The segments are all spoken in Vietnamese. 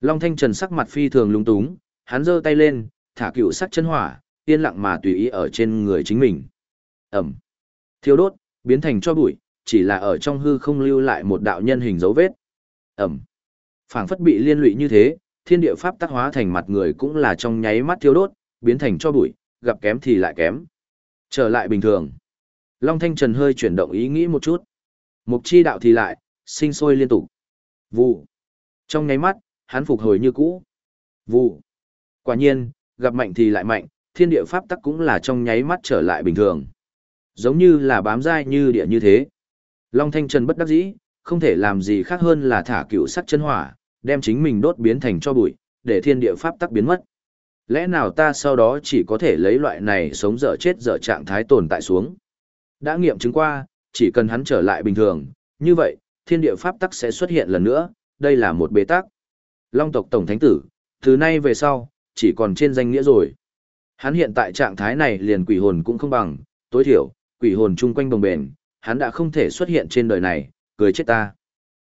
Long Thanh Trần sắc mặt phi thường lung túng, hắn giơ tay lên, thả cựu sắc chân hỏa, yên lặng mà tùy ý ở trên người chính mình. Ẩm. Thiêu đốt, biến thành cho bụi, chỉ là ở trong hư không lưu lại một đạo nhân hình dấu vết. Ẩm. phảng phất bị liên lụy như thế, thiên địa pháp tác hóa thành mặt người cũng là trong nháy mắt thiêu đốt, biến thành cho bụi, gặp kém thì lại kém. Trở lại bình thường. Long Thanh Trần hơi chuyển động ý nghĩ một chút. Mục chi đạo thì lại, sinh sôi liên tục. Vụ. Trong nháy mắt, hắn phục hồi như cũ. Vụ. Quả nhiên, gặp mạnh thì lại mạnh, thiên địa pháp tắc cũng là trong nháy mắt trở lại bình thường. Giống như là bám dai như địa như thế. Long Thanh Trần bất đắc dĩ, không thể làm gì khác hơn là thả cựu sắc chân hỏa, đem chính mình đốt biến thành cho bụi, để thiên địa pháp tắc biến mất. Lẽ nào ta sau đó chỉ có thể lấy loại này sống dở chết dở trạng thái tồn tại xuống? Đã nghiệm chứng qua, chỉ cần hắn trở lại bình thường, như vậy, thiên địa pháp tắc sẽ xuất hiện lần nữa, đây là một bế tắc. Long tộc tổng thánh tử, từ nay về sau, chỉ còn trên danh nghĩa rồi. Hắn hiện tại trạng thái này liền quỷ hồn cũng không bằng, tối thiểu, quỷ hồn chung quanh đồng bền, hắn đã không thể xuất hiện trên đời này, cười chết ta.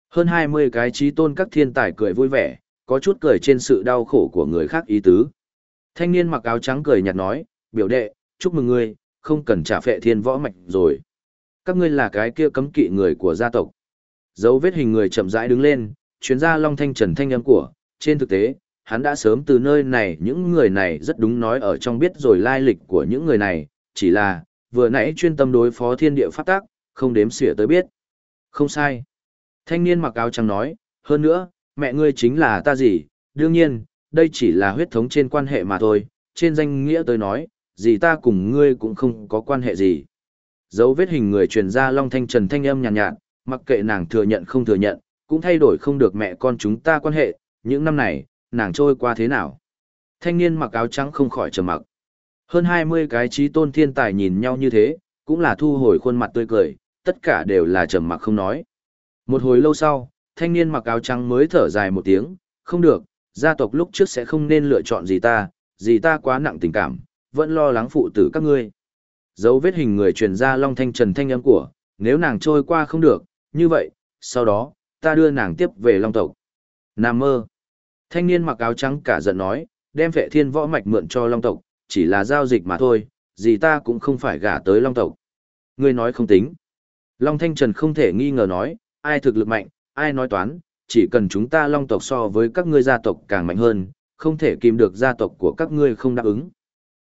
Hơn 20 cái trí tôn các thiên tài cười vui vẻ, có chút cười trên sự đau khổ của người khác ý tứ. Thanh niên mặc áo trắng cười nhạt nói, biểu đệ, chúc mừng ngươi, không cần trả phệ thiên võ mạch rồi. Các ngươi là cái kia cấm kỵ người của gia tộc. Dấu vết hình người chậm rãi đứng lên, chuyến ra long thanh trần thanh âm của, trên thực tế, hắn đã sớm từ nơi này những người này rất đúng nói ở trong biết rồi lai lịch của những người này, chỉ là, vừa nãy chuyên tâm đối phó thiên địa pháp tác, không đếm xỉa tới biết. Không sai. Thanh niên mặc áo trắng nói, hơn nữa, mẹ ngươi chính là ta gì, đương nhiên, đây chỉ là huyết thống trên quan hệ mà thôi, trên danh nghĩa tôi nói, gì ta cùng ngươi cũng không có quan hệ gì. Dấu vết hình người truyền ra long thanh trần thanh âm nhàn nhạt, nhạt, mặc kệ nàng thừa nhận không thừa nhận, cũng thay đổi không được mẹ con chúng ta quan hệ, những năm này, nàng trôi qua thế nào. Thanh niên mặc áo trắng không khỏi trầm mặc. Hơn 20 cái trí tôn thiên tài nhìn nhau như thế, cũng là thu hồi khuôn mặt tươi cười, tất cả đều là trầm mặc không nói. Một hồi lâu sau, thanh niên mặc áo trắng mới thở dài một tiếng, không được, gia tộc lúc trước sẽ không nên lựa chọn gì ta, gì ta quá nặng tình cảm, vẫn lo lắng phụ tử các ngươi. Dấu vết hình người truyền ra long thanh trần thanh âm của, nếu nàng trôi qua không được, như vậy, sau đó, ta đưa nàng tiếp về long tộc. Nam mơ. Thanh niên mặc áo trắng cả giận nói, đem vệ thiên võ mạch mượn cho long tộc, chỉ là giao dịch mà thôi, gì ta cũng không phải gả tới long tộc. Ngươi nói không tính. Long Thanh Trần không thể nghi ngờ nói, ai thực lực mạnh, ai nói toán, chỉ cần chúng ta long tộc so với các ngươi gia tộc càng mạnh hơn, không thể kìm được gia tộc của các ngươi không đáp ứng.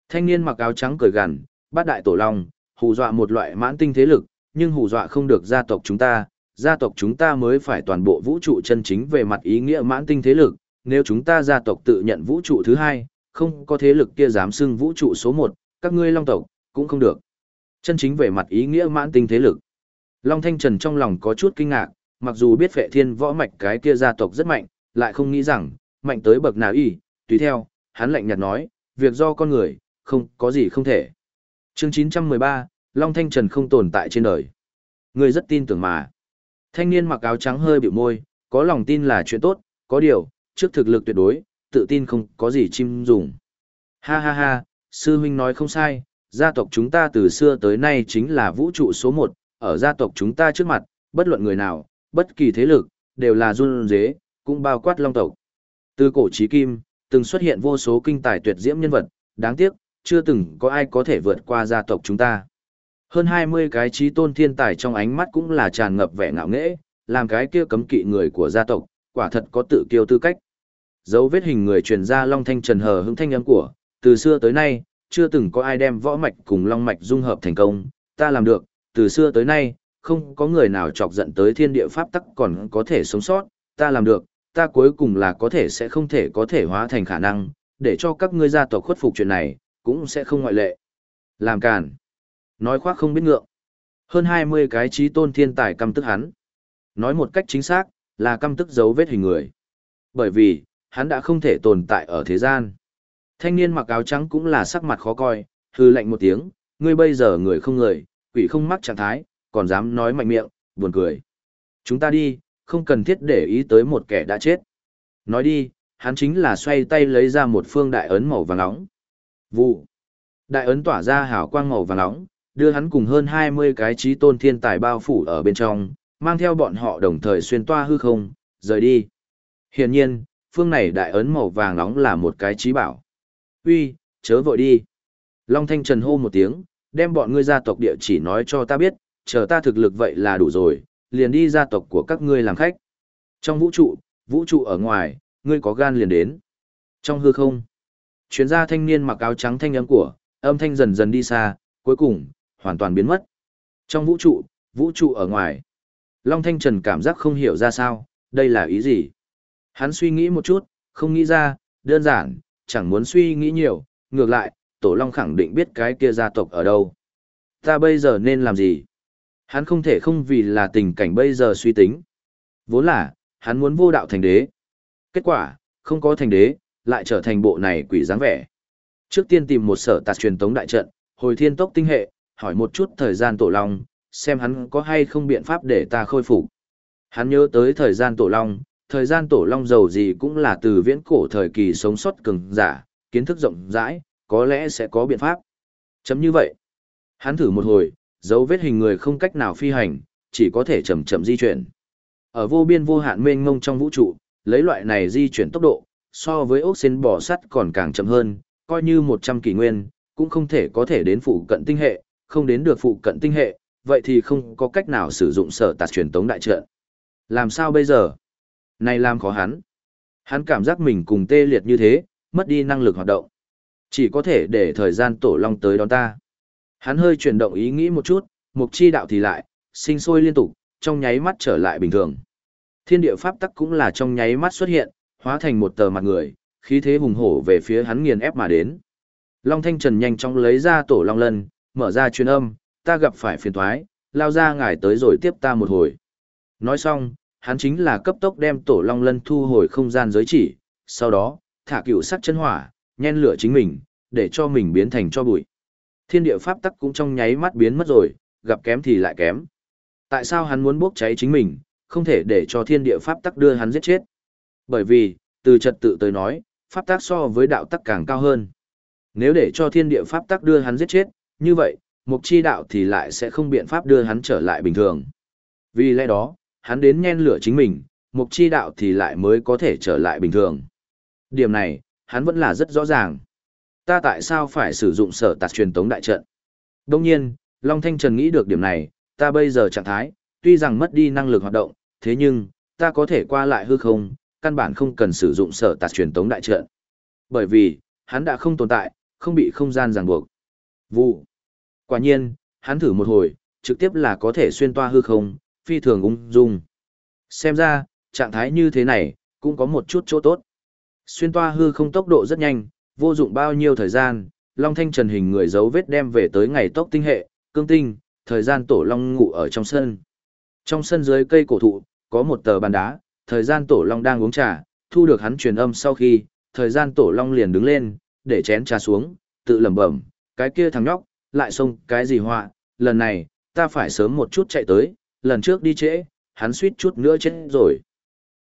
Thanh niên mặc áo trắng cười gằn, bát đại tổ long, hù dọa một loại mãn tinh thế lực, nhưng hù dọa không được gia tộc chúng ta, gia tộc chúng ta mới phải toàn bộ vũ trụ chân chính về mặt ý nghĩa mãn tinh thế lực, nếu chúng ta gia tộc tự nhận vũ trụ thứ hai, không có thế lực kia dám xưng vũ trụ số một, các ngươi long tộc, cũng không được. Chân chính về mặt ý nghĩa mãn tinh thế lực. Long Thanh Trần trong lòng có chút kinh ngạc, mặc dù biết phệ thiên võ mạch cái kia gia tộc rất mạnh, lại không nghĩ rằng, mạnh tới bậc nào y, tùy theo, hắn lạnh nhạt nói, việc do con người, không có gì không thể. Chương 913, Long Thanh Trần không tồn tại trên đời. Người rất tin tưởng mà. Thanh niên mặc áo trắng hơi biểu môi, có lòng tin là chuyện tốt, có điều, trước thực lực tuyệt đối, tự tin không có gì chim dùng. Ha ha ha, sư huynh nói không sai, gia tộc chúng ta từ xưa tới nay chính là vũ trụ số một, ở gia tộc chúng ta trước mặt, bất luận người nào, bất kỳ thế lực, đều là run dế, cũng bao quát long tộc. Từ cổ chí kim, từng xuất hiện vô số kinh tài tuyệt diễm nhân vật, đáng tiếc, chưa từng có ai có thể vượt qua gia tộc chúng ta. Hơn 20 cái trí tôn thiên tài trong ánh mắt cũng là tràn ngập vẻ ngạo nghễ, làm cái kia cấm kỵ người của gia tộc, quả thật có tự kiêu tư cách. Dấu vết hình người truyền ra long thanh trần hờ hững thanh âm của, từ xưa tới nay, chưa từng có ai đem võ mạch cùng long mạch dung hợp thành công, ta làm được, từ xưa tới nay, không có người nào chọc giận tới thiên địa pháp tắc còn có thể sống sót, ta làm được, ta cuối cùng là có thể sẽ không thể có thể hóa thành khả năng, để cho các ngươi gia tộc khuất phục chuyện này, cũng sẽ không ngoại lệ. Làm càn. Nói khoác không biết ngượng. Hơn 20 cái trí tôn thiên tài căm tức hắn. Nói một cách chính xác, là căm tức dấu vết hình người. Bởi vì, hắn đã không thể tồn tại ở thế gian. Thanh niên mặc áo trắng cũng là sắc mặt khó coi, hư lạnh một tiếng, ngươi bây giờ người không người, quỷ không mắc trạng thái, còn dám nói mạnh miệng, buồn cười. Chúng ta đi, không cần thiết để ý tới một kẻ đã chết. Nói đi, hắn chính là xoay tay lấy ra một phương đại ấn màu vàng nóng. Vụ. Đại ấn tỏa ra hào quang màu vàng nóng, đưa hắn cùng hơn 20 cái trí tôn thiên tài bao phủ ở bên trong, mang theo bọn họ đồng thời xuyên toa hư không, rời đi. Hiển nhiên, phương này đại ấn màu vàng nóng là một cái trí bảo. Uy, chớ vội đi. Long Thanh Trần hô một tiếng, đem bọn ngươi gia tộc địa chỉ nói cho ta biết, chờ ta thực lực vậy là đủ rồi, liền đi gia tộc của các ngươi làm khách. Trong vũ trụ, vũ trụ ở ngoài, ngươi có gan liền đến. Trong hư không, chuyên gia thanh niên mặc áo trắng thanh âm của, âm thanh dần dần đi xa, cuối cùng, hoàn toàn biến mất. Trong vũ trụ, vũ trụ ở ngoài. Long Thanh Trần cảm giác không hiểu ra sao, đây là ý gì. Hắn suy nghĩ một chút, không nghĩ ra, đơn giản, chẳng muốn suy nghĩ nhiều, ngược lại, Tổ Long khẳng định biết cái kia gia tộc ở đâu. Ta bây giờ nên làm gì? Hắn không thể không vì là tình cảnh bây giờ suy tính. Vốn là, hắn muốn vô đạo thành đế. Kết quả, không có thành đế, lại trở thành bộ này quỷ dáng vẻ. Trước tiên tìm một sở tạt truyền tống đại trận, hồi thiên tốc tinh hệ, hỏi một chút thời gian tổ long, xem hắn có hay không biện pháp để ta khôi phục. Hắn nhớ tới thời gian tổ long, thời gian tổ long giàu gì cũng là từ viễn cổ thời kỳ sống sót cường giả, kiến thức rộng rãi, có lẽ sẽ có biện pháp. Chấm như vậy. Hắn thử một hồi, dấu vết hình người không cách nào phi hành, chỉ có thể chậm chậm di chuyển. Ở vô biên vô hạn mênh mông trong vũ trụ, lấy loại này di chuyển tốc độ, so với ốc sen bò sắt còn càng chậm hơn, coi như 100 kỷ nguyên, cũng không thể có thể đến phụ cận tinh hệ, không đến được phụ cận tinh hệ, vậy thì không có cách nào sử dụng sở tạt truyền tống đại trận. Làm sao bây giờ? Này làm khó hắn. Hắn cảm giác mình cùng tê liệt như thế, mất đi năng lực hoạt động. Chỉ có thể để thời gian tổ long tới đón ta. Hắn hơi chuyển động ý nghĩ một chút, mục chi đạo thì lại, sinh sôi liên tục, trong nháy mắt trở lại bình thường. Thiên địa pháp tắc cũng là trong nháy mắt xuất hiện, hóa thành một tờ mặt người, khí thế hùng hổ về phía hắn nghiền ép mà đến. Long Thanh Trần nhanh chóng lấy ra tổ long lân, mở ra truyền âm, ta gặp phải phiền thoái, lao ra ngài tới rồi tiếp ta một hồi. Nói xong, hắn chính là cấp tốc đem tổ long lân thu hồi không gian giới chỉ, sau đó, thả cựu sắc chân hỏa, nhen lửa chính mình, để cho mình biến thành cho bụi. Thiên địa pháp tắc cũng trong nháy mắt biến mất rồi, gặp kém thì lại kém. Tại sao hắn muốn bốc cháy chính mình, không thể để cho thiên địa pháp tắc đưa hắn giết chết? Bởi vì, từ trật tự tới nói, pháp tắc so với đạo tắc càng cao hơn. Nếu để cho thiên địa pháp tắc đưa hắn giết chết, như vậy, mục chi đạo thì lại sẽ không biện pháp đưa hắn trở lại bình thường. Vì lẽ đó, hắn đến nhen lửa chính mình, mục chi đạo thì lại mới có thể trở lại bình thường. Điểm này, hắn vẫn là rất rõ ràng. Ta tại sao phải sử dụng sở tạt truyền tống đại trận? Đông nhiên, Long Thanh Trần nghĩ được điểm này, ta bây giờ trạng thái, tuy rằng mất đi năng lực hoạt động, thế nhưng, ta có thể qua lại hư không, căn bản không cần sử dụng sở tạt truyền tống đại trận. Bởi vì, hắn đã không tồn tại, không bị không gian ràng buộc. Vụ. Quả nhiên, hắn thử một hồi, trực tiếp là có thể xuyên toa hư không, phi thường ung dung. Xem ra, trạng thái như thế này, cũng có một chút chỗ tốt. Xuyên toa hư không tốc độ rất nhanh, vô dụng bao nhiêu thời gian, Long Thanh Trần hình người dấu vết đem về tới ngày tốc tinh hệ, cương tinh, thời gian tổ Long ngủ ở trong sân. Trong sân dưới cây cổ thụ, có một tờ bàn đá, thời gian tổ Long đang uống trà, thu được hắn truyền âm sau khi, thời gian tổ Long liền đứng lên, để chén trà xuống, tự lẩm bẩm, cái kia thằng nhóc, lại xông cái gì họa, lần này, ta phải sớm một chút chạy tới, lần trước đi trễ, hắn suýt chút nữa chết rồi.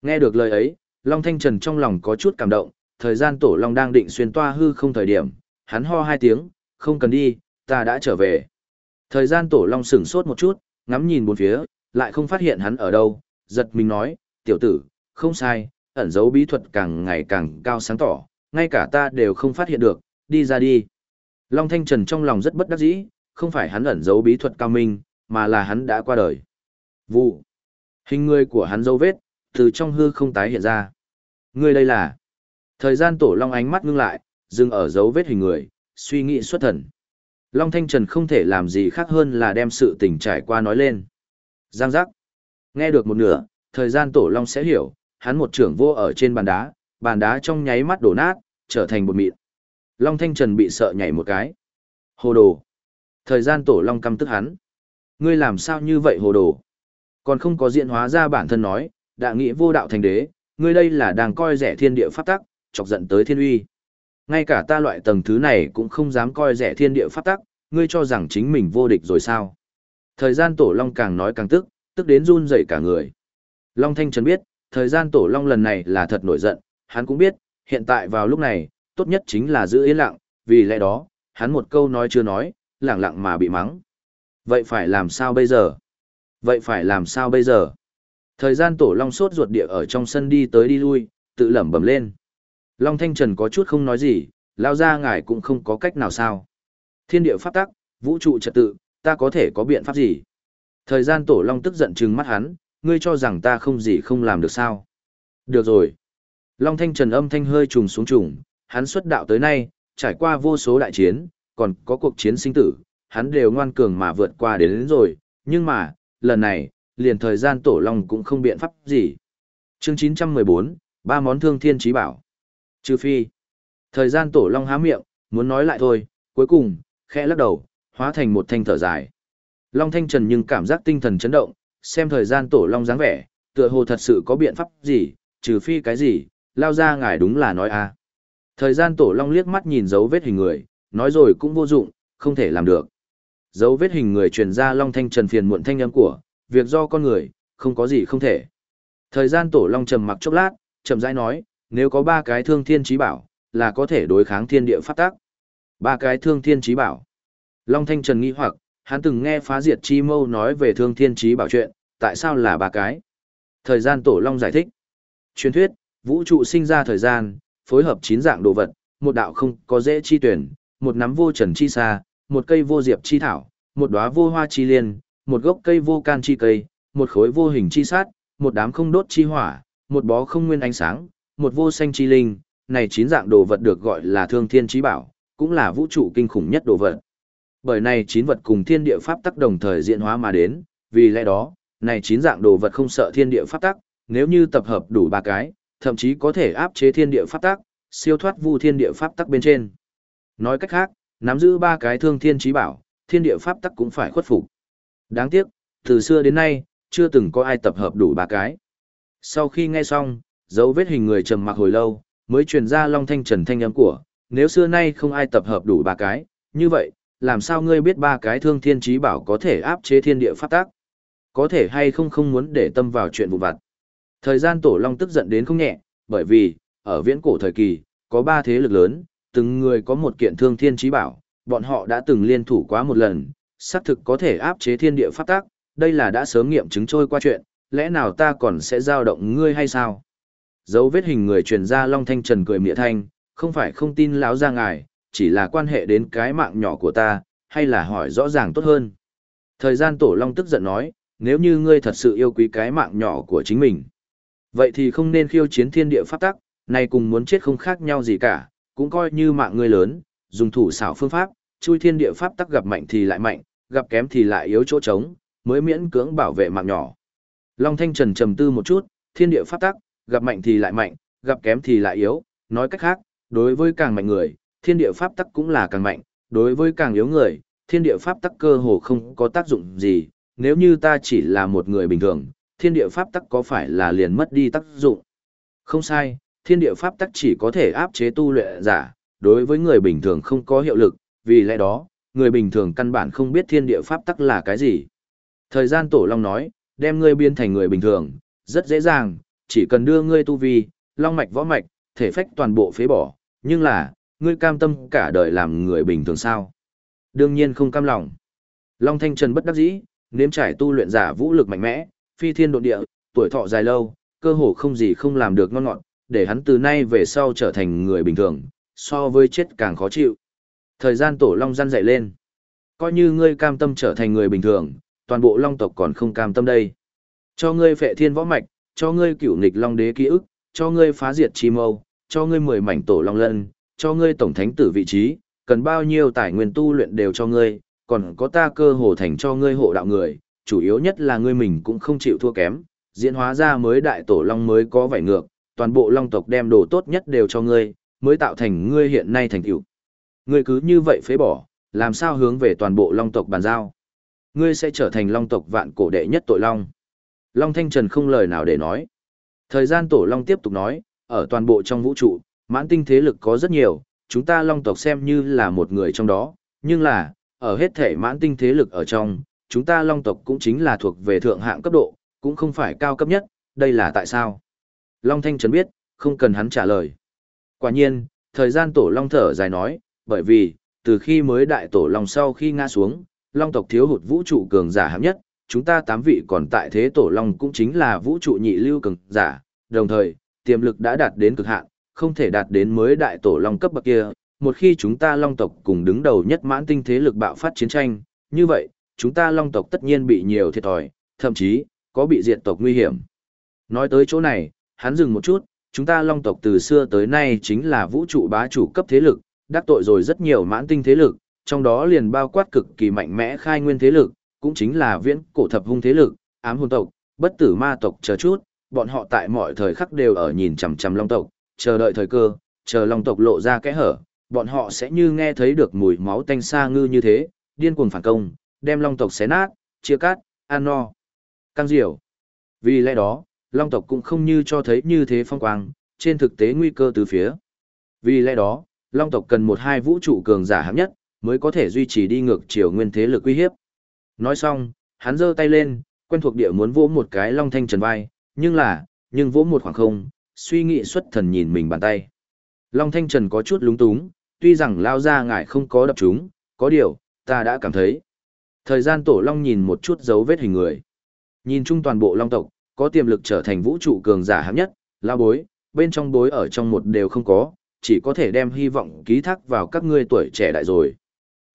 Nghe được lời ấy, Long Thanh Trần trong lòng có chút cảm động, thời gian tổ Long đang định xuyên toa hư không thời điểm, hắn ho hai tiếng, không cần đi, ta đã trở về. Thời gian tổ Long sửng sốt một chút, ngắm nhìn bốn phía, lại không phát hiện hắn ở đâu, giật mình nói, tiểu tử, không sai, ẩn dấu bí thuật càng ngày càng cao sáng tỏ, ngay cả ta đều không phát hiện được, đi ra đi. Long Thanh Trần trong lòng rất bất đắc dĩ, không phải hắn ẩn giấu bí thuật cao minh, mà là hắn đã qua đời. Vụ. Hình người của hắn dấu vết, từ trong hư không tái hiện ra. Người đây là. Thời gian tổ Long ánh mắt ngưng lại, dừng ở dấu vết hình người, suy nghĩ xuất thần. Long Thanh Trần không thể làm gì khác hơn là đem sự tình trải qua nói lên. Giang giác. Nghe được một nửa, thời gian tổ Long sẽ hiểu, hắn một trưởng vô ở trên bàn đá, bàn đá trong nháy mắt đổ nát, trở thành bột mịn. Long Thanh Trần bị sợ nhảy một cái. Hồ đồ. Thời gian tổ Long căm tức hắn. Ngươi làm sao như vậy hồ đồ? Còn không có diện hóa ra bản thân nói, đã nghĩ vô đạo thành đế, ngươi đây là đang coi rẻ thiên địa pháp tắc, chọc giận tới thiên uy. Ngay cả ta loại tầng thứ này cũng không dám coi rẻ thiên địa pháp tắc, ngươi cho rằng chính mình vô địch rồi sao? Thời gian tổ Long càng nói càng tức, tức đến run rẩy cả người. Long Thanh Trần biết, thời gian tổ Long lần này là thật nổi giận, hắn cũng biết, hiện tại vào lúc này, tốt nhất chính là giữ yên lặng, vì lẽ đó, hắn một câu nói chưa nói, lặng lặng mà bị mắng. Vậy phải làm sao bây giờ? Vậy phải làm sao bây giờ? Thời gian tổ long sốt ruột địa ở trong sân đi tới đi lui, tự lẩm bẩm lên. Long Thanh Trần có chút không nói gì, lao ra ngài cũng không có cách nào sao. Thiên địa pháp tắc, vũ trụ trật tự, ta có thể có biện pháp gì? Thời gian tổ Long tức giận trừng mắt hắn, ngươi cho rằng ta không gì không làm được sao? Được rồi. Long Thanh Trần âm thanh hơi trùng xuống trùng, hắn xuất đạo tới nay, trải qua vô số đại chiến, còn có cuộc chiến sinh tử, hắn đều ngoan cường mà vượt qua đến, đến rồi, nhưng mà, lần này, liền thời gian tổ long cũng không biện pháp gì. Chương 914, ba món thương thiên trí bảo. Trừ phi, thời gian tổ long há miệng, muốn nói lại thôi, cuối cùng, khẽ lắc đầu, hóa thành một thanh thở dài. Long thanh trần nhưng cảm giác tinh thần chấn động, xem thời gian tổ long dáng vẻ, tựa hồ thật sự có biện pháp gì, trừ phi cái gì, lao ra ngài đúng là nói a. Thời gian tổ long liếc mắt nhìn dấu vết hình người, nói rồi cũng vô dụng, không thể làm được. Dấu vết hình người truyền ra long thanh trần phiền muộn thanh âm của, việc do con người, không có gì không thể. Thời gian tổ long trầm mặc chốc lát, chậm rãi nói, nếu có ba cái thương thiên trí bảo, là có thể đối kháng thiên địa phát tác. Ba cái thương thiên trí bảo. Long thanh trần nghi hoặc, hắn từng nghe phá diệt chi mâu nói về thương thiên trí bảo chuyện, tại sao là ba cái? Thời gian tổ long giải thích. Truyền thuyết, vũ trụ sinh ra thời gian, phối hợp chín dạng đồ vật, một đạo không có dễ chi tuyển, một nắm vô trần chi xa, một cây vô diệp chi thảo, một đóa vô hoa chi liên, một gốc cây vô can chi cây, một khối vô hình chi sát, một đám không đốt chi hỏa, một bó không nguyên ánh sáng, một vô xanh chi linh, này chín dạng đồ vật được gọi là thương thiên chí bảo, cũng là vũ trụ kinh khủng nhất đồ vật. Bởi này chín vật cùng thiên địa pháp tắc đồng thời diễn hóa mà đến, vì lẽ đó, này chín dạng đồ vật không sợ thiên địa pháp tắc, nếu như tập hợp đủ ba cái, thậm chí có thể áp chế thiên địa pháp tắc, siêu thoát vu thiên địa pháp tắc bên trên. Nói cách khác, nắm giữ ba cái thương thiên trí bảo, thiên địa pháp tắc cũng phải khuất phục. Đáng tiếc, từ xưa đến nay, chưa từng có ai tập hợp đủ ba cái. Sau khi nghe xong, dấu vết hình người trầm mặc hồi lâu, mới truyền ra long thanh trần thanh âm của, nếu xưa nay không ai tập hợp đủ ba cái, như vậy, làm sao ngươi biết ba cái thương thiên trí bảo có thể áp chế thiên địa pháp tắc? Có thể hay không không muốn để tâm vào chuyện vụ vặt. Thời gian tổ long tức giận đến không nhẹ, bởi vì, ở viễn cổ thời kỳ, có ba thế lực lớn, từng người có một kiện thương thiên trí bảo, bọn họ đã từng liên thủ quá một lần, xác thực có thể áp chế thiên địa pháp tác, đây là đã sớm nghiệm chứng trôi qua chuyện, lẽ nào ta còn sẽ giao động ngươi hay sao? Dấu vết hình người truyền ra Long Thanh Trần cười mỉa thanh, không phải không tin lão ra ngài, chỉ là quan hệ đến cái mạng nhỏ của ta, hay là hỏi rõ ràng tốt hơn. Thời gian tổ Long tức giận nói, nếu như ngươi thật sự yêu quý cái mạng nhỏ của chính mình, vậy thì không nên khiêu chiến thiên địa pháp tắc, này cùng muốn chết không khác nhau gì cả, cũng coi như mạng người lớn, dùng thủ xảo phương pháp, chui thiên địa pháp tắc gặp mạnh thì lại mạnh, gặp kém thì lại yếu chỗ trống, mới miễn cưỡng bảo vệ mạng nhỏ. Long Thanh Trần trầm tư một chút, thiên địa pháp tắc, gặp mạnh thì lại mạnh, gặp kém thì lại yếu, nói cách khác, đối với càng mạnh người, thiên địa pháp tắc cũng là càng mạnh, đối với càng yếu người, thiên địa pháp tắc cơ hồ không có tác dụng gì, nếu như ta chỉ là một người bình thường, thiên địa pháp tắc có phải là liền mất đi tác dụng? Không sai, thiên địa pháp tắc chỉ có thể áp chế tu luyện giả, đối với người bình thường không có hiệu lực, vì lẽ đó, người bình thường căn bản không biết thiên địa pháp tắc là cái gì. Thời gian tổ long nói, đem ngươi biến thành người bình thường, rất dễ dàng, chỉ cần đưa ngươi tu vi, long mạch võ mạch, thể phách toàn bộ phế bỏ, nhưng là, ngươi cam tâm cả đời làm người bình thường sao? Đương nhiên không cam lòng. Long Thanh Trần bất đắc dĩ, nếm trải tu luyện giả vũ lực mạnh mẽ, phi thiên độ địa, tuổi thọ dài lâu, cơ hồ không gì không làm được ngon ngọt, để hắn từ nay về sau trở thành người bình thường, so với chết càng khó chịu. Thời gian tổ long răn dậy lên. Coi như ngươi cam tâm trở thành người bình thường, toàn bộ long tộc còn không cam tâm đây. Cho ngươi phệ thiên võ mạch, cho ngươi cửu nghịch long đế ký ức, cho ngươi phá diệt chi mâu, cho ngươi mười mảnh tổ long lân, cho ngươi tổng thánh tử vị trí, cần bao nhiêu tài nguyên tu luyện đều cho ngươi, còn có ta cơ hồ thành cho ngươi hộ đạo người, chủ yếu nhất là ngươi mình cũng không chịu thua kém, diễn hóa ra mới đại tổ long mới có vảy ngược, toàn bộ long tộc đem đồ tốt nhất đều cho ngươi, mới tạo thành ngươi hiện nay thành tựu. Ngươi cứ như vậy phế bỏ, làm sao hướng về toàn bộ long tộc bàn giao? Ngươi sẽ trở thành long tộc vạn cổ đệ nhất tội long. Long Thanh Trần không lời nào để nói. Thời gian tổ long tiếp tục nói, ở toàn bộ trong vũ trụ, mãn tinh thế lực có rất nhiều, chúng ta long tộc xem như là một người trong đó, nhưng là, ở hết thể mãn tinh thế lực ở trong, chúng ta long tộc cũng chính là thuộc về thượng hạng cấp độ, cũng không phải cao cấp nhất, đây là tại sao? Long Thanh Trần biết, không cần hắn trả lời. Quả nhiên, thời gian tổ long thở dài nói, bởi vì, từ khi mới đại tổ long sau khi ngã xuống, long tộc thiếu hụt vũ trụ cường giả hạng nhất, chúng ta tám vị còn tại thế tổ long cũng chính là vũ trụ nhị lưu cường giả, đồng thời, tiềm lực đã đạt đến cực hạn, không thể đạt đến mới đại tổ long cấp bậc kia. Một khi chúng ta long tộc cùng đứng đầu nhất mãn tinh thế lực bạo phát chiến tranh, như vậy, chúng ta long tộc tất nhiên bị nhiều thiệt thòi, thậm chí, có bị diệt tộc nguy hiểm. Nói tới chỗ này, hắn dừng một chút, chúng ta long tộc từ xưa tới nay chính là vũ trụ bá chủ cấp thế lực, đắc tội rồi rất nhiều mãn tinh thế lực, trong đó liền bao quát cực kỳ mạnh mẽ khai nguyên thế lực, cũng chính là viễn cổ thập hung thế lực, ám hồn tộc, bất tử ma tộc chờ chút, bọn họ tại mọi thời khắc đều ở nhìn chằm chằm long tộc, chờ đợi thời cơ, chờ long tộc lộ ra kẽ hở, bọn họ sẽ như nghe thấy được mùi máu tanh xa ngư như thế, điên cuồng phản công, đem long tộc xé nát, chia cắt, ăn no, căng diều. Vì lẽ đó, long tộc cũng không như cho thấy như thế phong quang, trên thực tế nguy cơ từ phía. Vì lẽ đó, long tộc cần một hai vũ trụ cường giả hạng nhất, mới có thể duy trì đi ngược chiều nguyên thế lực uy hiếp. Nói xong, hắn giơ tay lên, quen thuộc địa muốn vỗ một cái long thanh trần vai, nhưng là, nhưng vỗ một khoảng không, suy nghĩ xuất thần nhìn mình bàn tay. Long thanh trần có chút lúng túng, tuy rằng lao ra ngài không có đập chúng, có điều, ta đã cảm thấy. Thời gian tổ long nhìn một chút dấu vết hình người. Nhìn chung toàn bộ long tộc, có tiềm lực trở thành vũ trụ cường giả hạng nhất, lao bối, bên trong bối ở trong một đều không có, chỉ có thể đem hy vọng ký thác vào các ngươi tuổi trẻ đại rồi.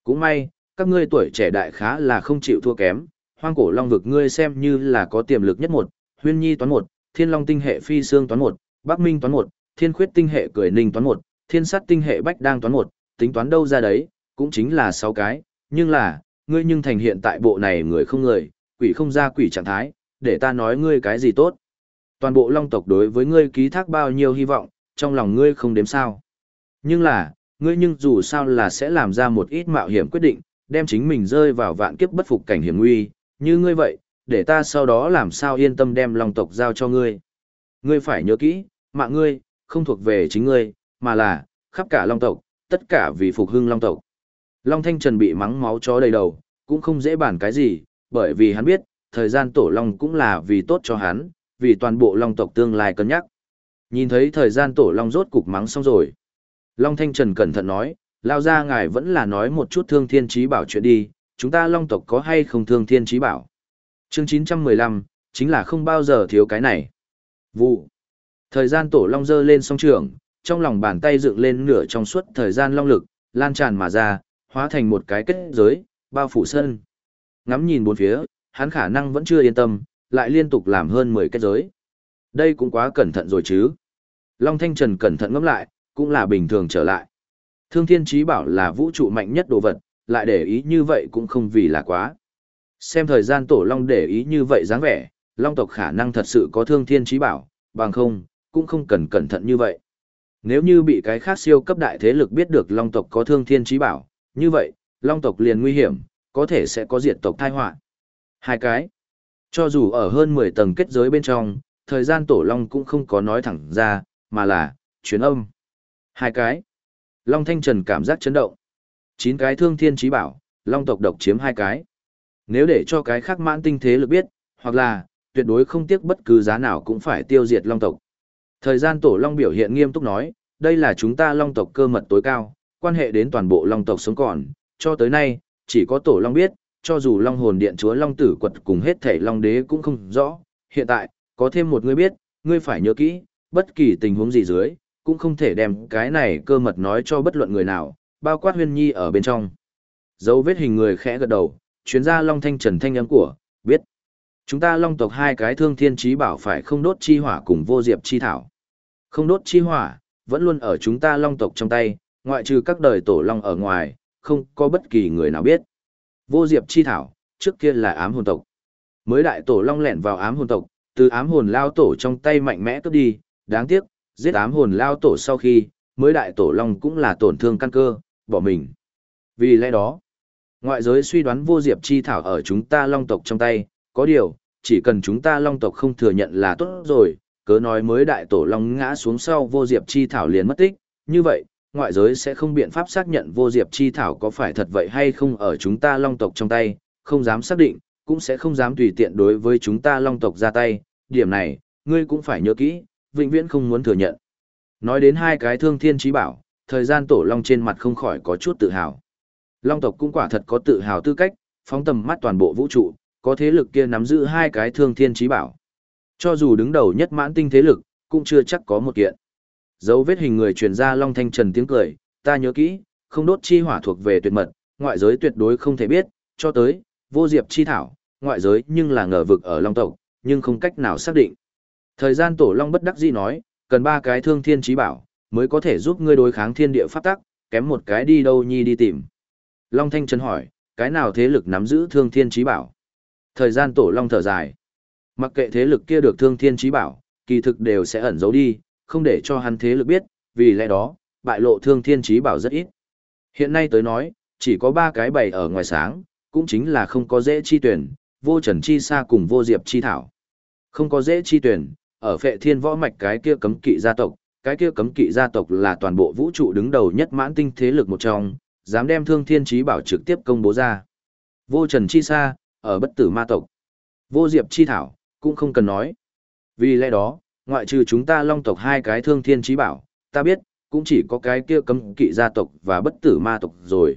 Cũng may, các ngươi tuổi trẻ đại khá là không chịu thua kém, hoang cổ long vực ngươi xem như là có tiềm lực nhất một, huyên nhi toán một, thiên long tinh hệ phi xương toán một, bắc minh toán một, thiên khuyết tinh hệ cười ninh toán một, thiên sắt tinh hệ bách đang toán một, tính toán đâu ra đấy, cũng chính là sáu cái, nhưng là, ngươi nhưng thành hiện tại bộ này người không người, quỷ không ra quỷ trạng thái, để ta nói ngươi cái gì tốt. Toàn bộ long tộc đối với ngươi ký thác bao nhiêu hy vọng, trong lòng ngươi không đếm sao. Nhưng là, ngươi nhưng dù sao là sẽ làm ra một ít mạo hiểm quyết định, đem chính mình rơi vào vạn kiếp bất phục cảnh hiểm nguy, như ngươi vậy, để ta sau đó làm sao yên tâm đem long tộc giao cho ngươi. Ngươi phải nhớ kỹ, mạng ngươi, không thuộc về chính ngươi, mà là, khắp cả long tộc, tất cả vì phục hưng long tộc. Long Thanh Trần bị mắng máu chó đầy đầu, cũng không dễ bản cái gì, bởi vì hắn biết, thời gian tổ long cũng là vì tốt cho hắn, vì toàn bộ long tộc tương lai cân nhắc. Nhìn thấy thời gian tổ long rốt cục mắng xong rồi. Long Thanh Trần cẩn thận nói, lao ra ngài vẫn là nói một chút thương thiên trí bảo chuyện đi, chúng ta long tộc có hay không thương thiên trí bảo. Chương 915, chính là không bao giờ thiếu cái này. Vụ. Thời gian tổ long dơ lên song trường, trong lòng bàn tay dựng lên nửa trong suốt thời gian long lực, lan tràn mà ra, hóa thành một cái kết giới, bao phủ sân. Ngắm nhìn bốn phía, hắn khả năng vẫn chưa yên tâm, lại liên tục làm hơn 10 kết giới. Đây cũng quá cẩn thận rồi chứ. Long Thanh Trần cẩn thận ngẫm lại, cũng là bình thường trở lại. Thương Thiên Chí Bảo là vũ trụ mạnh nhất đồ vật, lại để ý như vậy cũng không vì là quá. Xem thời gian tổ long để ý như vậy dáng vẻ, long tộc khả năng thật sự có thương thiên trí bảo, bằng không, cũng không cần cẩn thận như vậy. Nếu như bị cái khác siêu cấp đại thế lực biết được long tộc có thương thiên trí bảo, như vậy, long tộc liền nguy hiểm, có thể sẽ có diệt tộc thai họa Hai cái. Cho dù ở hơn 10 tầng kết giới bên trong, thời gian tổ long cũng không có nói thẳng ra, mà là, chuyến âm. Hai cái. Long Thanh Trần cảm giác chấn động. Chín cái thương thiên trí bảo, long tộc độc chiếm hai cái. Nếu để cho cái khác mãn tinh thế lực biết, hoặc là, tuyệt đối không tiếc bất cứ giá nào cũng phải tiêu diệt long tộc. Thời gian tổ long biểu hiện nghiêm túc nói, đây là chúng ta long tộc cơ mật tối cao, quan hệ đến toàn bộ long tộc sống còn, cho tới nay, chỉ có tổ long biết, cho dù long hồn điện chúa long tử quật cùng hết thể long đế cũng không rõ, hiện tại, có thêm một người biết, ngươi phải nhớ kỹ, bất kỳ tình huống gì dưới, cũng không thể đem cái này cơ mật nói cho bất luận người nào, bao quát huyên nhi ở bên trong. Dấu vết hình người khẽ gật đầu, chuyến ra long thanh trần thanh âm của, biết. Chúng ta long tộc hai cái thương thiên trí bảo phải không đốt chi hỏa cùng vô diệp chi thảo. Không đốt chi hỏa, vẫn luôn ở chúng ta long tộc trong tay, ngoại trừ các đời tổ long ở ngoài, không có bất kỳ người nào biết. Vô diệp chi thảo, trước kia là ám hồn tộc. Mới đại tổ long lẻn vào ám hồn tộc, từ ám hồn lao tổ trong tay mạnh mẽ cướp đi, đáng tiếc, giết ám hồn lao tổ sau khi, mới đại tổ long cũng là tổn thương căn cơ, bỏ mình. Vì lẽ đó, ngoại giới suy đoán vô diệp chi thảo ở chúng ta long tộc trong tay, có điều, chỉ cần chúng ta long tộc không thừa nhận là tốt rồi, cớ nói mới đại tổ long ngã xuống sau vô diệp chi thảo liền mất tích, như vậy, ngoại giới sẽ không biện pháp xác nhận vô diệp chi thảo có phải thật vậy hay không ở chúng ta long tộc trong tay, không dám xác định, cũng sẽ không dám tùy tiện đối với chúng ta long tộc ra tay, điểm này, ngươi cũng phải nhớ kỹ, vĩnh viễn không muốn thừa nhận. Nói đến hai cái thương thiên trí bảo, thời gian tổ long trên mặt không khỏi có chút tự hào. Long tộc cũng quả thật có tự hào tư cách, phóng tầm mắt toàn bộ vũ trụ, có thế lực kia nắm giữ hai cái thương thiên trí bảo. Cho dù đứng đầu nhất mãn tinh thế lực, cũng chưa chắc có một kiện. Dấu vết hình người truyền ra Long Thanh Trần tiếng cười, ta nhớ kỹ, không đốt chi hỏa thuộc về tuyệt mật, ngoại giới tuyệt đối không thể biết, cho tới, vô diệp chi thảo, ngoại giới nhưng là ngờ vực ở Long tộc, nhưng không cách nào xác định. Thời gian tổ Long bất đắc dĩ nói, cần ba cái thương thiên trí bảo, mới có thể giúp ngươi đối kháng thiên địa pháp tắc, kém một cái đi đâu nhi đi tìm. Long Thanh Trần hỏi, cái nào thế lực nắm giữ thương thiên trí bảo? Thời gian tổ Long thở dài. Mặc kệ thế lực kia được thương thiên trí bảo, kỳ thực đều sẽ ẩn giấu đi, không để cho hắn thế lực biết, vì lẽ đó, bại lộ thương thiên trí bảo rất ít. Hiện nay tới nói, chỉ có ba cái bày ở ngoài sáng, cũng chính là không có dễ chi tuyển, vô trần chi xa cùng vô diệp chi thảo. Không có dễ chi tuyển, ở phệ thiên võ mạch cái kia cấm kỵ gia tộc, cái kia cấm kỵ gia tộc là toàn bộ vũ trụ đứng đầu nhất mãn tinh thế lực một trong, dám đem thương thiên trí bảo trực tiếp công bố ra. Vô trần chi xa, ở bất tử ma tộc. Vô diệp chi thảo, cũng không cần nói. Vì lẽ đó, ngoại trừ chúng ta long tộc hai cái thương thiên trí bảo, ta biết, cũng chỉ có cái kia cấm kỵ gia tộc và bất tử ma tộc rồi.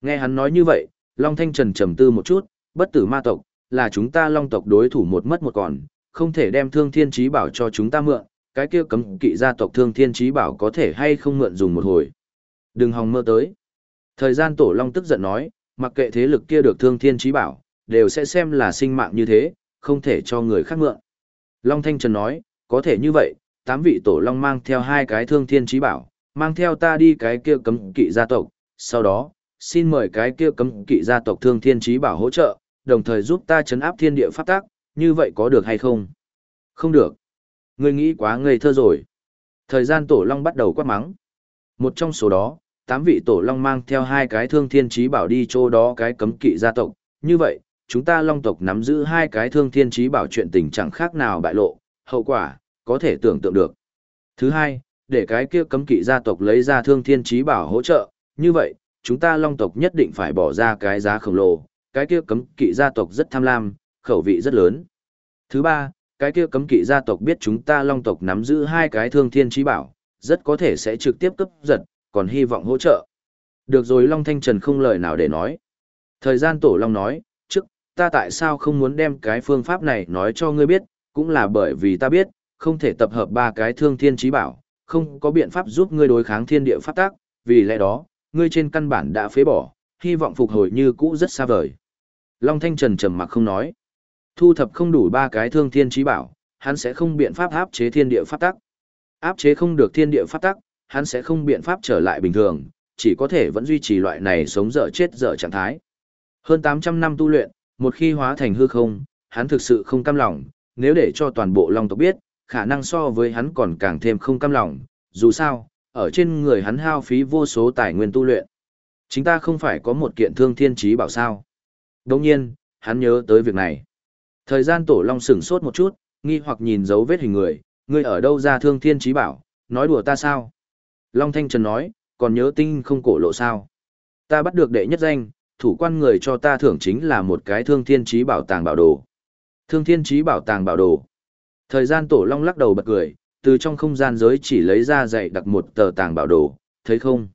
Nghe hắn nói như vậy, Long Thanh Trần trầm tư một chút, bất tử ma tộc, là chúng ta long tộc đối thủ một mất một còn, không thể đem thương thiên trí bảo cho chúng ta mượn, cái kia cấm kỵ gia tộc thương thiên trí bảo có thể hay không mượn dùng một hồi. Đừng hòng mơ tới. Thời gian tổ long tức giận nói, mặc kệ thế lực kia được thương thiên trí bảo, đều sẽ xem là sinh mạng như thế, không thể cho người khác mượn. Long Thanh Trần nói, có thể như vậy, tám vị tổ long mang theo hai cái thương thiên trí bảo, mang theo ta đi cái kia cấm kỵ gia tộc, sau đó, xin mời cái kia cấm kỵ gia tộc thương thiên trí bảo hỗ trợ, đồng thời giúp ta chấn áp thiên địa pháp tác, như vậy có được hay không? Không được. Ngươi nghĩ quá ngây thơ rồi. Thời gian tổ long bắt đầu quát mắng. Một trong số đó, tám vị tổ long mang theo hai cái thương thiên trí bảo đi chỗ đó cái cấm kỵ gia tộc. Như vậy, chúng ta long tộc nắm giữ hai cái thương thiên trí bảo chuyện tình chẳng khác nào bại lộ, hậu quả, có thể tưởng tượng được. Thứ hai, để cái kia cấm kỵ gia tộc lấy ra thương thiên trí bảo hỗ trợ, như vậy, chúng ta long tộc nhất định phải bỏ ra cái giá khổng lồ, cái kia cấm kỵ gia tộc rất tham lam, khẩu vị rất lớn. Thứ ba, cái kia cấm kỵ gia tộc biết chúng ta long tộc nắm giữ hai cái thương thiên trí bảo, rất có thể sẽ trực tiếp cấp giật, còn hy vọng hỗ trợ. Được rồi Long Thanh Trần không lời nào để nói. Thời gian tổ Long nói, trước, ta tại sao không muốn đem cái phương pháp này nói cho ngươi biết, cũng là bởi vì ta biết, không thể tập hợp ba cái thương thiên trí bảo, không có biện pháp giúp ngươi đối kháng thiên địa pháp tác, vì lẽ đó, ngươi trên căn bản đã phế bỏ, hy vọng phục hồi như cũ rất xa vời. Long Thanh Trần trầm mặc không nói. Thu thập không đủ ba cái thương thiên trí bảo, hắn sẽ không biện pháp áp chế thiên địa pháp tắc. Áp chế không được thiên địa pháp tắc, hắn sẽ không biện pháp trở lại bình thường, chỉ có thể vẫn duy trì loại này sống dở chết dở trạng thái. Hơn 800 năm tu luyện, một khi hóa thành hư không, hắn thực sự không cam lòng, nếu để cho toàn bộ Long tộc biết, khả năng so với hắn còn càng thêm không cam lòng, dù sao, ở trên người hắn hao phí vô số tài nguyên tu luyện. Chính ta không phải có một kiện thương thiên trí bảo sao. Đồng nhiên, hắn nhớ tới việc này. Thời gian tổ long sửng sốt một chút, nghi hoặc nhìn dấu vết hình người, ngươi ở đâu ra thương thiên trí bảo, nói đùa ta sao? Long Thanh Trần nói, còn nhớ tinh không cổ lộ sao? Ta bắt được đệ nhất danh, thủ quan người cho ta thưởng chính là một cái thương thiên trí bảo tàng bảo đồ. Thương thiên trí bảo tàng bảo đồ. Thời gian tổ long lắc đầu bật cười, từ trong không gian giới chỉ lấy ra dạy đặt một tờ tàng bảo đồ, thấy không?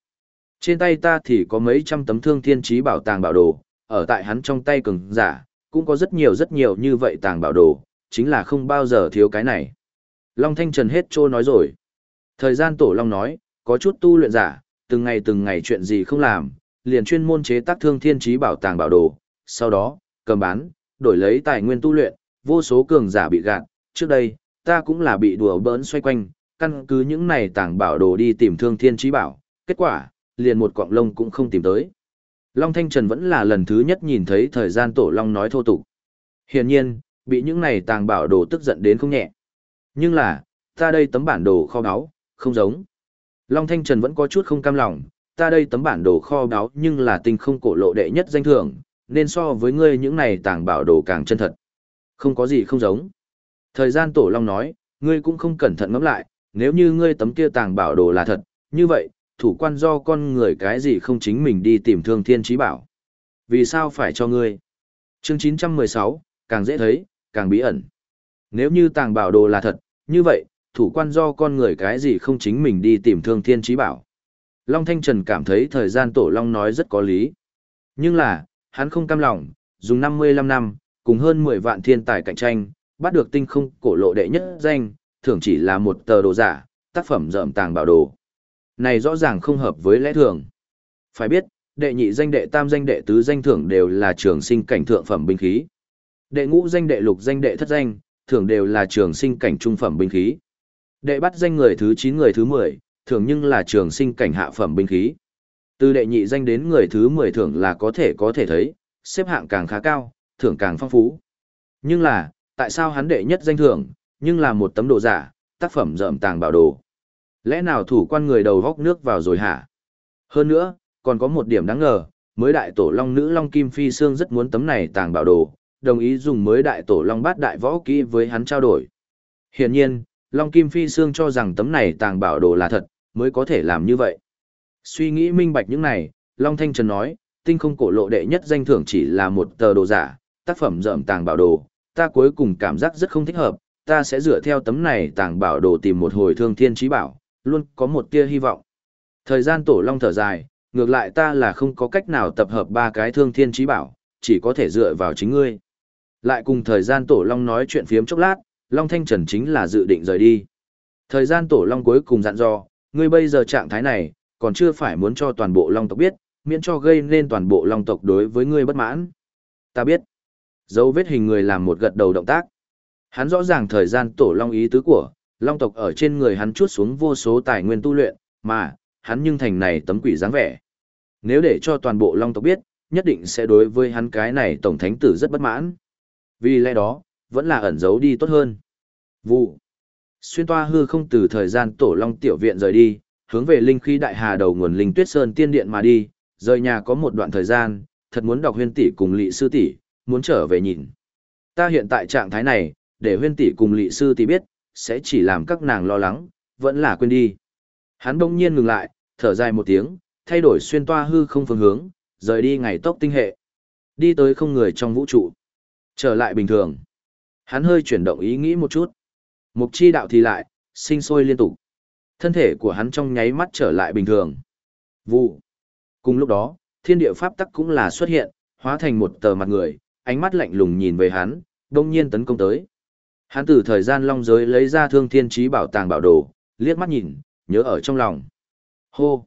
Trên tay ta thì có mấy trăm tấm thương thiên trí bảo tàng bảo đồ, ở tại hắn trong tay cường giả, cũng có rất nhiều rất nhiều như vậy tàng bảo đồ, chính là không bao giờ thiếu cái này. Long Thanh Trần hết trô nói rồi. Thời gian tổ Long nói, có chút tu luyện giả, từng ngày từng ngày chuyện gì không làm, liền chuyên môn chế tác thương thiên trí bảo tàng bảo đồ, sau đó, cầm bán, đổi lấy tài nguyên tu luyện, vô số cường giả bị gạt, trước đây, ta cũng là bị đùa bỡn xoay quanh, căn cứ những này tàng bảo đồ đi tìm thương thiên trí bảo, kết quả, liền một quạng lông cũng không tìm tới. Long Thanh Trần vẫn là lần thứ nhất nhìn thấy thời gian tổ Long nói thô tục. Hiển nhiên, bị những này tàng bảo đồ tức giận đến không nhẹ. Nhưng là, ta đây tấm bản đồ kho báu, không giống. Long Thanh Trần vẫn có chút không cam lòng, ta đây tấm bản đồ kho báu nhưng là tinh không cổ lộ đệ nhất danh thưởng, nên so với ngươi những này tàng bảo đồ càng chân thật. Không có gì không giống. Thời gian tổ Long nói, ngươi cũng không cẩn thận ngẫm lại, nếu như ngươi tấm kia tàng bảo đồ là thật, như vậy, thủ quan do con người cái gì không chính mình đi tìm thương thiên trí bảo. Vì sao phải cho ngươi? Chương 916, càng dễ thấy, càng bí ẩn. Nếu như tàng bảo đồ là thật, như vậy, thủ quan do con người cái gì không chính mình đi tìm thương thiên trí bảo. Long Thanh Trần cảm thấy thời gian tổ Long nói rất có lý. Nhưng là, hắn không cam lòng, dùng 55 năm, cùng hơn 10 vạn thiên tài cạnh tranh, bắt được tinh không cổ lộ đệ nhất danh, thường chỉ là một tờ đồ giả, tác phẩm rợm tàng bảo đồ. Này rõ ràng không hợp với lẽ thường. Phải biết, đệ nhị danh đệ tam danh đệ tứ danh thưởng đều là trường sinh cảnh thượng phẩm binh khí. Đệ ngũ danh đệ lục danh đệ thất danh, thưởng đều là trường sinh cảnh trung phẩm binh khí. Đệ bắt danh người thứ 9 người thứ 10, thưởng nhưng là trường sinh cảnh hạ phẩm binh khí. Từ đệ nhị danh đến người thứ 10 thưởng là có thể có thể thấy, xếp hạng càng khá cao, thưởng càng phong phú. Nhưng là, tại sao hắn đệ nhất danh thưởng, nhưng là một tấm đồ giả, tác phẩm rậm tàng bảo đồ. Lẽ nào thủ quan người đầu góc nước vào rồi hả? Hơn nữa, còn có một điểm đáng ngờ, mới đại tổ long nữ long kim phi xương rất muốn tấm này tàng bảo đồ, đồng ý dùng mới đại tổ long bát đại võ kỹ với hắn trao đổi. Hiển nhiên, long kim phi xương cho rằng tấm này tàng bảo đồ là thật, mới có thể làm như vậy. Suy nghĩ minh bạch những này, Long Thanh Trần nói, tinh không cổ lộ đệ nhất danh thưởng chỉ là một tờ đồ giả, tác phẩm dởm tàng bảo đồ, ta cuối cùng cảm giác rất không thích hợp, ta sẽ dựa theo tấm này tàng bảo đồ tìm một hồi thương thiên trí bảo, luôn có một tia hy vọng. Thời gian tổ long thở dài, ngược lại ta là không có cách nào tập hợp ba cái thương thiên trí bảo, chỉ có thể dựa vào chính ngươi. Lại cùng thời gian tổ long nói chuyện phiếm chốc lát, Long Thanh Trần chính là dự định rời đi. Thời gian tổ long cuối cùng dặn dò, ngươi bây giờ trạng thái này, còn chưa phải muốn cho toàn bộ long tộc biết, miễn cho gây nên toàn bộ long tộc đối với ngươi bất mãn. Ta biết. Dấu vết hình người làm một gật đầu động tác. Hắn rõ ràng thời gian tổ long ý tứ của, long tộc ở trên người hắn chuốt xuống vô số tài nguyên tu luyện, mà, hắn nhưng thành này tấm quỷ dáng vẻ. Nếu để cho toàn bộ long tộc biết, nhất định sẽ đối với hắn cái này tổng thánh tử rất bất mãn. Vì lẽ đó, vẫn là ẩn giấu đi tốt hơn. Vụ. Xuyên toa hư không từ thời gian tổ long tiểu viện rời đi, hướng về linh khí đại hà đầu nguồn linh tuyết sơn tiên điện mà đi, rời nhà có một đoạn thời gian, thật muốn đọc huyên tỷ cùng lị sư tỷ, muốn trở về nhìn. Ta hiện tại trạng thái này, để huyên tỷ cùng lị sư tỷ biết, sẽ chỉ làm các nàng lo lắng, vẫn là quên đi. Hắn đông nhiên ngừng lại, thở dài một tiếng, thay đổi xuyên toa hư không phương hướng, rời đi ngày tốc tinh hệ. Đi tới không người trong vũ trụ. Trở lại bình thường. Hắn hơi chuyển động ý nghĩ một chút. Mục chi đạo thì lại, sinh sôi liên tục. Thân thể của hắn trong nháy mắt trở lại bình thường. Vụ. Cùng lúc đó, thiên địa pháp tắc cũng là xuất hiện, hóa thành một tờ mặt người, ánh mắt lạnh lùng nhìn về hắn, đông nhiên tấn công tới. Hắn từ thời gian long giới lấy ra thương thiên trí bảo tàng bảo đồ, liếc mắt nhìn, nhớ ở trong lòng. Hô!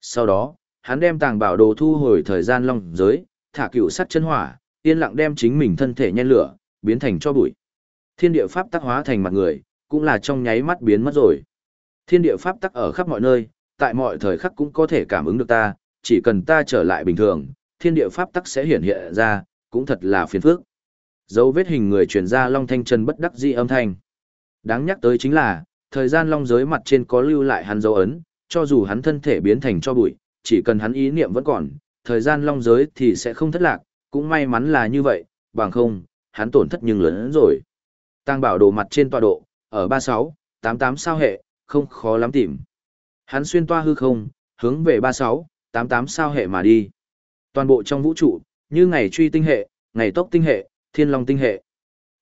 Sau đó, hắn đem tàng bảo đồ thu hồi thời gian long giới, thả cựu sắt chân hỏa, yên lặng đem chính mình thân thể nhen lửa, biến thành cho bụi. Thiên địa pháp tắc hóa thành mặt người, cũng là trong nháy mắt biến mất rồi. Thiên địa pháp tắc ở khắp mọi nơi, tại mọi thời khắc cũng có thể cảm ứng được ta, chỉ cần ta trở lại bình thường, thiên địa pháp tắc sẽ hiện hiện ra, cũng thật là phiền phức. Dấu vết hình người truyền ra Long Thanh Trần bất đắc dĩ âm thanh. Đáng nhắc tới chính là, thời gian long giới mặt trên có lưu lại hắn dấu ấn, cho dù hắn thân thể biến thành cho bụi, chỉ cần hắn ý niệm vẫn còn, thời gian long giới thì sẽ không thất lạc, cũng may mắn là như vậy, bằng không, hắn tổn thất nhưng lớn hơn rồi. Tăng bảo đồ mặt trên tọa độ, ở 36, 88 sao hệ, không khó lắm tìm. Hắn xuyên toa hư không, hướng về 36, 88 sao hệ mà đi. Toàn bộ trong vũ trụ, như ngày truy tinh hệ, ngày tốc tinh hệ, thiên long tinh hệ.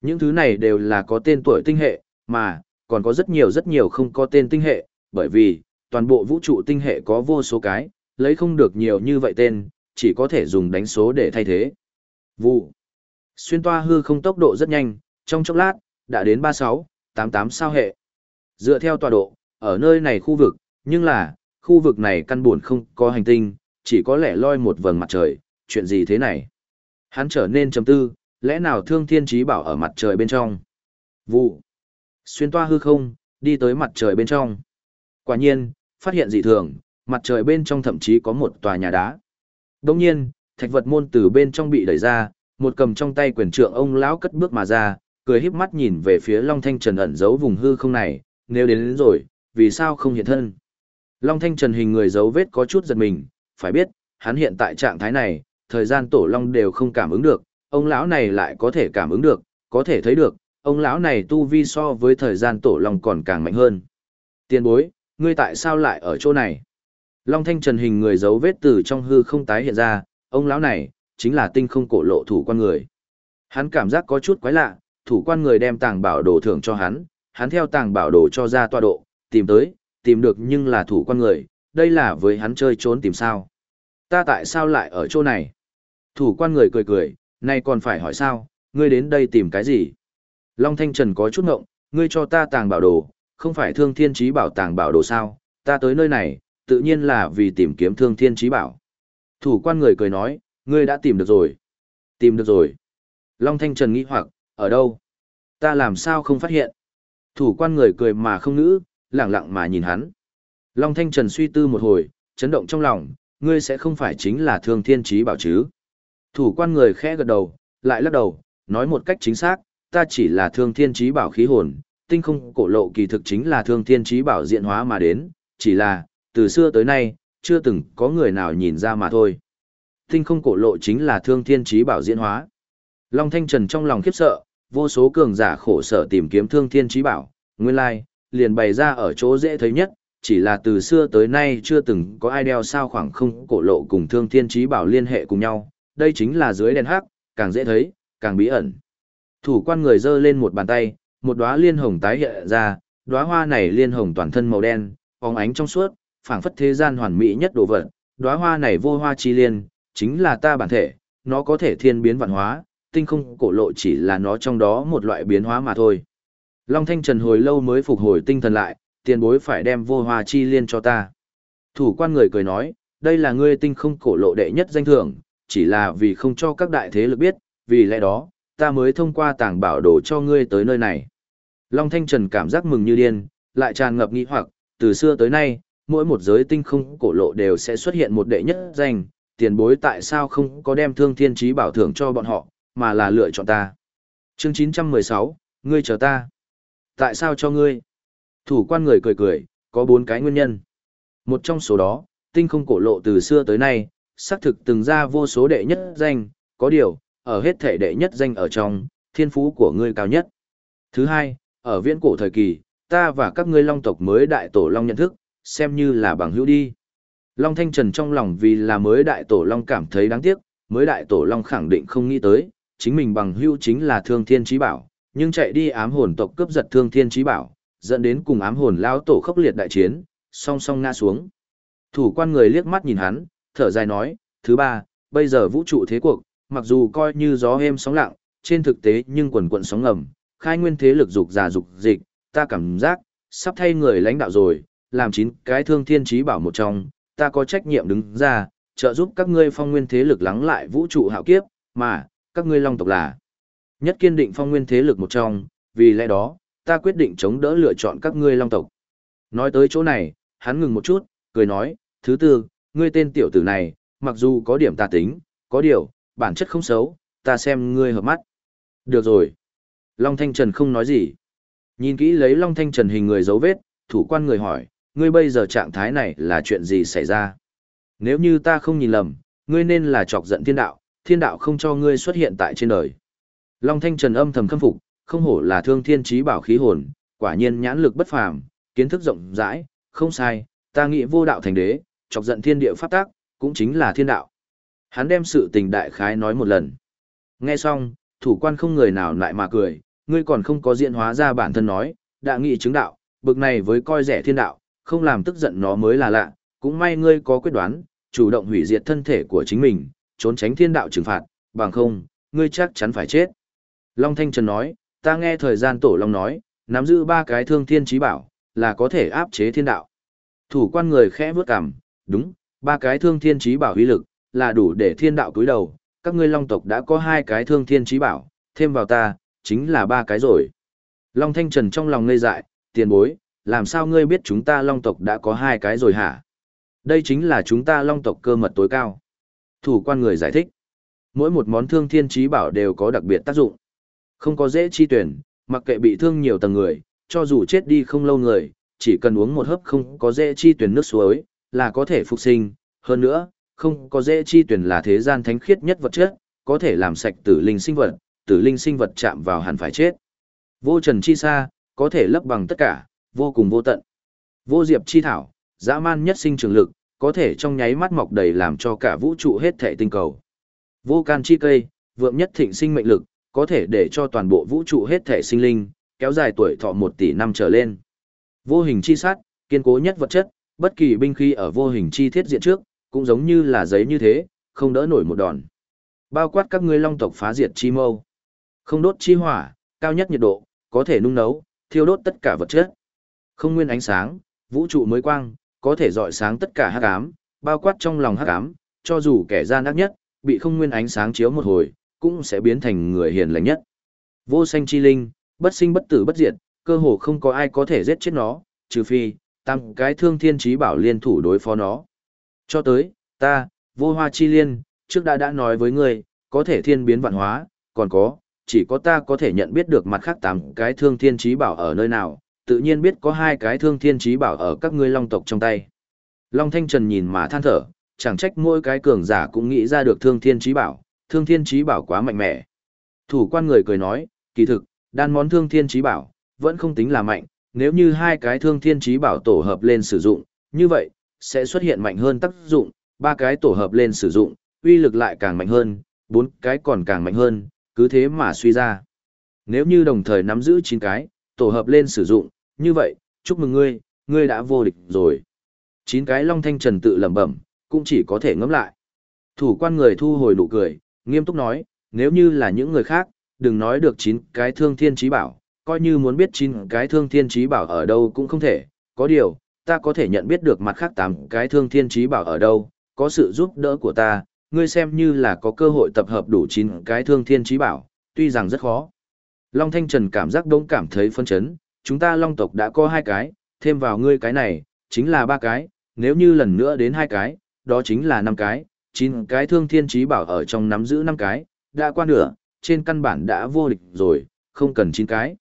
Những thứ này đều là có tên tuổi tinh hệ, mà, còn có rất nhiều rất nhiều không có tên tinh hệ, bởi vì, toàn bộ vũ trụ tinh hệ có vô số cái, lấy không được nhiều như vậy tên, chỉ có thể dùng đánh số để thay thế. Vụ. Xuyên toa hư không tốc độ rất nhanh, trong chốc lát, đã đến 36, 88 sao hệ. Dựa theo tọa độ, ở nơi này khu vực, nhưng là, khu vực này căn buồn không có hành tinh, chỉ có lẻ loi một vầng mặt trời, chuyện gì thế này? Hắn trở nên trầm tư, lẽ nào thương thiên trí bảo ở mặt trời bên trong? Vụ. Xuyên toa hư không, đi tới mặt trời bên trong. Quả nhiên, phát hiện dị thường, mặt trời bên trong thậm chí có một tòa nhà đá. Đồng nhiên, thạch vật môn từ bên trong bị đẩy ra, một cầm trong tay quyền trượng ông lão cất bước mà ra, cười híp mắt nhìn về phía Long Thanh Trần ẩn giấu vùng hư không này, nếu đến, đến rồi, vì sao không hiện thân? Long Thanh Trần hình người dấu vết có chút giật mình, phải biết, hắn hiện tại trạng thái này, thời gian tổ long đều không cảm ứng được, ông lão này lại có thể cảm ứng được, có thể thấy được, ông lão này tu vi so với thời gian tổ long còn càng mạnh hơn. Tiên bối, ngươi tại sao lại ở chỗ này? Long Thanh Trần hình người dấu vết từ trong hư không tái hiện ra, ông lão này, chính là tinh không cổ lộ thủ quan người. Hắn cảm giác có chút quái lạ, thủ quan người đem tàng bảo đồ thưởng cho hắn, hắn theo tàng bảo đồ cho ra tọa độ, tìm tới, tìm được nhưng là thủ quan người, đây là với hắn chơi trốn tìm sao. Ta tại sao lại ở chỗ này? Thủ quan người cười cười, nay còn phải hỏi sao, ngươi đến đây tìm cái gì? Long Thanh Trần có chút ngộng, ngươi cho ta tàng bảo đồ, không phải thương thiên trí bảo tàng bảo đồ sao, ta tới nơi này, tự nhiên là vì tìm kiếm thương thiên trí bảo. Thủ quan người cười nói, ngươi đã tìm được rồi. Tìm được rồi. Long Thanh Trần nghĩ hoặc, ở đâu? Ta làm sao không phát hiện? Thủ quan người cười mà không ngữ, lặng lặng mà nhìn hắn. Long Thanh Trần suy tư một hồi, chấn động trong lòng, ngươi sẽ không phải chính là thương thiên trí bảo chứ. Thủ quan người khẽ gật đầu, lại lắc đầu, nói một cách chính xác, ta chỉ là thương thiên trí bảo khí hồn, tinh không cổ lộ kỳ thực chính là thương thiên trí bảo diện hóa mà đến, chỉ là, từ xưa tới nay, chưa từng có người nào nhìn ra mà thôi. Tinh không cổ lộ chính là thương thiên trí bảo diễn hóa. Long Thanh Trần trong lòng khiếp sợ, vô số cường giả khổ sở tìm kiếm thương thiên trí bảo, nguyên lai, liền bày ra ở chỗ dễ thấy nhất, chỉ là từ xưa tới nay chưa từng có ai đeo sao khoảng không cổ lộ cùng thương thiên trí bảo liên hệ cùng nhau, đây chính là dưới đèn hắc, càng dễ thấy, càng bí ẩn. Thủ quan người giơ lên một bàn tay, một đóa liên hồng tái hiện ra, đóa hoa này liên hồng toàn thân màu đen, phóng ánh trong suốt, phảng phất thế gian hoàn mỹ nhất đồ vật. Đóa hoa này vô hoa chi liên, chính là ta bản thể, nó có thể thiên biến vạn hóa, tinh không cổ lộ chỉ là nó trong đó một loại biến hóa mà thôi. Long Thanh Trần hồi lâu mới phục hồi tinh thần lại, tiền bối phải đem vô hoa chi liên cho ta. Thủ quan người cười nói, đây là ngươi tinh không cổ lộ đệ nhất danh thưởng, chỉ là vì không cho các đại thế lực biết, vì lẽ đó, ta mới thông qua tàng bảo đồ cho ngươi tới nơi này. Long Thanh Trần cảm giác mừng như điên, lại tràn ngập nghi hoặc, từ xưa tới nay, mỗi một giới tinh không cổ lộ đều sẽ xuất hiện một đệ nhất danh, tiền bối tại sao không có đem thương thiên trí bảo thưởng cho bọn họ, mà là lựa chọn ta. Chương 916, ngươi chờ ta. Tại sao cho ngươi? Thủ quan người cười cười, có bốn cái nguyên nhân. Một trong số đó, tinh không cổ lộ từ xưa tới nay, xác thực từng ra vô số đệ nhất danh, có điều, ở hết thể đệ nhất danh ở trong, thiên phú của ngươi cao nhất. Thứ hai, ở viễn cổ thời kỳ, ta và các ngươi long tộc mới đại tổ long nhận thức, xem như là bằng hữu đi. Long Thanh Trần trong lòng vì là mới đại tổ long cảm thấy đáng tiếc, mới đại tổ long khẳng định không nghĩ tới, chính mình bằng hữu chính là thương thiên trí bảo, nhưng chạy đi ám hồn tộc cướp giật thương thiên trí bảo, dẫn đến cùng ám hồn lao tổ khốc liệt đại chiến, song song ngã xuống. Thủ quan người liếc mắt nhìn hắn, thở dài nói, thứ ba, bây giờ vũ trụ thế cuộc, mặc dù coi như gió êm sóng lặng, trên thực tế nhưng quần quận sóng ngầm, khai nguyên thế lực dục già dục dịch, ta cảm giác, sắp thay người lãnh đạo rồi, làm chín cái thương thiên trí bảo một trong, ta có trách nhiệm đứng ra, trợ giúp các ngươi phong nguyên thế lực lắng lại vũ trụ hạo kiếp, mà, các ngươi long tộc là nhất kiên định phong nguyên thế lực một trong, vì lẽ đó, ta quyết định chống đỡ lựa chọn các ngươi long tộc. Nói tới chỗ này, hắn ngừng một chút, cười nói, thứ tư, ngươi tên tiểu tử này, mặc dù có điểm tà tính, có điều, bản chất không xấu, ta xem ngươi hợp mắt. Được rồi. Long Thanh Trần không nói gì. Nhìn kỹ lấy Long Thanh Trần hình người dấu vết, thủ quan người hỏi, ngươi bây giờ trạng thái này là chuyện gì xảy ra? Nếu như ta không nhìn lầm, ngươi nên là chọc giận thiên đạo, thiên đạo không cho ngươi xuất hiện tại trên đời. Long Thanh Trần âm thầm khâm phục, không hổ là thương thiên trí bảo khí hồn, quả nhiên nhãn lực bất phàm, kiến thức rộng rãi, không sai, ta nghĩ vô đạo thành đế, chọc giận thiên địa pháp tác, cũng chính là thiên đạo. Hắn đem sự tình đại khái nói một lần. Nghe xong, thủ quan không người nào lại mà cười, ngươi còn không có diễn hóa ra bản thân nói, đã nghị chứng đạo, bực này với coi rẻ thiên đạo, không làm tức giận nó mới là lạ, cũng may ngươi có quyết đoán, chủ động hủy diệt thân thể của chính mình, trốn tránh thiên đạo trừng phạt, bằng không, ngươi chắc chắn phải chết. Long Thanh Trần nói, ta nghe thời gian tổ Long nói, nắm giữ ba cái thương thiên trí bảo, là có thể áp chế thiên đạo. Thủ quan người khẽ vướt cằm, đúng, ba cái thương thiên trí bảo uy lực, là đủ để thiên đạo cúi đầu, các ngươi long tộc đã có hai cái thương thiên trí bảo, thêm vào ta, chính là ba cái rồi. Long Thanh Trần trong lòng ngây dại, tiền bối, làm sao ngươi biết chúng ta long tộc đã có hai cái rồi hả? Đây chính là chúng ta long tộc cơ mật tối cao. Thủ quan người giải thích. Mỗi một món thương thiên trí bảo đều có đặc biệt tác dụng. Không có dễ chi tuyển, mặc kệ bị thương nhiều tầng người, cho dù chết đi không lâu người, chỉ cần uống một hớp không có dễ chi tuyển nước suối, là có thể phục sinh. Hơn nữa, không có dễ chi tuyển là thế gian thánh khiết nhất vật chất, có thể làm sạch tử linh sinh vật, tử linh sinh vật chạm vào hẳn phải chết. Vô trần chi xa, có thể lấp bằng tất cả, vô cùng vô tận. Vô diệp chi thảo, dã man nhất sinh trường lực, có thể trong nháy mắt mọc đầy làm cho cả vũ trụ hết thể tinh cầu. Vô can chi cây, vượng nhất thịnh sinh mệnh lực, có thể để cho toàn bộ vũ trụ hết thể sinh linh, kéo dài tuổi thọ 1 tỷ năm trở lên. Vô hình chi sát, kiên cố nhất vật chất, bất kỳ binh khí ở vô hình chi thiết diện trước, cũng giống như là giấy như thế, không đỡ nổi một đòn. Bao quát các ngươi long tộc phá diệt chi mâu. Không đốt chi hỏa, cao nhất nhiệt độ, có thể nung nấu, thiêu đốt tất cả vật chất. Không nguyên ánh sáng, vũ trụ mới quang, có thể dọi sáng tất cả hắc ám, bao quát trong lòng hắc ám, cho dù kẻ gian ác nhất, bị không nguyên ánh sáng chiếu một hồi, cũng sẽ biến thành người hiền lành nhất. Vô sanh chi linh, bất sinh bất tử bất diệt, cơ hồ không có ai có thể giết chết nó, trừ phi, tăng cái thương thiên trí bảo liên thủ đối phó nó. Cho tới, ta, vô hoa chi liên, trước đã đã nói với ngươi, có thể thiên biến vạn hóa, còn có, chỉ có ta có thể nhận biết được mặt khác tám cái thương thiên trí bảo ở nơi nào, tự nhiên biết có hai cái thương thiên trí bảo ở các ngươi long tộc trong tay. Long Thanh Trần nhìn mà than thở, chẳng trách mỗi cái cường giả cũng nghĩ ra được thương thiên trí bảo, thương thiên trí bảo quá mạnh mẽ. Thủ quan người cười nói, kỳ thực, đan món thương thiên trí bảo, vẫn không tính là mạnh, nếu như hai cái thương thiên trí bảo tổ hợp lên sử dụng, như vậy, sẽ xuất hiện mạnh hơn tác dụng, ba cái tổ hợp lên sử dụng, uy lực lại càng mạnh hơn, bốn cái còn càng mạnh hơn, cứ thế mà suy ra. Nếu như đồng thời nắm giữ chín cái, tổ hợp lên sử dụng, như vậy, chúc mừng ngươi, ngươi đã vô địch rồi. Chín cái long thanh trần tự lẩm bẩm, cũng chỉ có thể ngẫm lại. Thủ quan người thu hồi nụ cười, nghiêm túc nói, nếu như là những người khác, đừng nói được chín cái thương thiên trí bảo, coi như muốn biết chín cái thương thiên trí bảo ở đâu cũng không thể, có điều, ta có thể nhận biết được mặt khác tám cái thương thiên trí bảo ở đâu, có sự giúp đỡ của ta, ngươi xem như là có cơ hội tập hợp đủ chín cái thương thiên trí bảo, tuy rằng rất khó. Long Thanh Trần cảm giác đông cảm thấy phân chấn, chúng ta Long tộc đã có hai cái, thêm vào ngươi cái này, chính là ba cái, nếu như lần nữa đến hai cái, đó chính là năm cái, chín cái thương thiên trí bảo ở trong nắm giữ năm cái, đã qua nửa, trên căn bản đã vô địch rồi, không cần chín cái.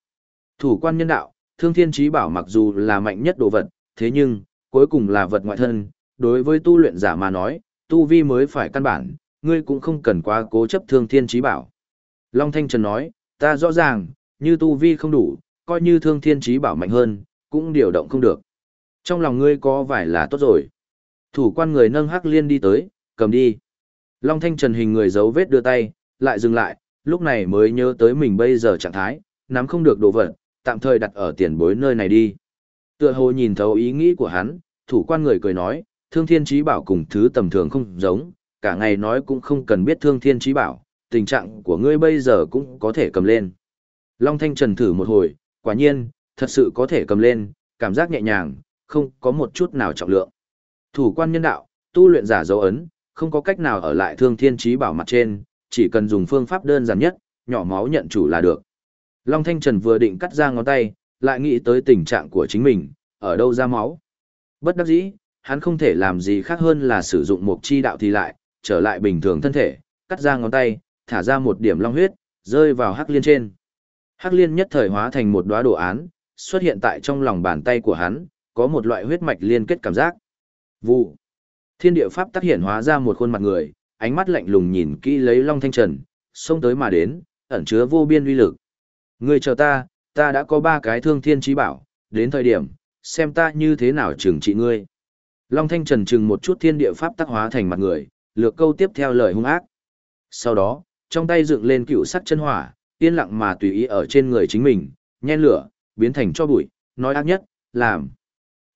Thủ quan nhân đạo, thương thiên trí bảo mặc dù là mạnh nhất đồ vật, thế nhưng, cuối cùng là vật ngoại thân, đối với tu luyện giả mà nói, tu vi mới phải căn bản, ngươi cũng không cần quá cố chấp thương thiên trí bảo. Long Thanh Trần nói, ta rõ ràng, như tu vi không đủ, coi như thương thiên trí bảo mạnh hơn, cũng điều động không được. Trong lòng ngươi có vải là tốt rồi. Thủ quan người nâng hắc liên đi tới, cầm đi. Long Thanh Trần hình người giấu vết đưa tay, lại dừng lại, lúc này mới nhớ tới mình bây giờ trạng thái, nắm không được đồ vật, tạm thời đặt ở tiền bối nơi này đi. Tựa hồ nhìn thấu ý nghĩ của hắn, thủ quan người cười nói, thương thiên trí bảo cùng thứ tầm thường không giống, cả ngày nói cũng không cần biết thương thiên trí bảo, tình trạng của ngươi bây giờ cũng có thể cầm lên. Long Thanh Trần thử một hồi, quả nhiên, thật sự có thể cầm lên, cảm giác nhẹ nhàng, không có một chút nào trọng lượng. Thủ quan nhân đạo, tu luyện giả dấu ấn, không có cách nào ở lại thương thiên trí bảo mặt trên, chỉ cần dùng phương pháp đơn giản nhất, nhỏ máu nhận chủ là được. Long Thanh Trần vừa định cắt ra ngón tay, lại nghĩ tới tình trạng của chính mình, ở đâu ra máu. Bất đắc dĩ, hắn không thể làm gì khác hơn là sử dụng một chi đạo thì lại, trở lại bình thường thân thể, cắt ra ngón tay, thả ra một điểm long huyết, rơi vào hắc liên trên. Hắc liên nhất thời hóa thành một đóa đồ án, xuất hiện tại trong lòng bàn tay của hắn, có một loại huyết mạch liên kết cảm giác. Vụ. Thiên địa pháp tác hiện hóa ra một khuôn mặt người, ánh mắt lạnh lùng nhìn kỹ lấy Long Thanh Trần, xông tới mà đến, ẩn chứa vô biên uy lực. Ngươi chờ ta, ta đã có ba cái thương thiên trí bảo, đến thời điểm, xem ta như thế nào trừng trị ngươi. Long Thanh Trần trừng một chút thiên địa pháp tác hóa thành mặt người, lược câu tiếp theo lời hung ác. Sau đó, trong tay dựng lên cựu sắc chân hỏa, yên lặng mà tùy ý ở trên người chính mình, nhen lửa, biến thành cho bụi, nói ác nhất, làm.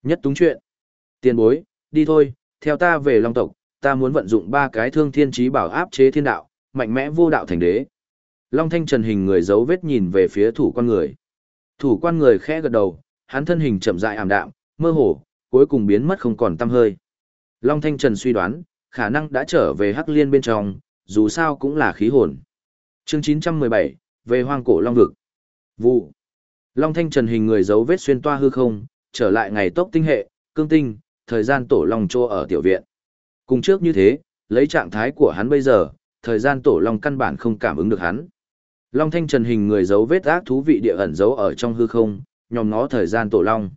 Nhất túng chuyện. Tiền bối, đi thôi, theo ta về Long tộc, ta muốn vận dụng ba cái thương thiên trí bảo áp chế thiên đạo, mạnh mẽ vô đạo thành đế. Long Thanh Trần hình người dấu vết nhìn về phía thủ quan người. Thủ quan người khẽ gật đầu, hắn thân hình chậm rãi ảm đạm, mơ hồ, cuối cùng biến mất không còn tăm hơi. Long Thanh Trần suy đoán, khả năng đã trở về Hắc Liên bên trong, dù sao cũng là khí hồn. Chương 917, về hoang cổ Long Vực. Vụ. Long Thanh Trần hình người dấu vết xuyên toa hư không, trở lại ngày tốc tinh hệ, cương tinh, thời gian tổ Long Chô ở tiểu viện. Cùng trước như thế, lấy trạng thái của hắn bây giờ, thời gian tổ Long căn bản không cảm ứng được hắn. Long Thanh Trần hình người dấu vết ác thú vị địa ẩn giấu ở trong hư không, nhòm ngó thời gian tổ Long.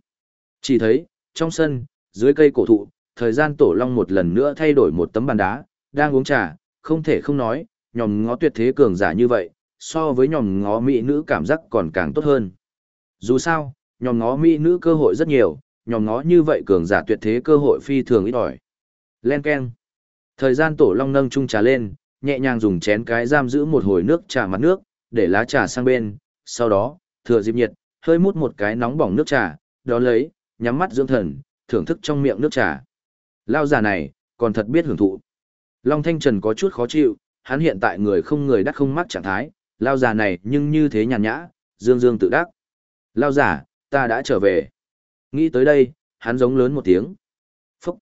Chỉ thấy, trong sân, dưới cây cổ thụ, thời gian tổ Long một lần nữa thay đổi một tấm bàn đá, đang uống trà, không thể không nói, nhòm ngó tuyệt thế cường giả như vậy, so với nhòm ngó mỹ nữ cảm giác còn càng tốt hơn. Dù sao, nhòm ngó mỹ nữ cơ hội rất nhiều, nhòm ngó như vậy cường giả tuyệt thế cơ hội phi thường ít ỏi. Len Ken. Thời gian tổ long nâng chung trà lên, nhẹ nhàng dùng chén cái giam giữ một hồi nước trà mặt nước, để lá trà sang bên, sau đó, thừa dịp nhiệt, hơi mút một cái nóng bỏng nước trà, đó lấy, nhắm mắt dưỡng thần, thưởng thức trong miệng nước trà. Lao già này, còn thật biết hưởng thụ. Long Thanh Trần có chút khó chịu, hắn hiện tại người không người đắc không mắc trạng thái, lao già này nhưng như thế nhàn nhã, dương dương tự đắc. Lao giả, ta đã trở về. Nghĩ tới đây, hắn giống lớn một tiếng. Phúc!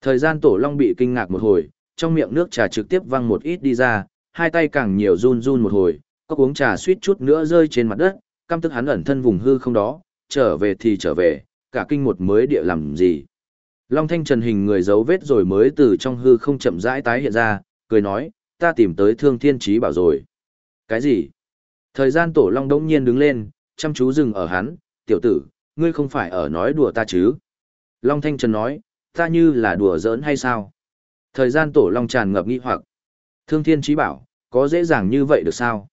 Thời gian tổ long bị kinh ngạc một hồi, trong miệng nước trà trực tiếp văng một ít đi ra, hai tay càng nhiều run run một hồi, cốc uống trà suýt chút nữa rơi trên mặt đất, căm tức hắn ẩn thân vùng hư không đó, trở về thì trở về, cả kinh một mới địa làm gì. Long Thanh Trần hình người dấu vết rồi mới từ trong hư không chậm rãi tái hiện ra, cười nói, ta tìm tới thương thiên trí bảo rồi. Cái gì? Thời gian tổ Long đống nhiên đứng lên, chăm chú dừng ở hắn, tiểu tử, ngươi không phải ở nói đùa ta chứ? Long Thanh Trần nói, ta như là đùa giỡn hay sao? Thời gian tổ Long tràn ngập nghi hoặc. Thương thiên trí bảo, có dễ dàng như vậy được sao?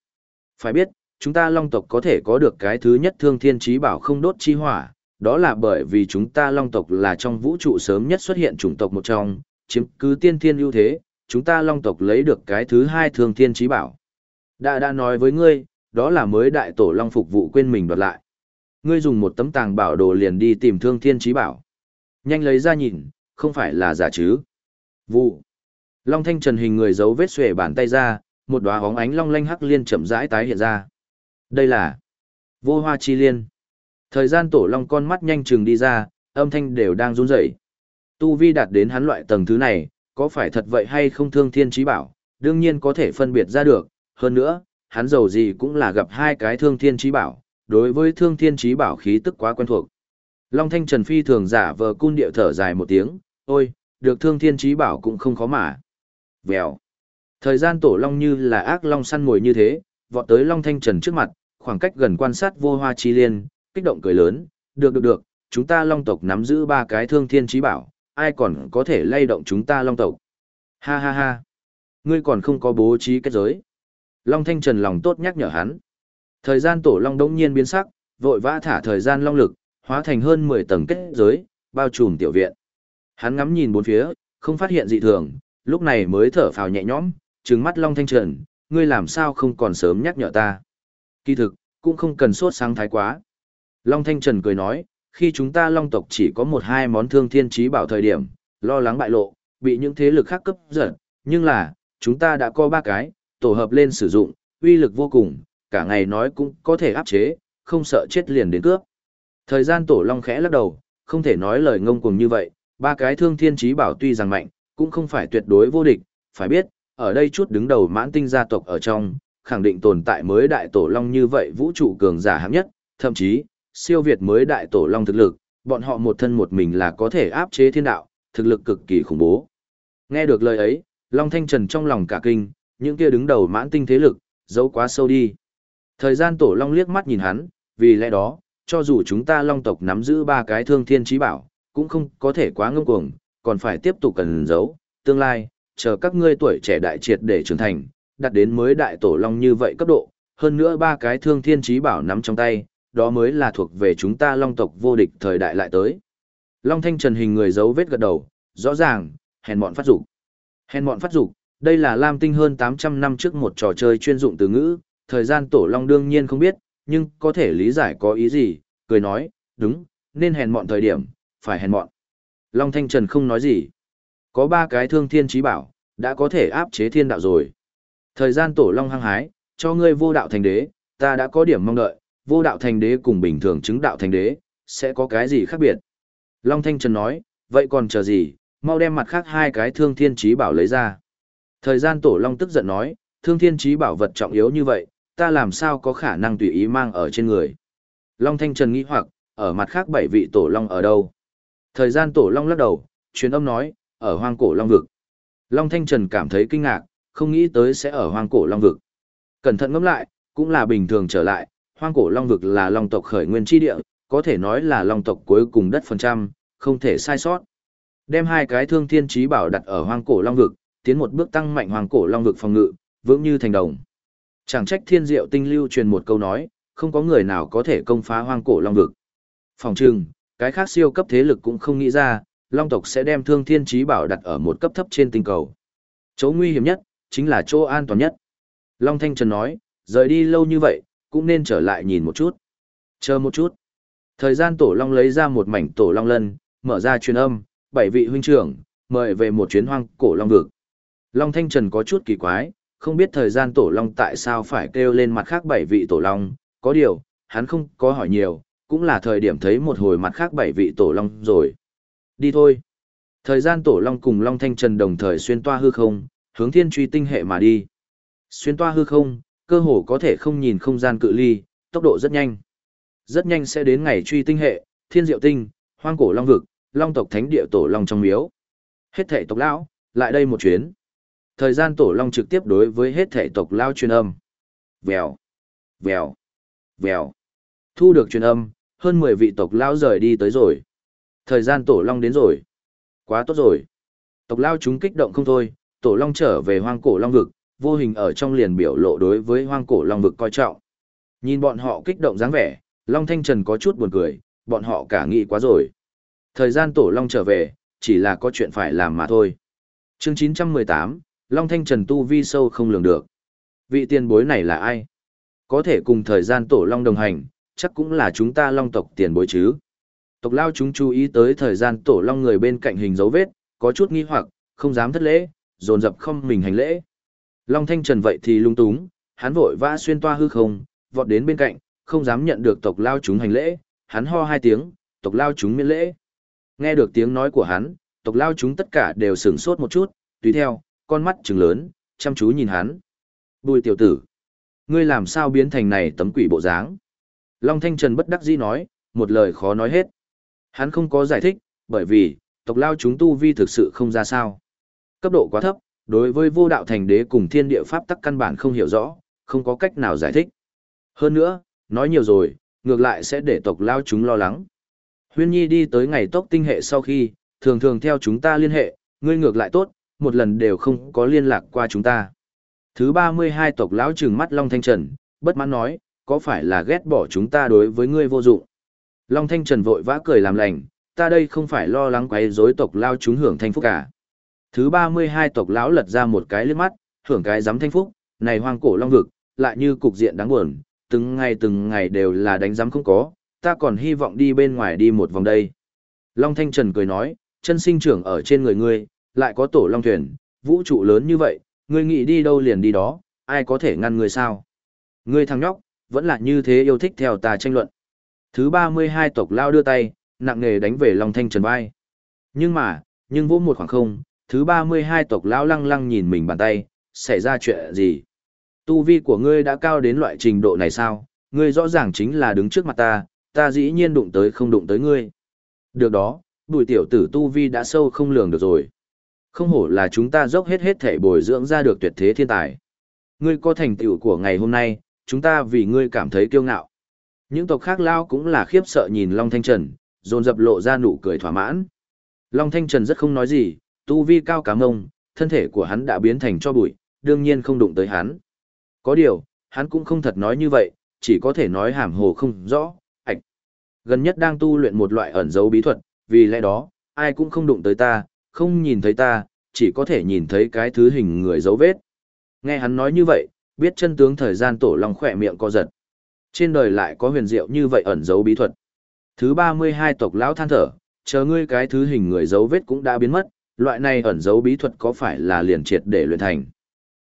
Phải biết, chúng ta Long tộc có thể có được cái thứ nhất thương thiên trí bảo không đốt chi hỏa, đó là bởi vì chúng ta Long tộc là trong vũ trụ sớm nhất xuất hiện chủng tộc một trong, chiếm cứ tiên thiên ưu thế, chúng ta Long tộc lấy được cái thứ hai thương thiên trí bảo. Đã đã nói với ngươi, đó là mới đại tổ Long phục vụ quên mình đoạt lại. Ngươi dùng một tấm tàng bảo đồ liền đi tìm thương thiên trí bảo. Nhanh lấy ra nhìn, không phải là giả chứ. Vụ. Long thanh trần hình người giấu vết xuể bàn tay ra, một đóa hóng ánh long lanh hắc liên chậm rãi tái hiện ra. Đây là vô hoa chi liên. Thời gian tổ long con mắt nhanh chừng đi ra, âm thanh đều đang run rẩy. Tu vi đạt đến hắn loại tầng thứ này, có phải thật vậy hay không thương thiên trí bảo, đương nhiên có thể phân biệt ra được, hơn nữa, hắn giàu gì cũng là gặp hai cái thương thiên trí bảo, đối với thương thiên trí bảo khí tức quá quen thuộc. Long thanh trần phi thường giả vờ cun điệu thở dài một tiếng, ôi, được thương thiên trí bảo cũng không khó mà. Vèo. Thời gian tổ long như là ác long săn mồi như thế, vọt tới long thanh trần trước mặt, khoảng cách gần quan sát vô hoa chi liên, kích động cười lớn, được được được, chúng ta long tộc nắm giữ ba cái thương thiên trí bảo, ai còn có thể lay động chúng ta long tộc. Ha ha ha, ngươi còn không có bố trí kết giới. Long thanh trần lòng tốt nhắc nhở hắn. Thời gian tổ long đống nhiên biến sắc, vội vã thả thời gian long lực, hóa thành hơn 10 tầng kết giới, bao trùm tiểu viện. Hắn ngắm nhìn bốn phía, không phát hiện dị thường, lúc này mới thở phào nhẹ nhõm, trừng mắt Long Thanh Trần, ngươi làm sao không còn sớm nhắc nhở ta. Kỳ thực, cũng không cần sốt sáng thái quá. Long Thanh Trần cười nói, khi chúng ta Long tộc chỉ có một hai món thương thiên trí bảo thời điểm, lo lắng bại lộ, bị những thế lực khác cấp giật, nhưng là, chúng ta đã có ba cái, tổ hợp lên sử dụng, uy lực vô cùng, cả ngày nói cũng có thể áp chế, không sợ chết liền đến cướp. Thời gian tổ Long khẽ lắc đầu, không thể nói lời ngông cuồng như vậy, ba cái thương thiên trí bảo tuy rằng mạnh, cũng không phải tuyệt đối vô địch, phải biết, ở đây chút đứng đầu mãn tinh gia tộc ở trong, khẳng định tồn tại mới đại tổ long như vậy vũ trụ cường giả hạng nhất, thậm chí, siêu việt mới đại tổ long thực lực, bọn họ một thân một mình là có thể áp chế thiên đạo, thực lực cực kỳ khủng bố. Nghe được lời ấy, Long Thanh Trần trong lòng cả kinh, những kia đứng đầu mãn tinh thế lực, giấu quá sâu đi. Thời gian tổ long liếc mắt nhìn hắn, vì lẽ đó, cho dù chúng ta long tộc nắm giữ ba cái thương thiên trí bảo, cũng không có thể quá ngông cuồng, còn phải tiếp tục cần giấu, tương lai, chờ các ngươi tuổi trẻ đại triệt để trưởng thành, đạt đến mới đại tổ long như vậy cấp độ, hơn nữa ba cái thương thiên trí bảo nắm trong tay, đó mới là thuộc về chúng ta long tộc vô địch thời đại lại tới. Long thanh trần hình người giấu vết gật đầu, rõ ràng, hèn mọn phát dục Hèn mọn phát dục đây là Lam Tinh hơn 800 năm trước một trò chơi chuyên dụng từ ngữ, thời gian tổ long đương nhiên không biết, nhưng có thể lý giải có ý gì, cười nói, đúng, nên hèn mọn thời điểm, phải hèn mọn. Long Thanh Trần không nói gì. Có ba cái thương thiên trí bảo, đã có thể áp chế thiên đạo rồi. Thời gian tổ long hăng hái, cho ngươi vô đạo thành đế, ta đã có điểm mong đợi, vô đạo thành đế cùng bình thường chứng đạo thành đế, sẽ có cái gì khác biệt. Long Thanh Trần nói, vậy còn chờ gì, mau đem mặt khác hai cái thương thiên trí bảo lấy ra. Thời gian tổ long tức giận nói, thương thiên trí bảo vật trọng yếu như vậy, ta làm sao có khả năng tùy ý mang ở trên người. Long Thanh Trần nghĩ hoặc, ở mặt khác bảy vị tổ long ở đâu. Thời gian tổ long lắc đầu, truyền âm nói, ở hoang cổ long vực. Long Thanh Trần cảm thấy kinh ngạc, không nghĩ tới sẽ ở hoang cổ long vực. Cẩn thận ngẫm lại, cũng là bình thường trở lại, hoang cổ long vực là long tộc khởi nguyên tri địa, có thể nói là long tộc cuối cùng đất phần trăm, không thể sai sót. Đem hai cái thương thiên trí bảo đặt ở hoang cổ long vực, tiến một bước tăng mạnh hoang cổ long vực phòng ngự, vững như thành đồng. Chẳng trách thiên diệu tinh lưu truyền một câu nói, không có người nào có thể công phá hoang cổ long vực. Phòng trừng, cái khác siêu cấp thế lực cũng không nghĩ ra, long tộc sẽ đem thương thiên trí bảo đặt ở một cấp thấp trên tinh cầu. Chỗ nguy hiểm nhất, chính là chỗ an toàn nhất. Long Thanh Trần nói, rời đi lâu như vậy, cũng nên trở lại nhìn một chút. Chờ một chút. Thời gian tổ long lấy ra một mảnh tổ long lân, mở ra truyền âm, bảy vị huynh trưởng, mời về một chuyến hoang cổ long vực. Long Thanh Trần có chút kỳ quái, không biết thời gian tổ long tại sao phải kêu lên mặt khác bảy vị tổ long, có điều, hắn không có hỏi nhiều, cũng là thời điểm thấy một hồi mặt khác bảy vị tổ long rồi. Đi thôi. Thời gian tổ long cùng long thanh trần đồng thời xuyên toa hư không, hướng thiên truy tinh hệ mà đi. Xuyên toa hư không, cơ hồ có thể không nhìn không gian cự ly, tốc độ rất nhanh. Rất nhanh sẽ đến ngày truy tinh hệ, thiên diệu tinh, hoang cổ long vực, long tộc thánh địa tổ long trong miếu. Hết thể tộc lão, lại đây một chuyến. Thời gian tổ long trực tiếp đối với hết thể tộc lao truyền âm. Vèo, vèo, vèo. Thu được truyền âm, hơn 10 vị tộc lao rời đi tới rồi. Thời gian tổ long đến rồi. Quá tốt rồi. Tộc lao chúng kích động không thôi, tổ long trở về hoang cổ long vực, vô hình ở trong liền biểu lộ đối với hoang cổ long vực coi trọng. Nhìn bọn họ kích động dáng vẻ, Long Thanh Trần có chút buồn cười, bọn họ cả nghĩ quá rồi. Thời gian tổ Long trở về, chỉ là có chuyện phải làm mà thôi. chương 918, Long Thanh Trần tu vi sâu không lường được. Vị tiền bối này là ai? Có thể cùng thời gian tổ Long đồng hành, chắc cũng là chúng ta Long tộc tiền bối chứ. Tộc lao chúng chú ý tới thời gian tổ Long người bên cạnh hình dấu vết, có chút nghi hoặc, không dám thất lễ, dồn dập không mình hành lễ. Long Thanh Trần vậy thì lung túng, hắn vội vã xuyên toa hư không, vọt đến bên cạnh, không dám nhận được tộc lao chúng hành lễ, hắn ho hai tiếng, tộc lao chúng miễn lễ. Nghe được tiếng nói của hắn, tộc lao chúng tất cả đều sửng sốt một chút, tùy theo, con mắt trừng lớn, chăm chú nhìn hắn. Bùi tiểu tử, ngươi làm sao biến thành này tấm quỷ bộ dáng? Long Thanh Trần bất đắc dĩ nói, một lời khó nói hết. Hắn không có giải thích, bởi vì, tộc lao chúng tu vi thực sự không ra sao. Cấp độ quá thấp, đối với vô đạo thành đế cùng thiên địa pháp tắc căn bản không hiểu rõ, không có cách nào giải thích. Hơn nữa, nói nhiều rồi, ngược lại sẽ để tộc lao chúng lo lắng. Huyên Nhi đi tới ngày tốc tinh hệ sau khi, thường thường theo chúng ta liên hệ, ngươi ngược lại tốt, một lần đều không có liên lạc qua chúng ta. Thứ 32 tộc lão trừng mắt Long Thanh Trần, bất mãn nói, có phải là ghét bỏ chúng ta đối với ngươi vô dụng. Long Thanh Trần vội vã cười làm lành, ta đây không phải lo lắng quấy rối tộc lao chúng hưởng thanh phúc cả. Thứ 32 tộc lão lật ra một cái liếc mắt, hưởng cái giám thanh phúc, này hoang cổ long vực, lại như cục diện đáng buồn, từng ngày từng ngày đều là đánh giám không có, ta còn hy vọng đi bên ngoài đi một vòng đây. Long Thanh Trần cười nói, chân sinh trưởng ở trên người ngươi, lại có tổ long thuyền, vũ trụ lớn như vậy, ngươi nghĩ đi đâu liền đi đó, ai có thể ngăn ngươi sao? Ngươi thằng nhóc, vẫn là như thế yêu thích theo ta tranh luận. Thứ 32 tộc lao đưa tay, nặng nề đánh về Long Thanh Trần vai. Nhưng mà, nhưng vỗ một khoảng không, thứ 32 tộc lão lăng lăng nhìn mình bàn tay, xảy ra chuyện gì? Tu vi của ngươi đã cao đến loại trình độ này sao? Ngươi rõ ràng chính là đứng trước mặt ta, ta dĩ nhiên đụng tới không đụng tới ngươi. Được đó, bùi tiểu tử tu vi đã sâu không lường được rồi. Không hổ là chúng ta dốc hết hết thể bồi dưỡng ra được tuyệt thế thiên tài. Ngươi có thành tựu của ngày hôm nay, chúng ta vì ngươi cảm thấy kiêu ngạo. Những tộc khác lao cũng là khiếp sợ nhìn Long Thanh Trần, dồn dập lộ ra nụ cười thỏa mãn. Long Thanh Trần rất không nói gì, tu vi cao cá mông, thân thể của hắn đã biến thành cho bụi, đương nhiên không đụng tới hắn. Có điều, hắn cũng không thật nói như vậy, chỉ có thể nói hàm hồ không rõ, ạch. Gần nhất đang tu luyện một loại ẩn dấu bí thuật, vì lẽ đó, ai cũng không đụng tới ta, không nhìn thấy ta, chỉ có thể nhìn thấy cái thứ hình người dấu vết. Nghe hắn nói như vậy, biết chân tướng thời gian tổ long khỏe miệng co giật. Trên đời lại có huyền diệu như vậy ẩn dấu bí thuật. Thứ 32 tộc lão than thở, chờ ngươi cái thứ hình người dấu vết cũng đã biến mất, loại này ẩn dấu bí thuật có phải là liền triệt để luyện thành.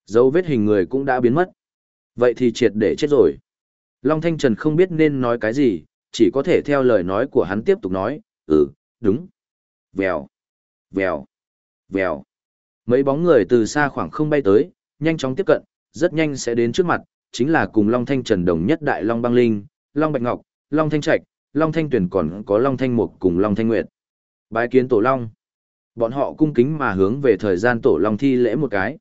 Dấu vết hình người cũng đã biến mất. Vậy thì triệt để chết rồi. Long Thanh Trần không biết nên nói cái gì, chỉ có thể theo lời nói của hắn tiếp tục nói, ừ, đúng. Vèo, vèo, vèo. Mấy bóng người từ xa khoảng không bay tới, nhanh chóng tiếp cận, rất nhanh sẽ đến trước mặt, chính là cùng Long Thanh Trần đồng nhất đại Long Băng Linh, Long Bạch Ngọc, Long Thanh Trạch, Long Thanh Tuyển còn có Long Thanh Mục cùng Long Thanh Nguyệt. Bái kiến Tổ Long. Bọn họ cung kính mà hướng về thời gian Tổ Long thi lễ một cái.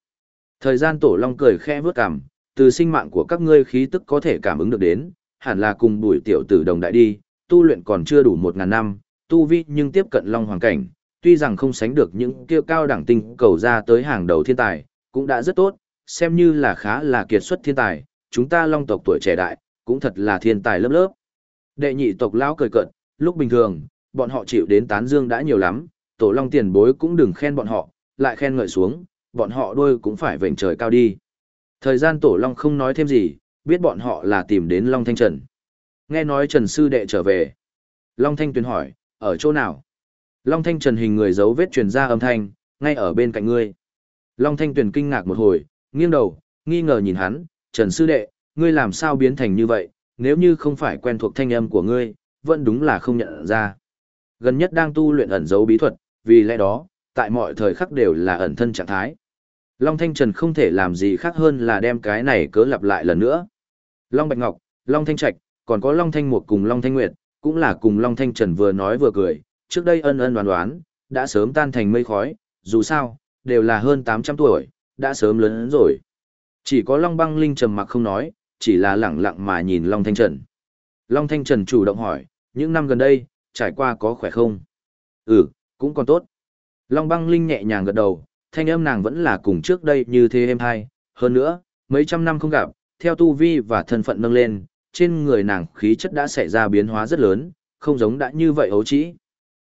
Thời gian Tổ Long cười khẽ vướt cằm, từ sinh mạng của các ngươi khí tức có thể cảm ứng được đến, hẳn là cùng bùi tiểu tử đồng đại đi, tu luyện còn chưa đủ một ngàn năm, tu vi nhưng tiếp cận Long Hoàng Cảnh, tuy rằng không sánh được những kia cao đẳng tinh cầu ra tới hàng đầu thiên tài, cũng đã rất tốt, xem như là khá là kiệt xuất thiên tài, chúng ta long tộc tuổi trẻ đại, cũng thật là thiên tài lớp lớp. Đệ nhị tộc lão cười cợt, lúc bình thường, bọn họ chịu đến tán dương đã nhiều lắm, tổ long tiền bối cũng đừng khen bọn họ, lại khen ngợi xuống, bọn họ đôi cũng phải vểnh trời cao đi. Thời gian tổ long không nói thêm gì, biết bọn họ là tìm đến Long Thanh Trần. Nghe nói Trần Sư Đệ trở về. Long Thanh Tuyền hỏi, ở chỗ nào? Long Thanh Trần hình người giấu vết truyền ra âm thanh, ngay ở bên cạnh ngươi. Long Thanh Tuyền kinh ngạc một hồi, nghiêng đầu, nghi ngờ nhìn hắn, Trần Sư Đệ, ngươi làm sao biến thành như vậy, nếu như không phải quen thuộc thanh âm của ngươi, vẫn đúng là không nhận ra. Gần nhất đang tu luyện ẩn dấu bí thuật, vì lẽ đó, tại mọi thời khắc đều là ẩn thân trạng thái. Long Thanh Trần không thể làm gì khác hơn là đem cái này cớ lặp lại lần nữa. Long Bạch Ngọc, Long Thanh Trạch, còn có Long Thanh Mục cùng Long Thanh Nguyệt, cũng là cùng Long Thanh Trần vừa nói vừa cười, trước đây ân ân đoán đoán, đã sớm tan thành mây khói, dù sao, đều là hơn 800 tuổi, đã sớm lớn rồi. Chỉ có Long Băng Linh trầm mặc không nói, chỉ là lẳng lặng mà nhìn Long Thanh Trần. Long Thanh Trần chủ động hỏi, những năm gần đây, trải qua có khỏe không? Ừ, cũng còn tốt. Long Băng Linh nhẹ nhàng gật đầu, thanh âm nàng vẫn là cùng trước đây như thế em hai. Hơn nữa, mấy trăm năm không gặp, theo tu vi và thân phận nâng lên, trên người nàng khí chất đã xảy ra biến hóa rất lớn, không giống đã như vậy ấu trĩ.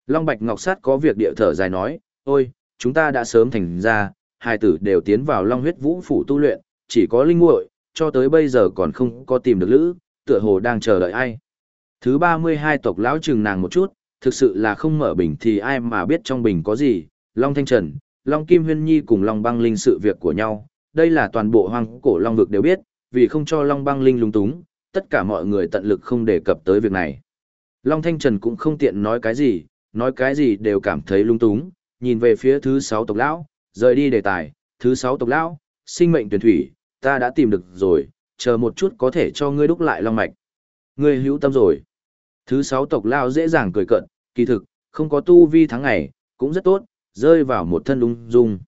Long Bạch Ngọc Sát có việc địa thở dài nói, ôi, chúng ta đã sớm thành ra, hai tử đều tiến vào Long huyết vũ phủ tu luyện, chỉ có linh muội cho tới bây giờ còn không có tìm được lữ, tựa hồ đang chờ đợi ai. Thứ 32 tộc lão chừng nàng một chút, thực sự là không mở bình thì ai mà biết trong bình có gì, Long Thanh Trần, Long Kim Huyên Nhi cùng Long Băng Linh sự việc của nhau, đây là toàn bộ hoang cổ Long vực đều biết, vì không cho Long Băng Linh lung túng, tất cả mọi người tận lực không đề cập tới việc này. Long Thanh Trần cũng không tiện nói cái gì, nói cái gì đều cảm thấy lung túng, nhìn về phía thứ sáu tộc lão, rời đi đề tài, thứ sáu tộc lão, sinh mệnh tuyển thủy, ta đã tìm được rồi, chờ một chút có thể cho ngươi đúc lại long mạch. Ngươi hữu tâm rồi. Thứ sáu tộc lao dễ dàng cười cận, kỳ thực, không có tu vi tháng ngày, cũng rất tốt, rơi vào một thân ung dung.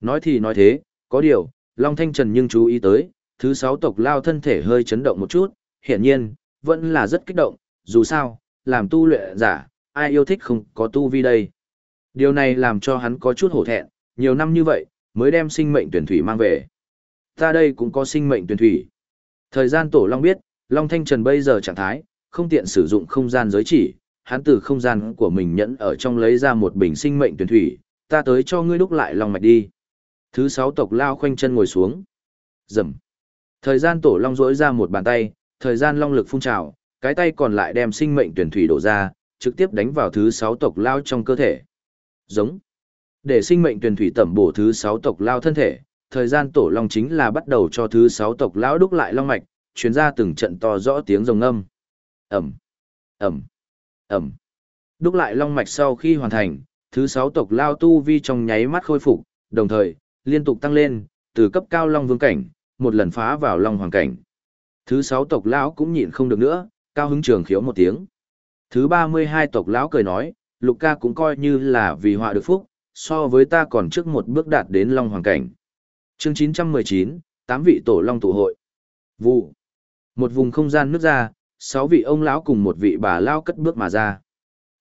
Nói thì nói thế, có điều, Long Thanh Trần nhưng chú ý tới, thứ sáu tộc lao thân thể hơi chấn động một chút, hiển nhiên, vẫn là rất kích động, dù sao, làm tu luyện giả, ai yêu thích không có tu vi đây. Điều này làm cho hắn có chút hổ thẹn, nhiều năm như vậy, mới đem sinh mệnh tuyển thủy mang về. Ta đây cũng có sinh mệnh tuyển thủy. Thời gian tổ Long biết, Long Thanh Trần bây giờ trạng thái, không tiện sử dụng không gian giới chỉ, hắn từ không gian của mình nhẫn ở trong lấy ra một bình sinh mệnh tuyển thủy, ta tới cho ngươi đúc lại long mạch đi. Thứ sáu tộc lao khoanh chân ngồi xuống. Dầm. Thời gian tổ long rỗi ra một bàn tay, thời gian long lực phun trào, cái tay còn lại đem sinh mệnh tuyển thủy đổ ra, trực tiếp đánh vào thứ sáu tộc lao trong cơ thể. Giống. Để sinh mệnh tuyển thủy tẩm bổ thứ sáu tộc lao thân thể, thời gian tổ long chính là bắt đầu cho thứ sáu tộc lão đúc lại long mạch, chuyến ra từng trận to rõ tiếng rồng âm. Ẩm. Ẩm. Ẩm. Đúc lại long mạch sau khi hoàn thành, thứ sáu tộc lao tu vi trong nháy mắt khôi phục, đồng thời, liên tục tăng lên, từ cấp cao long vương cảnh, một lần phá vào long hoàng cảnh. Thứ sáu tộc lão cũng nhịn không được nữa, cao hứng trường khiếu một tiếng. Thứ ba mươi hai tộc lão cười nói, lục ca cũng coi như là vì họa được phúc, so với ta còn trước một bước đạt đến long hoàng cảnh. Chương chín trăm mười chín, tám vị tổ long tụ hội. Vụ. Một vùng không gian nước ra, sáu vị ông lão cùng một vị bà lao cất bước mà ra.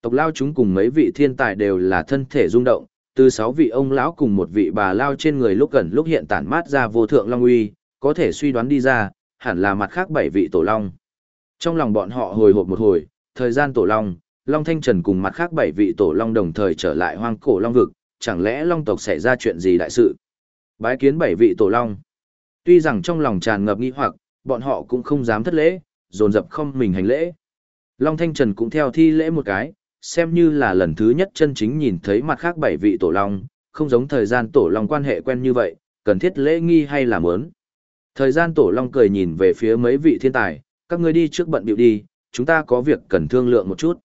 Tộc lao chúng cùng mấy vị thiên tài đều là thân thể rung động, từ sáu vị ông lão cùng một vị bà lao trên người lúc gần lúc hiện tản mát ra vô thượng long uy, có thể suy đoán đi ra, hẳn là mặt khác bảy vị tổ long. Trong lòng bọn họ hồi hộp một hồi, thời gian tổ long, Long Thanh Trần cùng mặt khác bảy vị tổ long đồng thời trở lại hoang cổ long vực, chẳng lẽ long tộc xảy ra chuyện gì đại sự? Bái kiến bảy vị tổ long. Tuy rằng trong lòng tràn ngập nghi hoặc, bọn họ cũng không dám thất lễ, dồn dập không mình hành lễ. Long Thanh Trần cũng theo thi lễ một cái, xem như là lần thứ nhất chân chính nhìn thấy mặt khác bảy vị tổ long, không giống thời gian tổ long quan hệ quen như vậy, cần thiết lễ nghi hay là mớn. Thời gian tổ long cười nhìn về phía mấy vị thiên tài, các ngươi đi trước bận biểu đi, chúng ta có việc cần thương lượng một chút.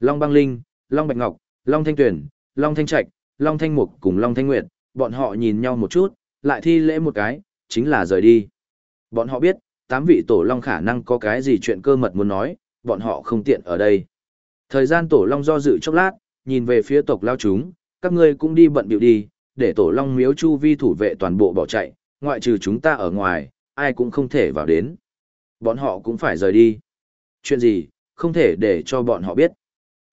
Long băng linh, Long bạch ngọc, Long thanh tuyển, Long thanh trạch, Long thanh mục cùng Long thanh nguyệt, bọn họ nhìn nhau một chút, lại thi lễ một cái, chính là rời đi. Bọn họ biết, tám vị tổ long khả năng có cái gì chuyện cơ mật muốn nói, bọn họ không tiện ở đây. Thời gian tổ long do dự chốc lát, nhìn về phía tộc lao chúng, các ngươi cũng đi bận biểu đi, để tổ long miếu chu vi thủ vệ toàn bộ bỏ chạy, ngoại trừ chúng ta ở ngoài, ai cũng không thể vào đến. Bọn họ cũng phải rời đi. Chuyện gì, không thể để cho bọn họ biết.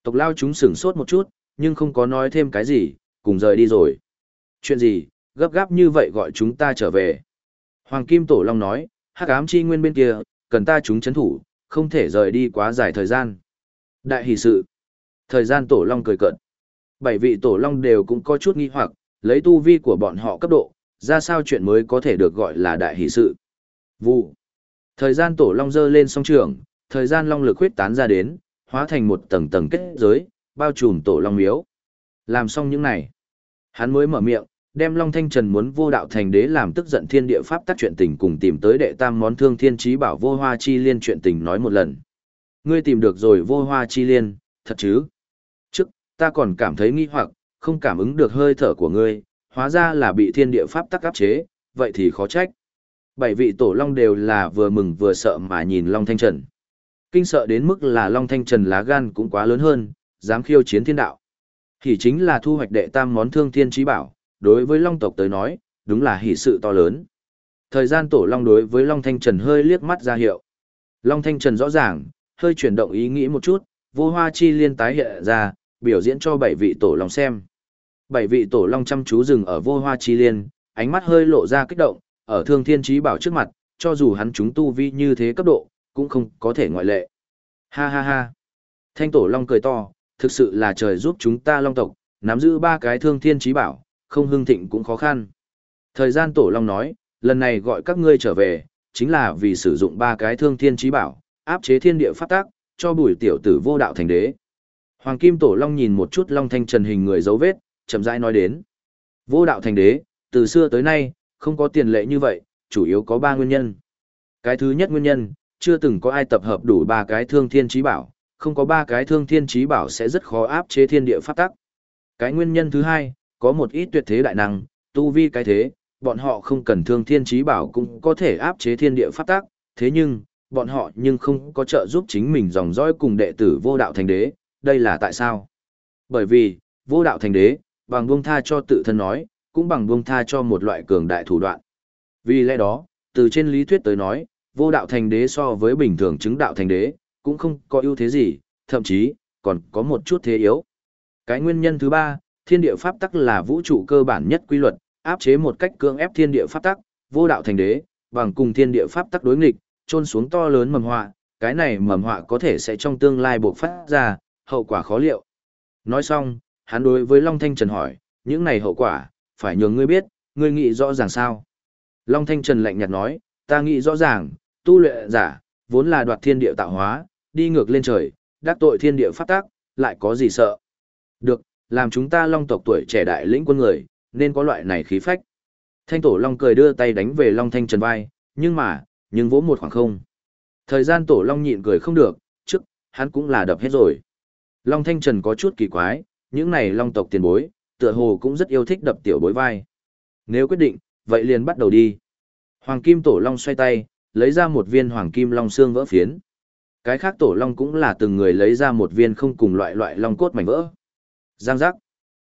Tộc lao chúng sửng sốt một chút, nhưng không có nói thêm cái gì, cùng rời đi rồi. Chuyện gì, gấp gáp như vậy gọi chúng ta trở về. Hoàng Kim Tổ Long nói, hắc ám chi nguyên bên kia, cần ta chúng chấn thủ, không thể rời đi quá dài thời gian. Đại hỷ sự. Thời gian Tổ Long cười cợt. Bảy vị Tổ Long đều cũng có chút nghi hoặc, lấy tu vi của bọn họ cấp độ, ra sao chuyện mới có thể được gọi là đại hỷ sự. Vụ. Thời gian Tổ Long dơ lên song trường, thời gian Long lực huyết tán ra đến, hóa thành một tầng tầng kết giới, bao trùm Tổ Long miếu. Làm xong những này, hắn mới mở miệng, đem Long Thanh Trần muốn vô đạo thành đế làm tức giận thiên địa pháp tác chuyện tình cùng tìm tới đệ tam món thương thiên trí bảo vô hoa chi liên chuyện tình nói một lần. ngươi tìm được rồi vô hoa chi liên, thật chứ? Trước, ta còn cảm thấy nghi hoặc, không cảm ứng được hơi thở của ngươi, hóa ra là bị thiên địa pháp tắc áp chế, vậy thì khó trách. Bảy vị tổ long đều là vừa mừng vừa sợ mà nhìn Long Thanh Trần. Kinh sợ đến mức là Long Thanh Trần lá gan cũng quá lớn hơn, dám khiêu chiến thiên đạo. Thì chính là thu hoạch đệ tam món thương thiên trí bảo, đối với Long tộc tới nói, đúng là hỷ sự to lớn. Thời gian tổ Long đối với Long Thanh Trần hơi liếc mắt ra hiệu. Long Thanh Trần rõ ràng, hơi chuyển động ý nghĩ một chút, vô hoa chi liên tái hiện ra, biểu diễn cho bảy vị tổ Long xem. Bảy vị tổ Long chăm chú dừng ở vô hoa chi liên, ánh mắt hơi lộ ra kích động, ở thương thiên trí bảo trước mặt, cho dù hắn chúng tu vi như thế cấp độ, cũng không có thể ngoại lệ. Ha ha ha. Thanh tổ Long cười to, thực sự là trời giúp chúng ta Long tộc, nắm giữ ba cái thương thiên trí bảo, không hưng thịnh cũng khó khăn. Thời gian tổ Long nói, lần này gọi các ngươi trở về, chính là vì sử dụng ba cái thương thiên trí bảo, áp chế thiên địa phát tác, cho bùi tiểu tử vô đạo thành đế. Hoàng Kim Tổ Long nhìn một chút Long Thanh Trần hình người dấu vết, chậm rãi nói đến. Vô đạo thành đế, từ xưa tới nay, không có tiền lệ như vậy, chủ yếu có ba nguyên nhân. Cái thứ nhất nguyên nhân, chưa từng có ai tập hợp đủ ba cái thương thiên trí bảo, không có ba cái thương thiên trí bảo sẽ rất khó áp chế thiên địa phát tắc. Cái nguyên nhân thứ hai, có một ít tuyệt thế đại năng, tu vi cái thế, bọn họ không cần thương thiên trí bảo cũng có thể áp chế thiên địa pháp tắc, thế nhưng, bọn họ nhưng không có trợ giúp chính mình dòng dõi cùng đệ tử vô đạo thành đế, đây là tại sao? Bởi vì, vô đạo thành đế, bằng buông tha cho tự thân nói, cũng bằng buông tha cho một loại cường đại thủ đoạn. Vì lẽ đó, từ trên lý thuyết tới nói, vô đạo thành đế so với bình thường chứng đạo thành đế, cũng không có ưu thế gì, thậm chí, còn có một chút thế yếu. Cái nguyên nhân thứ ba, thiên địa pháp tắc là vũ trụ cơ bản nhất quy luật, áp chế một cách cưỡng ép thiên địa pháp tắc, vô đạo thành đế, bằng cùng thiên địa pháp tắc đối nghịch, trôn xuống to lớn mầm họa, cái này mầm họa có thể sẽ trong tương lai buộc phát ra, hậu quả khó liệu. Nói xong, hắn đối với Long Thanh Trần hỏi, những này hậu quả, phải nhường ngươi biết, ngươi nghĩ rõ ràng sao? Long Thanh Trần lạnh nhạt nói, ta nghĩ rõ ràng, tu luyện giả, vốn là đoạt thiên địa tạo hóa, đi ngược lên trời, đắc tội thiên địa pháp tắc, lại có gì sợ. Được, làm chúng ta long tộc tuổi trẻ đại lĩnh quân người, nên có loại này khí phách. Thanh tổ long cười đưa tay đánh về long thanh trần vai, nhưng mà, nhưng vỗ một khoảng không. Thời gian tổ long nhịn cười không được, trước, hắn cũng là đập hết rồi. Long thanh trần có chút kỳ quái, những này long tộc tiền bối, tựa hồ cũng rất yêu thích đập tiểu bối vai. Nếu quyết định, vậy liền bắt đầu đi. Hoàng kim tổ long xoay tay, lấy ra một viên hoàng kim long xương vỡ phiến. Cái khác tổ long cũng là từng người lấy ra một viên không cùng loại loại long cốt mảnh vỡ. Giang giác.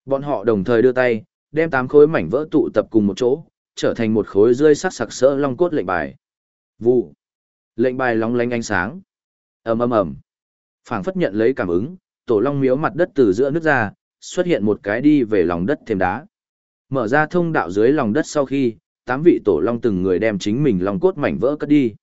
Bọn họ đồng thời đưa tay, đem tám khối mảnh vỡ tụ tập cùng một chỗ, trở thành một khối rơi sắc sặc sỡ long cốt lệnh bài. Vụ. Lệnh bài long lánh ánh sáng. ầm ầm ầm. Phảng phất nhận lấy cảm ứng, tổ long miếu mặt đất từ giữa nước ra, xuất hiện một cái đi về lòng đất thêm đá. Mở ra thông đạo dưới lòng đất sau khi, tám vị tổ long từng người đem chính mình long cốt mảnh vỡ cất đi.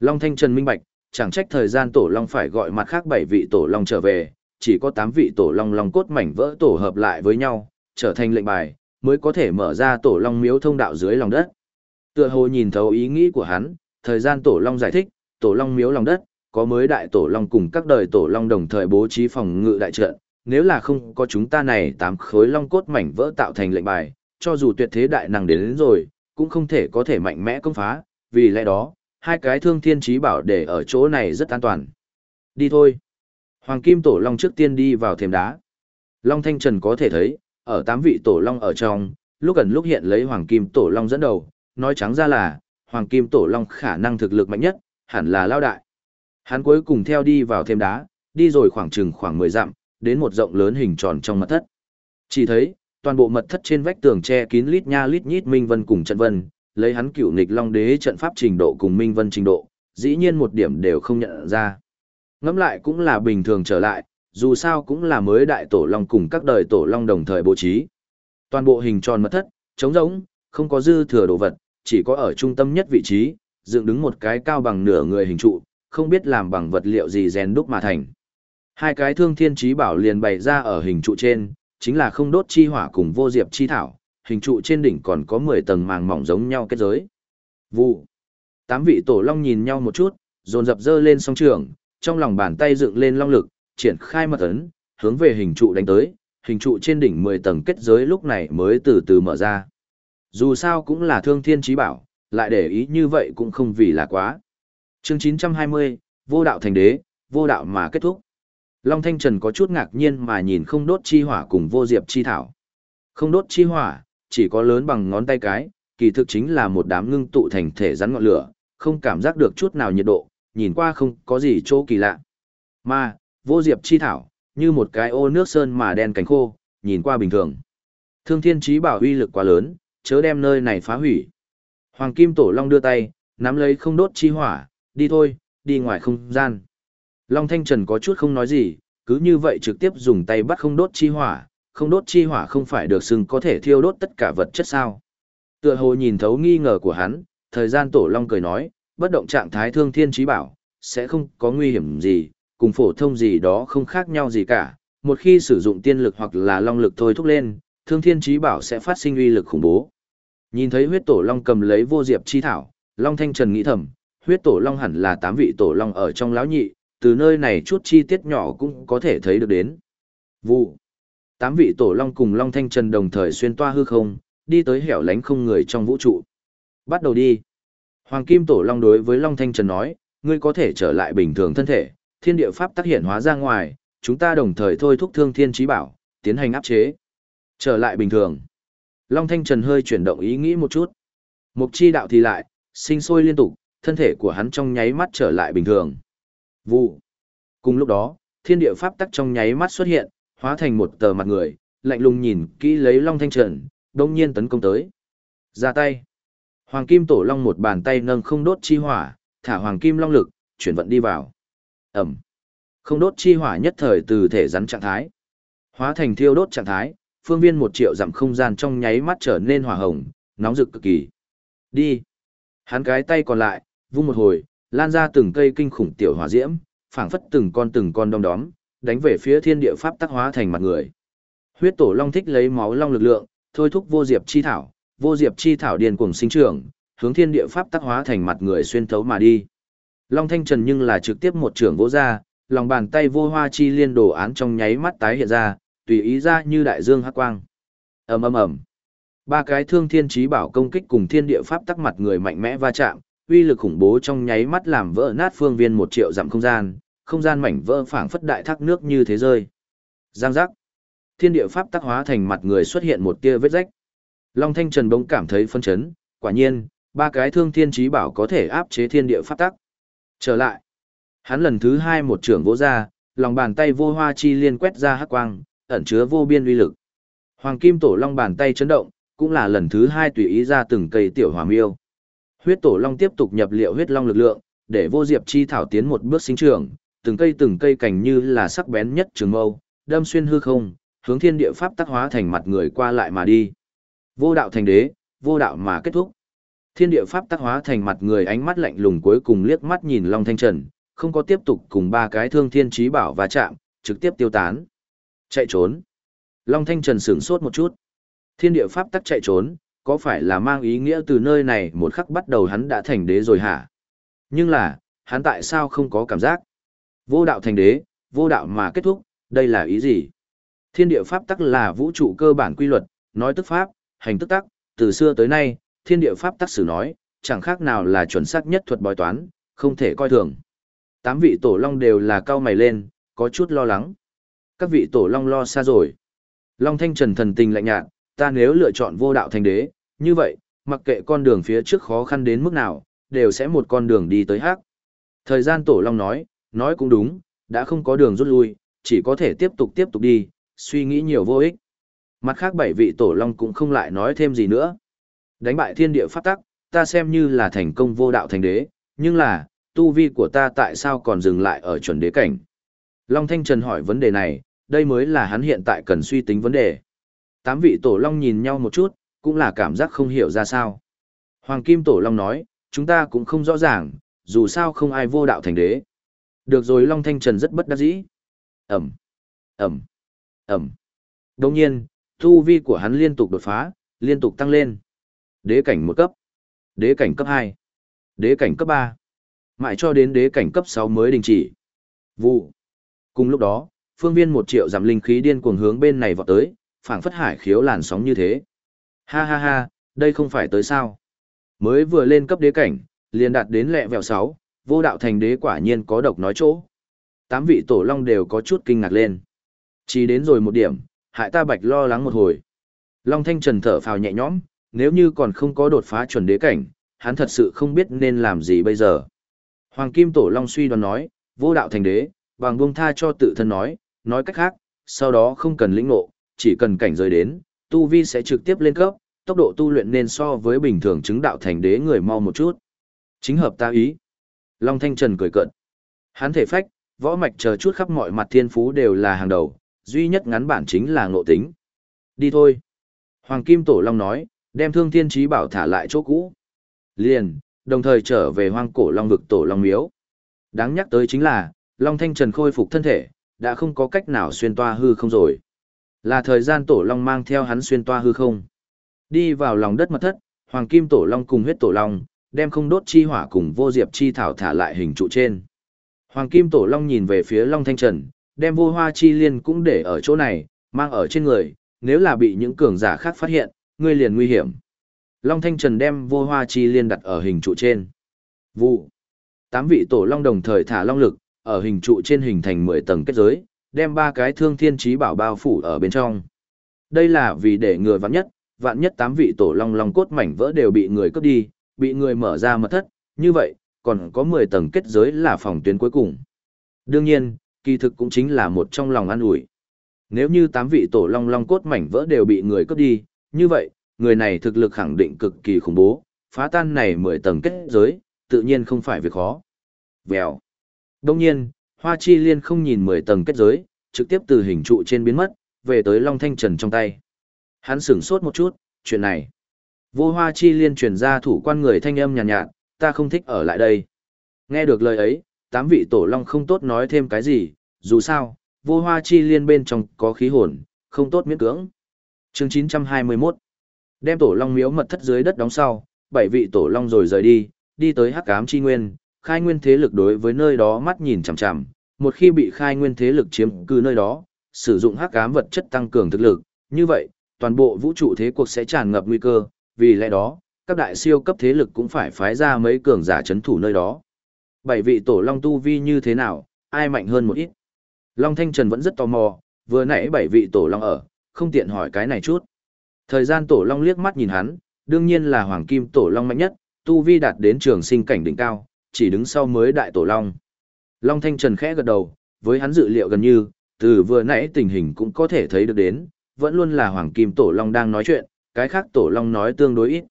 Long Thanh Trần minh bạch, chẳng trách thời gian tổ long phải gọi mặt khác bảy vị tổ long trở về, chỉ có tám vị tổ long long cốt mảnh vỡ tổ hợp lại với nhau, trở thành lệnh bài, mới có thể mở ra tổ long miếu thông đạo dưới lòng đất. Tựa hồ nhìn thấu ý nghĩ của hắn, thời gian tổ long giải thích, tổ long miếu lòng đất, có mới đại tổ long cùng các đời tổ long đồng thời bố trí phòng ngự đại trận, nếu là không có chúng ta này tám khối long cốt mảnh vỡ tạo thành lệnh bài, cho dù tuyệt thế đại năng đến, đến rồi, cũng không thể có thể mạnh mẽ công phá, vì lẽ đó, hai cái thương thiên trí bảo để ở chỗ này rất an toàn. Đi thôi. Hoàng Kim Tổ Long trước tiên đi vào thềm đá. Long Thanh Trần có thể thấy, ở tám vị Tổ Long ở trong, lúc gần lúc hiện lấy Hoàng Kim Tổ Long dẫn đầu, nói trắng ra là, Hoàng Kim Tổ Long khả năng thực lực mạnh nhất, hẳn là lao đại. Hắn cuối cùng theo đi vào thềm đá, đi rồi khoảng chừng khoảng 10 dặm, đến một rộng lớn hình tròn trong mật thất. Chỉ thấy, toàn bộ mật thất trên vách tường che kín lít nha lít nhít minh vân cùng trận vân, lấy hắn cựu nghịch long đế trận pháp trình độ cùng minh vân trình độ, dĩ nhiên một điểm đều không nhận ra. Ngẫm lại cũng là bình thường trở lại, dù sao cũng là mới đại tổ long cùng các đời tổ long đồng thời bố trí. Toàn bộ hình tròn mật thất, trống rỗng, không có dư thừa đồ vật, chỉ có ở trung tâm nhất vị trí, dựng đứng một cái cao bằng nửa người hình trụ, không biết làm bằng vật liệu gì rèn đúc mà thành. Hai cái thương thiên trí bảo liền bày ra ở hình trụ trên, chính là không đốt chi hỏa cùng vô diệp chi thảo, hình trụ trên đỉnh còn có 10 tầng màng mỏng giống nhau kết giới. Vụ. Tám vị tổ long nhìn nhau một chút, dồn dập dơ lên song trường, trong lòng bàn tay dựng lên long lực, triển khai mật ấn, hướng về hình trụ đánh tới, hình trụ trên đỉnh 10 tầng kết giới lúc này mới từ từ mở ra. Dù sao cũng là thương thiên trí bảo, lại để ý như vậy cũng không vì là quá. Chương 920, vô đạo thành đế, vô đạo mà kết thúc. Long Thanh Trần có chút ngạc nhiên mà nhìn không đốt chi hỏa cùng vô diệp chi thảo. Không đốt chi hỏa, chỉ có lớn bằng ngón tay cái, kỳ thực chính là một đám ngưng tụ thành thể rắn ngọn lửa, không cảm giác được chút nào nhiệt độ, nhìn qua không có gì chỗ kỳ lạ. Mà, vô diệp chi thảo, như một cái ô nước sơn mà đen cánh khô, nhìn qua bình thường. Thương thiên trí bảo uy lực quá lớn, chớ đem nơi này phá hủy. Hoàng Kim Tổ Long đưa tay, nắm lấy không đốt chi hỏa, đi thôi, đi ngoài không gian. Long Thanh Trần có chút không nói gì, cứ như vậy trực tiếp dùng tay bắt không đốt chi hỏa, không đốt chi hỏa không phải được xưng có thể thiêu đốt tất cả vật chất sao. Tựa hồ nhìn thấu nghi ngờ của hắn, thời gian Tổ Long cười nói, bất động trạng thái thương thiên trí bảo, sẽ không có nguy hiểm gì, cùng phổ thông gì đó không khác nhau gì cả. Một khi sử dụng tiên lực hoặc là long lực thôi thúc lên, thương thiên trí bảo sẽ phát sinh uy lực khủng bố. Nhìn thấy huyết tổ long cầm lấy vô diệp chi thảo, Long Thanh Trần nghĩ thầm, huyết tổ long hẳn là tám vị tổ long ở trong lão nhị, từ nơi này chút chi tiết nhỏ cũng có thể thấy được đến. Vụ. Tám vị tổ long cùng Long Thanh Trần đồng thời xuyên toa hư không, đi tới hẻo lánh không người trong vũ trụ. Bắt đầu đi. Hoàng Kim Tổ Long đối với Long Thanh Trần nói, ngươi có thể trở lại bình thường thân thể, thiên địa pháp tác hiện hóa ra ngoài, chúng ta đồng thời thôi thúc thương thiên trí bảo, tiến hành áp chế. Trở lại bình thường. Long Thanh Trần hơi chuyển động ý nghĩ một chút. Mục chi đạo thì lại, sinh sôi liên tục, thân thể của hắn trong nháy mắt trở lại bình thường. Vụ. Cùng lúc đó, thiên địa pháp tắc trong nháy mắt xuất hiện, hóa thành một tờ mặt người, lạnh lùng nhìn kỹ lấy Long Thanh Trần, đông nhiên tấn công tới. Ra tay. Hoàng Kim Tổ Long một bàn tay nâng không đốt chi hỏa, thả Hoàng Kim Long lực, chuyển vận đi vào. Ẩm. Không đốt chi hỏa nhất thời từ thể rắn trạng thái. Hóa thành thiêu đốt trạng thái, phương viên một triệu dặm không gian trong nháy mắt trở nên hỏa hồng, nóng rực cực kỳ. Đi. Hắn cái tay còn lại, vung một hồi, lan ra từng cây kinh khủng tiểu hỏa diễm, phảng phất từng con từng con đom đóm, đánh về phía thiên địa pháp tắc hóa thành mặt người. Huyết tổ long thích lấy máu long lực lượng, thôi thúc vô diệp chi thảo, vô diệp chi thảo điền cuồng sinh trưởng, hướng thiên địa pháp tắc hóa thành mặt người xuyên thấu mà đi. Long Thanh Trần nhưng là trực tiếp một trưởng vỗ ra, lòng bàn tay vô hoa chi liên đồ án trong nháy mắt tái hiện ra, tùy ý ra như đại dương hắc quang. Ầm ầm ầm. Ba cái thương thiên chí bảo công kích cùng thiên địa pháp tắc mặt người mạnh mẽ va chạm, uy lực khủng bố trong nháy mắt làm vỡ nát phương viên một triệu dặm không gian, không gian mảnh vỡ phảng phất đại thác nước như thế rơi. Giang giác. Thiên địa pháp tắc hóa thành mặt người xuất hiện một tia vết rách. Long Thanh Trần bỗng cảm thấy phân chấn, quả nhiên, ba cái thương thiên chí bảo có thể áp chế thiên địa pháp tắc. Trở lại. Hắn lần thứ hai một trưởng vỗ ra, lòng bàn tay vô hoa chi liên quét ra hắc quang, ẩn chứa vô biên uy lực. Hoàng kim tổ long bàn tay chấn động, cũng là lần thứ hai tùy ý ra từng cây tiểu hỏa miêu. Huyết tổ long tiếp tục nhập liệu huyết long lực lượng, để vô diệp chi thảo tiến một bước sinh trưởng, từng cây từng cây cành như là sắc bén nhất trường mâu, đâm xuyên hư không, hướng thiên địa pháp tác hóa thành mặt người qua lại mà đi. Vô đạo thành đế, vô đạo mà kết thúc. Thiên địa pháp tác hóa thành mặt người ánh mắt lạnh lùng cuối cùng liếc mắt nhìn Long Thanh Trần, không có tiếp tục cùng ba cái thương thiên trí bảo và chạm, trực tiếp tiêu tán. Chạy trốn. Long Thanh Trần sửng sốt một chút. Thiên địa pháp tắc chạy trốn, có phải là mang ý nghĩa từ nơi này một khắc bắt đầu hắn đã thành đế rồi hả? Nhưng là, hắn tại sao không có cảm giác? Vô đạo thành đế, vô đạo mà kết thúc, đây là ý gì? Thiên địa pháp tắc là vũ trụ cơ bản quy luật, nói tức pháp, hành tức tắc, từ xưa tới nay, thiên địa pháp tắc sử nói, chẳng khác nào là chuẩn xác nhất thuật bói toán, không thể coi thường. Tám vị tổ long đều là cao mày lên, có chút lo lắng. Các vị tổ long lo xa rồi. Long thanh trần thần tình lạnh nhạt, ta nếu lựa chọn vô đạo thành đế, như vậy, mặc kệ con đường phía trước khó khăn đến mức nào, đều sẽ một con đường đi tới hắc. Thời gian tổ long nói, nói cũng đúng, đã không có đường rút lui, chỉ có thể tiếp tục tiếp tục đi, suy nghĩ nhiều vô ích. Mặt khác bảy vị tổ long cũng không lại nói thêm gì nữa. Đánh bại thiên địa pháp tắc, ta xem như là thành công vô đạo thành đế, nhưng là, tu vi của ta tại sao còn dừng lại ở chuẩn đế cảnh? Long Thanh Trần hỏi vấn đề này, đây mới là hắn hiện tại cần suy tính vấn đề. Tám vị tổ long nhìn nhau một chút, cũng là cảm giác không hiểu ra sao. Hoàng Kim Tổ Long nói, chúng ta cũng không rõ ràng, dù sao không ai vô đạo thành đế. Được rồi Long Thanh Trần rất bất đắc dĩ. Ẩm, Ẩm, Ẩm. Đồng nhiên, Thu vi của hắn liên tục đột phá, liên tục tăng lên. Đế cảnh một cấp, đế cảnh cấp 2, đế cảnh cấp 3, mãi cho đến đế cảnh cấp 6 mới đình chỉ. Vụ. Cùng lúc đó, phương viên một triệu giảm linh khí điên cuồng hướng bên này vọt tới, phảng phất hải khiếu làn sóng như thế. Ha ha ha, đây không phải tới sao. Mới vừa lên cấp đế cảnh, liền đạt đến lẹ vẹo 6, vô đạo thành đế quả nhiên có độc nói chỗ. Tám vị tổ long đều có chút kinh ngạc lên. Chỉ đến rồi một điểm, hại ta bạch lo lắng một hồi. Long Thanh Trần thở phào nhẹ nhõm, nếu như còn không có đột phá chuẩn đế cảnh, hắn thật sự không biết nên làm gì bây giờ. Hoàng Kim Tổ Long suy đoán nói, vô đạo thành đế, bằng buông tha cho tự thân nói, nói cách khác, sau đó không cần lĩnh ngộ, chỉ cần cảnh giới đến, tu vi sẽ trực tiếp lên cấp, tốc độ tu luyện nên so với bình thường chứng đạo thành đế người mau một chút. Chính hợp ta ý. Long Thanh Trần cười cợt. Hắn thể phách, võ mạch chờ chút khắp mọi mặt thiên phú đều là hàng đầu, duy nhất ngắn bản chính là ngộ tính. Đi thôi. Hoàng Kim Tổ Long nói, đem thương thiên trí bảo thả lại chỗ cũ. Liền, đồng thời trở về hoang cổ Long vực Tổ Long Miếu. Đáng nhắc tới chính là, Long Thanh Trần khôi phục thân thể, đã không có cách nào xuyên toa hư không rồi. Là thời gian Tổ Long mang theo hắn xuyên toa hư không. Đi vào lòng đất mật thất, Hoàng Kim Tổ Long cùng huyết Tổ Long, đem không đốt chi hỏa cùng vô diệp chi thảo thả lại hình trụ trên. Hoàng Kim Tổ Long nhìn về phía Long Thanh Trần, đem vô hoa chi liên cũng để ở chỗ này, mang ở trên người, nếu là bị những cường giả khác phát hiện, ngươi liền nguy hiểm. Long Thanh Trần đem vô hoa chi liên đặt ở hình trụ trên. Vụ. Tám vị tổ long đồng thời thả long lực, ở hình trụ trên hình thành 10 tầng kết giới, đem ba cái thương thiên trí bảo bao phủ ở bên trong. Đây là vì để người vạn nhất, vạn nhất tám vị tổ long long cốt mảnh vỡ đều bị người cướp đi, bị người mở ra mật thất, như vậy, còn có 10 tầng kết giới là phòng tuyến cuối cùng. Đương nhiên, kỳ thực cũng chính là một trong lòng an ủi. Nếu như tám vị tổ long long cốt mảnh vỡ đều bị người cướp đi, như vậy, người này thực lực khẳng định cực kỳ khủng bố, phá tan này 10 tầng kết giới, tự nhiên không phải việc khó. Vèo. Đông nhiên, Hoa Chi Liên không nhìn 10 tầng kết giới, trực tiếp từ hình trụ trên biến mất, về tới Long Thanh Trần trong tay. Hắn sửng sốt một chút, chuyện này. Vô Hoa Chi Liên truyền ra thủ quan người thanh âm nhàn nhạt, nhạt, ta không thích ở lại đây. Nghe được lời ấy, tám vị tổ long không tốt nói thêm cái gì, dù sao, vô hoa chi liên bên trong có khí hồn, không tốt miễn cưỡng. Chương 921 Đem tổ long miếu mật thất dưới đất đóng sau, bảy vị tổ long rồi rời đi, đi tới hắc ám chi nguyên, khai nguyên thế lực đối với nơi đó mắt nhìn chằm chằm, một khi bị khai nguyên thế lực chiếm cư nơi đó, sử dụng hắc ám vật chất tăng cường thực lực, như vậy, toàn bộ vũ trụ thế cuộc sẽ tràn ngập nguy cơ, vì lẽ đó, các đại siêu cấp thế lực cũng phải phái ra mấy cường giả chấn thủ nơi đó. Bảy vị tổ long tu vi như thế nào, ai mạnh hơn một ít. Long Thanh Trần vẫn rất tò mò, vừa nãy bảy vị tổ long ở, không tiện hỏi cái này chút. Thời gian tổ long liếc mắt nhìn hắn, đương nhiên là hoàng kim tổ long mạnh nhất, tu vi đạt đến trường sinh cảnh đỉnh cao, chỉ đứng sau mới đại tổ long. Long Thanh Trần khẽ gật đầu, với hắn dự liệu gần như, từ vừa nãy tình hình cũng có thể thấy được đến, vẫn luôn là hoàng kim tổ long đang nói chuyện, cái khác tổ long nói tương đối ít.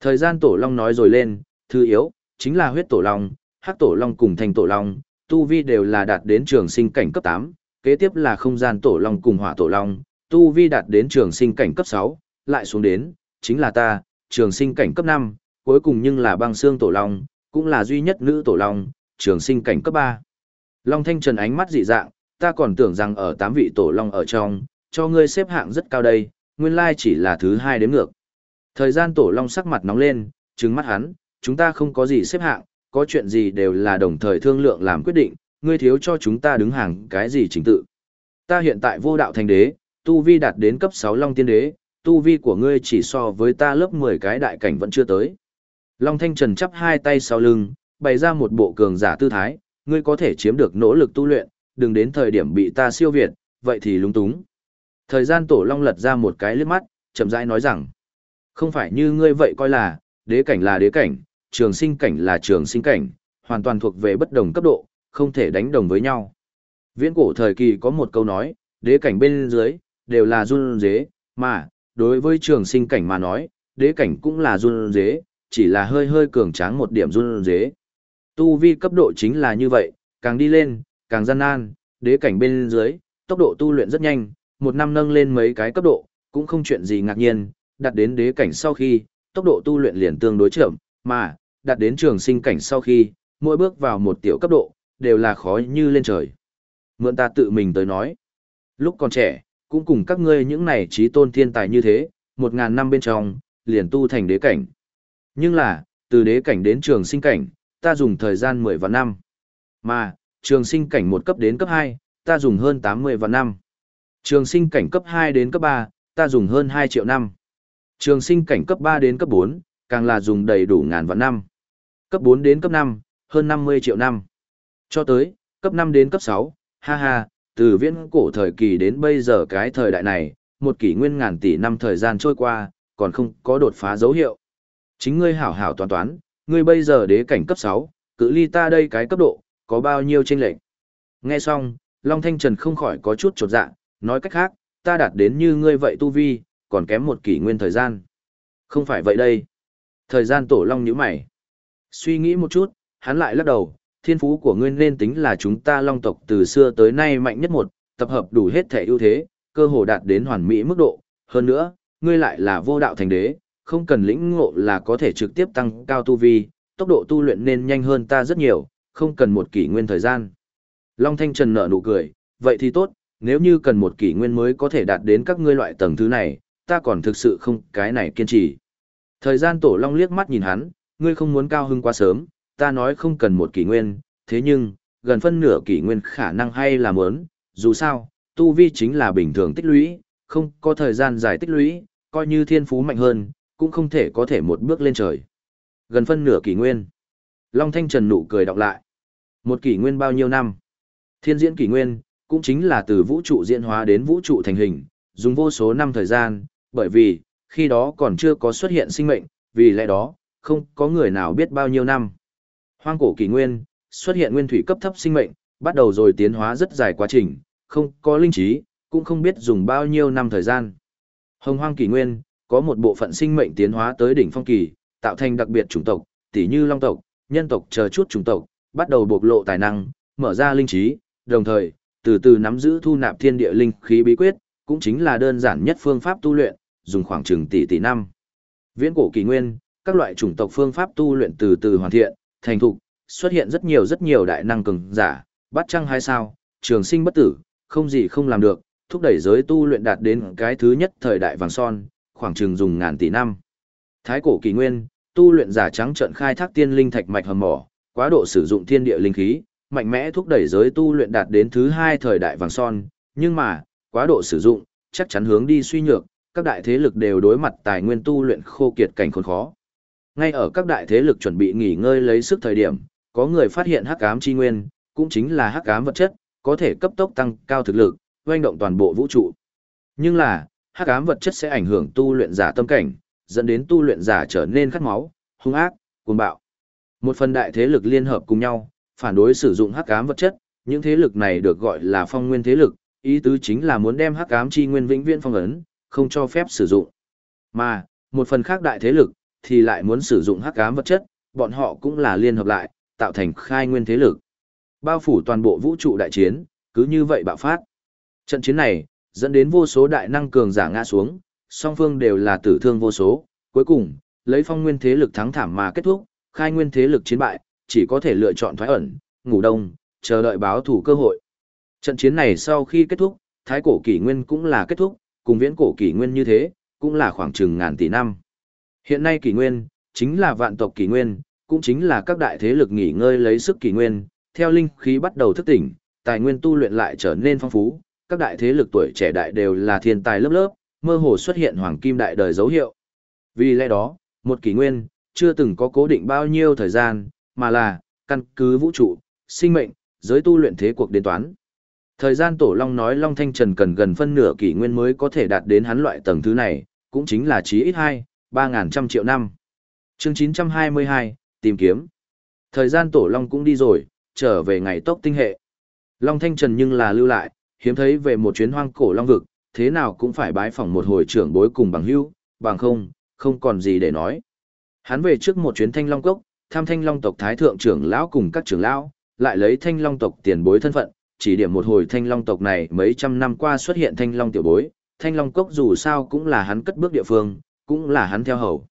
Thời gian tổ long nói rồi lên, thứ yếu, chính là huyết tổ long, hắc tổ long cùng thành tổ long, tu vi đều là đạt đến trường sinh cảnh cấp 8, kế tiếp là không gian tổ long cùng hỏa tổ long, tu vi đạt đến trường sinh cảnh cấp 6, lại xuống đến, chính là ta, trường sinh cảnh cấp 5, cuối cùng nhưng là băng xương tổ long, cũng là duy nhất nữ tổ long, trường sinh cảnh cấp 3. Long Thanh Trần ánh mắt dị dạng, ta còn tưởng rằng ở 8 vị tổ long ở trong, cho ngươi xếp hạng rất cao đây, nguyên lai chỉ là thứ hai đếm ngược. Thời gian tổ long sắc mặt nóng lên, trừng mắt hắn, chúng ta không có gì xếp hạng, có chuyện gì đều là đồng thời thương lượng làm quyết định, ngươi thiếu cho chúng ta đứng hàng cái gì chính tự. Ta hiện tại vô đạo thành đế, tu vi đạt đến cấp 6 long tiên đế, tu vi của ngươi chỉ so với ta lớp 10 cái đại cảnh vẫn chưa tới. Long Thanh Trần chắp hai tay sau lưng, bày ra một bộ cường giả tư thái, ngươi có thể chiếm được nỗ lực tu luyện, đừng đến thời điểm bị ta siêu việt, vậy thì lúng túng. Thời gian tổ long lật ra một cái liếc mắt, chậm rãi nói rằng, không phải như ngươi vậy coi là, đế cảnh là đế cảnh, trường sinh cảnh là trường sinh cảnh, hoàn toàn thuộc về bất đồng cấp độ, không thể đánh đồng với nhau. Viễn cổ thời kỳ có một câu nói, đế cảnh bên dưới, đều là run dế, mà, đối với trường sinh cảnh mà nói, đế cảnh cũng là run dế, chỉ là hơi hơi cường tráng một điểm run dế. Tu vi cấp độ chính là như vậy, càng đi lên, càng gian nan, đế cảnh bên dưới, tốc độ tu luyện rất nhanh, một năm nâng lên mấy cái cấp độ, cũng không chuyện gì ngạc nhiên, đạt đến đế cảnh sau khi, tốc độ tu luyện liền tương đối chậm, mà, đạt đến trường sinh cảnh sau khi, mỗi bước vào một tiểu cấp độ, đều là khó như lên trời. Mượn ta tự mình tới nói. Lúc còn trẻ, cũng cùng các ngươi những này trí tôn thiên tài như thế, một ngàn năm bên trong, liền tu thành đế cảnh. Nhưng là, từ đế cảnh đến trường sinh cảnh, ta dùng thời gian 10 vạn năm. Mà, trường sinh cảnh một cấp đến cấp 2, ta dùng hơn 80 vạn năm. Trường sinh cảnh cấp 2 đến cấp 3, ta dùng hơn 2 triệu năm. Trường sinh cảnh cấp 3 đến cấp 4, càng là dùng đầy đủ ngàn vạn năm. Cấp 4 đến cấp 5, hơn 50 triệu năm. Cho tới, cấp 5 đến cấp 6, ha ha, từ viễn cổ thời kỳ đến bây giờ cái thời đại này, một kỷ nguyên ngàn tỷ năm thời gian trôi qua, còn không có đột phá dấu hiệu. Chính ngươi hảo hảo toán toán, ngươi bây giờ đế cảnh cấp 6, cự ly ta đây cái cấp độ, có bao nhiêu chênh lệch. Nghe xong, Long Thanh Trần không khỏi có chút chột dạ, nói cách khác, ta đạt đến như ngươi vậy tu vi, còn kém một kỷ nguyên thời gian. Không phải vậy đây. Thời gian tổ Long nhíu mày. Suy nghĩ một chút, hắn lại lắc đầu, thiên phú của ngươi nên tính là chúng ta Long tộc từ xưa tới nay mạnh nhất một, tập hợp đủ hết thể ưu thế, cơ hồ đạt đến hoàn mỹ mức độ. Hơn nữa, ngươi lại là vô đạo thành đế, không cần lĩnh ngộ là có thể trực tiếp tăng cao tu vi, tốc độ tu luyện nên nhanh hơn ta rất nhiều, không cần một kỷ nguyên thời gian. Long Thanh Trần nở nụ cười, vậy thì tốt, nếu như cần một kỷ nguyên mới có thể đạt đến các ngươi loại tầng thứ này, ta còn thực sự không cái này kiên trì. Thời gian tổ Long liếc mắt nhìn hắn, ngươi không muốn cao hưng quá sớm, ta nói không cần một kỷ nguyên, thế nhưng, gần phân nửa kỷ nguyên khả năng hay là mớn, dù sao, tu vi chính là bình thường tích lũy, không có thời gian dài tích lũy, coi như thiên phú mạnh hơn, cũng không thể có thể một bước lên trời. Gần phân nửa kỷ nguyên. Long Thanh Trần nụ cười đọc lại. Một kỷ nguyên bao nhiêu năm? Thiên diễn kỷ nguyên, cũng chính là từ vũ trụ diễn hóa đến vũ trụ thành hình, dùng vô số năm thời gian, bởi vì, khi đó còn chưa có xuất hiện sinh mệnh, vì lẽ đó, không có người nào biết bao nhiêu năm. Hoang cổ kỷ nguyên, xuất hiện nguyên thủy cấp thấp sinh mệnh, bắt đầu rồi tiến hóa rất dài quá trình, không có linh trí, cũng không biết dùng bao nhiêu năm thời gian. Hồng hoang kỷ nguyên, có một bộ phận sinh mệnh tiến hóa tới đỉnh phong kỳ, tạo thành đặc biệt chủng tộc, tỉ như long tộc, nhân tộc chờ chút chủng tộc, bắt đầu bộc lộ tài năng, mở ra linh trí, đồng thời, từ từ nắm giữ thu nạp thiên địa linh khí bí quyết, cũng chính là đơn giản nhất phương pháp tu luyện, dùng khoảng chừng tỷ tỷ năm. Viễn cổ kỳ nguyên, các loại chủng tộc phương pháp tu luyện từ từ hoàn thiện, thành thục, xuất hiện rất nhiều rất nhiều đại năng cường giả, bắt trăng hai sao, trường sinh bất tử, không gì không làm được, thúc đẩy giới tu luyện đạt đến cái thứ nhất thời đại vàng son, khoảng chừng dùng ngàn tỷ năm. Thái cổ kỳ nguyên, tu luyện giả trắng trận khai thác tiên linh thạch mạch hầm mỏ, quá độ sử dụng thiên địa linh khí, mạnh mẽ thúc đẩy giới tu luyện đạt đến thứ hai thời đại vàng son, nhưng mà, quá độ sử dụng, chắc chắn hướng đi suy nhược, các đại thế lực đều đối mặt tài nguyên tu luyện khô kiệt cảnh khốn khó. Ngay ở các đại thế lực chuẩn bị nghỉ ngơi lấy sức thời điểm, có người phát hiện hắc ám chi nguyên, cũng chính là hắc ám vật chất, có thể cấp tốc tăng cao thực lực, hoành động toàn bộ vũ trụ. Nhưng là, hắc ám vật chất sẽ ảnh hưởng tu luyện giả tâm cảnh, dẫn đến tu luyện giả trở nên khát máu, hung ác, cuồng bạo. Một phần đại thế lực liên hợp cùng nhau, phản đối sử dụng hắc ám vật chất, những thế lực này được gọi là phong nguyên thế lực, ý tứ chính là muốn đem hắc ám chi nguyên vĩnh viễn phong ấn, không cho phép sử dụng. Mà, một phần khác đại thế lực thì lại muốn sử dụng hắc ám vật chất, bọn họ cũng là liên hợp lại, tạo thành khai nguyên thế lực. Bao phủ toàn bộ vũ trụ đại chiến, cứ như vậy bạo phát. Trận chiến này, dẫn đến vô số đại năng cường giả ngã xuống, song phương đều là tử thương vô số, cuối cùng, lấy phong nguyên thế lực thắng thảm mà kết thúc, khai nguyên thế lực chiến bại, chỉ có thể lựa chọn thoái ẩn, ngủ đông, chờ đợi báo thủ cơ hội. Trận chiến này sau khi kết thúc, thái cổ kỷ nguyên cũng là kết thúc, cùng viễn cổ kỷ nguyên như thế, cũng là khoảng chừng ngàn tỷ năm. Hiện nay kỷ nguyên, chính là vạn tộc kỷ nguyên, cũng chính là các đại thế lực nghỉ ngơi lấy sức kỷ nguyên, theo linh khí bắt đầu thức tỉnh, tài nguyên tu luyện lại trở nên phong phú, các đại thế lực tuổi trẻ đại đều là thiên tài lớp lớp, mơ hồ xuất hiện hoàng kim đại đời dấu hiệu. Vì lẽ đó, một kỷ nguyên, chưa từng có cố định bao nhiêu thời gian, mà là, căn cứ vũ trụ, sinh mệnh, giới tu luyện thế cuộc đến toán. Thời gian Tổ Long nói Long Thanh Trần cần gần phân nửa kỷ nguyên mới có thể đạt đến hắn loại tầng thứ này, cũng chính là chí ít 2, 3 trăm triệu năm. Chương 922, tìm kiếm. Thời gian Tổ Long cũng đi rồi, trở về ngày tốc tinh hệ. Long Thanh Trần nhưng là lưu lại, hiếm thấy về một chuyến hoang cổ Long Vực, thế nào cũng phải bái phỏng một hồi trưởng bối cùng bằng hữu, bằng không, không còn gì để nói. Hắn về trước một chuyến Thanh Long Cốc, tham Thanh Long tộc Thái Thượng trưởng lão cùng các trưởng lão, lại lấy Thanh Long tộc tiền bối thân phận, chỉ điểm một hồi Thanh Long tộc này mấy trăm năm qua xuất hiện Thanh Long tiểu bối, Thanh Long Cốc dù sao cũng là hắn cất bước địa phương, cũng là hắn theo hầu.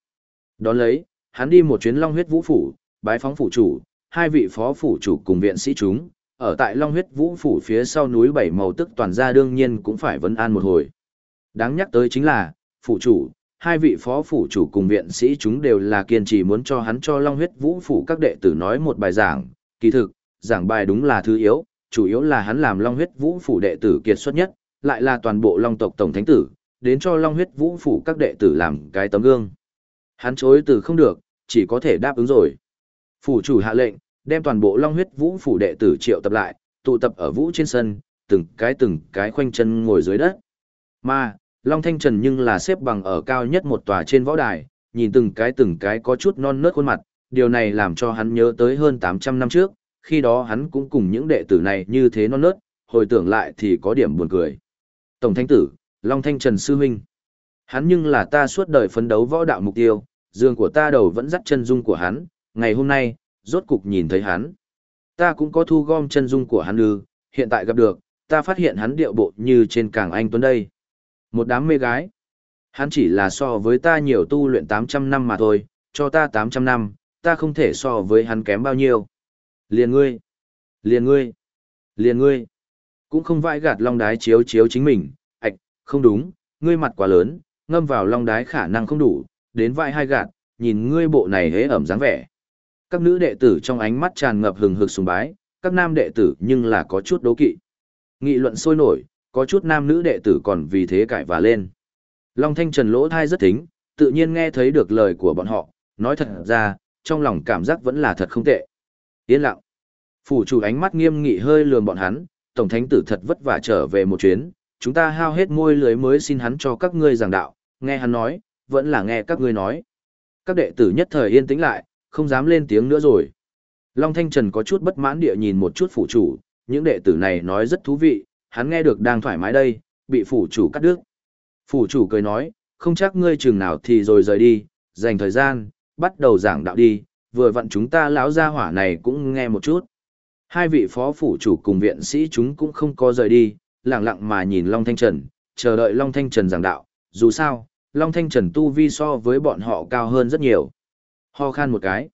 Đón lấy, hắn đi một chuyến Long huyết vũ phủ, bái phóng phủ chủ, hai vị phó phủ chủ cùng viện sĩ chúng, ở tại Long huyết vũ phủ phía sau núi bảy màu tức toàn gia đương nhiên cũng phải vấn an một hồi. Đáng nhắc tới chính là, phủ chủ, hai vị phó phủ chủ cùng viện sĩ chúng đều là kiên trì muốn cho hắn cho Long huyết vũ phủ các đệ tử nói một bài giảng, kỳ thực, giảng bài đúng là thứ yếu, chủ yếu là hắn làm Long huyết vũ phủ đệ tử kiệt xuất nhất, lại là toàn bộ Long tộc tổng thánh tử, đến cho Long huyết vũ phủ các đệ tử làm cái tấm gương. Hắn chối từ không được, chỉ có thể đáp ứng rồi. Phủ chủ hạ lệnh, đem toàn bộ Long huyết vũ phủ đệ tử triệu tập lại, tụ tập ở vũ trên sân, từng cái từng cái khoanh chân ngồi dưới đất. Mà, Long Thanh Trần nhưng là xếp bằng ở cao nhất một tòa trên võ đài, nhìn từng cái từng cái có chút non nớt khuôn mặt, điều này làm cho hắn nhớ tới hơn 800 năm trước, khi đó hắn cũng cùng những đệ tử này như thế non nớt, hồi tưởng lại thì có điểm buồn cười. Tổng Thánh Tử, Long Thanh Trần Sư Huynh. Hắn nhưng là ta suốt đời phấn đấu võ đạo mục tiêu, giường của ta đầu vẫn dắt chân dung của hắn, ngày hôm nay, rốt cục nhìn thấy hắn. Ta cũng có thu gom chân dung của hắn ư, hiện tại gặp được, ta phát hiện hắn điệu bộ như trên càng anh tuấn đây. Một đám mê gái. Hắn chỉ là so với ta nhiều tu luyện 800 năm mà thôi, cho ta 800 năm, ta không thể so với hắn kém bao nhiêu. Liền ngươi, liền ngươi, liền ngươi. Cũng không vãi gạt long đái chiếu chiếu chính mình, ạch, không đúng, ngươi mặt quá lớn, ngâm vào long đái khả năng không đủ, đến vai hai gạt, nhìn ngươi bộ này hế ẩm dáng vẻ. Các nữ đệ tử trong ánh mắt tràn ngập hừng hực sùng bái, các nam đệ tử nhưng là có chút đố kỵ. Nghị luận sôi nổi, có chút nam nữ đệ tử còn vì thế cãi và lên. Long Thanh Trần lỗ thai rất thính, tự nhiên nghe thấy được lời của bọn họ, nói thật ra, trong lòng cảm giác vẫn là thật không tệ. Yên lặng. Phủ chủ ánh mắt nghiêm nghị hơi lườm bọn hắn, Tổng Thánh tử thật vất vả trở về một chuyến, chúng ta hao hết môi lưới mới xin hắn cho các ngươi giảng đạo, nghe hắn nói, vẫn là nghe các ngươi nói. Các đệ tử nhất thời yên tĩnh lại, không dám lên tiếng nữa rồi. Long Thanh Trần có chút bất mãn địa nhìn một chút phủ chủ, những đệ tử này nói rất thú vị, hắn nghe được đang thoải mái đây, bị phủ chủ cắt đứt. Phủ chủ cười nói, không chắc ngươi chừng nào thì rồi rời đi, dành thời gian, bắt đầu giảng đạo đi, vừa vặn chúng ta lão gia hỏa này cũng nghe một chút. Hai vị phó phủ chủ cùng viện sĩ chúng cũng không có rời đi, lặng lặng mà nhìn Long Thanh Trần, chờ đợi Long Thanh Trần giảng đạo, dù sao, Long Thanh Trần tu vi so với bọn họ cao hơn rất nhiều. Ho khan một cái.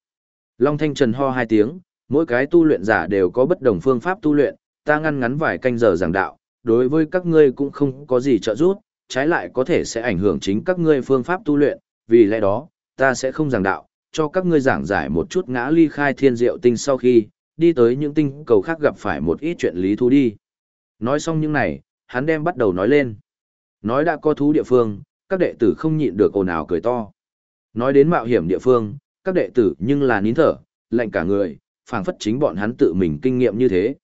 Long Thanh Trần ho hai tiếng, mỗi cái tu luyện giả đều có bất đồng phương pháp tu luyện, ta ngăn ngắn vài canh giờ giảng đạo, đối với các ngươi cũng không có gì trợ giúp, trái lại có thể sẽ ảnh hưởng chính các ngươi phương pháp tu luyện, vì lẽ đó, ta sẽ không giảng đạo, cho các ngươi giảng giải một chút ngã ly khai thiên diệu tinh sau khi, đi tới những tinh cầu khác gặp phải một ít chuyện lý thú đi. Nói xong những này, hắn đem bắt đầu nói lên. Nói đã có thú địa phương, các đệ tử không nhịn được ồn ào cười to. Nói đến mạo hiểm địa phương, các đệ tử nhưng là nín thở, lạnh cả người, phảng phất chính bọn hắn tự mình kinh nghiệm như thế.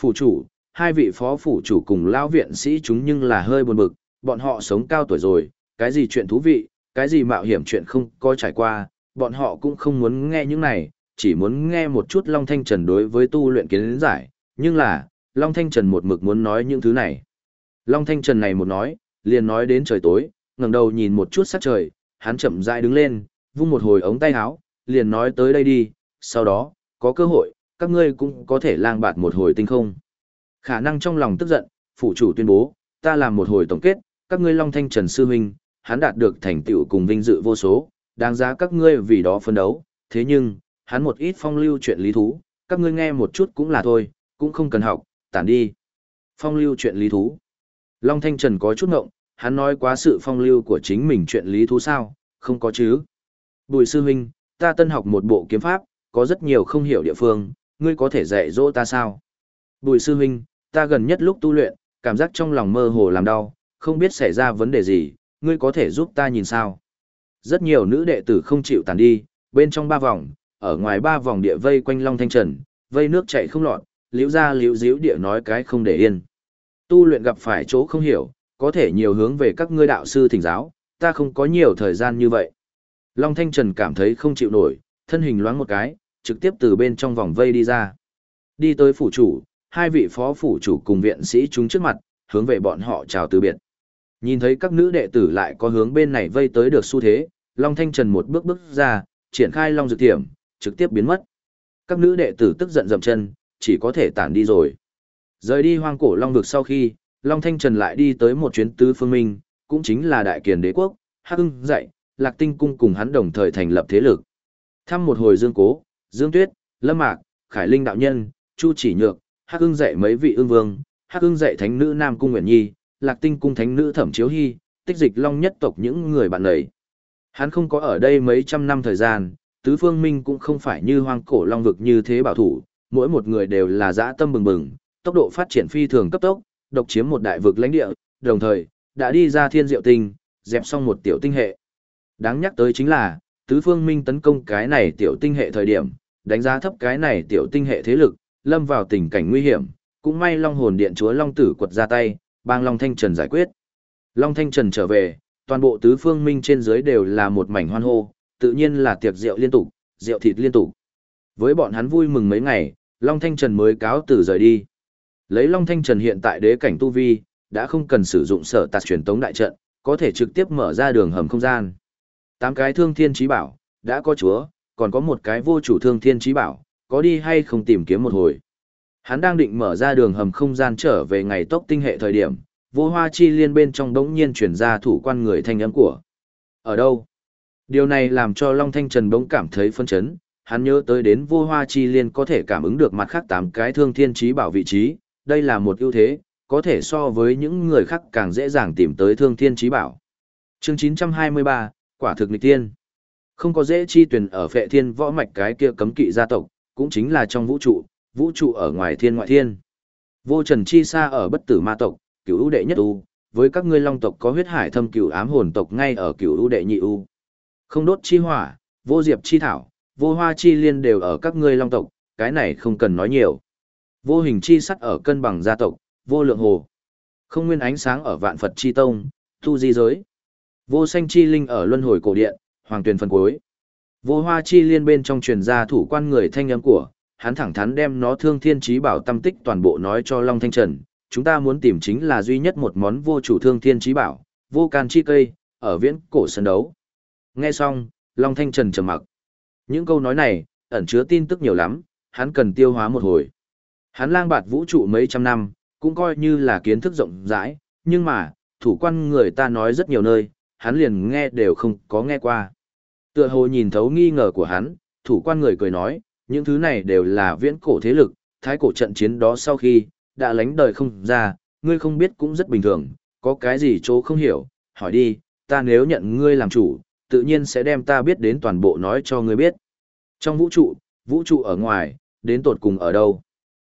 Phủ chủ, hai vị phó phủ chủ cùng lao viện sĩ chúng nhưng là hơi buồn bực, bọn họ sống cao tuổi rồi, cái gì chuyện thú vị, cái gì mạo hiểm chuyện không có trải qua, bọn họ cũng không muốn nghe những này, chỉ muốn nghe một chút Long Thanh Trần đối với tu luyện kiến giải, nhưng là, Long Thanh Trần một mực muốn nói những thứ này. Long Thanh Trần này một nói, liền nói đến trời tối, ngẩng đầu nhìn một chút sát trời, hắn chậm rãi đứng lên, vung một hồi ống tay áo, liền nói tới đây đi, sau đó, có cơ hội, các ngươi cũng có thể lang bạt một hồi tinh không. Khả năng trong lòng tức giận, phụ chủ tuyên bố, ta làm một hồi tổng kết, các ngươi Long Thanh Trần Sư Huynh, hắn đạt được thành tựu cùng vinh dự vô số, đáng giá các ngươi vì đó phân đấu, thế nhưng, hắn một ít phong lưu chuyện lý thú, các ngươi nghe một chút cũng là thôi, cũng không cần học, tản đi. Phong lưu chuyện lý thú. Long Thanh Trần có chút ngộng, hắn nói quá sự phong lưu của chính mình chuyện lý thú sao, không có chứ. Bùi sư huynh, ta tân học một bộ kiếm pháp, có rất nhiều không hiểu địa phương, ngươi có thể dạy dỗ ta sao? Bùi sư huynh, ta gần nhất lúc tu luyện, cảm giác trong lòng mơ hồ làm đau, không biết xảy ra vấn đề gì, ngươi có thể giúp ta nhìn sao? Rất nhiều nữ đệ tử không chịu tàn đi, bên trong ba vòng, ở ngoài ba vòng địa vây quanh Long Thanh Trần, vây nước chảy không lọt, liễu ra liễu díu địa nói cái không để yên. Tu luyện gặp phải chỗ không hiểu, có thể nhiều hướng về các ngươi đạo sư thỉnh giáo, ta không có nhiều thời gian như vậy. Long Thanh Trần cảm thấy không chịu nổi, thân hình loáng một cái, trực tiếp từ bên trong vòng vây đi ra. Đi tới phủ chủ, hai vị phó phủ chủ cùng viện sĩ chúng trước mặt, hướng về bọn họ chào từ biệt. Nhìn thấy các nữ đệ tử lại có hướng bên này vây tới được xu thế, Long Thanh Trần một bước bước ra, triển khai Long Dược Thiểm, trực tiếp biến mất. Các nữ đệ tử tức giận dậm chân, chỉ có thể tản đi rồi. Rời đi hoang cổ Long Vực sau khi, Long Thanh Trần lại đi tới một chuyến tứ phương minh, cũng chính là đại kiền đế quốc, Hắc ưng dạy, Lạc Tinh Cung cùng hắn đồng thời thành lập thế lực. Thăm một hồi Dương Cố, Dương Tuyết, Lâm Mạc, Khải Linh Đạo Nhân, Chu Chỉ Nhược, Hắc ưng dạy mấy vị ương vương, Hắc ưng dạy thánh nữ Nam Cung Nguyễn Nhi, Lạc Tinh Cung thánh nữ Thẩm Chiếu Hy, tích dịch Long nhất tộc những người bạn lầy Hắn không có ở đây mấy trăm năm thời gian, tứ phương minh cũng không phải như hoang cổ long vực như thế bảo thủ, mỗi một người đều là dã tâm bừng bừng, tốc độ phát triển phi thường cấp tốc, độc chiếm một đại vực lãnh địa, đồng thời, đã đi ra thiên diệu tinh, dẹp xong một tiểu tinh hệ. Đáng nhắc tới chính là, tứ phương minh tấn công cái này tiểu tinh hệ thời điểm, đánh giá thấp cái này tiểu tinh hệ thế lực, lâm vào tình cảnh nguy hiểm, cũng may Long hồn điện chúa Long tử quật ra tay, bang Long Thanh Trần giải quyết. Long Thanh Trần trở về, toàn bộ tứ phương minh trên dưới đều là một mảnh hoan hô, tự nhiên là tiệc rượu liên tục, rượu thịt liên tục. Với bọn hắn vui mừng mấy ngày, Long Thanh Trần mới cáo từ rời đi. Lấy Long Thanh Trần hiện tại đế cảnh tu vi, đã không cần sử dụng sở tạc truyền tống đại trận, có thể trực tiếp mở ra đường hầm không gian. Tám cái thương thiên trí bảo, đã có chúa, còn có một cái vô chủ thương thiên trí bảo, có đi hay không tìm kiếm một hồi. Hắn đang định mở ra đường hầm không gian trở về ngày tốc tinh hệ thời điểm, vô hoa chi liên bên trong đống nhiên chuyển ra thủ quan người thanh âm của. Ở đâu? Điều này làm cho Long Thanh Trần bỗng cảm thấy phân chấn, hắn nhớ tới đến vô hoa chi liên có thể cảm ứng được mặt khác tám cái thương thiên trí bảo vị trí, đây là một ưu thế, có thể so với những người khác càng dễ dàng tìm tới thương thiên trí bảo. Chương 923, Quả thực nghịch tiên. Không có dễ chi tuyển ở phệ thiên võ mạch cái kia cấm kỵ gia tộc, cũng chính là trong vũ trụ, vũ trụ ở ngoài thiên ngoại thiên. Vô trần chi xa ở bất tử ma tộc, cửu ưu đệ nhất u, với các ngươi long tộc có huyết hải thâm cửu ám hồn tộc ngay ở cửu ưu đệ nhị u. Không đốt chi hỏa, vô diệp chi thảo, vô hoa chi liên đều ở các ngươi long tộc, cái này không cần nói nhiều. Vô hình chi sắt ở cân bằng gia tộc, vô lượng hồ. Không nguyên ánh sáng ở vạn Phật chi tông, tu di giới. Vô xanh chi linh ở luân hồi cổ điện, hoàng tuyền phần cuối. Vô hoa chi liên bên trong truyền gia thủ quan người thanh âm của, hắn thẳng thắn đem nó thương thiên trí bảo tâm tích toàn bộ nói cho Long Thanh Trần. Chúng ta muốn tìm chính là duy nhất một món vô chủ thương thiên trí bảo, vô can chi cây, ở viễn cổ sân đấu. Nghe xong, Long Thanh Trần trầm mặc. Những câu nói này, ẩn chứa tin tức nhiều lắm, hắn cần tiêu hóa một hồi. Hắn lang bạt vũ trụ mấy trăm năm, cũng coi như là kiến thức rộng rãi, nhưng mà, thủ quan người ta nói rất nhiều nơi, hắn liền nghe đều không có nghe qua. Tựa hồ nhìn thấu nghi ngờ của hắn, thủ quan người cười nói, những thứ này đều là viễn cổ thế lực, thái cổ trận chiến đó sau khi, đã lánh đời không ra, ngươi không biết cũng rất bình thường, có cái gì chỗ không hiểu, hỏi đi, ta nếu nhận ngươi làm chủ, tự nhiên sẽ đem ta biết đến toàn bộ nói cho ngươi biết. Trong vũ trụ, vũ trụ ở ngoài, đến tột cùng ở đâu?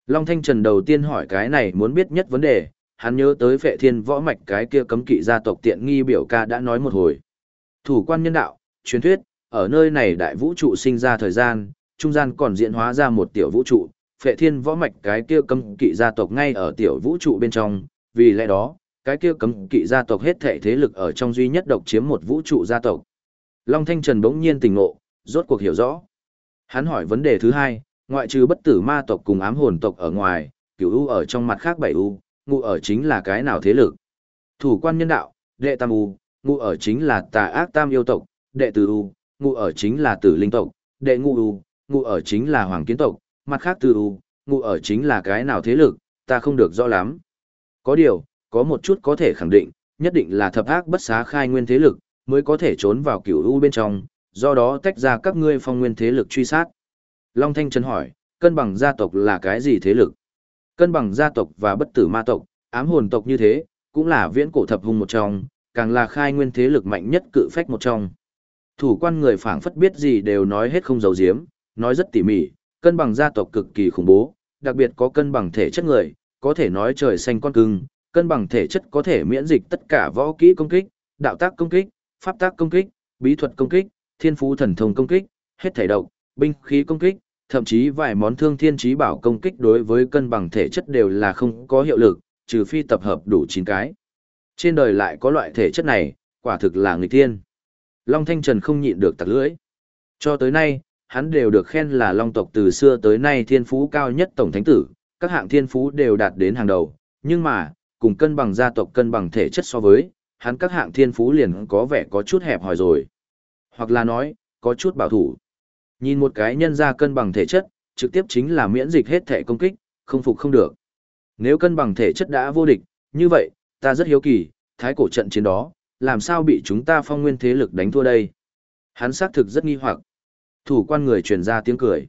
Long Thanh Trần đầu tiên hỏi cái này muốn biết nhất vấn đề, hắn nhớ tới phệ thiên võ mạch cái kia cấm kỵ gia tộc tiện nghi biểu ca đã nói một hồi. Thủ quan nhân đạo, truyền thuyết, ở nơi này đại vũ trụ sinh ra thời gian, trung gian còn diễn hóa ra một tiểu vũ trụ, phệ thiên võ mạch cái kia cấm kỵ gia tộc ngay ở tiểu vũ trụ bên trong, vì lẽ đó, cái kia cấm kỵ gia tộc hết thể thế lực ở trong duy nhất độc chiếm một vũ trụ gia tộc. Long Thanh Trần bỗng nhiên tỉnh ngộ, rốt cuộc hiểu rõ. Hắn hỏi vấn đề thứ hai, ngoại trừ bất tử ma tộc cùng ám hồn tộc ở ngoài, cửu u ở trong mặt khác bảy u, ngụ ở chính là cái nào thế lực? Thủ quan nhân đạo, đệ tam u, ngụ ở chính là tà ác tam yêu tộc, đệ tử u, ngụ ở chính là tử linh tộc, đệ ngụ u, ngụ ở chính là hoàng kiến tộc, mặt khác Từ u, ngụ ở chính là cái nào thế lực, ta không được rõ lắm. Có điều, có một chút có thể khẳng định, nhất định là thập ác bất xá khai nguyên thế lực, mới có thể trốn vào cửu u bên trong, do đó tách ra các ngươi phong nguyên thế lực truy sát. Long Thanh Trần hỏi, cân bằng gia tộc là cái gì thế lực? Cân bằng gia tộc và bất tử ma tộc, ám hồn tộc như thế, cũng là viễn cổ thập hung một trong, càng là khai nguyên thế lực mạnh nhất cự phách một trong. Thủ quan người phảng phất biết gì đều nói hết không giấu giếm, nói rất tỉ mỉ, cân bằng gia tộc cực kỳ khủng bố, đặc biệt có cân bằng thể chất người, có thể nói trời xanh con cưng, cân bằng thể chất có thể miễn dịch tất cả võ kỹ công kích, đạo tác công kích, pháp tác công kích, bí thuật công kích, thiên phú thần thông công kích, hết thể độc, binh khí công kích, thậm chí vài món thương thiên trí bảo công kích đối với cân bằng thể chất đều là không có hiệu lực, trừ phi tập hợp đủ 9 cái. Trên đời lại có loại thể chất này, quả thực là người thiên. Long Thanh Trần không nhịn được tặc lưỡi. Cho tới nay, hắn đều được khen là Long tộc từ xưa tới nay thiên phú cao nhất tổng thánh tử, các hạng thiên phú đều đạt đến hàng đầu, nhưng mà, cùng cân bằng gia tộc cân bằng thể chất so với, hắn các hạng thiên phú liền có vẻ có chút hẹp hòi rồi. Hoặc là nói, có chút bảo thủ. Nhìn một cái nhân ra cân bằng thể chất, trực tiếp chính là miễn dịch hết thể công kích, không phục không được. Nếu cân bằng thể chất đã vô địch, như vậy, ta rất hiếu kỳ, thái cổ trận chiến đó, làm sao bị chúng ta phong nguyên thế lực đánh thua đây? Hắn xác thực rất nghi hoặc. Thủ quan người truyền ra tiếng cười.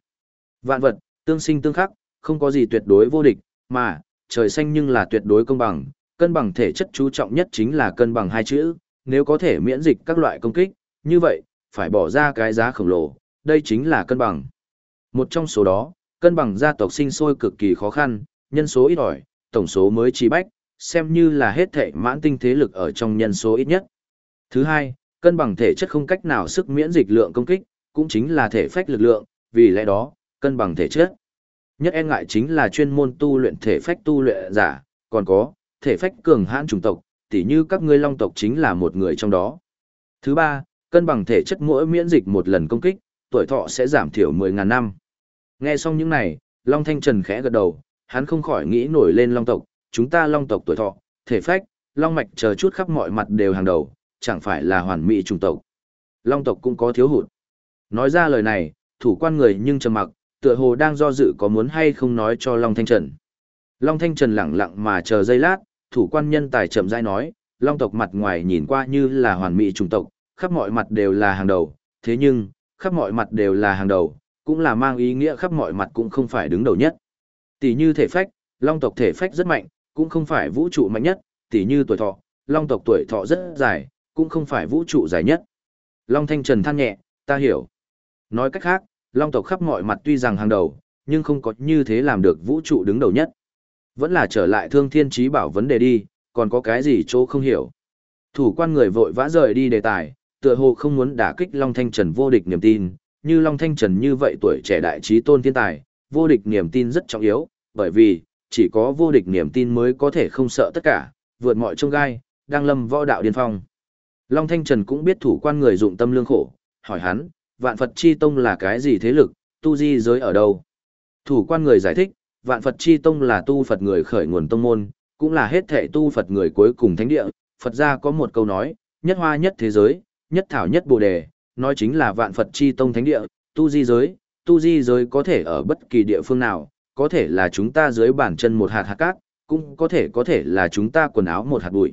Vạn vật, tương sinh tương khắc, không có gì tuyệt đối vô địch, mà, trời xanh nhưng là tuyệt đối công bằng, cân bằng thể chất chú trọng nhất chính là cân bằng hai chữ, nếu có thể miễn dịch các loại công kích, như vậy, phải bỏ ra cái giá khổng lồ, đây chính là cân bằng. Một trong số đó, cân bằng gia tộc sinh sôi cực kỳ khó khăn, nhân số ít ỏi, tổng số mới chỉ bách, xem như là hết thể mãn tinh thế lực ở trong nhân số ít nhất. Thứ hai, cân bằng thể chất không cách nào sức miễn dịch lượng công kích, cũng chính là thể phách lực lượng, vì lẽ đó, cân bằng thể chất. nhất e ngại chính là chuyên môn tu luyện thể phách tu luyện giả, còn có, thể phách cường hãn chủng tộc, tỉ như các ngươi long tộc chính là một người trong đó. Thứ ba, cân bằng thể chất mỗi miễn dịch một lần công kích, tuổi thọ sẽ giảm thiểu 10.000 năm. Nghe xong những này, Long Thanh Trần khẽ gật đầu, hắn không khỏi nghĩ nổi lên long tộc, chúng ta long tộc tuổi thọ, thể phách, long mạch chờ chút khắp mọi mặt đều hàng đầu, chẳng phải là hoàn mỹ chủng tộc. Long tộc cũng có thiếu hụt. Nói ra lời này, thủ quan người nhưng trầm mặc, tựa hồ đang do dự có muốn hay không nói cho Long Thanh Trần. Long Thanh Trần lặng lặng mà chờ giây lát, thủ quan nhân tài chậm rãi nói, Long tộc mặt ngoài nhìn qua như là hoàn mỹ chủng tộc, khắp mọi mặt đều là hàng đầu, thế nhưng, khắp mọi mặt đều là hàng đầu, cũng là mang ý nghĩa khắp mọi mặt cũng không phải đứng đầu nhất. Tỷ như thể phách, Long tộc thể phách rất mạnh, cũng không phải vũ trụ mạnh nhất, tỷ như tuổi thọ, Long tộc tuổi thọ rất dài, cũng không phải vũ trụ dài nhất. Long Thanh Trần than nhẹ, ta hiểu. Nói cách khác, Long tộc khắp mọi mặt tuy rằng hàng đầu, nhưng không có như thế làm được vũ trụ đứng đầu nhất. Vẫn là trở lại thương thiên trí bảo vấn đề đi, còn có cái gì chỗ không hiểu. Thủ quan người vội vã rời đi đề tài, tựa hồ không muốn đả kích Long Thanh Trần vô địch niềm tin, như Long Thanh Trần như vậy tuổi trẻ đại trí tôn thiên tài, vô địch niềm tin rất trọng yếu, bởi vì, chỉ có vô địch niềm tin mới có thể không sợ tất cả, vượt mọi trông gai, đang lâm võ đạo điên phong. Long Thanh Trần cũng biết thủ quan người dụng tâm lương khổ, hỏi hắn, vạn Phật Chi Tông là cái gì thế lực, tu di giới ở đâu? Thủ quan người giải thích, vạn Phật Chi Tông là tu Phật người khởi nguồn tông môn, cũng là hết thể tu Phật người cuối cùng thánh địa. Phật gia có một câu nói, nhất hoa nhất thế giới, nhất thảo nhất bồ đề, nói chính là vạn Phật Chi Tông thánh địa, tu di giới, tu di giới có thể ở bất kỳ địa phương nào, có thể là chúng ta dưới bàn chân một hạt hạt cát, cũng có thể có thể là chúng ta quần áo một hạt bụi.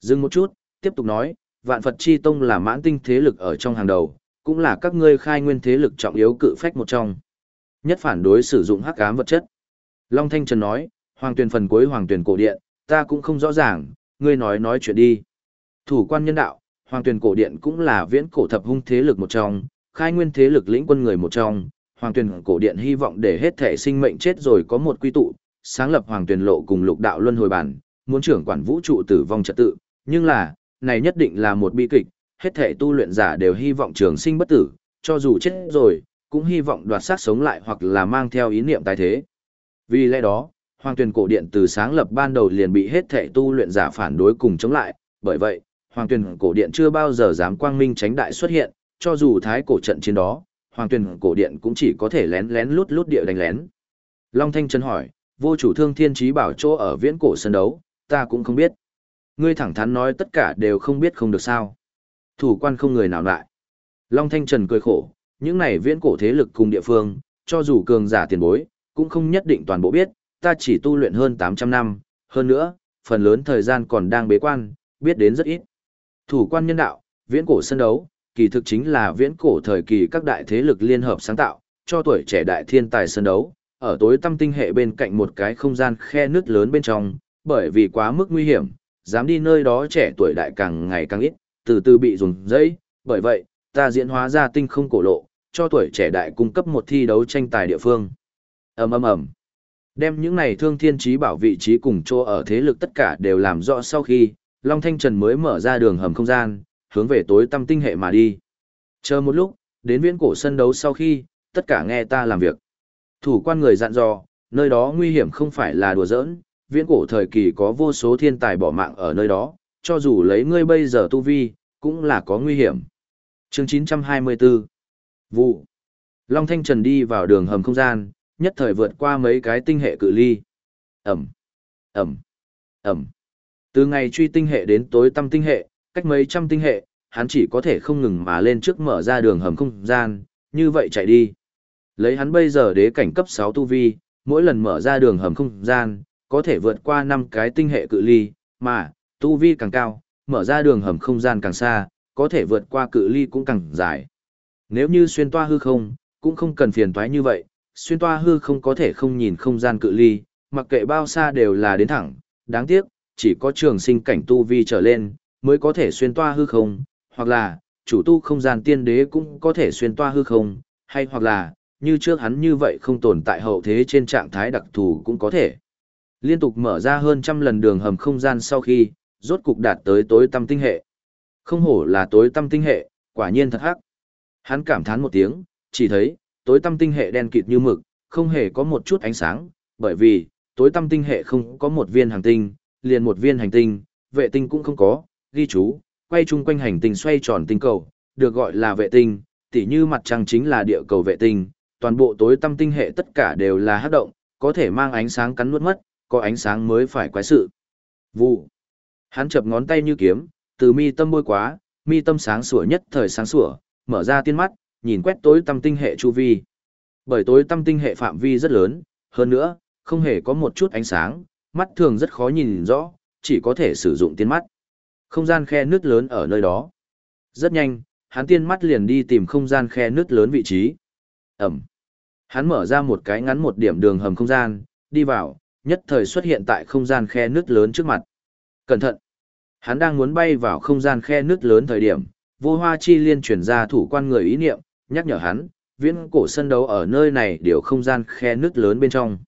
Dừng một chút, tiếp tục nói, vạn Phật Chi Tông là mãn tinh thế lực ở trong hàng đầu, cũng là các ngươi khai nguyên thế lực trọng yếu cự phách một trong. Nhất phản đối sử dụng hắc ám vật chất. Long Thanh Trần nói, hoàng tuyển phần cuối hoàng tuyển cổ điện, ta cũng không rõ ràng, ngươi nói nói chuyện đi. Thủ quan nhân đạo, hoàng tuyển cổ điện cũng là viễn cổ thập hung thế lực một trong, khai nguyên thế lực lĩnh quân người một trong. Hoàng tuyển cổ điện hy vọng để hết thể sinh mệnh chết rồi có một quy tụ, sáng lập hoàng tuyển lộ cùng lục đạo luân hồi bản, muốn trưởng quản vũ trụ tử vong trật tự, nhưng là, này nhất định là một bi kịch, hết thể tu luyện giả đều hy vọng trường sinh bất tử, cho dù chết rồi, cũng hy vọng đoạt sát sống lại hoặc là mang theo ý niệm tái thế. Vì lẽ đó, Hoàng Tuyền Cổ Điện từ sáng lập ban đầu liền bị hết thể tu luyện giả phản đối cùng chống lại, bởi vậy, Hoàng Tuyền Cổ Điện chưa bao giờ dám quang minh tránh đại xuất hiện, cho dù thái cổ trận chiến đó, Hoàng Tuyền Cổ Điện cũng chỉ có thể lén lén lút lút địa đánh lén. Long Thanh Trần hỏi, vô chủ thương thiên trí bảo chỗ ở viễn cổ sân đấu, ta cũng không biết. Ngươi thẳng thắn nói tất cả đều không biết không được sao. Thủ quan không người nào lại. Long Thanh Trần cười khổ, những này viễn cổ thế lực cùng địa phương, cho dù cường giả tiền bối, cũng không nhất định toàn bộ biết, ta chỉ tu luyện hơn 800 năm, hơn nữa, phần lớn thời gian còn đang bế quan, biết đến rất ít. Thủ quan nhân đạo, viễn cổ sân đấu, kỳ thực chính là viễn cổ thời kỳ các đại thế lực liên hợp sáng tạo, cho tuổi trẻ đại thiên tài sân đấu, ở tối tâm tinh hệ bên cạnh một cái không gian khe nứt lớn bên trong, bởi vì quá mức nguy hiểm, dám đi nơi đó trẻ tuổi đại càng ngày càng ít, từ từ bị dùng dây, bởi vậy, ta diễn hóa ra tinh không cổ lộ, cho tuổi trẻ đại cung cấp một thi đấu tranh tài địa phương. ầm ầm ầm Đem những này thương thiên trí bảo vị trí cùng chỗ ở thế lực tất cả đều làm rõ sau khi, Long Thanh Trần mới mở ra đường hầm không gian, hướng về tối tâm tinh hệ mà đi. Chờ một lúc, đến viễn cổ sân đấu sau khi, tất cả nghe ta làm việc. Thủ quan người dặn dò, nơi đó nguy hiểm không phải là đùa giỡn, viễn cổ thời kỳ có vô số thiên tài bỏ mạng ở nơi đó, cho dù lấy ngươi bây giờ tu vi, cũng là có nguy hiểm. Chương 924 Vụ Long Thanh Trần đi vào đường hầm không gian, nhất thời vượt qua mấy cái tinh hệ cự ly. Ẩm, Ẩm, Ẩm. Từ ngày truy tinh hệ đến tối tâm tinh hệ, cách mấy trăm tinh hệ, hắn chỉ có thể không ngừng mà lên trước mở ra đường hầm không gian, như vậy chạy đi. Lấy hắn bây giờ đế cảnh cấp 6 tu vi, mỗi lần mở ra đường hầm không gian, có thể vượt qua 5 cái tinh hệ cự ly, mà, tu vi càng cao, mở ra đường hầm không gian càng xa, có thể vượt qua cự ly cũng càng dài. Nếu như xuyên toa hư không, cũng không cần phiền toái như vậy, xuyên toa hư không có thể không nhìn không gian cự ly, mặc kệ bao xa đều là đến thẳng, đáng tiếc, chỉ có trường sinh cảnh tu vi trở lên, mới có thể xuyên toa hư không, hoặc là, chủ tu không gian tiên đế cũng có thể xuyên toa hư không, hay hoặc là, như trước hắn như vậy không tồn tại hậu thế trên trạng thái đặc thù cũng có thể. Liên tục mở ra hơn trăm lần đường hầm không gian sau khi, rốt cục đạt tới tối tâm tinh hệ. Không hổ là tối tâm tinh hệ, quả nhiên thật hắc. Hắn cảm thán một tiếng, chỉ thấy, tối tâm tinh hệ đen kịt như mực, không hề có một chút ánh sáng, bởi vì, tối tâm tinh hệ không có một viên hành tinh, liền một viên hành tinh, vệ tinh cũng không có, ghi chú, quay chung quanh hành tinh xoay tròn tinh cầu, được gọi là vệ tinh, tỉ như mặt trăng chính là địa cầu vệ tinh, toàn bộ tối tâm tinh hệ tất cả đều là hấp động, có thể mang ánh sáng cắn nuốt mất, có ánh sáng mới phải quái sự. Vụ. Hắn chập ngón tay như kiếm, từ mi tâm bôi quá, mi tâm sáng sủa nhất thời sáng sủa, mở ra tiên mắt, nhìn quét tối tâm tinh hệ chu vi. Bởi tối tâm tinh hệ phạm vi rất lớn, hơn nữa, không hề có một chút ánh sáng, mắt thường rất khó nhìn rõ, chỉ có thể sử dụng tiên mắt. Không gian khe nước lớn ở nơi đó. Rất nhanh, hắn tiên mắt liền đi tìm không gian khe nước lớn vị trí. Ẩm. Hắn mở ra một cái ngắn một điểm đường hầm không gian, đi vào, nhất thời xuất hiện tại không gian khe nước lớn trước mặt. Cẩn thận! Hắn đang muốn bay vào không gian khe nước lớn thời điểm, vô hoa chi liên chuyển ra thủ quan người ý niệm, nhắc nhở hắn, viễn cổ sân đấu ở nơi này đều không gian khe nước lớn bên trong.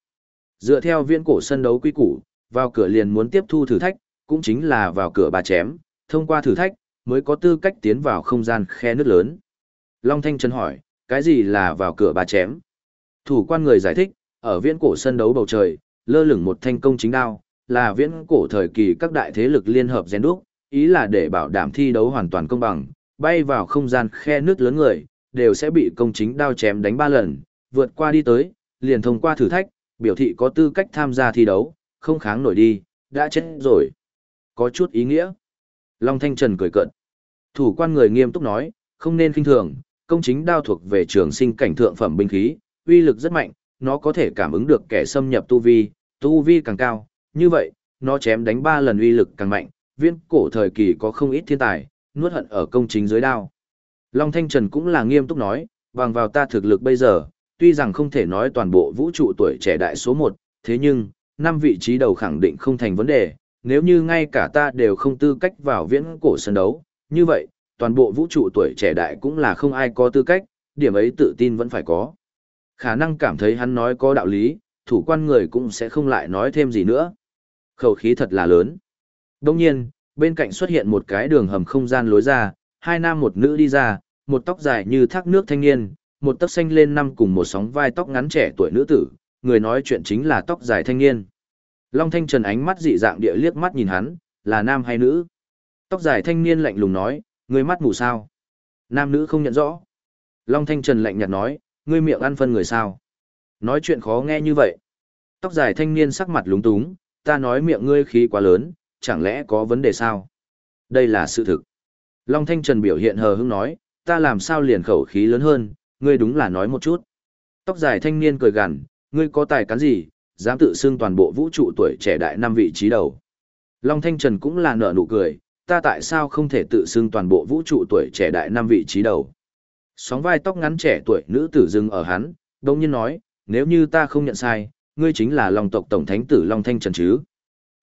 Dựa theo viễn cổ sân đấu quy củ, vào cửa liền muốn tiếp thu thử thách, cũng chính là vào cửa bà chém, thông qua thử thách, mới có tư cách tiến vào không gian khe nước lớn. Long Thanh Trần hỏi, cái gì là vào cửa bà chém? Thủ quan người giải thích, ở viễn cổ sân đấu bầu trời, lơ lửng một thanh công chính đao, là viễn cổ thời kỳ các đại thế lực liên hợp rèn đúc, ý là để bảo đảm thi đấu hoàn toàn công bằng, bay vào không gian khe nước lớn người, đều sẽ bị công chính đao chém đánh ba lần, vượt qua đi tới, liền thông qua thử thách, biểu thị có tư cách tham gia thi đấu, không kháng nổi đi, đã chết rồi. Có chút ý nghĩa. Long Thanh Trần cười cợt. Thủ quan người nghiêm túc nói, không nên kinh thường, công chính đao thuộc về trường sinh cảnh thượng phẩm binh khí, uy lực rất mạnh, nó có thể cảm ứng được kẻ xâm nhập tu vi, tu vi càng cao, như vậy, nó chém đánh ba lần uy lực càng mạnh, viễn cổ thời kỳ có không ít thiên tài, nuốt hận ở công chính dưới đao. Long Thanh Trần cũng là nghiêm túc nói, bằng vào ta thực lực bây giờ, tuy rằng không thể nói toàn bộ vũ trụ tuổi trẻ đại số 1, thế nhưng, năm vị trí đầu khẳng định không thành vấn đề, nếu như ngay cả ta đều không tư cách vào viễn cổ sân đấu, như vậy, toàn bộ vũ trụ tuổi trẻ đại cũng là không ai có tư cách, điểm ấy tự tin vẫn phải có. Khả năng cảm thấy hắn nói có đạo lý, thủ quan người cũng sẽ không lại nói thêm gì nữa. Khẩu khí thật là lớn. Đông nhiên, bên cạnh xuất hiện một cái đường hầm không gian lối ra, hai nam một nữ đi ra, một tóc dài như thác nước thanh niên, một tóc xanh lên năm cùng một sóng vai tóc ngắn trẻ tuổi nữ tử, người nói chuyện chính là tóc dài thanh niên. Long Thanh Trần ánh mắt dị dạng địa liếc mắt nhìn hắn, là nam hay nữ? Tóc dài thanh niên lạnh lùng nói, người mắt mù sao? Nam nữ không nhận rõ. Long Thanh Trần lạnh nhạt nói, ngươi miệng ăn phân người sao? Nói chuyện khó nghe như vậy. Tóc dài thanh niên sắc mặt lúng túng, ta nói miệng ngươi khí quá lớn, chẳng lẽ có vấn đề sao? Đây là sự thực. Long Thanh Trần biểu hiện hờ hững nói, ta làm sao liền khẩu khí lớn hơn, ngươi đúng là nói một chút. Tóc dài thanh niên cười gằn, ngươi có tài cán gì, dám tự xưng toàn bộ vũ trụ tuổi trẻ đại năm vị trí đầu. Long Thanh Trần cũng là nở nụ cười, ta tại sao không thể tự xưng toàn bộ vũ trụ tuổi trẻ đại năm vị trí đầu. Sóng vai tóc ngắn trẻ tuổi nữ tử dừng ở hắn, đồng nhiên nói, nếu như ta không nhận sai, ngươi chính là Long tộc Tổng Thánh tử Long Thanh Trần chứ.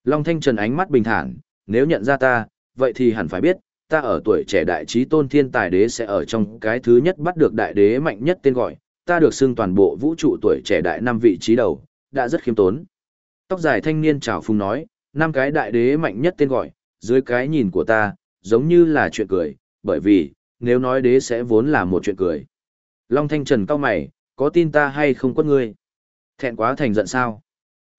Long Thanh Trần ánh mắt bình thản, nếu nhận ra ta, vậy thì hẳn phải biết, ta ở tuổi trẻ đại trí tôn thiên tài đế sẽ ở trong cái thứ nhất bắt được đại đế mạnh nhất tên gọi, ta được xưng toàn bộ vũ trụ tuổi trẻ đại năm vị trí đầu, đã rất khiêm tốn. Tóc dài thanh niên chào phung nói, năm cái đại đế mạnh nhất tên gọi, dưới cái nhìn của ta, giống như là chuyện cười, bởi vì, nếu nói đế sẽ vốn là một chuyện cười. Long Thanh Trần cao mày, có tin ta hay không quất ngươi? Thẹn quá thành giận sao?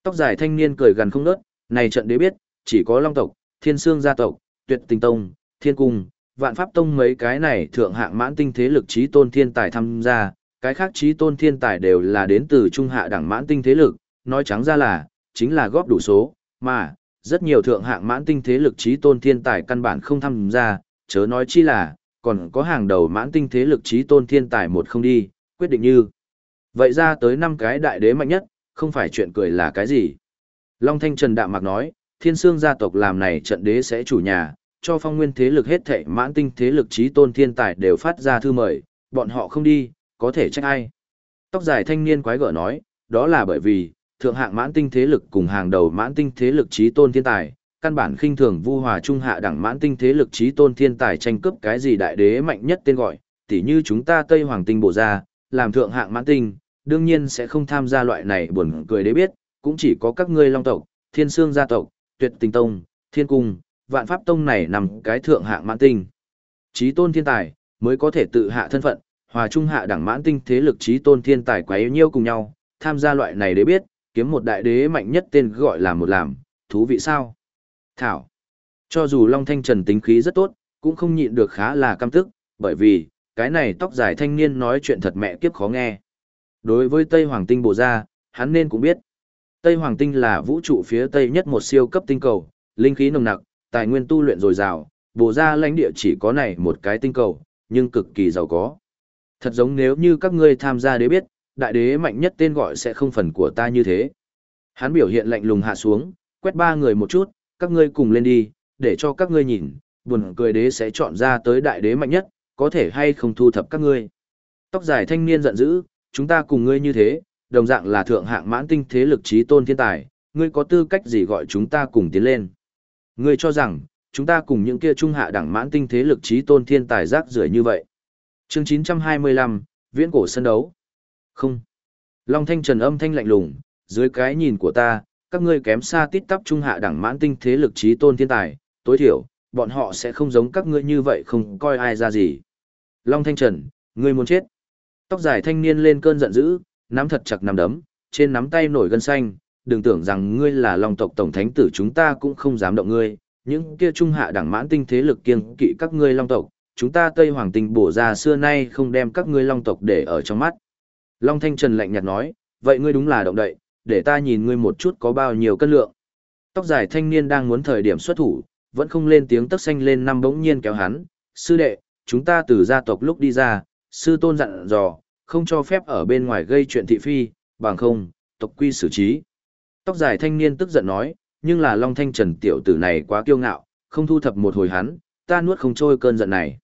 Tóc dài thanh niên cười gần không nớt, này trận đế biết, chỉ có Long tộc, Thiên Sương gia tộc, Tuyệt Tình Tông, Thiên Cung, Vạn Pháp Tông mấy cái này thượng hạng mãn tinh thế lực trí tôn thiên tài tham gia, cái khác trí tôn thiên tài đều là đến từ trung hạ đẳng mãn tinh thế lực, nói trắng ra là, chính là góp đủ số, mà, rất nhiều thượng hạng mãn tinh thế lực trí tôn thiên tài căn bản không tham gia, chớ nói chi là, còn có hàng đầu mãn tinh thế lực trí tôn thiên tài một không đi, quyết định như. Vậy ra tới năm cái đại đế mạnh nhất, không phải chuyện cười là cái gì. Long Thanh Trần Đạm Mạc nói, thiên sương gia tộc làm này trận đế sẽ chủ nhà, cho phong nguyên thế lực hết thảy mãn tinh thế lực trí tôn thiên tài đều phát ra thư mời, bọn họ không đi, có thể trách ai. Tóc dài thanh niên quái gở nói, đó là bởi vì, thượng hạng mãn tinh thế lực cùng hàng đầu mãn tinh thế lực trí tôn thiên tài, căn bản khinh thường vu hòa trung hạ đẳng mãn tinh thế lực trí tôn thiên tài tranh cướp cái gì đại đế mạnh nhất tên gọi, tỉ như chúng ta Tây Hoàng tinh bộ ra, làm thượng hạng mãn tinh, đương nhiên sẽ không tham gia loại này buồn cười đế biết, cũng chỉ có các ngươi long tộc, thiên sương gia tộc, tuyệt tình tông, thiên cung, vạn pháp tông này nằm cái thượng hạng mãn tinh. Trí tôn thiên tài, mới có thể tự hạ thân phận, hòa trung hạ đẳng mãn tinh thế lực trí tôn thiên tài quá yếu nhiêu cùng nhau, tham gia loại này đế biết, kiếm một đại đế mạnh nhất tên gọi là một làm, thú vị sao? Thảo. Cho dù Long Thanh Trần tính khí rất tốt, cũng không nhịn được khá là căm tức, bởi vì, cái này tóc dài thanh niên nói chuyện thật mẹ kiếp khó nghe. Đối với Tây Hoàng Tinh bộ ra, hắn nên cũng biết. Tây Hoàng Tinh là vũ trụ phía Tây nhất một siêu cấp tinh cầu, linh khí nồng nặc, tài nguyên tu luyện dồi dào, bộ ra lãnh địa chỉ có này một cái tinh cầu, nhưng cực kỳ giàu có. Thật giống nếu như các ngươi tham gia đế biết, đại đế mạnh nhất tên gọi sẽ không phần của ta như thế. Hắn biểu hiện lạnh lùng hạ xuống, quét ba người một chút, các ngươi cùng lên đi, để cho các ngươi nhìn, buồn cười đế sẽ chọn ra tới đại đế mạnh nhất, có thể hay không thu thập các ngươi. Tóc dài thanh niên giận dữ, chúng ta cùng ngươi như thế, đồng dạng là thượng hạng mãn tinh thế lực trí tôn thiên tài, ngươi có tư cách gì gọi chúng ta cùng tiến lên. Ngươi cho rằng, chúng ta cùng những kia trung hạ đẳng mãn tinh thế lực trí tôn thiên tài rác rưởi như vậy. Chương 925, Viễn cổ sân đấu. Không. Long Thanh Trần âm thanh lạnh lùng, dưới cái nhìn của ta, các ngươi kém xa tít tắp trung hạ đẳng mãn tinh thế lực trí tôn thiên tài, tối thiểu, bọn họ sẽ không giống các ngươi như vậy không coi ai ra gì. Long Thanh Trần, ngươi muốn chết. Tóc dài thanh niên lên cơn giận dữ, nắm thật chặt nắm đấm, trên nắm tay nổi gân xanh, đừng tưởng rằng ngươi là Long tộc tổng thánh tử chúng ta cũng không dám động ngươi, những kia trung hạ đẳng mãn tinh thế lực kiêng kỵ các ngươi Long tộc, chúng ta Tây Hoàng tinh bổ ra xưa nay không đem các ngươi Long tộc để ở trong mắt. Long Thanh Trần lạnh nhạt nói, vậy ngươi đúng là động đậy, để ta nhìn ngươi một chút có bao nhiêu cân lượng. Tóc dài thanh niên đang muốn thời điểm xuất thủ, vẫn không lên tiếng tấc xanh lên năm bỗng nhiên kéo hắn, sư đệ, chúng ta từ gia tộc lúc đi ra, sư tôn dặn dò, không cho phép ở bên ngoài gây chuyện thị phi, bằng không, tộc quy xử trí. Tóc dài thanh niên tức giận nói, nhưng là Long Thanh Trần tiểu tử này quá kiêu ngạo, không thu thập một hồi hắn, ta nuốt không trôi cơn giận này.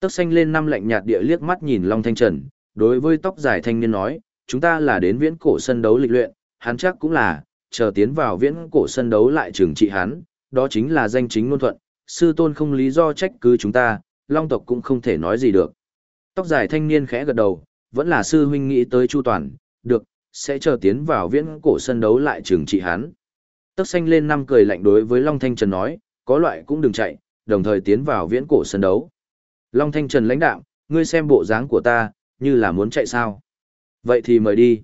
Tóc xanh lên năm lạnh nhạt địa liếc mắt nhìn Long Thanh Trần, đối với tóc dài thanh niên nói, chúng ta là đến viễn cổ sân đấu lịch luyện, hắn chắc cũng là, chờ tiến vào viễn cổ sân đấu lại trừng trị hắn, đó chính là danh chính ngôn thuận, sư tôn không lý do trách cứ chúng ta, long tộc cũng không thể nói gì được. Tóc dài thanh niên khẽ gật đầu, vẫn là sư huynh nghĩ tới chu toàn, được, sẽ chờ tiến vào viễn cổ sân đấu lại trường trị hắn. Tóc xanh lên năm cười lạnh đối với Long Thanh Trần nói, có loại cũng đừng chạy, đồng thời tiến vào viễn cổ sân đấu. Long Thanh Trần lãnh đạo, ngươi xem bộ dáng của ta, như là muốn chạy sao. Vậy thì mời đi.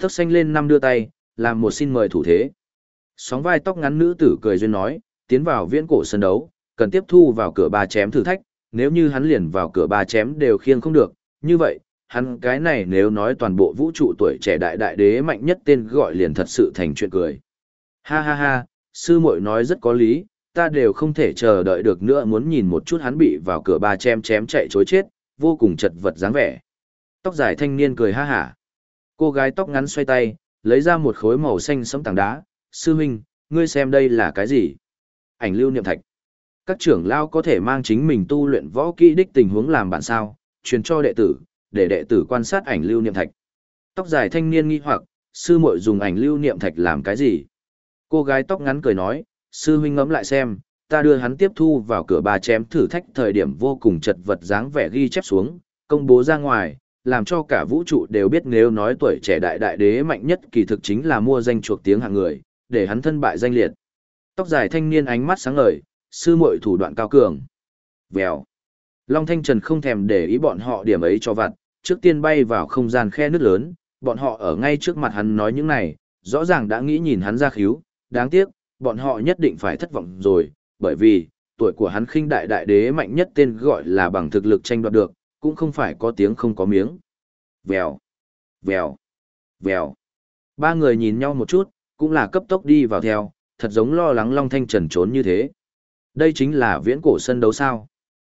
Tóc xanh lên năm đưa tay, làm một xin mời thủ thế. Sóng vai tóc ngắn nữ tử cười duyên nói, tiến vào viễn cổ sân đấu, cần tiếp thu vào cửa ba chém thử thách, nếu như hắn liền vào cửa ba chém đều khiêng không được, như vậy, hắn cái này nếu nói toàn bộ vũ trụ tuổi trẻ đại đại đế mạnh nhất tên gọi liền thật sự thành chuyện cười. Ha ha ha, sư muội nói rất có lý, ta đều không thể chờ đợi được nữa muốn nhìn một chút hắn bị vào cửa ba chém chém chạy chối chết, vô cùng chật vật dáng vẻ. Tóc dài thanh niên cười ha hả. Cô gái tóc ngắn xoay tay, lấy ra một khối màu xanh sẫm tảng đá, sư huynh, ngươi xem đây là cái gì? Ảnh lưu niệm thạch. Các trưởng lao có thể mang chính mình tu luyện võ kỹ đích tình huống làm bản sao, truyền cho đệ tử, để đệ tử quan sát ảnh lưu niệm thạch. Tóc dài thanh niên nghi hoặc, sư muội dùng ảnh lưu niệm thạch làm cái gì? Cô gái tóc ngắn cười nói, sư huynh ngẫm lại xem, ta đưa hắn tiếp thu vào cửa bà chém thử thách thời điểm vô cùng chật vật dáng vẻ ghi chép xuống, công bố ra ngoài, làm cho cả vũ trụ đều biết nếu nói tuổi trẻ đại đại đế mạnh nhất kỳ thực chính là mua danh chuộc tiếng hạng người, để hắn thân bại danh liệt. Tóc dài thanh niên ánh mắt sáng ngời, sư muội thủ đoạn cao cường. Vèo. Long Thanh Trần không thèm để ý bọn họ điểm ấy cho vặt, trước tiên bay vào không gian khe nước lớn, bọn họ ở ngay trước mặt hắn nói những này, rõ ràng đã nghĩ nhìn hắn ra khíu, đáng tiếc, bọn họ nhất định phải thất vọng rồi, bởi vì, tuổi của hắn khinh đại đại đế mạnh nhất tên gọi là bằng thực lực tranh đoạt được, cũng không phải có tiếng không có miếng. Vèo, vèo, vèo. Ba người nhìn nhau một chút, cũng là cấp tốc đi vào theo, thật giống lo lắng Long Thanh Trần trốn như thế. Đây chính là viễn cổ sân đấu sao.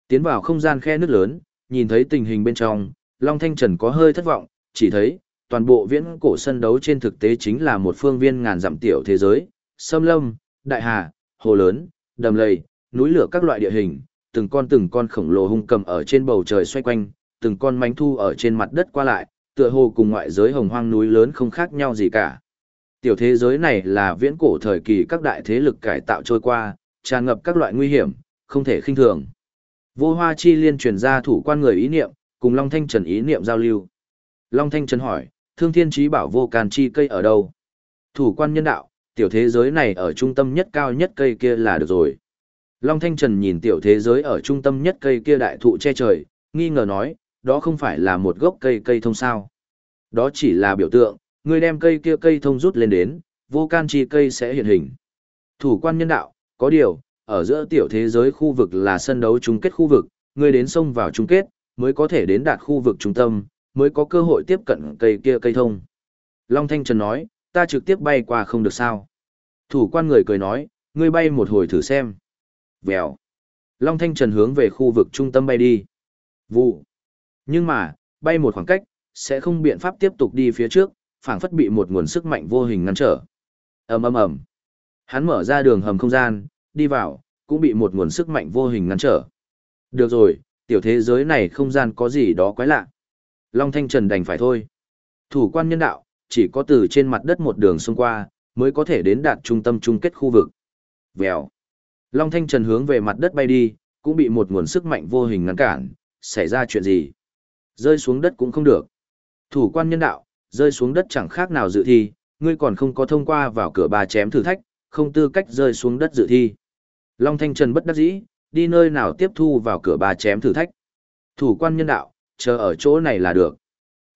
Tiến vào không gian khe nước lớn, nhìn thấy tình hình bên trong, Long Thanh Trần có hơi thất vọng, chỉ thấy, toàn bộ viễn cổ sân đấu trên thực tế chính là một phương viên ngàn dặm tiểu thế giới, sâm lâm, đại hà, hồ lớn, đầm lầy, núi lửa các loại địa hình, từng con từng con khổng lồ hung cầm ở trên bầu trời xoay quanh, từng con mánh thu ở trên mặt đất qua lại, tựa hồ cùng ngoại giới hồng hoang núi lớn không khác nhau gì cả. Tiểu thế giới này là viễn cổ thời kỳ các đại thế lực cải tạo trôi qua, tràn ngập các loại nguy hiểm, không thể khinh thường. Vô Hoa Chi liên truyền ra thủ quan người ý niệm, cùng Long Thanh Trần ý niệm giao lưu. Long Thanh Trần hỏi, Thương Thiên Chí bảo vô can chi cây ở đâu? Thủ quan nhân đạo, tiểu thế giới này ở trung tâm nhất cao nhất cây kia là được rồi. Long Thanh Trần nhìn tiểu thế giới ở trung tâm nhất cây kia đại thụ che trời, nghi ngờ nói, đó không phải là một gốc cây cây thông sao. Đó chỉ là biểu tượng, Người đem cây kia cây thông rút lên đến, vô can chi cây sẽ hiện hình. Thủ quan nhân đạo, có điều, ở giữa tiểu thế giới khu vực là sân đấu chung kết khu vực, ngươi đến sông vào chung kết, mới có thể đến đạt khu vực trung tâm, mới có cơ hội tiếp cận cây kia cây thông. Long Thanh Trần nói, ta trực tiếp bay qua không được sao. Thủ quan người cười nói, ngươi bay một hồi thử xem. Vèo. Long Thanh Trần hướng về khu vực trung tâm bay đi. Vụ. Nhưng mà, bay một khoảng cách, sẽ không biện pháp tiếp tục đi phía trước, phảng phất bị một nguồn sức mạnh vô hình ngăn trở. ầm ầm ầm. Hắn mở ra đường hầm không gian, đi vào, cũng bị một nguồn sức mạnh vô hình ngăn trở. Được rồi, tiểu thế giới này không gian có gì đó quái lạ. Long Thanh Trần đành phải thôi. Thủ quan nhân đạo, chỉ có từ trên mặt đất một đường xông qua, mới có thể đến đạt trung tâm chung kết khu vực. Vèo. Long Thanh Trần hướng về mặt đất bay đi, cũng bị một nguồn sức mạnh vô hình ngăn cản, xảy ra chuyện gì? Rơi xuống đất cũng không được. Thủ quan nhân đạo, rơi xuống đất chẳng khác nào dự thi, ngươi còn không có thông qua vào cửa bà chém thử thách, không tư cách rơi xuống đất dự thi. Long Thanh Trần bất đắc dĩ, đi nơi nào tiếp thu vào cửa bà chém thử thách. Thủ quan nhân đạo, chờ ở chỗ này là được.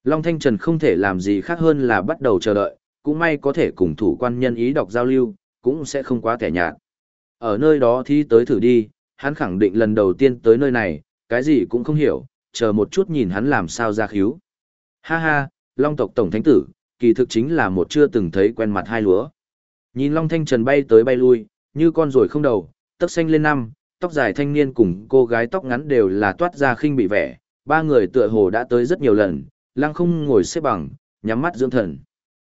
Long Thanh Trần không thể làm gì khác hơn là bắt đầu chờ đợi, cũng may có thể cùng thủ quan nhân ý đọc giao lưu, cũng sẽ không quá kẻ nhạt. Ở nơi đó thi tới thử đi, hắn khẳng định lần đầu tiên tới nơi này, cái gì cũng không hiểu, chờ một chút nhìn hắn làm sao ra khíu. Ha ha, Long tộc Tổng Thánh Tử, kỳ thực chính là một chưa từng thấy quen mặt hai lúa. Nhìn Long Thanh Trần bay tới bay lui, như con rồi không đầu, tóc xanh lên năm, tóc dài thanh niên cùng cô gái tóc ngắn đều là toát ra khinh bị vẻ, ba người tựa hồ đã tới rất nhiều lần, lăng không ngồi xếp bằng, nhắm mắt dưỡng thần.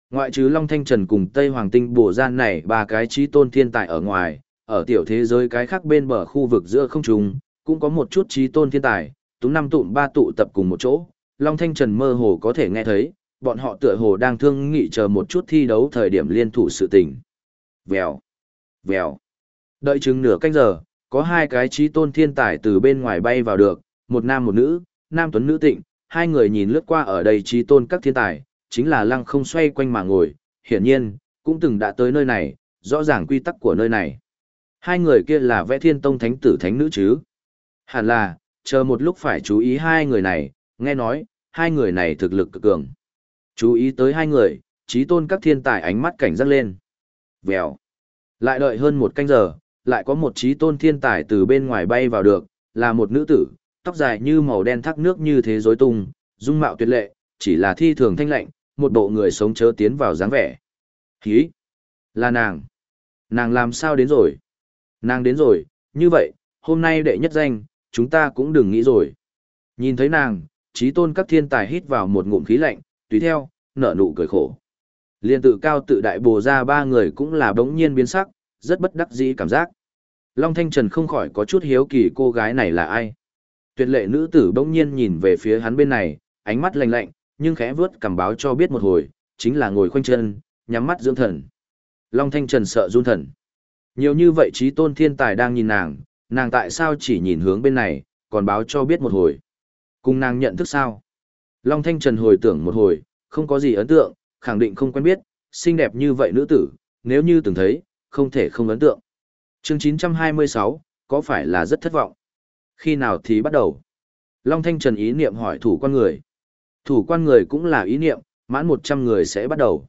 Ngoại trừ Long Thanh Trần cùng Tây Hoàng Tinh bổ gian này ba cái trí tôn thiên tài ở ngoài, ở tiểu thế giới cái khác bên bờ khu vực giữa không trung, cũng có một chút trí tôn thiên tài, tú năm tụm ba tụ tập cùng một chỗ, Long Thanh Trần mơ hồ có thể nghe thấy, bọn họ tựa hồ đang thương nghị chờ một chút thi đấu thời điểm liên thủ sự tình. Vèo, vèo. Đợi chừng nửa canh giờ, có hai cái trí tôn thiên tài từ bên ngoài bay vào được, một nam một nữ, nam tuấn nữ tịnh, hai người nhìn lướt qua ở đây trí tôn các thiên tài, chính là lăng không xoay quanh mà ngồi, hiển nhiên, cũng từng đã tới nơi này, rõ ràng quy tắc của nơi này. Hai người kia là vẽ thiên tông thánh tử thánh nữ chứ? Hẳn là, chờ một lúc phải chú ý hai người này, nghe nói, hai người này thực lực cực cường. Chú ý tới hai người, trí tôn các thiên tài ánh mắt cảnh giác lên. Vèo. Lại đợi hơn một canh giờ, lại có một trí tôn thiên tài từ bên ngoài bay vào được, là một nữ tử, tóc dài như màu đen thác nước như thế rối tung, dung mạo tuyệt lệ, chỉ là thi thường thanh lạnh, một bộ người sống chớ tiến vào dáng vẻ. Hí! Là nàng! Nàng làm sao đến rồi? Nàng đến rồi, như vậy, hôm nay đệ nhất danh, chúng ta cũng đừng nghĩ rồi. Nhìn thấy nàng, trí tôn các thiên tài hít vào một ngụm khí lạnh, tùy theo, nở nụ cười khổ. Liên tự cao tự đại bồ ra ba người cũng là bỗng nhiên biến sắc, rất bất đắc dĩ cảm giác. Long Thanh Trần không khỏi có chút hiếu kỳ cô gái này là ai. Tuyệt lệ nữ tử bỗng nhiên nhìn về phía hắn bên này, ánh mắt lạnh lạnh, nhưng khẽ vớt cảm báo cho biết một hồi, chính là ngồi khoanh chân, nhắm mắt dưỡng thần. Long Thanh Trần sợ run thần. Nhiều như vậy trí tôn thiên tài đang nhìn nàng, nàng tại sao chỉ nhìn hướng bên này, còn báo cho biết một hồi. Cùng nàng nhận thức sao? Long Thanh Trần hồi tưởng một hồi, không có gì ấn tượng, khẳng định không quen biết, xinh đẹp như vậy nữ tử, nếu như từng thấy, không thể không ấn tượng. Chương 926, có phải là rất thất vọng? Khi nào thì bắt đầu? Long Thanh Trần ý niệm hỏi thủ quan người. Thủ quan người cũng là ý niệm, mãn 100 người sẽ bắt đầu.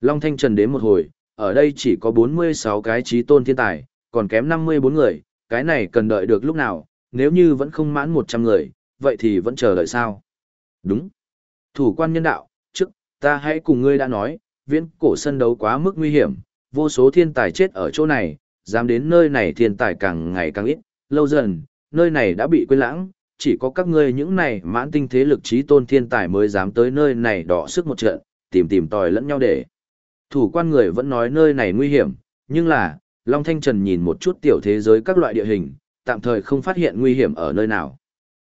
Long Thanh Trần đến một hồi, ở đây chỉ có 46 cái trí tôn thiên tài, còn kém 54 người, cái này cần đợi được lúc nào, nếu như vẫn không mãn 100 người, vậy thì vẫn chờ đợi sao? Đúng. Thủ quan nhân đạo, ta hãy cùng ngươi đã nói, viễn cổ sân đấu quá mức nguy hiểm, vô số thiên tài chết ở chỗ này, dám đến nơi này thiên tài càng ngày càng ít, lâu dần, nơi này đã bị quên lãng, chỉ có các ngươi những này mãn tinh thế lực trí tôn thiên tài mới dám tới nơi này đỏ sức một trận, tìm tìm tòi lẫn nhau để. Thủ quan người vẫn nói nơi này nguy hiểm, nhưng là, Long Thanh Trần nhìn một chút tiểu thế giới các loại địa hình, tạm thời không phát hiện nguy hiểm ở nơi nào.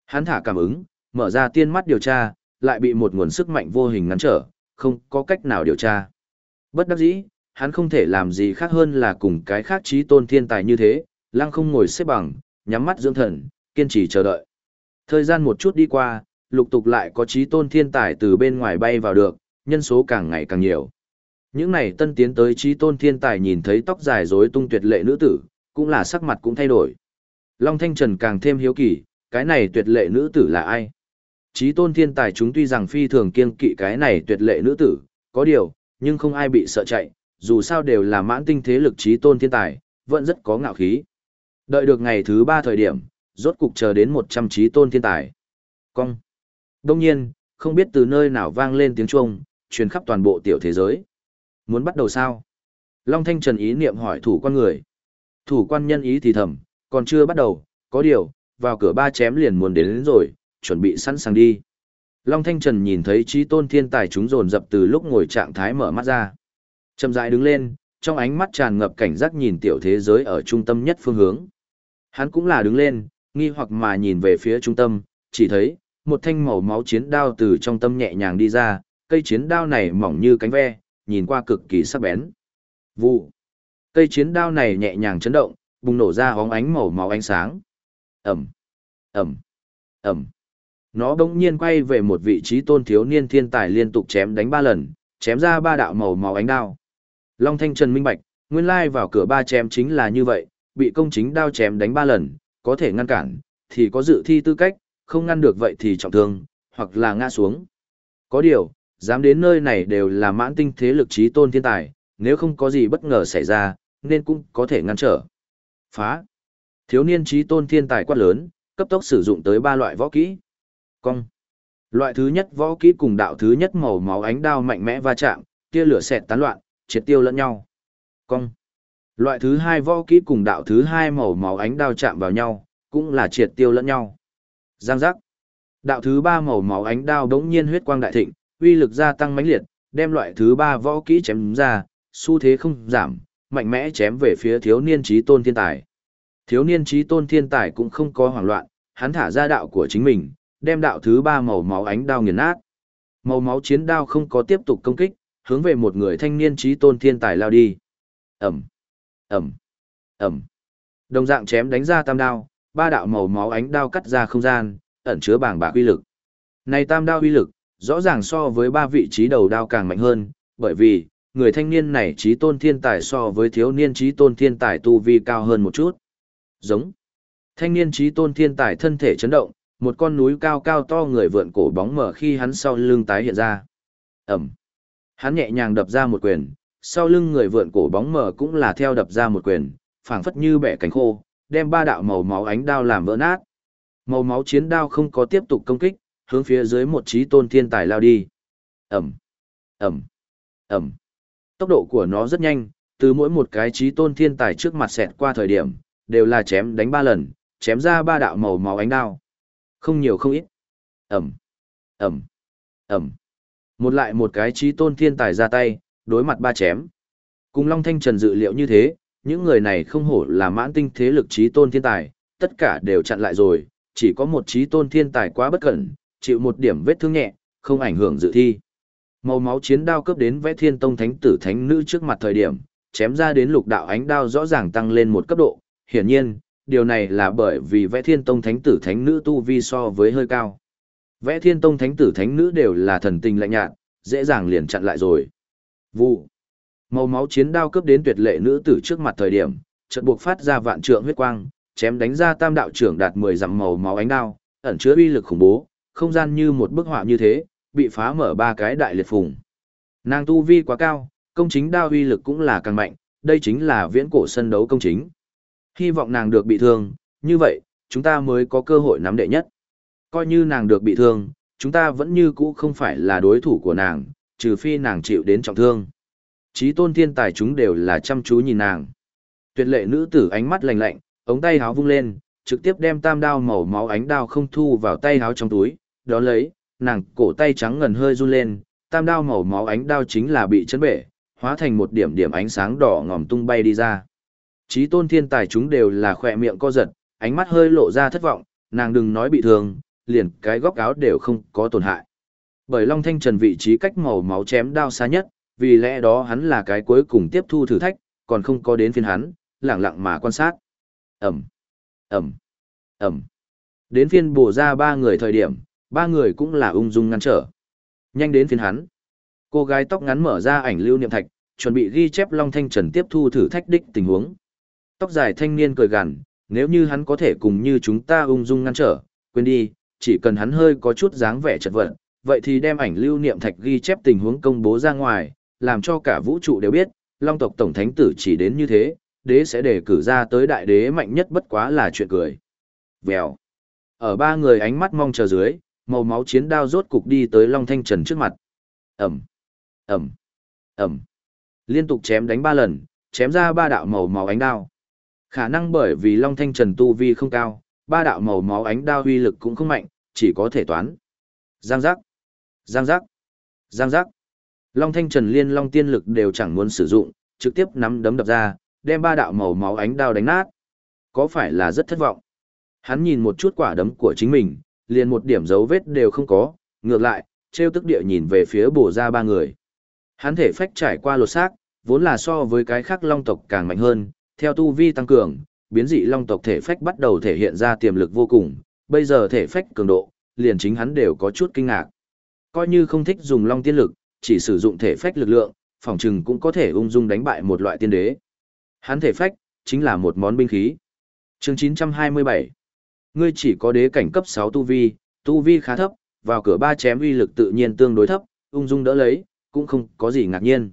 Hắn thả cảm ứng, mở ra tiên mắt điều tra, lại bị một nguồn sức mạnh vô hình ngăn trở, không có cách nào điều tra. Bất đắc dĩ, hắn không thể làm gì khác hơn là cùng cái khác trí tôn thiên tài như thế, lăng không ngồi xếp bằng, nhắm mắt dưỡng thần, kiên trì chờ đợi. Thời gian một chút đi qua, lục tục lại có trí tôn thiên tài từ bên ngoài bay vào được, nhân số càng ngày càng nhiều. Những này tân tiến tới trí tôn thiên tài nhìn thấy tóc dài rối tung tuyệt lệ nữ tử, cũng là sắc mặt cũng thay đổi. Long Thanh Trần càng thêm hiếu kỳ, cái này tuyệt lệ nữ tử là ai? Chí tôn thiên tài chúng tuy rằng phi thường kiên kỵ cái này tuyệt lệ nữ tử, có điều, nhưng không ai bị sợ chạy, dù sao đều là mãn tinh thế lực chí tôn thiên tài, vẫn rất có ngạo khí. Đợi được ngày thứ ba thời điểm, rốt cục chờ đến 100 chí tôn thiên tài. Cong. Đông nhiên, không biết từ nơi nào vang lên tiếng chuông, truyền khắp toàn bộ tiểu thế giới. Muốn bắt đầu sao? Long Thanh Trần ý niệm hỏi thủ quan người. Thủ quan nhân ý thì thầm, còn chưa bắt đầu, có điều, vào cửa ba chém liền muốn đến, đến rồi, chuẩn bị sẵn sàng đi. Long Thanh Trần nhìn thấy trí tôn thiên tài chúng dồn dập từ lúc ngồi trạng thái mở mắt ra. Chậm rãi đứng lên, trong ánh mắt tràn ngập cảnh giác nhìn tiểu thế giới ở trung tâm nhất phương hướng. Hắn cũng là đứng lên, nghi hoặc mà nhìn về phía trung tâm, chỉ thấy, một thanh màu máu chiến đao từ trong tâm nhẹ nhàng đi ra, cây chiến đao này mỏng như cánh ve, nhìn qua cực kỳ sắc bén. Vụ. Cây chiến đao này nhẹ nhàng chấn động, bùng nổ ra hóng ánh màu máu ánh sáng. Ẩm, Ẩm, Ẩm. Nó bỗng nhiên quay về một vị trí tôn thiếu niên thiên tài liên tục chém đánh ba lần, chém ra ba đạo màu màu ánh đao. Long Thanh Trần minh bạch, nguyên lai vào cửa ba chém chính là như vậy, bị công chính đao chém đánh ba lần, có thể ngăn cản, thì có dự thi tư cách, không ngăn được vậy thì trọng thương, hoặc là ngã xuống. Có điều, dám đến nơi này đều là mãn tinh thế lực trí tôn thiên tài, nếu không có gì bất ngờ xảy ra, nên cũng có thể ngăn trở. Phá. Thiếu niên trí tôn thiên tài quát lớn, cấp tốc sử dụng tới ba loại võ kỹ. Cong. Loại thứ nhất võ kỹ cùng đạo thứ nhất màu máu ánh đao mạnh mẽ va chạm, tia lửa xẹt tán loạn, triệt tiêu lẫn nhau. Cong. Loại thứ hai võ kỹ cùng đạo thứ hai màu máu ánh đao chạm vào nhau, cũng là triệt tiêu lẫn nhau. Giang giác. Đạo thứ ba màu máu ánh đao đống nhiên huyết quang đại thịnh, uy lực gia tăng mãnh liệt, đem loại thứ ba võ kỹ chém ra, xu thế không giảm, mạnh mẽ chém về phía thiếu niên trí tôn thiên tài. Thiếu niên trí tôn thiên tài cũng không có hoảng loạn, hắn thả ra đạo của chính mình, đem đạo thứ ba màu máu ánh đao nghiền nát. Màu máu chiến đao không có tiếp tục công kích, hướng về một người thanh niên trí tôn thiên tài lao đi. Ẩm, Ẩm, Ẩm. Đồng dạng chém đánh ra tam đao, ba đạo màu máu ánh đao cắt ra không gian, ẩn chứa bảng bạc uy lực. Này tam đao uy lực, rõ ràng so với ba vị trí đầu đao càng mạnh hơn, bởi vì, người thanh niên này trí tôn thiên tài so với thiếu niên trí tôn thiên tài tu vi cao hơn một chút. Giống. Thanh niên trí tôn thiên tài thân thể chấn động, một con núi cao cao to người vượn cổ bóng mở khi hắn sau lưng tái hiện ra. Ẩm. Hắn nhẹ nhàng đập ra một quyền, sau lưng người vượn cổ bóng mở cũng là theo đập ra một quyền, phảng phất như bẻ cánh khô, đem ba đạo màu máu ánh đao làm vỡ nát. Màu máu chiến đao không có tiếp tục công kích, hướng phía dưới một trí tôn thiên tài lao đi. Ẩm, Ẩm, Ẩm. Tốc độ của nó rất nhanh, từ mỗi một cái trí tôn thiên tài trước mặt xẹt qua thời điểm, đều là chém đánh ba lần, chém ra ba đạo màu máu ánh đao. Không nhiều không ít. Ẩm, Ẩm, Ẩm. Một lại một cái trí tôn thiên tài ra tay, đối mặt ba chém. Cùng Long Thanh Trần dự liệu như thế, những người này không hổ là mãn tinh thế lực trí tôn thiên tài, tất cả đều chặn lại rồi, chỉ có một trí tôn thiên tài quá bất cẩn, chịu một điểm vết thương nhẹ, không ảnh hưởng dự thi. Màu máu chiến đao cướp đến vẽ thiên tông thánh tử thánh nữ trước mặt thời điểm, chém ra đến lục đạo ánh đao rõ ràng tăng lên một cấp độ, hiển nhiên, điều này là bởi vì vẽ thiên tông thánh tử thánh nữ tu vi so với hơi cao. Vẽ thiên tông thánh tử thánh nữ đều là thần tình lạnh nhạt, dễ dàng liền chặn lại rồi. Vụ. Màu máu chiến đao cướp đến tuyệt lệ nữ tử trước mặt thời điểm, chợt buộc phát ra vạn trượng huyết quang, chém đánh ra tam đạo trưởng đạt 10 dặm màu máu ánh đao, ẩn chứa uy lực khủng bố, không gian như một bức họa như thế, bị phá mở ba cái đại liệt phùng. Nàng tu vi quá cao, công chính đao uy lực cũng là càng mạnh, đây chính là viễn cổ sân đấu công chính. Hy vọng nàng được bị thương, như vậy, chúng ta mới có cơ hội nắm đệ nhất. Coi như nàng được bị thương, chúng ta vẫn như cũ không phải là đối thủ của nàng, trừ phi nàng chịu đến trọng thương. Chí tôn thiên tài chúng đều là chăm chú nhìn nàng. Tuyệt lệ nữ tử ánh mắt lạnh lạnh, ống tay háo vung lên, trực tiếp đem tam đao màu máu ánh đao không thu vào tay háo trong túi, đó lấy, nàng cổ tay trắng ngần hơi run lên, tam đao màu máu ánh đao chính là bị chấn bể, hóa thành một điểm điểm ánh sáng đỏ ngòm tung bay đi ra. Chí tôn thiên tài chúng đều là khỏe miệng co giật, ánh mắt hơi lộ ra thất vọng, nàng đừng nói bị thương, liền cái góc áo đều không có tổn hại. Bởi Long Thanh Trần vị trí cách màu máu chém đao xa nhất, vì lẽ đó hắn là cái cuối cùng tiếp thu thử thách, còn không có đến phiên hắn, lặng lặng mà quan sát. Ẩm, Ẩm, Ẩm. Đến phiên bổ ra ba người thời điểm, ba người cũng là ung dung ngăn trở. Nhanh đến phiên hắn. Cô gái tóc ngắn mở ra ảnh lưu niệm thạch, chuẩn bị ghi chép Long Thanh Trần tiếp thu thử thách đích tình huống. Tóc dài thanh niên cười gằn, nếu như hắn có thể cùng như chúng ta ung dung ngăn trở, quên đi, chỉ cần hắn hơi có chút dáng vẻ chật vật, vậy thì đem ảnh lưu niệm thạch ghi chép tình huống công bố ra ngoài, làm cho cả vũ trụ đều biết, Long tộc tổng thánh tử chỉ đến như thế, đế sẽ đề cử ra tới đại đế mạnh nhất bất quá là chuyện cười. Vèo. Ở ba người ánh mắt mong chờ dưới, màu máu chiến đao rốt cục đi tới Long Thanh Trần trước mặt. Ẩm, Ẩm, Ẩm. Liên tục chém đánh ba lần, chém ra ba đạo màu máu ánh đao. Khả năng bởi vì Long Thanh Trần tu vi không cao, ba đạo màu máu ánh đao uy lực cũng không mạnh, chỉ có thể toán. Giang giác, giang giác, giang giác. Long Thanh Trần liên long tiên lực đều chẳng muốn sử dụng, trực tiếp nắm đấm đập ra, đem ba đạo màu máu ánh đao đánh nát. Có phải là rất thất vọng? Hắn nhìn một chút quả đấm của chính mình, liền một điểm dấu vết đều không có, ngược lại, treo tức địa nhìn về phía bổ ra ba người. Hắn thể phách trải qua lột xác, vốn là so với cái khác long tộc càng mạnh hơn, theo tu vi tăng cường, biến dị long tộc thể phách bắt đầu thể hiện ra tiềm lực vô cùng, bây giờ thể phách cường độ, liền chính hắn đều có chút kinh ngạc. Coi như không thích dùng long tiên lực, chỉ sử dụng thể phách lực lượng, phòng trừng cũng có thể ung dung đánh bại một loại tiên đế. Hắn thể phách, chính là một món binh khí. chương 927 Ngươi chỉ có đế cảnh cấp 6 tu vi, tu vi khá thấp, vào cửa ba chém uy lực tự nhiên tương đối thấp, ung dung đỡ lấy, cũng không có gì ngạc nhiên.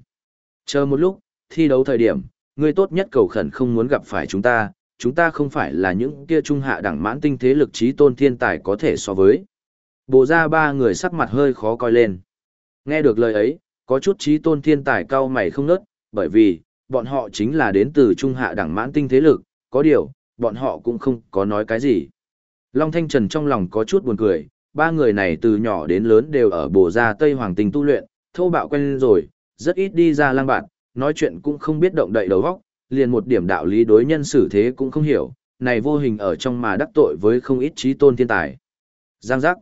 Chờ một lúc, thi đấu thời điểm, ngươi tốt nhất cầu khẩn không muốn gặp phải chúng ta, chúng ta không phải là những kia trung hạ đẳng mãn tinh thế lực trí tôn thiên tài có thể so với. Bồ ra ba người sắc mặt hơi khó coi lên. Nghe được lời ấy, có chút trí tôn thiên tài cao mày không nớt, bởi vì, bọn họ chính là đến từ trung hạ đẳng mãn tinh thế lực, có điều, bọn họ cũng không có nói cái gì. Long Thanh Trần trong lòng có chút buồn cười, ba người này từ nhỏ đến lớn đều ở bồ gia Tây Hoàng Tinh tu luyện, thô bạo quen rồi, rất ít đi ra lang bạn, nói chuyện cũng không biết động đậy đầu óc, liền một điểm đạo lý đối nhân xử thế cũng không hiểu, này vô hình ở trong mà đắc tội với không ít trí tôn thiên tài. Giang giác.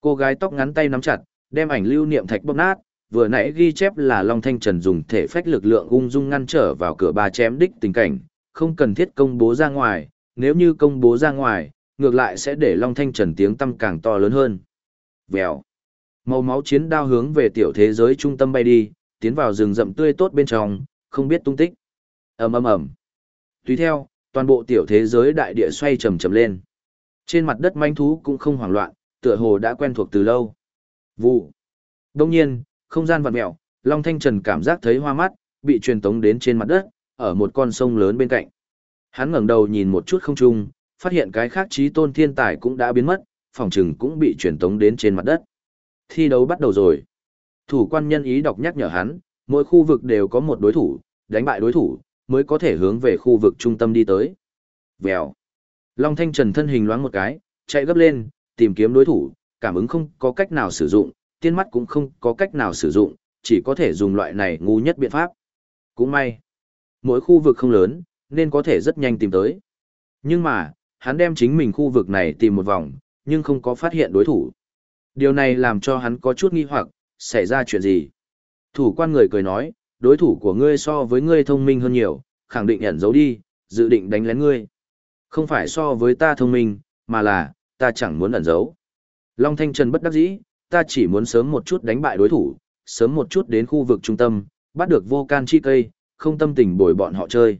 Cô gái tóc ngắn tay nắm chặt, đem ảnh lưu niệm thạch bóp nát, vừa nãy ghi chép là Long Thanh Trần dùng thể phách lực lượng ung dung ngăn trở vào cửa bà chém đích tình cảnh, không cần thiết công bố ra ngoài, nếu như công bố ra ngoài, ngược lại sẽ để Long Thanh Trần tiếng tâm càng to lớn hơn. Vèo. Màu máu chiến đao hướng về tiểu thế giới trung tâm bay đi, tiến vào rừng rậm tươi tốt bên trong, không biết tung tích. ầm ầm ầm. Tùy theo, toàn bộ tiểu thế giới đại địa xoay trầm trầm lên. Trên mặt đất manh thú cũng không hoảng loạn, tựa hồ đã quen thuộc từ lâu. Vụ. Đông nhiên, không gian vặn mẹo, Long Thanh Trần cảm giác thấy hoa mắt, bị truyền tống đến trên mặt đất, ở một con sông lớn bên cạnh. Hắn ngẩng đầu nhìn một chút không trung, phát hiện cái khác trí tôn thiên tài cũng đã biến mất, phòng trừng cũng bị truyền tống đến trên mặt đất. Thi đấu bắt đầu rồi. Thủ quan nhân ý đọc nhắc nhở hắn, mỗi khu vực đều có một đối thủ, đánh bại đối thủ, mới có thể hướng về khu vực trung tâm đi tới. Vèo. Long Thanh Trần thân hình loáng một cái, chạy gấp lên, tìm kiếm đối thủ, cảm ứng không có cách nào sử dụng, tiên mắt cũng không có cách nào sử dụng, chỉ có thể dùng loại này ngu nhất biện pháp. Cũng may, mỗi khu vực không lớn, nên có thể rất nhanh tìm tới. Nhưng mà, hắn đem chính mình khu vực này tìm một vòng, nhưng không có phát hiện đối thủ. Điều này làm cho hắn có chút nghi hoặc, xảy ra chuyện gì? Thủ quan người cười nói, đối thủ của ngươi so với ngươi thông minh hơn nhiều, khẳng định ẩn giấu đi, dự định đánh lén ngươi. Không phải so với ta thông minh, mà là, ta chẳng muốn ẩn giấu. Long Thanh Trần bất đắc dĩ, ta chỉ muốn sớm một chút đánh bại đối thủ, sớm một chút đến khu vực trung tâm, bắt được vô can chi cây, không tâm tình bồi bọn họ chơi.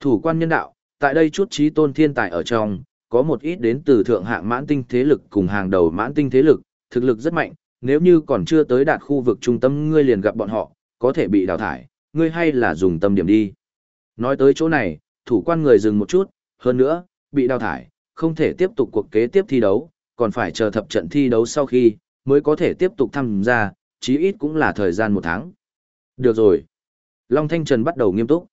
Thủ quan nhân đạo, tại đây chút trí tôn thiên tài ở trong, có một ít đến từ thượng hạng mãn tinh thế lực cùng hàng đầu mãn tinh thế lực, thực lực rất mạnh, nếu như còn chưa tới đạt khu vực trung tâm ngươi liền gặp bọn họ, có thể bị đào thải, ngươi hay là dùng tâm điểm đi. Nói tới chỗ này, thủ quan người dừng một chút, hơn nữa, bị đào thải, không thể tiếp tục cuộc kế tiếp thi đấu, còn phải chờ thập trận thi đấu sau khi, mới có thể tiếp tục tham gia, chí ít cũng là thời gian một tháng. Được rồi. Long Thanh Trần bắt đầu nghiêm túc.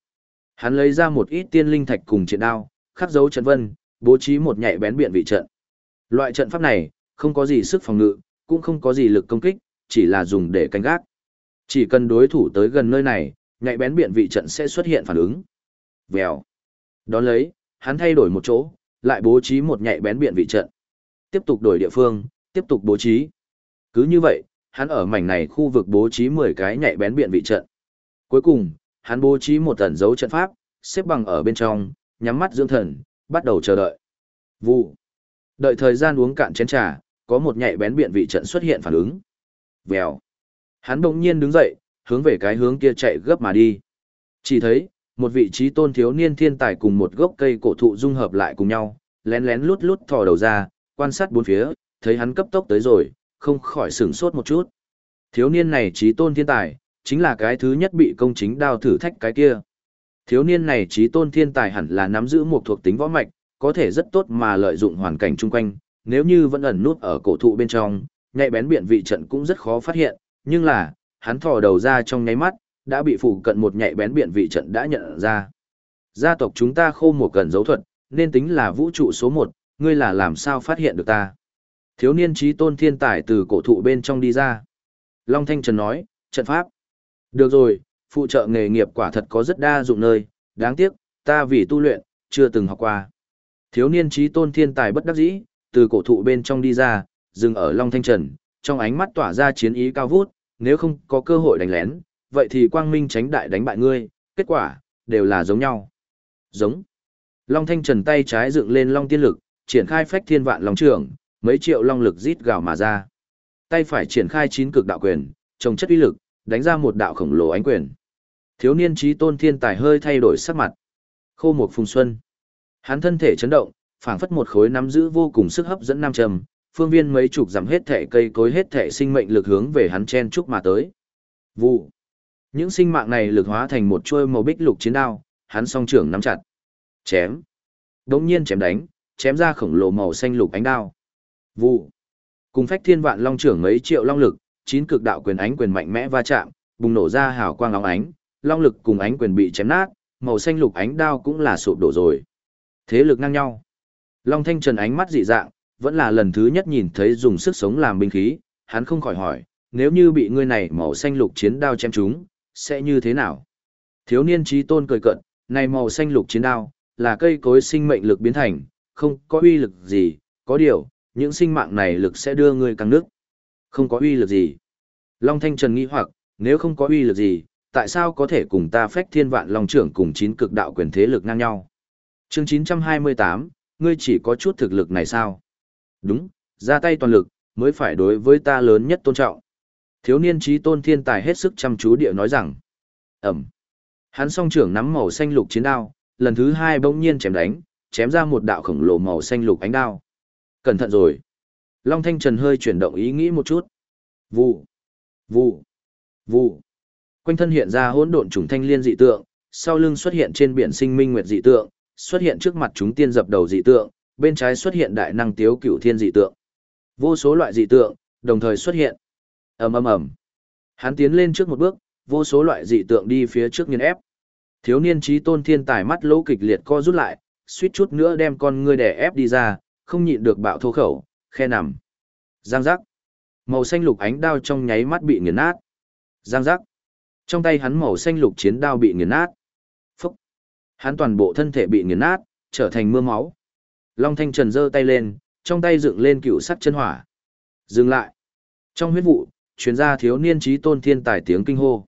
Hắn lấy ra một ít tiên linh thạch cùng triện đao, khắc dấu trận vân, bố trí một nhạy bén biện vị trận. Loại trận pháp này, không có gì sức phòng ngự, cũng không có gì lực công kích, chỉ là dùng để canh gác. Chỉ cần đối thủ tới gần nơi này, nhạy bén biện vị trận sẽ xuất hiện phản ứng. Vèo. Đón lấy, hắn thay đổi một chỗ, lại bố trí một nhạy bén biện vị trận. Tiếp tục đổi địa phương, tiếp tục bố trí. Cứ như vậy, hắn ở mảnh này khu vực bố trí 10 cái nhạy bén biện vị trận. Cuối cùng, hắn bố trí một tẩn dấu trận pháp, xếp bằng ở bên trong, nhắm mắt dưỡng thần, bắt đầu chờ đợi. Vụ. Đợi thời gian uống cạn chén trà, có một nhạy bén biện vị trận xuất hiện phản ứng. Vèo. Hắn đột nhiên đứng dậy, hướng về cái hướng kia chạy gấp mà đi. Chỉ thấy, một vị trí tôn thiếu niên thiên tài cùng một gốc cây cổ thụ dung hợp lại cùng nhau, lén lén lút lút thò đầu ra, quan sát bốn phía, thấy hắn cấp tốc tới rồi, không khỏi sửng sốt một chút. Thiếu niên này trí tôn thiên tài, chính là cái thứ nhất bị công chính đao thử thách cái kia. Thiếu niên này trí tôn thiên tài hẳn là nắm giữ một thuộc tính võ mạch, có thể rất tốt mà lợi dụng hoàn cảnh chung quanh, nếu như vẫn ẩn nút ở cổ thụ bên trong, nhạy bén biện vị trận cũng rất khó phát hiện, nhưng là, hắn thò đầu ra trong nháy mắt, đã bị phụ cận một nhạy bén biện vị trận đã nhận ra. Gia tộc chúng ta khô một cần dấu thuật, nên tính là vũ trụ số một, ngươi là làm sao phát hiện được ta. Thiếu niên trí tôn thiên tài từ cổ thụ bên trong đi ra. Long Thanh Trần nói, trận pháp. Được rồi, phụ trợ nghề nghiệp quả thật có rất đa dụng nơi, đáng tiếc, ta vì tu luyện, chưa từng học qua. Thiếu niên trí tôn thiên tài bất đắc dĩ, từ cổ thụ bên trong đi ra, dừng ở Long Thanh Trần, trong ánh mắt tỏa ra chiến ý cao vút, nếu không có cơ hội đánh lén, vậy thì quang minh tránh đại đánh bại ngươi, kết quả, đều là giống nhau. Giống. Long Thanh Trần tay trái dựng lên Long Tiên Lực, triển khai phách thiên vạn Long trưởng, mấy triệu Long Lực rít gào mà ra. Tay phải triển khai chín cực đạo quyền, trồng chất uy lực, đánh ra một đạo khổng lồ ánh quyền. Thiếu niên trí tôn thiên tài hơi thay đổi sắc mặt. Khô một phùng xuân. Hắn thân thể chấn động, phảng phất một khối nắm giữ vô cùng sức hấp dẫn nam trầm, phương viên mấy chục dặm hết thể cây cối hết thể sinh mệnh lực hướng về hắn chen chúc mà tới. Vụ. Những sinh mạng này lực hóa thành một chuôi màu bích lục chiến đao, hắn song trưởng nắm chặt. Chém. Đống nhiên chém đánh, chém ra khổng lồ màu xanh lục ánh đao. Vụ. Cùng phách thiên vạn long trưởng mấy triệu long lực, chín cực đạo quyền ánh quyền mạnh mẽ va chạm, bùng nổ ra hào quang óng ánh, long lực cùng ánh quyền bị chém nát, màu xanh lục ánh đao cũng là sụp đổ rồi. Thế lực ngang nhau. Long Thanh Trần ánh mắt dị dạng, vẫn là lần thứ nhất nhìn thấy dùng sức sống làm binh khí, hắn không khỏi hỏi, nếu như bị ngươi này màu xanh lục chiến đao chém trúng, sẽ như thế nào? Thiếu niên trí tôn cười cận, này màu xanh lục chiến đao, là cây cối sinh mệnh lực biến thành, không có uy lực gì, có điều, những sinh mạng này lực sẽ đưa ngươi căng nước. Không có uy lực gì. Long Thanh Trần nghi hoặc, nếu không có uy lực gì, tại sao có thể cùng ta phách thiên vạn long trưởng cùng chín cực đạo quyền thế lực ngang nhau? Chương 928, ngươi chỉ có chút thực lực này sao? Đúng, ra tay toàn lực, mới phải đối với ta lớn nhất tôn trọng. Thiếu niên trí tôn thiên tài hết sức chăm chú địa nói rằng. Ẩm. Hắn song trưởng nắm màu xanh lục chiến đao, lần thứ hai bỗng nhiên chém đánh, chém ra một đạo khổng lồ màu xanh lục ánh đao. Cẩn thận rồi. Long Thanh Trần hơi chuyển động ý nghĩ một chút. Vụ. Vụ. Vụ. Quanh thân hiện ra hỗn độn trùng thanh liên dị tượng, sau lưng xuất hiện trên biển sinh minh nguyệt dị tượng, xuất hiện trước mặt chúng tiên dập đầu dị tượng, bên trái xuất hiện đại năng tiếu cửu thiên dị tượng. Vô số loại dị tượng, đồng thời xuất hiện. ầm ầm ầm. Hắn tiến lên trước một bước, vô số loại dị tượng đi phía trước nghiền ép. Thiếu niên trí tôn thiên tài mắt lỗ kịch liệt co rút lại, suýt chút nữa đem con ngươi đè ép đi ra, không nhịn được bạo thô khẩu, khe nằm. Giang giác. Màu xanh lục ánh đao trong nháy mắt bị nghiền nát. Giang giác. Trong tay hắn màu xanh lục chiến đao bị nghiền nát. Hắn toàn bộ thân thể bị nghiền nát, trở thành mưa máu. Long Thanh Trần giơ tay lên, trong tay dựng lên cựu sắt chân hỏa. Dừng lại. Trong huyết vụ, chuyến ra thiếu niên trí tôn thiên tài tiếng kinh hô.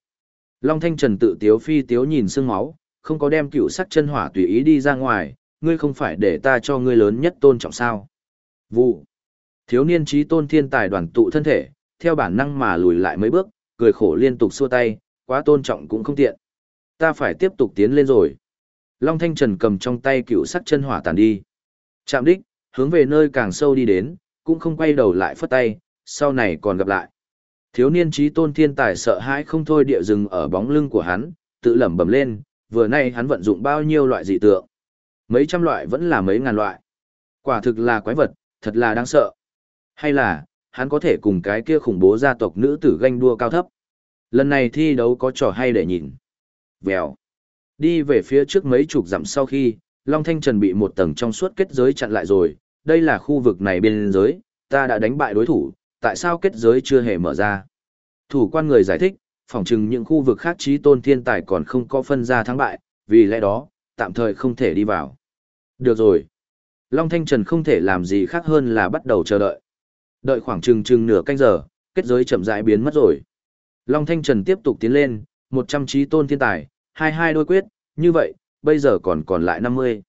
Long Thanh Trần tự tiếu phi tiếu nhìn sương máu, không có đem cựu sắt chân hỏa tùy ý đi ra ngoài, ngươi không phải để ta cho ngươi lớn nhất tôn trọng sao. Vụ. Thiếu niên trí tôn thiên tài đoàn tụ thân thể, theo bản năng mà lùi lại mấy bước, cười khổ liên tục xua tay, quá tôn trọng cũng không tiện. Ta phải tiếp tục tiến lên rồi. Long Thanh Trần cầm trong tay cựu sắc chân hỏa tàn đi. Chạm đích, hướng về nơi càng sâu đi đến, cũng không quay đầu lại phất tay, sau này còn gặp lại. Thiếu niên trí tôn thiên tài sợ hãi không thôi địa dừng ở bóng lưng của hắn, tự lẩm bẩm lên, vừa nay hắn vận dụng bao nhiêu loại dị tượng. Mấy trăm loại vẫn là mấy ngàn loại. Quả thực là quái vật, thật là đáng sợ. Hay là, hắn có thể cùng cái kia khủng bố gia tộc nữ tử ganh đua cao thấp. Lần này thi đấu có trò hay để nhìn. Vèo. Đi về phía trước mấy chục dặm sau khi, Long Thanh Trần bị một tầng trong suốt kết giới chặn lại rồi, đây là khu vực này biên giới, ta đã đánh bại đối thủ, tại sao kết giới chưa hề mở ra? Thủ quan người giải thích, phỏng chừng những khu vực khác trí tôn thiên tài còn không có phân ra thắng bại, vì lẽ đó, tạm thời không thể đi vào. Được rồi. Long Thanh Trần không thể làm gì khác hơn là bắt đầu chờ đợi. Đợi khoảng chừng chừng nửa canh giờ, kết giới chậm rãi biến mất rồi. Long Thanh Trần tiếp tục tiến lên, 100 trí tôn thiên tài, 22 đôi quyết, như vậy, bây giờ còn còn lại 50.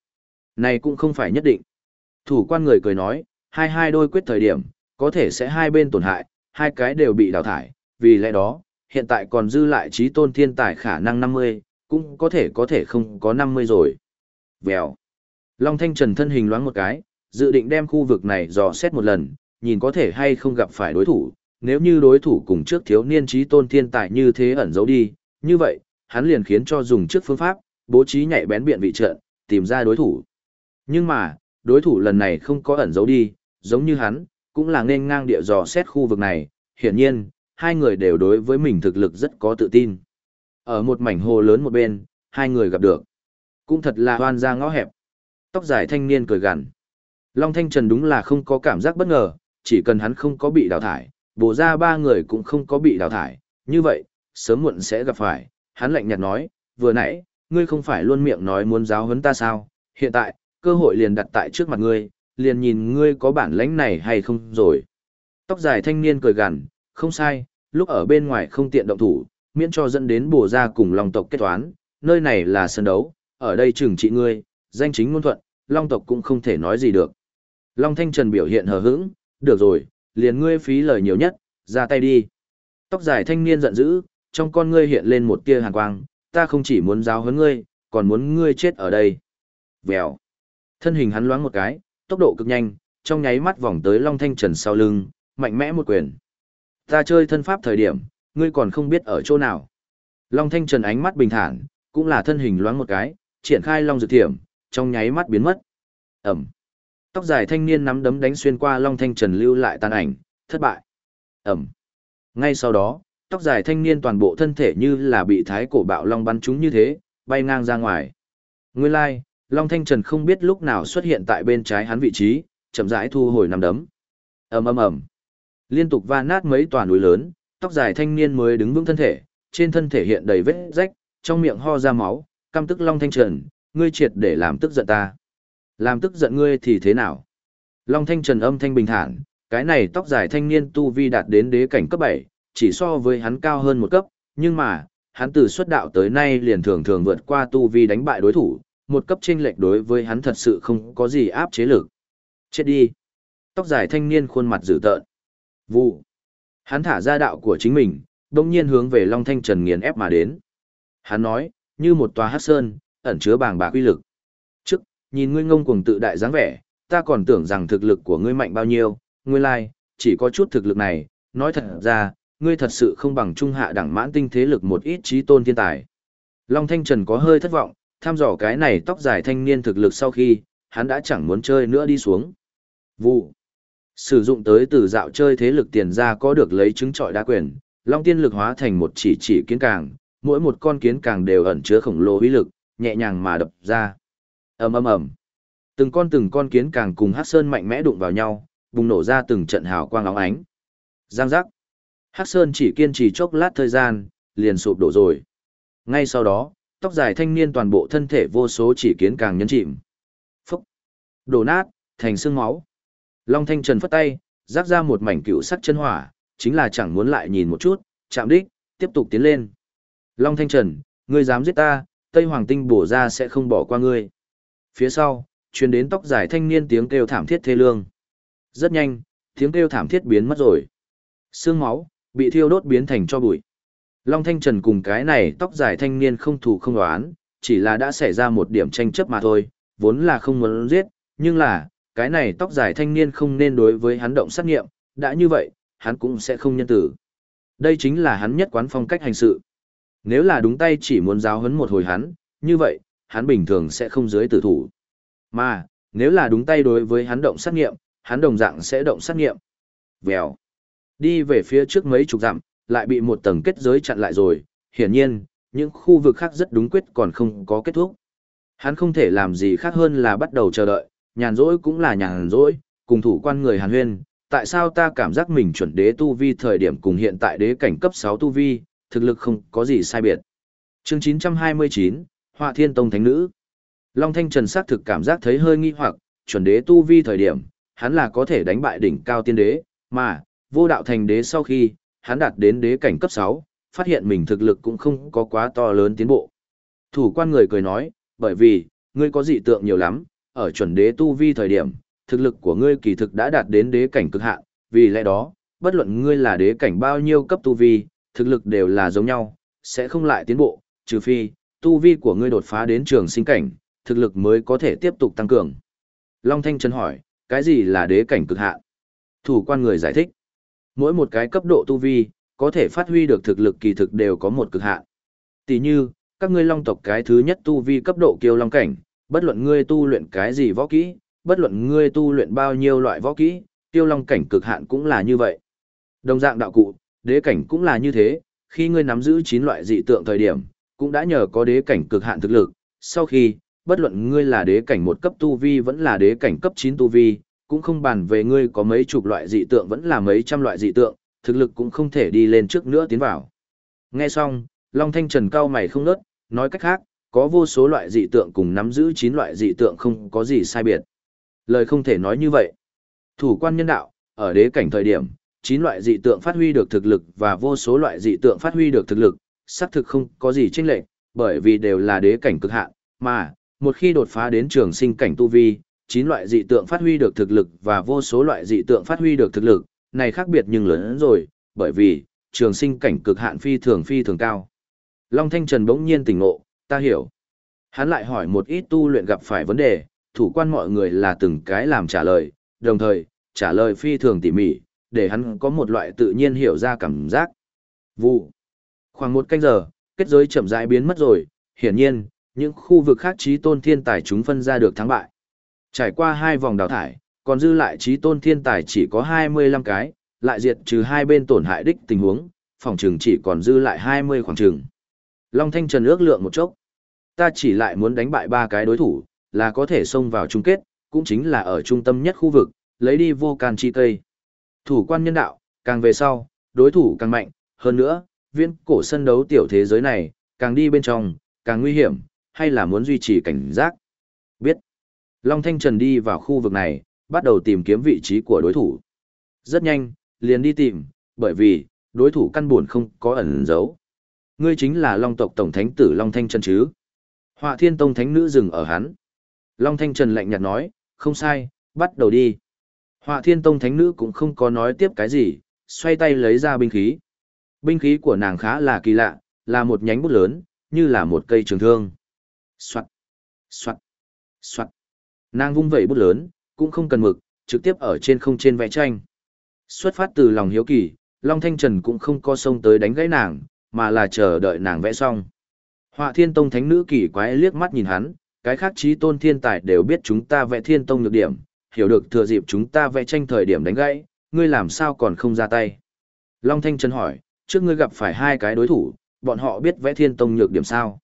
Này cũng không phải nhất định. Thủ quan người cười nói, 22 đôi quyết thời điểm, có thể sẽ hai bên tổn hại, hai cái đều bị đào thải, vì lẽ đó, hiện tại còn dư lại trí tôn thiên tài khả năng 50, cũng có thể có thể không có 50 rồi. Vèo. Long Thanh Trần thân hình loáng một cái, dự định đem khu vực này dò xét một lần, nhìn có thể hay không gặp phải đối thủ, nếu như đối thủ cùng trước thiếu niên trí tôn thiên tài như thế ẩn giấu đi, như vậy, hắn liền khiến cho dùng trước phương pháp, bố trí nhạy bén biện vị trận, tìm ra đối thủ. Nhưng mà, đối thủ lần này không có ẩn giấu đi, giống như hắn, cũng là nên ngang địa dò xét khu vực này, hiển nhiên, hai người đều đối với mình thực lực rất có tự tin. Ở một mảnh hồ lớn một bên, hai người gặp được. Cũng thật là hoan ra ngõ hẹp. Tóc dài thanh niên cười gằn. Long Thanh Trần đúng là không có cảm giác bất ngờ, chỉ cần hắn không có bị đào thải, bổ ra ba người cũng không có bị đào thải, như vậy, sớm muộn sẽ gặp phải. Hắn lạnh nhạt nói, vừa nãy, ngươi không phải luôn miệng nói muốn giáo huấn ta sao, hiện tại, cơ hội liền đặt tại trước mặt ngươi, liền nhìn ngươi có bản lãnh này hay không rồi. Tóc dài thanh niên cười gằn, không sai, lúc ở bên ngoài không tiện động thủ, miễn cho dẫn đến bổ ra cùng Long tộc kết toán, nơi này là sân đấu, ở đây trừng trị ngươi, danh chính ngôn thuận, Long tộc cũng không thể nói gì được. Long Thanh Trần biểu hiện hờ hững, được rồi, liền ngươi phí lời nhiều nhất, ra tay đi. Tóc dài thanh niên giận dữ, trong con ngươi hiện lên một tia hàn quang, ta không chỉ muốn giáo huấn ngươi, còn muốn ngươi chết ở đây. Vèo. Thân hình hắn loáng một cái, tốc độ cực nhanh, trong nháy mắt vòng tới Long Thanh Trần sau lưng, mạnh mẽ một quyền. Ta chơi thân pháp thời điểm, ngươi còn không biết ở chỗ nào. Long Thanh Trần ánh mắt bình thản, cũng là thân hình loáng một cái, triển khai Long Dược Thiểm, trong nháy mắt biến mất. Ẩm. Tóc dài thanh niên nắm đấm đánh xuyên qua Long Thanh Trần lưu lại tàn ảnh, thất bại. Ẩm. Ngay sau đó, tóc dài thanh niên toàn bộ thân thể như là bị thái cổ bạo long bắn trúng như thế, bay ngang ra ngoài. Nguyên lai, like, Long Thanh Trần không biết lúc nào xuất hiện tại bên trái hắn vị trí, chậm rãi thu hồi nắm đấm. ầm ầm ầm, liên tục va nát mấy tòa núi lớn, tóc dài thanh niên mới đứng vững thân thể, trên thân thể hiện đầy vết rách, trong miệng ho ra máu, căm tức Long Thanh Trần, ngươi triệt để làm tức giận ta. Làm tức giận ngươi thì thế nào? Long Thanh Trần âm thanh bình thản, cái này tóc dài thanh niên tu vi đạt đến đế cảnh cấp 7, chỉ so với hắn cao hơn một cấp, nhưng mà, hắn từ xuất đạo tới nay liền thường thường vượt qua tu vi đánh bại đối thủ, một cấp chênh lệch đối với hắn thật sự không có gì áp chế lực. Chết đi. Tóc dài thanh niên khuôn mặt dữ tợn. Vụ. Hắn thả ra đạo của chính mình, đồng nhiên hướng về Long Thanh Trần nghiền ép mà đến. Hắn nói, như một tòa hát sơn, ẩn chứa bàng bạc uy lực. Trước, nhìn ngươi ngông cuồng tự đại dáng vẻ, ta còn tưởng rằng thực lực của ngươi mạnh bao nhiêu, nguyên lai, like, chỉ có chút thực lực này, nói thật ra, ngươi thật sự không bằng trung hạ đẳng mãn tinh thế lực một ít trí tôn thiên tài. Long Thanh Trần có hơi thất vọng, tham dò cái này tóc dài thanh niên thực lực sau khi, hắn đã chẳng muốn chơi nữa đi xuống. Vụ. Sử dụng tới từ dạo chơi thế lực tiền ra có được lấy chứng trọi đa quyền, Long Tiên lực hóa thành một chỉ chỉ kiến càng, mỗi một con kiến càng đều ẩn chứa khổng lồ uy lực, nhẹ nhàng mà đập ra. Ầm ầm ầm. Từng con từng con kiến càng cùng Hắc Sơn mạnh mẽ đụng vào nhau, bùng nổ ra từng trận hào quang óng ánh. Giang giác. Hắc Sơn chỉ kiên trì chốc lát thời gian, liền sụp đổ rồi. Ngay sau đó, tóc dài thanh niên toàn bộ thân thể vô số chỉ kiến càng nhấn chìm. Phúc! Đổ nát, thành xương máu. Long Thanh Trần phất tay, rác ra một mảnh cựu sắc chân hỏa, chính là chẳng muốn lại nhìn một chút, chạm đích, tiếp tục tiến lên. Long Thanh Trần, ngươi dám giết ta, Tây Hoàng Tinh bổ ra sẽ không bỏ qua ngươi. Phía sau, truyền đến tóc dài thanh niên tiếng kêu thảm thiết thê lương. Rất nhanh, tiếng kêu thảm thiết biến mất rồi. Xương máu, bị thiêu đốt biến thành cho bụi. Long Thanh Trần cùng cái này tóc dài thanh niên không thù không đoán, chỉ là đã xảy ra một điểm tranh chấp mà thôi, vốn là không muốn giết, nhưng là, cái này tóc dài thanh niên không nên đối với hắn động sát nghiệm, đã như vậy, hắn cũng sẽ không nhân tử. Đây chính là hắn nhất quán phong cách hành sự. Nếu là đúng tay chỉ muốn giáo huấn một hồi hắn, như vậy, hắn bình thường sẽ không dưới tử thủ. Mà, nếu là đúng tay đối với hắn động sát nghiệm, hắn đồng dạng sẽ động sát nghiệm. Vèo. Đi về phía trước mấy chục dặm, lại bị một tầng kết giới chặn lại rồi, hiển nhiên, những khu vực khác rất đúng quyết còn không có kết thúc. Hắn không thể làm gì khác hơn là bắt đầu chờ đợi, nhàn rỗi cũng là nhàn rỗi, cùng thủ quan người Hàn Huyên, tại sao ta cảm giác mình chuẩn đế tu vi thời điểm cùng hiện tại đế cảnh cấp 6 tu vi, thực lực không có gì sai biệt. Chương 929, Họa Thiên Tông Thánh Nữ Long Thanh Trần xác thực cảm giác thấy hơi nghi hoặc, chuẩn đế tu vi thời điểm, hắn là có thể đánh bại đỉnh cao tiên đế, mà, vô đạo thành đế sau khi, hắn đạt đến đế cảnh cấp 6, phát hiện mình thực lực cũng không có quá to lớn tiến bộ. Thủ quan người cười nói, bởi vì, ngươi có dị tượng nhiều lắm, ở chuẩn đế tu vi thời điểm, thực lực của ngươi kỳ thực đã đạt đến đế cảnh cực hạn, vì lẽ đó, bất luận ngươi là đế cảnh bao nhiêu cấp tu vi, thực lực đều là giống nhau, sẽ không lại tiến bộ, trừ phi, tu vi của ngươi đột phá đến trường sinh cảnh, thực lực mới có thể tiếp tục tăng cường. Long Thanh Trần hỏi, cái gì là đế cảnh cực hạn? Thủ quan người giải thích. Mỗi một cái cấp độ tu vi, có thể phát huy được thực lực kỳ thực đều có một cực hạn. Tỷ như, các ngươi long tộc cái thứ nhất tu vi cấp độ kiêu long cảnh, bất luận ngươi tu luyện cái gì võ kỹ, bất luận ngươi tu luyện bao nhiêu loại võ kỹ, kiêu long cảnh cực hạn cũng là như vậy. Đồng dạng đạo cụ, đế cảnh cũng là như thế, khi ngươi nắm giữ 9 loại dị tượng thời điểm, cũng đã nhờ có đế cảnh cực hạn thực lực, sau khi, bất luận ngươi là đế cảnh một cấp tu vi vẫn là đế cảnh cấp 9 tu vi, cũng không bàn về ngươi có mấy chục loại dị tượng vẫn là mấy trăm loại dị tượng, thực lực cũng không thể đi lên trước nữa tiến vào. Nghe xong, Long Thanh Trần cao mày không nớt, nói cách khác, có vô số loại dị tượng cùng nắm giữ 9 loại dị tượng không có gì sai biệt. Lời không thể nói như vậy. Thủ quan nhân đạo, ở đế cảnh thời điểm, 9 loại dị tượng phát huy được thực lực và vô số loại dị tượng phát huy được thực lực, xác thực không có gì chênh lệch, bởi vì đều là đế cảnh cực hạn, mà một khi đột phá đến trường sinh cảnh tu vi, Chín loại dị tượng phát huy được thực lực và vô số loại dị tượng phát huy được thực lực, này khác biệt nhưng lớn hơn rồi, bởi vì trường sinh cảnh cực hạn phi thường phi thường cao. Long Thanh Trần bỗng nhiên tỉnh ngộ, ta hiểu. Hắn lại hỏi một ít tu luyện gặp phải vấn đề, thủ quan mọi người là từng cái làm trả lời, đồng thời, trả lời phi thường tỉ mỉ, để hắn có một loại tự nhiên hiểu ra cảm giác. Vụ. Khoảng một canh giờ, kết giới chậm rãi biến mất rồi, hiển nhiên, những khu vực khác trí tôn thiên tài chúng phân ra được thắng bại. Trải qua hai vòng đào thải, còn dư lại trí tôn thiên tài chỉ có 25 cái, lại diệt trừ hai bên tổn hại đích tình huống, phòng trường chỉ còn dư lại 20 khoảng trường. Long Thanh Trần ước lượng một chốc. Ta chỉ lại muốn đánh bại ba cái đối thủ, là có thể xông vào chung kết, cũng chính là ở trung tâm nhất khu vực, lấy đi vô can chi cây. Thủ quan nhân đạo, càng về sau, đối thủ càng mạnh, hơn nữa, viên cổ sân đấu tiểu thế giới này, càng đi bên trong, càng nguy hiểm, hay là muốn duy trì cảnh giác. Long Thanh Trần đi vào khu vực này, bắt đầu tìm kiếm vị trí của đối thủ. Rất nhanh, liền đi tìm, bởi vì, đối thủ căn buồn không có ẩn giấu. Ngươi chính là Long tộc Tổng Thánh tử Long Thanh Trần chứ? Họa Thiên Tông Thánh Nữ dừng ở hắn. Long Thanh Trần lạnh nhạt nói, không sai, bắt đầu đi. Họa Thiên Tông Thánh Nữ cũng không có nói tiếp cái gì, xoay tay lấy ra binh khí. Binh khí của nàng khá là kỳ lạ, là một nhánh bút lớn, như là một cây trường thương. Soạn, soạn, soạn. Nàng vung vẩy bút lớn, cũng không cần mực, trực tiếp ở trên không trên vẽ tranh. Xuất phát từ lòng hiếu kỳ, Long Thanh Trần cũng không có sông tới đánh gãy nàng, mà là chờ đợi nàng vẽ xong. Họa Thiên Tông Thánh Nữ kỳ quái liếc mắt nhìn hắn, cái khác trí tôn thiên tài đều biết chúng ta vẽ Thiên Tông nhược điểm, hiểu được thừa dịp chúng ta vẽ tranh thời điểm đánh gãy, ngươi làm sao còn không ra tay. Long Thanh Trần hỏi, trước ngươi gặp phải hai cái đối thủ, bọn họ biết vẽ Thiên Tông nhược điểm sao?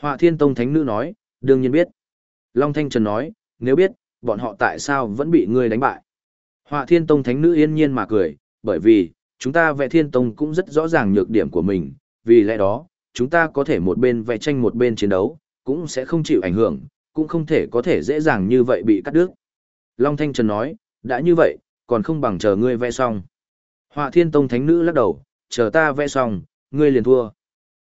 Họa Thiên Tông Thánh Nữ nói, đương nhiên biết. Long Thanh Trần nói, nếu biết, bọn họ tại sao vẫn bị ngươi đánh bại? Họa Thiên Tông Thánh Nữ yên nhiên mà cười, bởi vì, chúng ta vẽ Thiên Tông cũng rất rõ ràng nhược điểm của mình, vì lẽ đó, chúng ta có thể một bên vẽ tranh một bên chiến đấu, cũng sẽ không chịu ảnh hưởng, cũng không thể có thể dễ dàng như vậy bị cắt đứt. Long Thanh Trần nói, đã như vậy, còn không bằng chờ ngươi vẽ xong. Họa Thiên Tông Thánh Nữ lắc đầu, chờ ta vẽ xong, ngươi liền thua.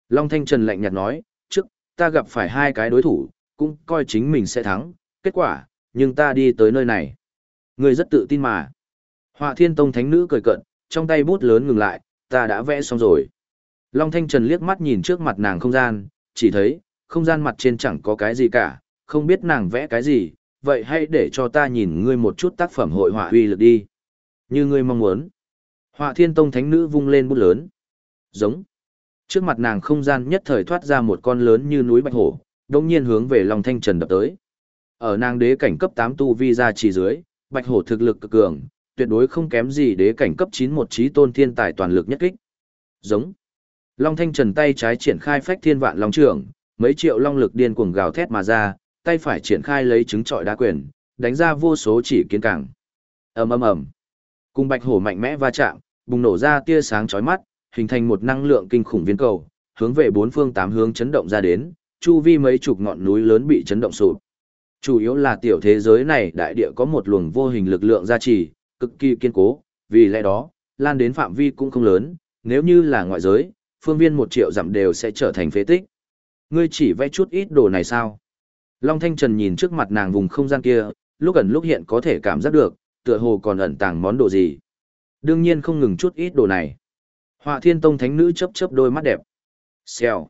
Long Thanh Trần lạnh nhạt nói, trước, ta gặp phải hai cái đối thủ, cũng coi chính mình sẽ thắng, kết quả, nhưng ta đi tới nơi này. Ngươi rất tự tin mà. Họa Thiên Tông Thánh Nữ cười cận, trong tay bút lớn ngừng lại, ta đã vẽ xong rồi. Long Thanh Trần liếc mắt nhìn trước mặt nàng không gian, chỉ thấy, không gian mặt trên chẳng có cái gì cả, không biết nàng vẽ cái gì, vậy hãy để cho ta nhìn ngươi một chút tác phẩm hội họa uy lực đi. Như ngươi mong muốn. Họa thiên tông thánh nữ vung lên bút lớn. Giống. Trước mặt nàng không gian nhất thời thoát ra một con lớn như núi bạch hổ, đồng nhiên hướng về Long Thanh Trần đập tới. Ở nàng đế cảnh cấp 8 tu vi ra chỉ dưới, bạch hổ thực lực cực cường, tuyệt đối không kém gì đế cảnh cấp 9 một trí tôn thiên tài toàn lực nhất kích. Giống. Long Thanh Trần tay trái triển khai phách thiên vạn long trưởng, mấy triệu long lực điên cuồng gào thét mà ra, tay phải triển khai lấy trứng trọi đá quyền, đánh ra vô số chỉ kiến cảng. Ầm ầm ầm. Cùng bạch hổ mạnh mẽ va chạm, bùng nổ ra tia sáng chói mắt, hình thành một năng lượng kinh khủng viên cầu, hướng về bốn phương tám hướng chấn động ra đến, chu vi mấy chục ngọn núi lớn bị chấn động sụp. Chủ yếu là tiểu thế giới này đại địa có một luồng vô hình lực lượng gia trì, cực kỳ kiên cố, vì lẽ đó, lan đến phạm vi cũng không lớn, nếu như là ngoại giới, phương viên một triệu dặm đều sẽ trở thành phế tích. Ngươi chỉ vẽ chút ít đồ này sao? Long Thanh Trần nhìn trước mặt nàng vùng không gian kia, lúc ẩn lúc hiện có thể cảm giác được, tựa hồ còn ẩn tàng món đồ gì. Đương nhiên không ngừng chút ít đồ này. Họa Thiên Tông Thánh Nữ chớp chớp đôi mắt đẹp. Xèo.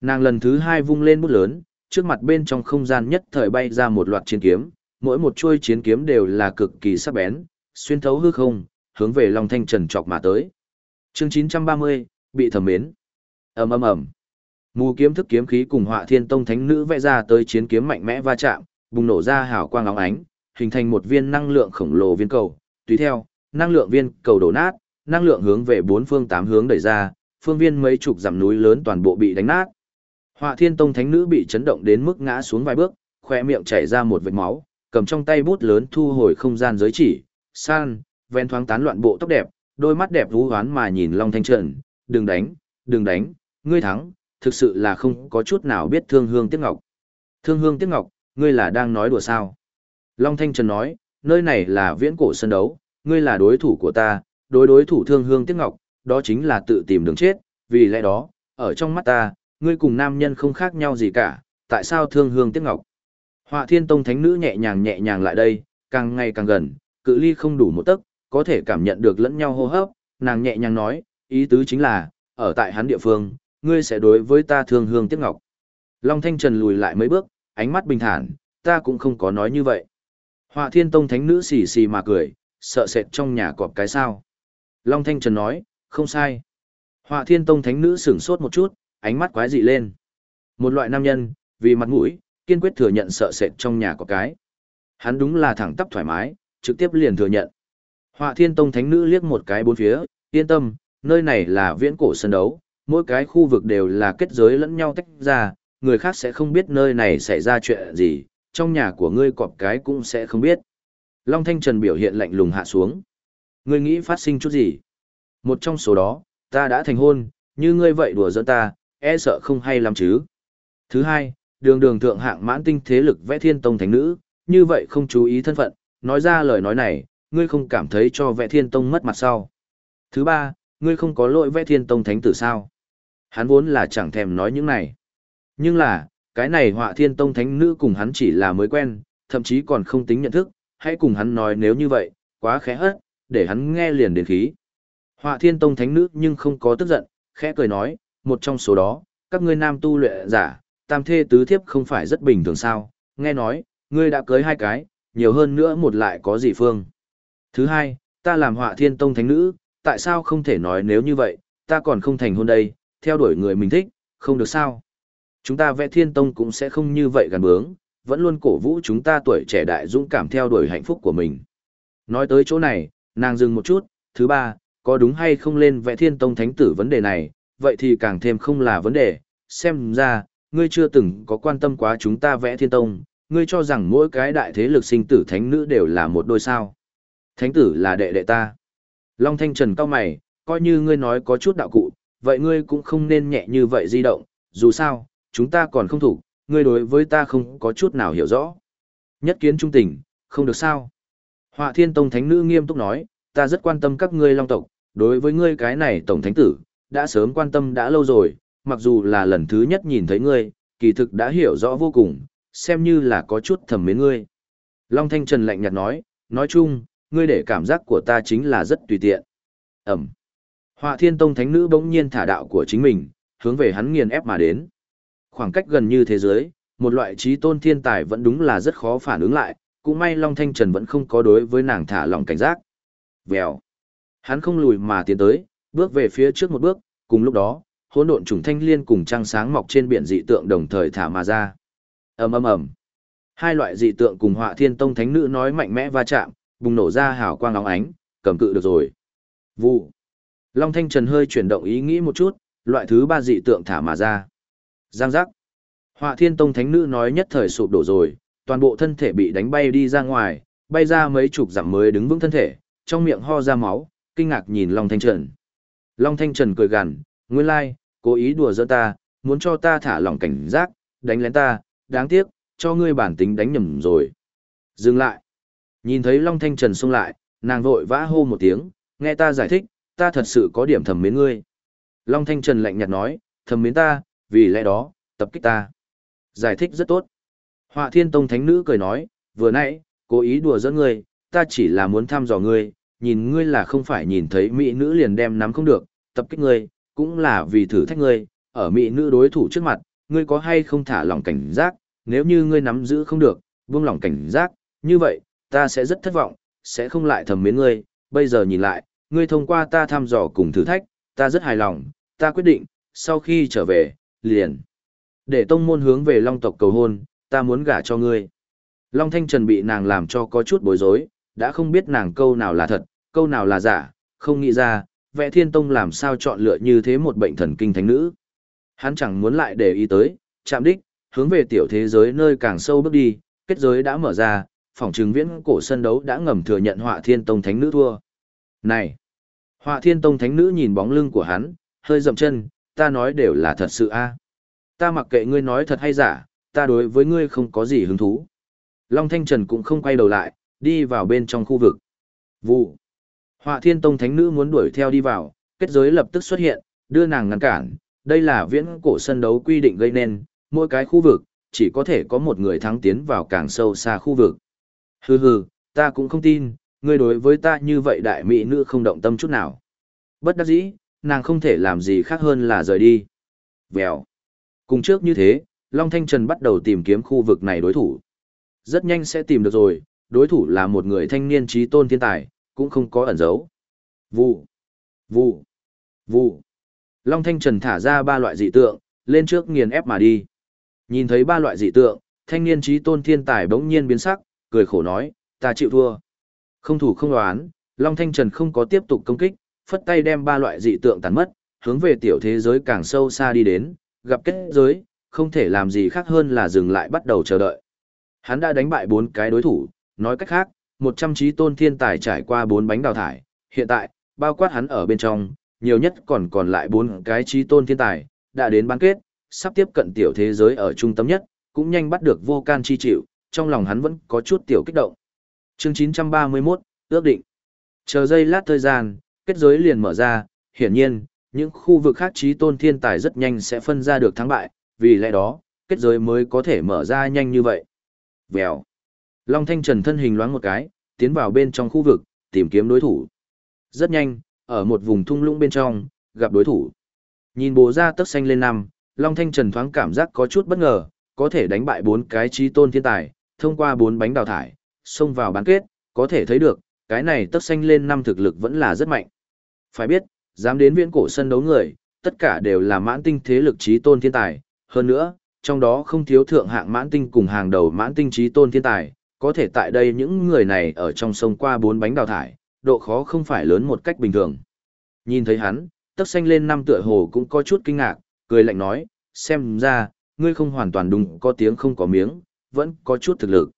Nàng lần thứ hai vung lên bút lớn, trước mặt bên trong không gian nhất thời bay ra một loạt chiến kiếm, mỗi một chuôi chiến kiếm đều là cực kỳ sắc bén, xuyên thấu hư không, hướng về Long Thanh Trần chọc mà tới. Chương 930, bị thẩm mến. ầm ầm ầm. Mù kiếm thức kiếm khí cùng Họa Thiên Tông Thánh Nữ vẽ ra tới chiến kiếm mạnh mẽ va chạm, bùng nổ ra hào quang óng ánh, hình thành một viên năng lượng khổng lồ viên cầu. Tùy theo, năng lượng viên cầu đổ nát, năng lượng hướng về bốn phương tám hướng đẩy ra, phương viên mấy chục dặm núi lớn toàn bộ bị đánh nát. Họa Thiên Tông Thánh Nữ bị chấn động đến mức ngã xuống vài bước, khóe miệng chảy ra một vệt máu, cầm trong tay bút lớn thu hồi không gian giới chỉ, san, ven thoáng tán loạn bộ tóc đẹp, đôi mắt đẹp vũ hoán mà nhìn Long Thanh Trần, đừng đánh, đừng đánh, ngươi thắng, thực sự là không có chút nào biết thương hương tiếc ngọc. Thương hương tiếc ngọc, ngươi là đang nói đùa sao? Long Thanh Trần nói, nơi này là viễn cổ sân đấu, ngươi là đối thủ của ta, đối đối thủ thương hương tiếc ngọc, đó chính là tự tìm đường chết, vì lẽ đó, ở trong mắt ta, ngươi cùng nam nhân không khác nhau gì cả, tại sao thương hương tiếc ngọc? Họa thiên tông thánh nữ nhẹ nhàng nhẹ nhàng lại đây, càng ngày càng gần, cự ly không đủ một tấc, có thể cảm nhận được lẫn nhau hô hấp, nàng nhẹ nhàng nói, ý tứ chính là, ở tại hắn địa phương, ngươi sẽ đối với ta thương hương tiếc ngọc. Long Thanh Trần lùi lại mấy bước, ánh mắt bình thản, ta cũng không có nói như vậy. Họa thiên tông thánh nữ xì xì mà cười, sợ sệt trong nhà cọp cái sao. Long Thanh Trần nói, không sai. Họa thiên tông thánh nữ sửng sốt một chút, ánh mắt quái dị lên. Một loại nam nhân, vì mặt mũi, kiên quyết thừa nhận sợ sệt trong nhà có cái. Hắn đúng là thẳng tắp thoải mái, trực tiếp liền thừa nhận. Họa thiên tông thánh nữ liếc một cái bốn phía, yên tâm, nơi này là viễn cổ sân đấu, mỗi cái khu vực đều là kết giới lẫn nhau tách ra, người khác sẽ không biết nơi này xảy ra chuyện gì, trong nhà của ngươi cọp cái cũng sẽ không biết. Long Thanh Trần biểu hiện lạnh lùng hạ xuống. Ngươi nghĩ phát sinh chút gì? Một trong số đó, ta đã thành hôn, như ngươi vậy đùa giỡn ta, e sợ không hay lắm chứ. Thứ hai, đường đường thượng hạng mãn tinh thế lực vẽ thiên tông thánh nữ, như vậy không chú ý thân phận, nói ra lời nói này, ngươi không cảm thấy cho vẽ thiên tông mất mặt sao. Thứ ba, ngươi không có lỗi vẽ thiên tông thánh tử sao. Hắn vốn là chẳng thèm nói những này. Nhưng là, cái này họa thiên tông thánh nữ cùng hắn chỉ là mới quen, thậm chí còn không tính nhận thức, hãy cùng hắn nói nếu như vậy, quá khẽ hất, để hắn nghe liền đến khí. Họa thiên tông thánh nữ nhưng không có tức giận, khẽ cười nói, một trong số đó, các ngươi nam tu luyện giả, tam thê tứ thiếp không phải rất bình thường sao, nghe nói, ngươi đã cưới hai cái, nhiều hơn nữa một lại có gì phương. Thứ hai, ta làm họa thiên tông thánh nữ, tại sao không thể nói nếu như vậy, ta còn không thành hôn đây, theo đuổi người mình thích, không được sao. Chúng ta vẽ thiên tông cũng sẽ không như vậy gần bướng, vẫn luôn cổ vũ chúng ta tuổi trẻ đại dũng cảm theo đuổi hạnh phúc của mình. Nói tới chỗ này, nàng dừng một chút, thứ ba, có đúng hay không lên vẽ thiên tông thánh tử vấn đề này, vậy thì càng thêm không là vấn đề, xem ra, ngươi chưa từng có quan tâm quá chúng ta vẽ thiên tông, ngươi cho rằng mỗi cái đại thế lực sinh tử thánh nữ đều là một đôi sao. Thánh tử là đệ đệ ta. Long Thanh Trần cao mày, coi như ngươi nói có chút đạo cụ, vậy ngươi cũng không nên nhẹ như vậy di động, dù sao, chúng ta còn không thủ, ngươi đối với ta không có chút nào hiểu rõ. Nhất kiến trung tình, không được sao. Họa thiên tông thánh nữ nghiêm túc nói, ta rất quan tâm các ngươi long tộc, đối với ngươi cái này tổng thánh tử, đã sớm quan tâm đã lâu rồi, mặc dù là lần thứ nhất nhìn thấy ngươi, kỳ thực đã hiểu rõ vô cùng, xem như là có chút thầm mến ngươi. Long Thanh Trần lạnh nhạt nói, nói chung, ngươi để cảm giác của ta chính là rất tùy tiện. Ẩm. Họa thiên tông thánh nữ bỗng nhiên thả đạo của chính mình, hướng về hắn nghiền ép mà đến. Khoảng cách gần như thế giới, một loại trí tôn thiên tài vẫn đúng là rất khó phản ứng lại, cũng may Long Thanh Trần vẫn không có đối với nàng thả lòng cảnh giác. Vèo. Hắn không lùi mà tiến tới, bước về phía trước một bước, cùng lúc đó, hỗn độn trùng thanh liên cùng trăng sáng mọc trên biển dị tượng đồng thời thả mà ra. Ầm ầm ầm. Hai loại dị tượng cùng Họa Thiên Tông thánh nữ nói mạnh mẽ va chạm, bùng nổ ra hào quang óng ánh, cầm cự được rồi. Vụ. Long Thanh Trần hơi chuyển động ý nghĩ một chút, loại thứ ba dị tượng thả mà ra. Giang giác. Họa Thiên Tông thánh nữ nói nhất thời sụp đổ rồi, toàn bộ thân thể bị đánh bay đi ra ngoài, bay ra mấy chục dặm mới đứng vững thân thể, trong miệng ho ra máu, kinh ngạc nhìn Long Thanh Trần. Long Thanh Trần cười gằn, nguyên lai, cố ý đùa giỡn ta, muốn cho ta thả lỏng cảnh giác, đánh lén ta, đáng tiếc, cho ngươi bản tính đánh nhầm rồi. Dừng lại. Nhìn thấy Long Thanh Trần xông lại, nàng vội vã hô một tiếng, nghe ta giải thích, ta thật sự có điểm thầm mến ngươi. Long Thanh Trần lạnh nhạt nói, thầm mến ta, vì lẽ đó, tập kích ta. Giải thích rất tốt. Họa Thiên Tông Thánh Nữ cười nói, vừa nãy, cố ý đùa giỡn ngươi, ta chỉ là muốn thăm dò ngươi, nhìn ngươi là không phải nhìn thấy mỹ nữ liền đem nắm không được, tập kích ngươi, cũng là vì thử thách ngươi, ở mỹ nữ đối thủ trước mặt, ngươi có hay không thả lỏng cảnh giác, nếu như ngươi nắm giữ không được, buông lỏng cảnh giác, như vậy, ta sẽ rất thất vọng, sẽ không lại thầm mến ngươi, bây giờ nhìn lại, ngươi thông qua ta thăm dò cùng thử thách, ta rất hài lòng, ta quyết định, sau khi trở về, liền. Để tông môn hướng về long tộc cầu hôn, ta muốn gả cho ngươi. Long Thanh Trần bị nàng làm cho có chút bối rối, đã không biết nàng câu nào là thật, câu nào là giả, không nghĩ ra, vẽ thiên tông làm sao chọn lựa như thế một bệnh thần kinh thánh nữ. Hắn chẳng muốn lại để ý tới, chạm đích, hướng về tiểu thế giới nơi càng sâu bước đi, kết giới đã mở ra, phòng trừng viễn cổ sân đấu đã ngầm thừa nhận họa thiên tông thánh nữ thua. Này! Họa thiên tông thánh nữ nhìn bóng lưng của hắn, hơi dậm chân, ta nói đều là thật sự a. Ta mặc kệ ngươi nói thật hay giả, ta đối với ngươi không có gì hứng thú. Long Thanh Trần cũng không quay đầu lại, đi vào bên trong khu vực. Vụ. Họa thiên tông thánh nữ muốn đuổi theo đi vào, kết giới lập tức xuất hiện, đưa nàng ngăn cản. Đây là viễn cổ sân đấu quy định gây nên, mỗi cái khu vực, chỉ có thể có một người thắng tiến vào càng sâu xa khu vực. Hừ hừ, ta cũng không tin, ngươi đối với ta như vậy đại mỹ nữ không động tâm chút nào. Bất đắc dĩ, nàng không thể làm gì khác hơn là rời đi. Vèo. Cùng trước như thế, Long Thanh Trần bắt đầu tìm kiếm khu vực này đối thủ. Rất nhanh sẽ tìm được rồi, đối thủ là một người thanh niên trí tôn thiên tài, cũng không có ẩn giấu. Vụ, vụ, vụ. Long Thanh Trần thả ra ba loại dị tượng, lên trước nghiền ép mà đi. Nhìn thấy ba loại dị tượng, thanh niên trí tôn thiên tài bỗng nhiên biến sắc, cười khổ nói, ta chịu thua. Không thủ không đoán, Long Thanh Trần không có tiếp tục công kích, phất tay đem ba loại dị tượng tàn mất, hướng về tiểu thế giới càng sâu xa đi đến, gặp kết giới, không thể làm gì khác hơn là dừng lại bắt đầu chờ đợi. Hắn đã đánh bại bốn cái đối thủ, nói cách khác, một trăm trí tôn thiên tài trải qua bốn bánh đào thải, hiện tại, bao quát hắn ở bên trong, nhiều nhất còn còn lại bốn cái trí tôn thiên tài, đã đến bán kết, sắp tiếp cận tiểu thế giới ở trung tâm nhất, cũng nhanh bắt được vô can chi chịu, trong lòng hắn vẫn có chút tiểu kích động. Chương 931, ước định. Chờ giây lát thời gian, kết giới liền mở ra, hiển nhiên, những khu vực khác trí tôn thiên tài rất nhanh sẽ phân ra được thắng bại, vì lẽ đó, kết giới mới có thể mở ra nhanh như vậy. Vèo. Long Thanh Trần thân hình loáng một cái, tiến vào bên trong khu vực, tìm kiếm đối thủ. Rất nhanh, ở một vùng thung lũng bên trong, gặp đối thủ. Nhìn bố ra tấc xanh lên năm, Long Thanh Trần thoáng cảm giác có chút bất ngờ, có thể đánh bại bốn cái trí tôn thiên tài, thông qua bốn bánh đào thải, xông vào bán kết, có thể thấy được, cái này tấc xanh lên năm thực lực vẫn là rất mạnh. Phải biết, dám đến viễn cổ sân đấu người, tất cả đều là mãn tinh thế lực trí tôn thiên tài, hơn nữa, trong đó không thiếu thượng hạng mãn tinh cùng hàng đầu mãn tinh trí tôn thiên tài, có thể tại đây những người này ở trong sông qua bốn bánh đào thải, độ khó không phải lớn một cách bình thường. Nhìn thấy hắn, tấc xanh lên năm tựa hồ cũng có chút kinh ngạc, cười lạnh nói, xem ra, ngươi không hoàn toàn đúng có tiếng không có miếng, vẫn có chút thực lực.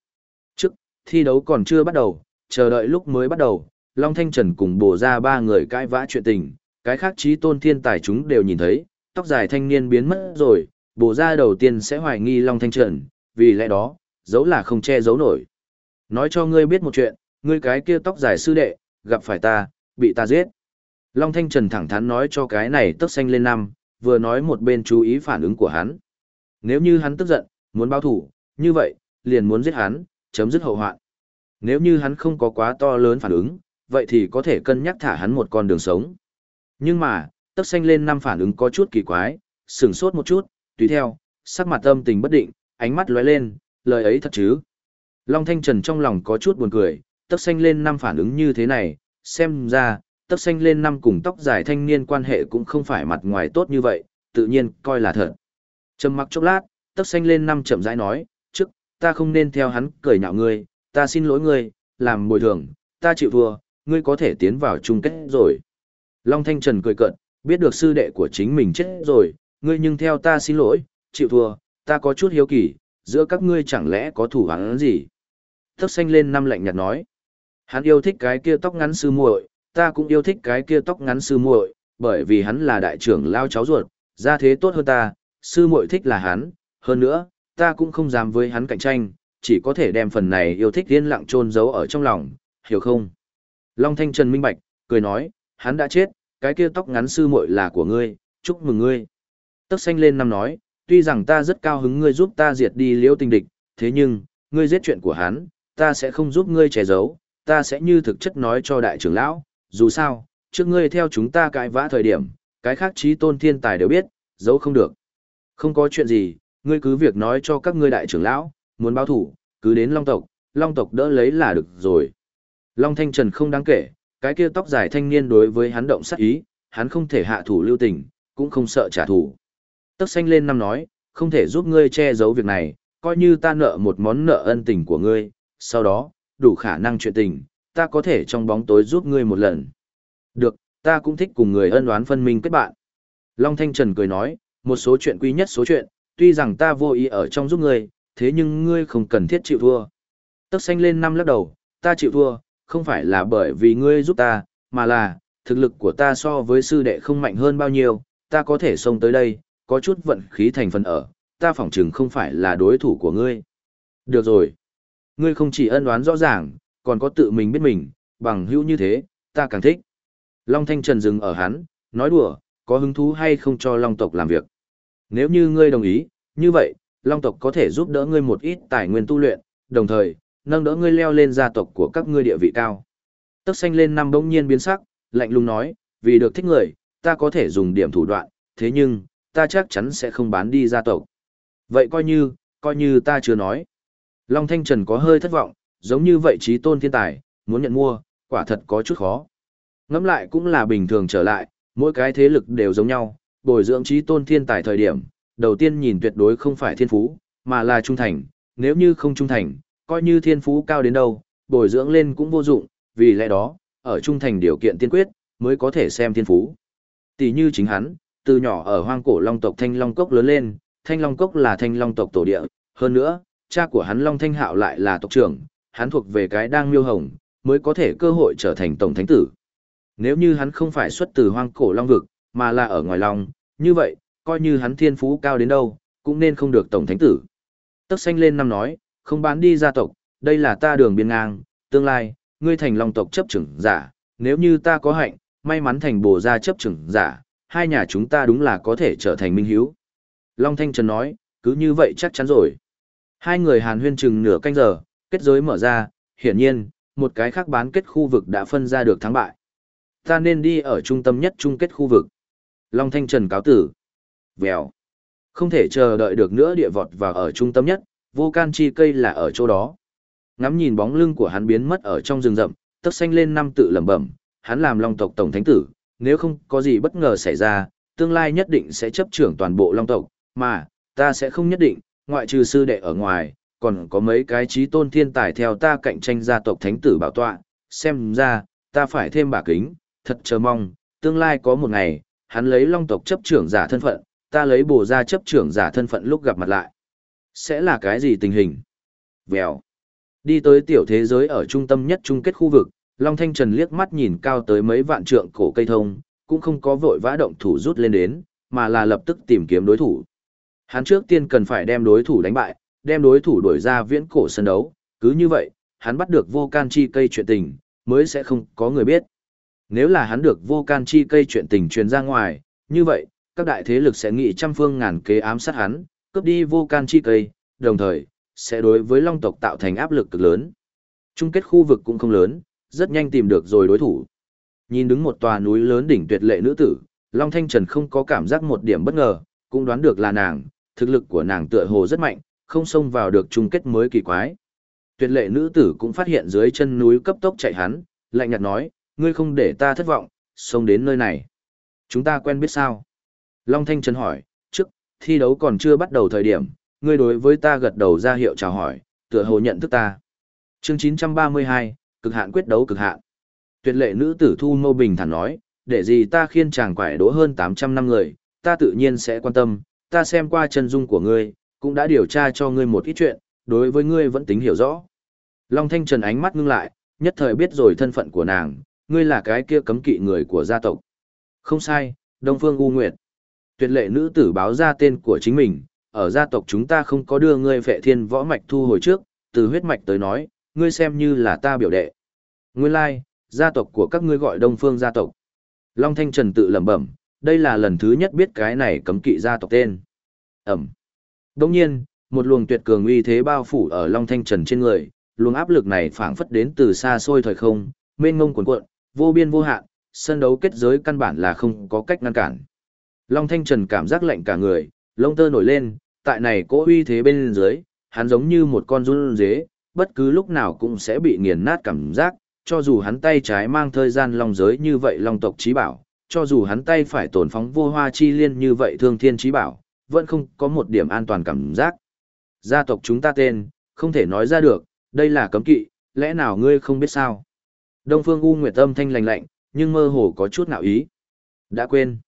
Trước, thi đấu còn chưa bắt đầu, chờ đợi lúc mới bắt đầu, Long Thanh Trần cùng bổ ra ba người cãi vã chuyện tình, cái khác trí tôn thiên tài chúng đều nhìn thấy, tóc dài thanh niên biến mất rồi, bổ ra đầu tiên sẽ hoài nghi Long Thanh Trần, vì lẽ đó, giấu là không che giấu nổi. Nói cho ngươi biết một chuyện, ngươi cái kia tóc dài sư đệ, gặp phải ta, bị ta giết. Long Thanh Trần thẳng thắn nói cho cái này tức xanh lên năm, vừa nói một bên chú ý phản ứng của hắn. Nếu như hắn tức giận, muốn báo thủ, như vậy, liền muốn giết hắn, chấm dứt hậu hoạn. Nếu như hắn không có quá to lớn phản ứng, vậy thì có thể cân nhắc thả hắn một con đường sống. Nhưng mà, tức xanh lên năm phản ứng có chút kỳ quái, sửng sốt một chút, tùy theo, sắc mặt âm tình bất định, ánh mắt lóe lên, lời ấy thật chứ. Long Thanh Trần trong lòng có chút buồn cười, tóc xanh lên năm phản ứng như thế này, xem ra, tóc xanh lên năm cùng tóc dài thanh niên quan hệ cũng không phải mặt ngoài tốt như vậy, tự nhiên coi là thật. Trầm mặc chốc lát, tóc xanh lên năm chậm rãi nói, trước, ta không nên theo hắn cười nhạo ngươi, ta xin lỗi ngươi, làm bồi thường, ta chịu thua, ngươi có thể tiến vào chung kết rồi. Long Thanh Trần cười cận, biết được sư đệ của chính mình chết rồi, ngươi nhưng theo ta xin lỗi, chịu thua, ta có chút hiếu kỳ, giữa các ngươi chẳng lẽ có thủ hắn gì? Tóc xanh lên năm lạnh nhạt nói. Hắn yêu thích cái kia tóc ngắn sư muội, ta cũng yêu thích cái kia tóc ngắn sư muội, bởi vì hắn là đại trưởng lao cháu ruột, ra thế tốt hơn ta, sư muội thích là hắn, hơn nữa, ta cũng không dám với hắn cạnh tranh, chỉ có thể đem phần này yêu thích yên lặng chôn giấu ở trong lòng, hiểu không? Long Thanh Trần minh bạch, cười nói, hắn đã chết, cái kia tóc ngắn sư muội là của ngươi, chúc mừng ngươi. Tóc xanh lên năm nói, tuy rằng ta rất cao hứng ngươi giúp ta diệt đi liễu tình địch, thế nhưng, ngươi giết chuyện của hắn, ta sẽ không giúp ngươi che giấu, ta sẽ như thực chất nói cho đại trưởng lão, dù sao, trước ngươi theo chúng ta cãi vã thời điểm, cái khác trí tôn thiên tài đều biết, giấu không được. Không có chuyện gì, ngươi cứ việc nói cho các ngươi đại trưởng lão, muốn báo thủ, cứ đến Long tộc, Long tộc đỡ lấy là được rồi. Long Thanh Trần không đáng kể, cái kia tóc dài thanh niên đối với hắn động sát ý, hắn không thể hạ thủ lưu tình, cũng không sợ trả thù. Tấc xanh lên năm nói, không thể giúp ngươi che giấu việc này, coi như ta nợ một món nợ ân tình của ngươi, sau đó, đủ khả năng chuyện tình, ta có thể trong bóng tối giúp ngươi một lần. Được, ta cũng thích cùng người ân oán phân minh kết bạn. Long Thanh Trần cười nói, một số chuyện quy nhất số chuyện, tuy rằng ta vô ý ở trong giúp ngươi, thế nhưng ngươi không cần thiết chịu thua. Tấc xanh lên năm lắc đầu, ta chịu thua, không phải là bởi vì ngươi giúp ta, mà là, thực lực của ta so với sư đệ không mạnh hơn bao nhiêu, ta có thể xông tới đây, có chút vận khí thành phần ở, ta phỏng chừng không phải là đối thủ của ngươi. Được rồi. Ngươi không chỉ ân đoán rõ ràng, còn có tự mình biết mình, bằng hữu như thế, ta càng thích. Long Thanh Trần dừng ở hắn, nói đùa, có hứng thú hay không cho Long tộc làm việc. Nếu như ngươi đồng ý, như vậy, Long tộc có thể giúp đỡ ngươi một ít tài nguyên tu luyện, đồng thời, nâng đỡ ngươi leo lên gia tộc của các ngươi địa vị cao. Tấc xanh lên năm bỗng nhiên biến sắc, lạnh lùng nói, vì được thích người, ta có thể dùng điểm thủ đoạn, thế nhưng, ta chắc chắn sẽ không bán đi gia tộc. Vậy coi như, coi như ta chưa nói. Long Thanh Trần có hơi thất vọng, giống như vậy trí tôn thiên tài, muốn nhận mua, quả thật có chút khó. Ngẫm lại cũng là bình thường trở lại, mỗi cái thế lực đều giống nhau, bồi dưỡng trí tôn thiên tài thời điểm, đầu tiên nhìn tuyệt đối không phải thiên phú, mà là trung thành, nếu như không trung thành, coi như thiên phú cao đến đâu, bồi dưỡng lên cũng vô dụng, vì lẽ đó, ở trung thành điều kiện tiên quyết, mới có thể xem thiên phú. Tỷ như chính hắn, từ nhỏ ở hoang cổ long tộc Thanh Long Cốc lớn lên, Thanh Long Cốc là Thanh Long tộc tổ địa, hơn nữa, cha của hắn Long Thanh Hạo lại là tộc trưởng, hắn thuộc về cái đang miêu hồng, mới có thể cơ hội trở thành tổng thánh tử. Nếu như hắn không phải xuất từ hoang cổ long vực, mà là ở ngoài long, như vậy, coi như hắn thiên phú cao đến đâu, cũng nên không được tổng thánh tử. Tấc xanh lên năm nói, không bán đi gia tộc, đây là ta đường biên ngang, tương lai, ngươi thành long tộc chấp trưởng giả, nếu như ta có hạnh, may mắn thành bồ gia chấp trưởng giả, hai nhà chúng ta đúng là có thể trở thành minh hiếu. Long Thanh Trần nói, cứ như vậy chắc chắn rồi. Hai người hàn huyên chừng nửa canh giờ, kết giới mở ra, hiển nhiên, một cái khác bán kết khu vực đã phân ra được thắng bại. Ta nên đi ở trung tâm nhất chung kết khu vực. Long Thanh Trần cáo tử. Vèo. Không thể chờ đợi được nữa địa vọt vào ở trung tâm nhất, vô can chi cây là ở chỗ đó. Ngắm nhìn bóng lưng của hắn biến mất ở trong rừng rậm, tóc xanh lên năm tự lẩm bẩm, hắn làm long tộc tổng thánh tử, nếu không có gì bất ngờ xảy ra, tương lai nhất định sẽ chấp trưởng toàn bộ long tộc, mà, ta sẽ không nhất định, ngoại trừ sư đệ ở ngoài, còn có mấy cái trí tôn thiên tài theo ta cạnh tranh gia tộc thánh tử bảo tọa, xem ra, ta phải thêm bả kính, thật chờ mong, tương lai có một ngày, hắn lấy long tộc chấp trưởng giả thân phận, ta lấy bổ ra chấp trưởng giả thân phận lúc gặp mặt lại. Sẽ là cái gì tình hình? Vèo. Đi tới tiểu thế giới ở trung tâm nhất chung kết khu vực, Long Thanh Trần liếc mắt nhìn cao tới mấy vạn trượng cổ cây thông, cũng không có vội vã động thủ rút lên đến, mà là lập tức tìm kiếm đối thủ. Hắn trước tiên cần phải đem đối thủ đánh bại, đem đối thủ đuổi ra viễn cổ sân đấu, cứ như vậy, hắn bắt được vô can chi cây chuyện tình, mới sẽ không có người biết. Nếu là hắn được vô can chi cây chuyện tình truyền ra ngoài, như vậy, các đại thế lực sẽ nghị trăm phương ngàn kế ám sát hắn, cướp đi vô can chi cây, đồng thời, sẽ đối với long tộc tạo thành áp lực cực lớn. Chung kết khu vực cũng không lớn, rất nhanh tìm được rồi đối thủ. Nhìn đứng một tòa núi lớn đỉnh tuyệt lệ nữ tử, Long Thanh Trần không có cảm giác một điểm bất ngờ, cũng đoán được là nàng, thực lực của nàng tựa hồ rất mạnh, không xông vào được chung kết mới kỳ quái. Tuyệt lệ nữ tử cũng phát hiện dưới chân núi cấp tốc chạy hắn, lạnh nhạt nói, ngươi không để ta thất vọng, xông đến nơi này. Chúng ta quen biết sao? Long Thanh Trần hỏi, trước, thi đấu còn chưa bắt đầu thời điểm, ngươi đối với ta gật đầu ra hiệu chào hỏi, tựa hồ nhận thức ta. Chương 932, cực hạn quyết đấu cực hạn. Tuyệt lệ nữ tử Thu Mâu Bình thản nói, để gì ta khiên chàng quải đỗ hơn 800 năm người, ta tự nhiên sẽ quan tâm, ta xem qua chân dung của ngươi, cũng đã điều tra cho ngươi một ít chuyện, đối với ngươi vẫn tính hiểu rõ. Long Thanh Trần ánh mắt ngưng lại, nhất thời biết rồi thân phận của nàng, ngươi là cái kia cấm kỵ người của gia tộc. Không sai, Đông Phương U Nguyệt. Tuyệt lệ nữ tử báo ra tên của chính mình, ở gia tộc chúng ta không có đưa ngươi phệ thiên võ mạch thu hồi trước, từ huyết mạch tới nói, ngươi xem như là ta biểu đệ. Nguyên lai, like, gia tộc của các ngươi gọi Đông Phương gia tộc. Long Thanh Trần tự lẩm bẩm, đây là lần thứ nhất biết cái này cấm kỵ gia tộc tên. Ẩm. Đồng nhiên, một luồng tuyệt cường uy thế bao phủ ở Long Thanh Trần trên người, luồng áp lực này phảng phất đến từ xa xôi thời không, mênh ngông cuồn cuộn, vô biên vô hạn, sân đấu kết giới căn bản là không có cách ngăn cản. Long Thanh Trần cảm giác lạnh cả người, lông tơ nổi lên, tại này cỗ uy thế bên dưới, hắn giống như một con run dế, bất cứ lúc nào cũng sẽ bị nghiền nát cảm giác, cho dù hắn tay trái mang thời gian long giới như vậy long tộc trí bảo, cho dù hắn tay phải tổn phóng vô hoa chi liên như vậy thương thiên trí bảo, vẫn không có một điểm an toàn cảm giác. Gia tộc chúng ta tên, không thể nói ra được, đây là cấm kỵ, lẽ nào ngươi không biết sao? Đông Phương U Nguyệt âm thanh lạnh lạnh, nhưng mơ hồ có chút nạo ý. Đã quên.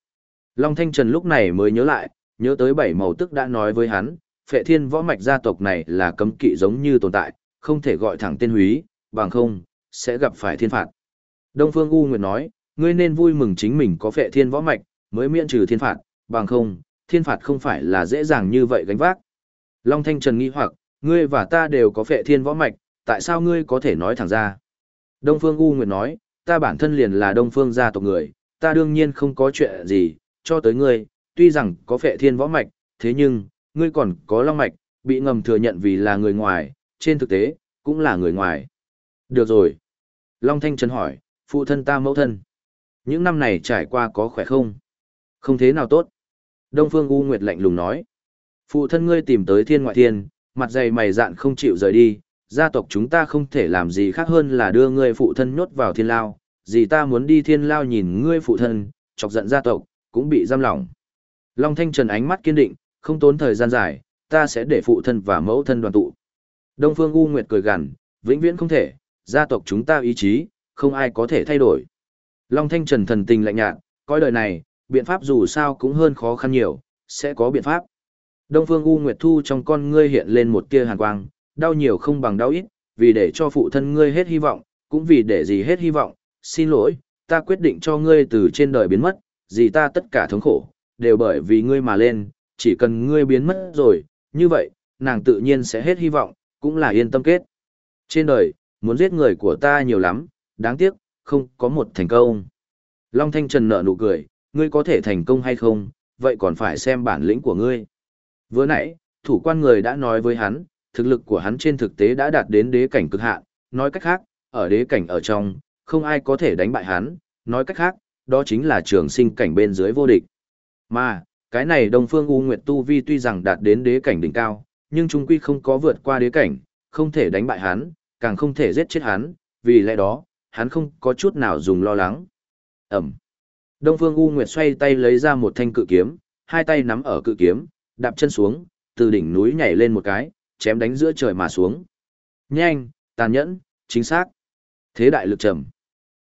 Long Thanh Trần lúc này mới nhớ lại, nhớ tới bảy màu tức đã nói với hắn, phệ thiên võ mạch gia tộc này là cấm kỵ giống như tồn tại, không thể gọi thẳng tên húy, bằng không, sẽ gặp phải thiên phạt. Đông Phương U Nguyệt nói, ngươi nên vui mừng chính mình có phệ thiên võ mạch, mới miễn trừ thiên phạt, bằng không, thiên phạt không phải là dễ dàng như vậy gánh vác. Long Thanh Trần nghĩ hoặc, ngươi và ta đều có phệ thiên võ mạch, tại sao ngươi có thể nói thẳng ra? Đông Phương U Nguyệt nói, ta bản thân liền là Đông Phương gia tộc người, ta đương nhiên không có chuyện gì, cho tới ngươi, tuy rằng có phệ thiên võ mạch, thế nhưng, ngươi còn có long mạch, bị ngầm thừa nhận vì là người ngoài, trên thực tế, cũng là người ngoài. Được rồi. Long Thanh Trần hỏi, phụ thân ta mẫu thân. Những năm này trải qua có khỏe không? Không thế nào tốt. Đông Phương U Nguyệt lạnh lùng nói. Phụ thân ngươi tìm tới thiên ngoại thiên, mặt dày mày dạn không chịu rời đi, gia tộc chúng ta không thể làm gì khác hơn là đưa ngươi phụ thân nhốt vào thiên lao, gì ta muốn đi thiên lao nhìn ngươi phụ thân, chọc giận gia tộc, cũng bị giam lỏng. Long Thanh Trần ánh mắt kiên định, không tốn thời gian dài, ta sẽ để phụ thân và mẫu thân đoàn tụ. Đông Phương U Nguyệt cười gằn, vĩnh viễn không thể, gia tộc chúng ta ý chí, không ai có thể thay đổi. Long Thanh Trần thần tình lạnh nhạt, coi đời này, biện pháp dù sao cũng hơn khó khăn nhiều, sẽ có biện pháp. Đông Phương U Nguyệt Thu trong con ngươi hiện lên một tia hàn quang, đau nhiều không bằng đau ít, vì để cho phụ thân ngươi hết hy vọng, cũng vì để gì hết hy vọng, xin lỗi, ta quyết định cho ngươi từ trên đời biến mất, gì ta tất cả thống khổ, đều bởi vì ngươi mà lên, chỉ cần ngươi biến mất rồi, như vậy, nàng tự nhiên sẽ hết hy vọng, cũng là yên tâm kết. Trên đời, muốn giết người của ta nhiều lắm, đáng tiếc, không có một thành công. Long Thanh Trần nở nụ cười, ngươi có thể thành công hay không, vậy còn phải xem bản lĩnh của ngươi. Vừa nãy, thủ quan người đã nói với hắn, thực lực của hắn trên thực tế đã đạt đến đế cảnh cực hạn, nói cách khác, ở đế cảnh ở trong, không ai có thể đánh bại hắn, nói cách khác, đó chính là trường sinh cảnh bên dưới vô địch. Mà, cái này Đông Phương U Nguyệt Tu Vi tuy rằng đạt đến đế cảnh đỉnh cao, nhưng trung quy không có vượt qua đế cảnh, không thể đánh bại hắn, càng không thể giết chết hắn, vì lẽ đó, hắn không có chút nào dùng lo lắng. Ẩm. Đông Phương U Nguyệt xoay tay lấy ra một thanh cự kiếm, hai tay nắm ở cự kiếm, đạp chân xuống, từ đỉnh núi nhảy lên một cái, chém đánh giữa trời mà xuống. Nhanh, tàn nhẫn, chính xác. Thế đại lực trầm.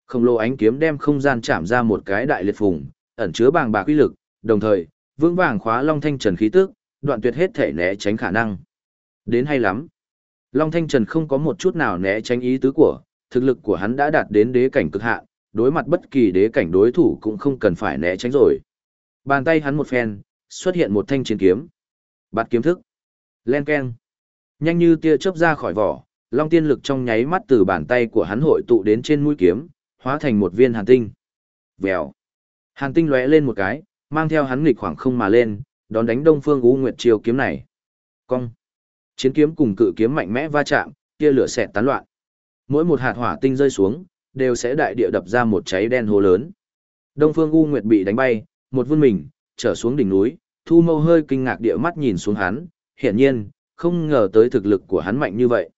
Khổng lồ ánh kiếm đem không gian chạm ra một cái đại liệt phùng, ẩn chứa bàng bạc uy lực, đồng thời, vững vàng khóa Long Thanh Trần khí tức, đoạn tuyệt hết thể né tránh khả năng. Đến hay lắm. Long Thanh Trần không có một chút nào né tránh ý tứ của, thực lực của hắn đã đạt đến đế cảnh cực hạn, đối mặt bất kỳ đế cảnh đối thủ cũng không cần phải né tránh rồi. Bàn tay hắn một phen, xuất hiện một thanh chiến kiếm. Bạt kiếm thức. Len keng. Nhanh như tia chớp ra khỏi vỏ, long tiên lực trong nháy mắt từ bàn tay của hắn hội tụ đến trên mũi kiếm, hóa thành một viên hàn tinh. Vèo. Hàn tinh lóe lên một cái, mang theo hắn nghịch khoảng không mà lên, đón đánh Đông Phương U Nguyệt chiêu kiếm này. Cong. Chiến kiếm cùng cự kiếm mạnh mẽ va chạm, tia lửa xẹt tán loạn. Mỗi một hạt hỏa tinh rơi xuống, đều sẽ đại địa đập ra một cháy đen hố lớn. Đông Phương U Nguyệt bị đánh bay, một vươn mình, trở xuống đỉnh núi, Thu Mâu hơi kinh ngạc địa mắt nhìn xuống hắn, hiển nhiên, không ngờ tới thực lực của hắn mạnh như vậy.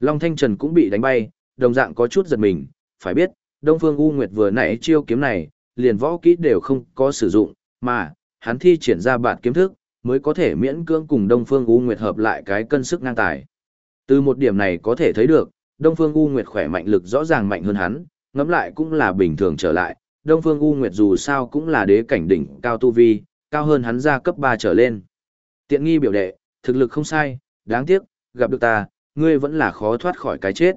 Long Thanh Trần cũng bị đánh bay, đồng dạng có chút giật mình, phải biết, Đông Phương U Nguyệt vừa nãy chiêu kiếm này, liền võ kỹ đều không có sử dụng, mà, hắn thi triển ra bản kiếm thức, mới có thể miễn cưỡng cùng Đông Phương U Nguyệt hợp lại cái cân sức ngang tài. Từ một điểm này có thể thấy được, Đông Phương U Nguyệt khỏe mạnh lực rõ ràng mạnh hơn hắn, ngẫm lại cũng là bình thường trở lại, Đông Phương U Nguyệt dù sao cũng là đế cảnh đỉnh cao tu vi, cao hơn hắn ra cấp 3 trở lên. Tiện nghi biểu đệ, thực lực không sai, đáng tiếc, gặp được ta, ngươi vẫn là khó thoát khỏi cái chết.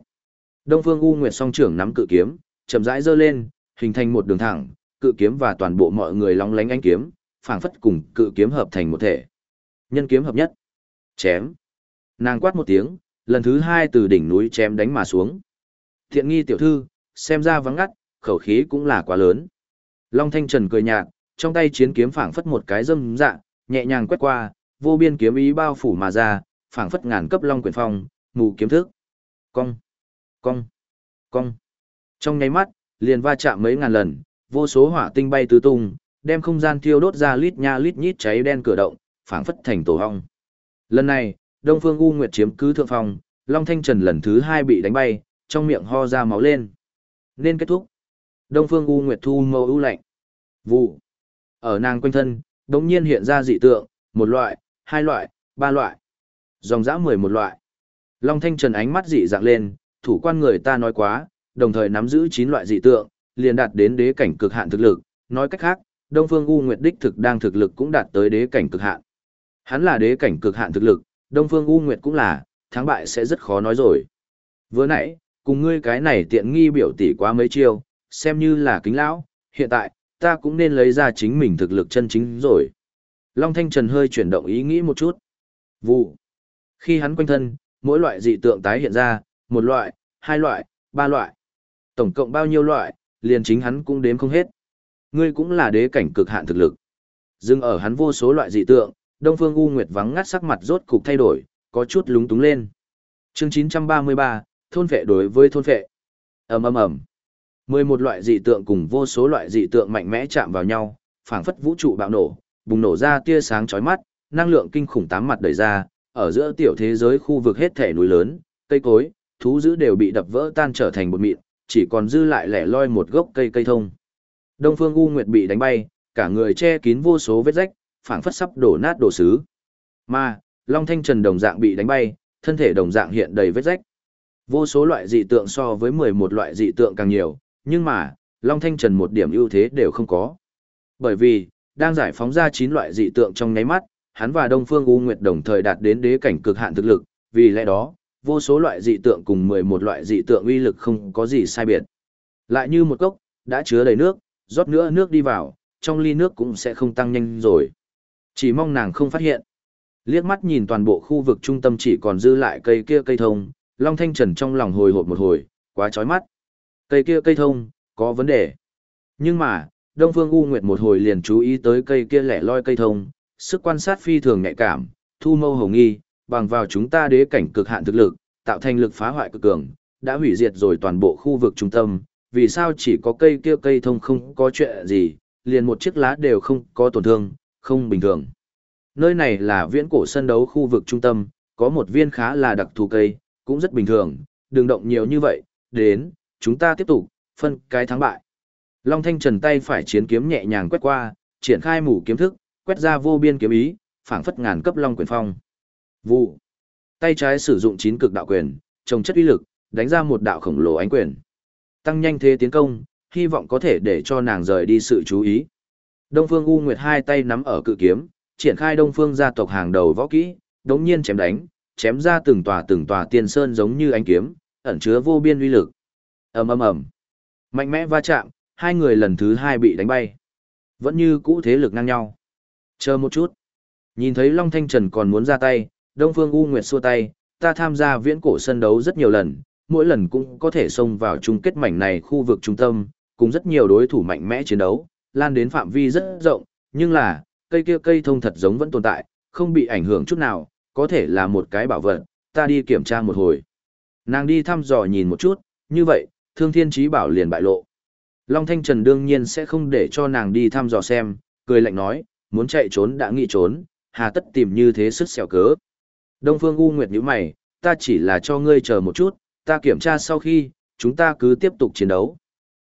Đông Phương U Nguyệt song trưởng nắm cự kiếm, chậm rãi giơ lên, hình thành một đường thẳng, cự kiếm và toàn bộ mọi người long lánh ánh kiếm, phảng phất cùng cự kiếm hợp thành một thể. Nhân kiếm hợp nhất. Chém. Nàng quát một tiếng, lần thứ hai từ đỉnh núi chém đánh mà xuống. Thiện nghi tiểu thư, xem ra vắng ngắt, khẩu khí cũng là quá lớn. Long Thanh Trần cười nhạt, trong tay chiến kiếm phảng phất một cái dâm dạ, nhẹ nhàng quét qua, vô biên kiếm ý bao phủ mà ra, phảng phất ngàn cấp long quyền phong, mù kiếm thức. Cong, cong, cong. Trong nháy mắt, liền va chạm mấy ngàn lần, vô số hỏa tinh bay tứ tung, đem không gian thiêu đốt ra lít nha lít nhít cháy đen cửa động, phảng phất thành tổ hong. Lần này, Đông Phương U Nguyệt chiếm cứ thượng phong, Long Thanh Trần lần thứ hai bị đánh bay, trong miệng ho ra máu lên. Nên kết thúc. Đông Phương U Nguyệt thu mâu ưu lạnh. Vụ. Ở nàng quanh thân, đống nhiên hiện ra dị tượng, một loại, hai loại, ba loại. Dòng dã mười một loại. Long Thanh Trần ánh mắt dị dạng lên, thủ quan người ta nói quá, đồng thời nắm giữ chín loại dị tượng, liền đạt đến đế cảnh cực hạn thực lực. Nói cách khác, Đông Phương U Nguyệt đích thực đang thực lực cũng đạt tới đế cảnh cực hạn. Hắn là đế cảnh cực hạn thực lực, Đông Phương U Nguyệt cũng là, thắng bại sẽ rất khó nói rồi. Vừa nãy, cùng ngươi cái này tiện nghi biểu tỷ quá mấy chiêu, xem như là kính lão, hiện tại, ta cũng nên lấy ra chính mình thực lực chân chính rồi. Long Thanh Trần hơi chuyển động ý nghĩ một chút. Vụ. Khi hắn quanh thân, mỗi loại dị tượng tái hiện ra, một loại, hai loại, ba loại. Tổng cộng bao nhiêu loại, liền chính hắn cũng đếm không hết. Ngươi cũng là đế cảnh cực hạn thực lực. Dừng ở hắn vô số loại dị tượng, Đông Phương U Nguyệt vắng ngắt sắc mặt rốt cục thay đổi, có chút lúng túng lên. Chương 933, thôn vệ đối với thôn vệ. Ầm ầm ầm. Mười một loại dị tượng cùng vô số loại dị tượng mạnh mẽ chạm vào nhau, phảng phất vũ trụ bạo nổ, bùng nổ ra tia sáng chói mắt, năng lượng kinh khủng tám mặt đẩy ra, ở giữa tiểu thế giới khu vực hết thể núi lớn, cây cối, thú dữ đều bị đập vỡ tan trở thành bột mịn, chỉ còn dư lại lẻ loi một gốc cây cây thông. Đông Phương U Nguyệt bị đánh bay, cả người che kín vô số vết rách, phảng phất sắp đổ nát đổ sứ. Mà, Long Thanh Trần đồng dạng bị đánh bay, thân thể đồng dạng hiện đầy vết rách. Vô số loại dị tượng so với 11 loại dị tượng càng nhiều, nhưng mà, Long Thanh Trần một điểm ưu thế đều không có. Bởi vì, đang giải phóng ra 9 loại dị tượng trong nháy mắt, hắn và Đông Phương U Nguyệt đồng thời đạt đến đế cảnh cực hạn thực lực, vì lẽ đó, vô số loại dị tượng cùng 11 loại dị tượng uy lực không có gì sai biệt. Lại như một cốc, đã chứa đầy nước, rót nữa nước đi vào, trong ly nước cũng sẽ không tăng nhanh rồi. Chỉ mong nàng không phát hiện. Liếc mắt nhìn toàn bộ khu vực trung tâm chỉ còn dư lại cây kia cây thông, Long Thanh Trần trong lòng hồi hộp một hồi, quá chói mắt. Cây kia cây thông, có vấn đề. Nhưng mà, Đông Phương U Nguyệt một hồi liền chú ý tới cây kia lẻ loi cây thông, sức quan sát phi thường nhạy cảm, thu mâu hồng nghi, bằng vào chúng ta đế cảnh cực hạn thực lực, tạo thành lực phá hoại cực cường, đã hủy diệt rồi toàn bộ khu vực trung tâm, vì sao chỉ có cây kia cây thông không có chuyện gì, liền một chiếc lá đều không có tổn thương, không bình thường. Nơi này là viễn cổ sân đấu khu vực trung tâm, có một viên khá là đặc thù cây, cũng rất bình thường, đừng động nhiều như vậy, đến, chúng ta tiếp tục, phân cái thắng bại. Long Thanh Trần tay phải chiến kiếm nhẹ nhàng quét qua, triển khai mũ kiếm thức, quét ra vô biên kiếm ý, phảng phất ngàn cấp long quyền phong. Vụ. Tay trái sử dụng chín cực đạo quyền, trồng chất uy lực, đánh ra một đạo khổng lồ ánh quyền. Tăng nhanh thế tiến công, hy vọng có thể để cho nàng rời đi sự chú ý. Đông Phương U Nguyệt hai tay nắm ở cự kiếm, triển khai Đông Phương gia tộc hàng đầu võ kỹ, đống nhiên chém đánh, chém ra từng tòa từng tòa tiên sơn giống như ánh kiếm, ẩn chứa vô biên uy lực. Ầm ầm ầm. Mạnh mẽ va chạm, hai người lần thứ hai bị đánh bay. Vẫn như cũ thế lực ngang nhau. Chờ một chút. Nhìn thấy Long Thanh Trần còn muốn ra tay, Đông Phương U Nguyệt xua tay, ta tham gia viễn cổ sân đấu rất nhiều lần, mỗi lần cũng có thể xông vào chung kết mảnh này khu vực trung tâm, cùng rất nhiều đối thủ mạnh mẽ chiến đấu, lan đến phạm vi rất rộng, nhưng là, cây kia cây thông thật giống vẫn tồn tại, không bị ảnh hưởng chút nào, có thể là một cái bảo vật, ta đi kiểm tra một hồi. Nàng đi thăm dò nhìn một chút, như vậy, thương thiên trí bảo liền bại lộ. Long Thanh Trần đương nhiên sẽ không để cho nàng đi thăm dò xem, cười lạnh nói, muốn chạy trốn đã nghĩ trốn, hà tất tìm như thế sức xẻo cớ. Đông Phương U Nguyệt nhíu mày, ta chỉ là cho ngươi chờ một chút, ta kiểm tra sau khi, chúng ta cứ tiếp tục chiến đấu.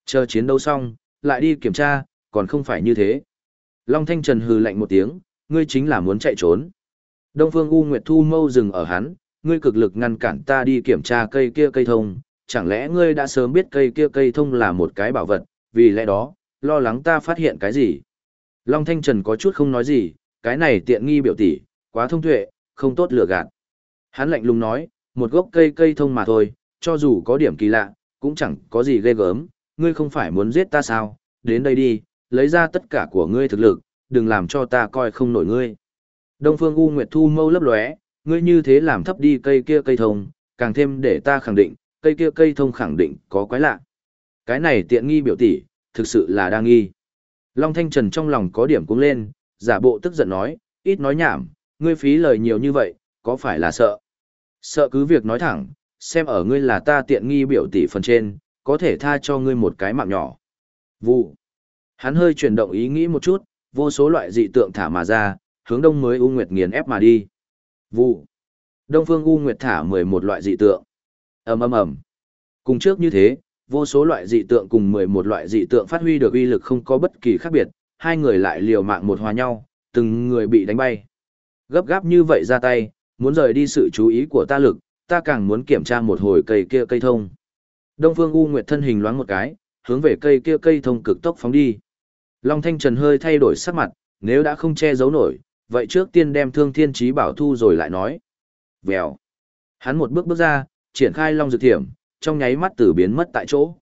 Chờ chiến đấu xong, lại đi kiểm tra, còn không phải như thế. Long Thanh Trần hừ lạnh một tiếng, ngươi chính là muốn chạy trốn. Đông Phương U Nguyệt Thu mâu dừng ở hắn, ngươi cực lực ngăn cản ta đi kiểm tra cây kia cây thông, chẳng lẽ ngươi đã sớm biết cây kia cây thông là một cái bảo vật, vì lẽ đó, lo lắng ta phát hiện cái gì. Long Thanh Trần có chút không nói gì, cái này tiện nghi biểu tỷ, quá thông tuệ, không tốt lừa gạt. Hắn lạnh lùng nói, một gốc cây cây thông mà thôi, cho dù có điểm kỳ lạ, cũng chẳng có gì ghê gớm, ngươi không phải muốn giết ta sao, đến đây đi, lấy ra tất cả của ngươi thực lực, đừng làm cho ta coi không nổi ngươi. Đông Phương U Nguyệt Thu mâu lấp lóe, ngươi như thế làm thấp đi cây kia cây thông, càng thêm để ta khẳng định, cây kia cây thông khẳng định có quái lạ. Cái này tiện nghi biểu tỷ, thực sự là đa nghi. Long Thanh Trần trong lòng có điểm cũng lên, giả bộ tức giận nói, ít nói nhảm, ngươi phí lời nhiều như vậy, có phải là sợ? Sợ cứ việc nói thẳng, xem ở ngươi là ta tiện nghi biểu tỷ phần trên, có thể tha cho ngươi một cái mạng nhỏ. Vụ. Hắn hơi chuyển động ý nghĩ một chút, vô số loại dị tượng thả mà ra, hướng đông mới U Nguyệt nghiền ép mà đi. Vụ. Đông phương U Nguyệt thả 11 loại dị tượng. ầm ầm ầm. Cùng trước như thế, Vô số loại dị tượng cùng 11 loại dị tượng phát huy được uy lực không có bất kỳ khác biệt, hai người lại liều mạng một hòa nhau, từng người bị đánh bay. Gấp gáp như vậy ra tay, muốn rời đi sự chú ý của ta lực, ta càng muốn kiểm tra một hồi cây kia cây thông. Đông Phương U Nguyệt thân hình loáng một cái, hướng về cây kia cây thông cực tốc phóng đi. Long Thanh Trần hơi thay đổi sắc mặt, nếu đã không che giấu nổi, vậy trước tiên đem Thương Thiên Chí Bảo thu rồi lại nói. Vèo. Hắn một bước bước ra, triển khai Long Dược Thiểm, trong nháy mắt tử biến mất tại chỗ.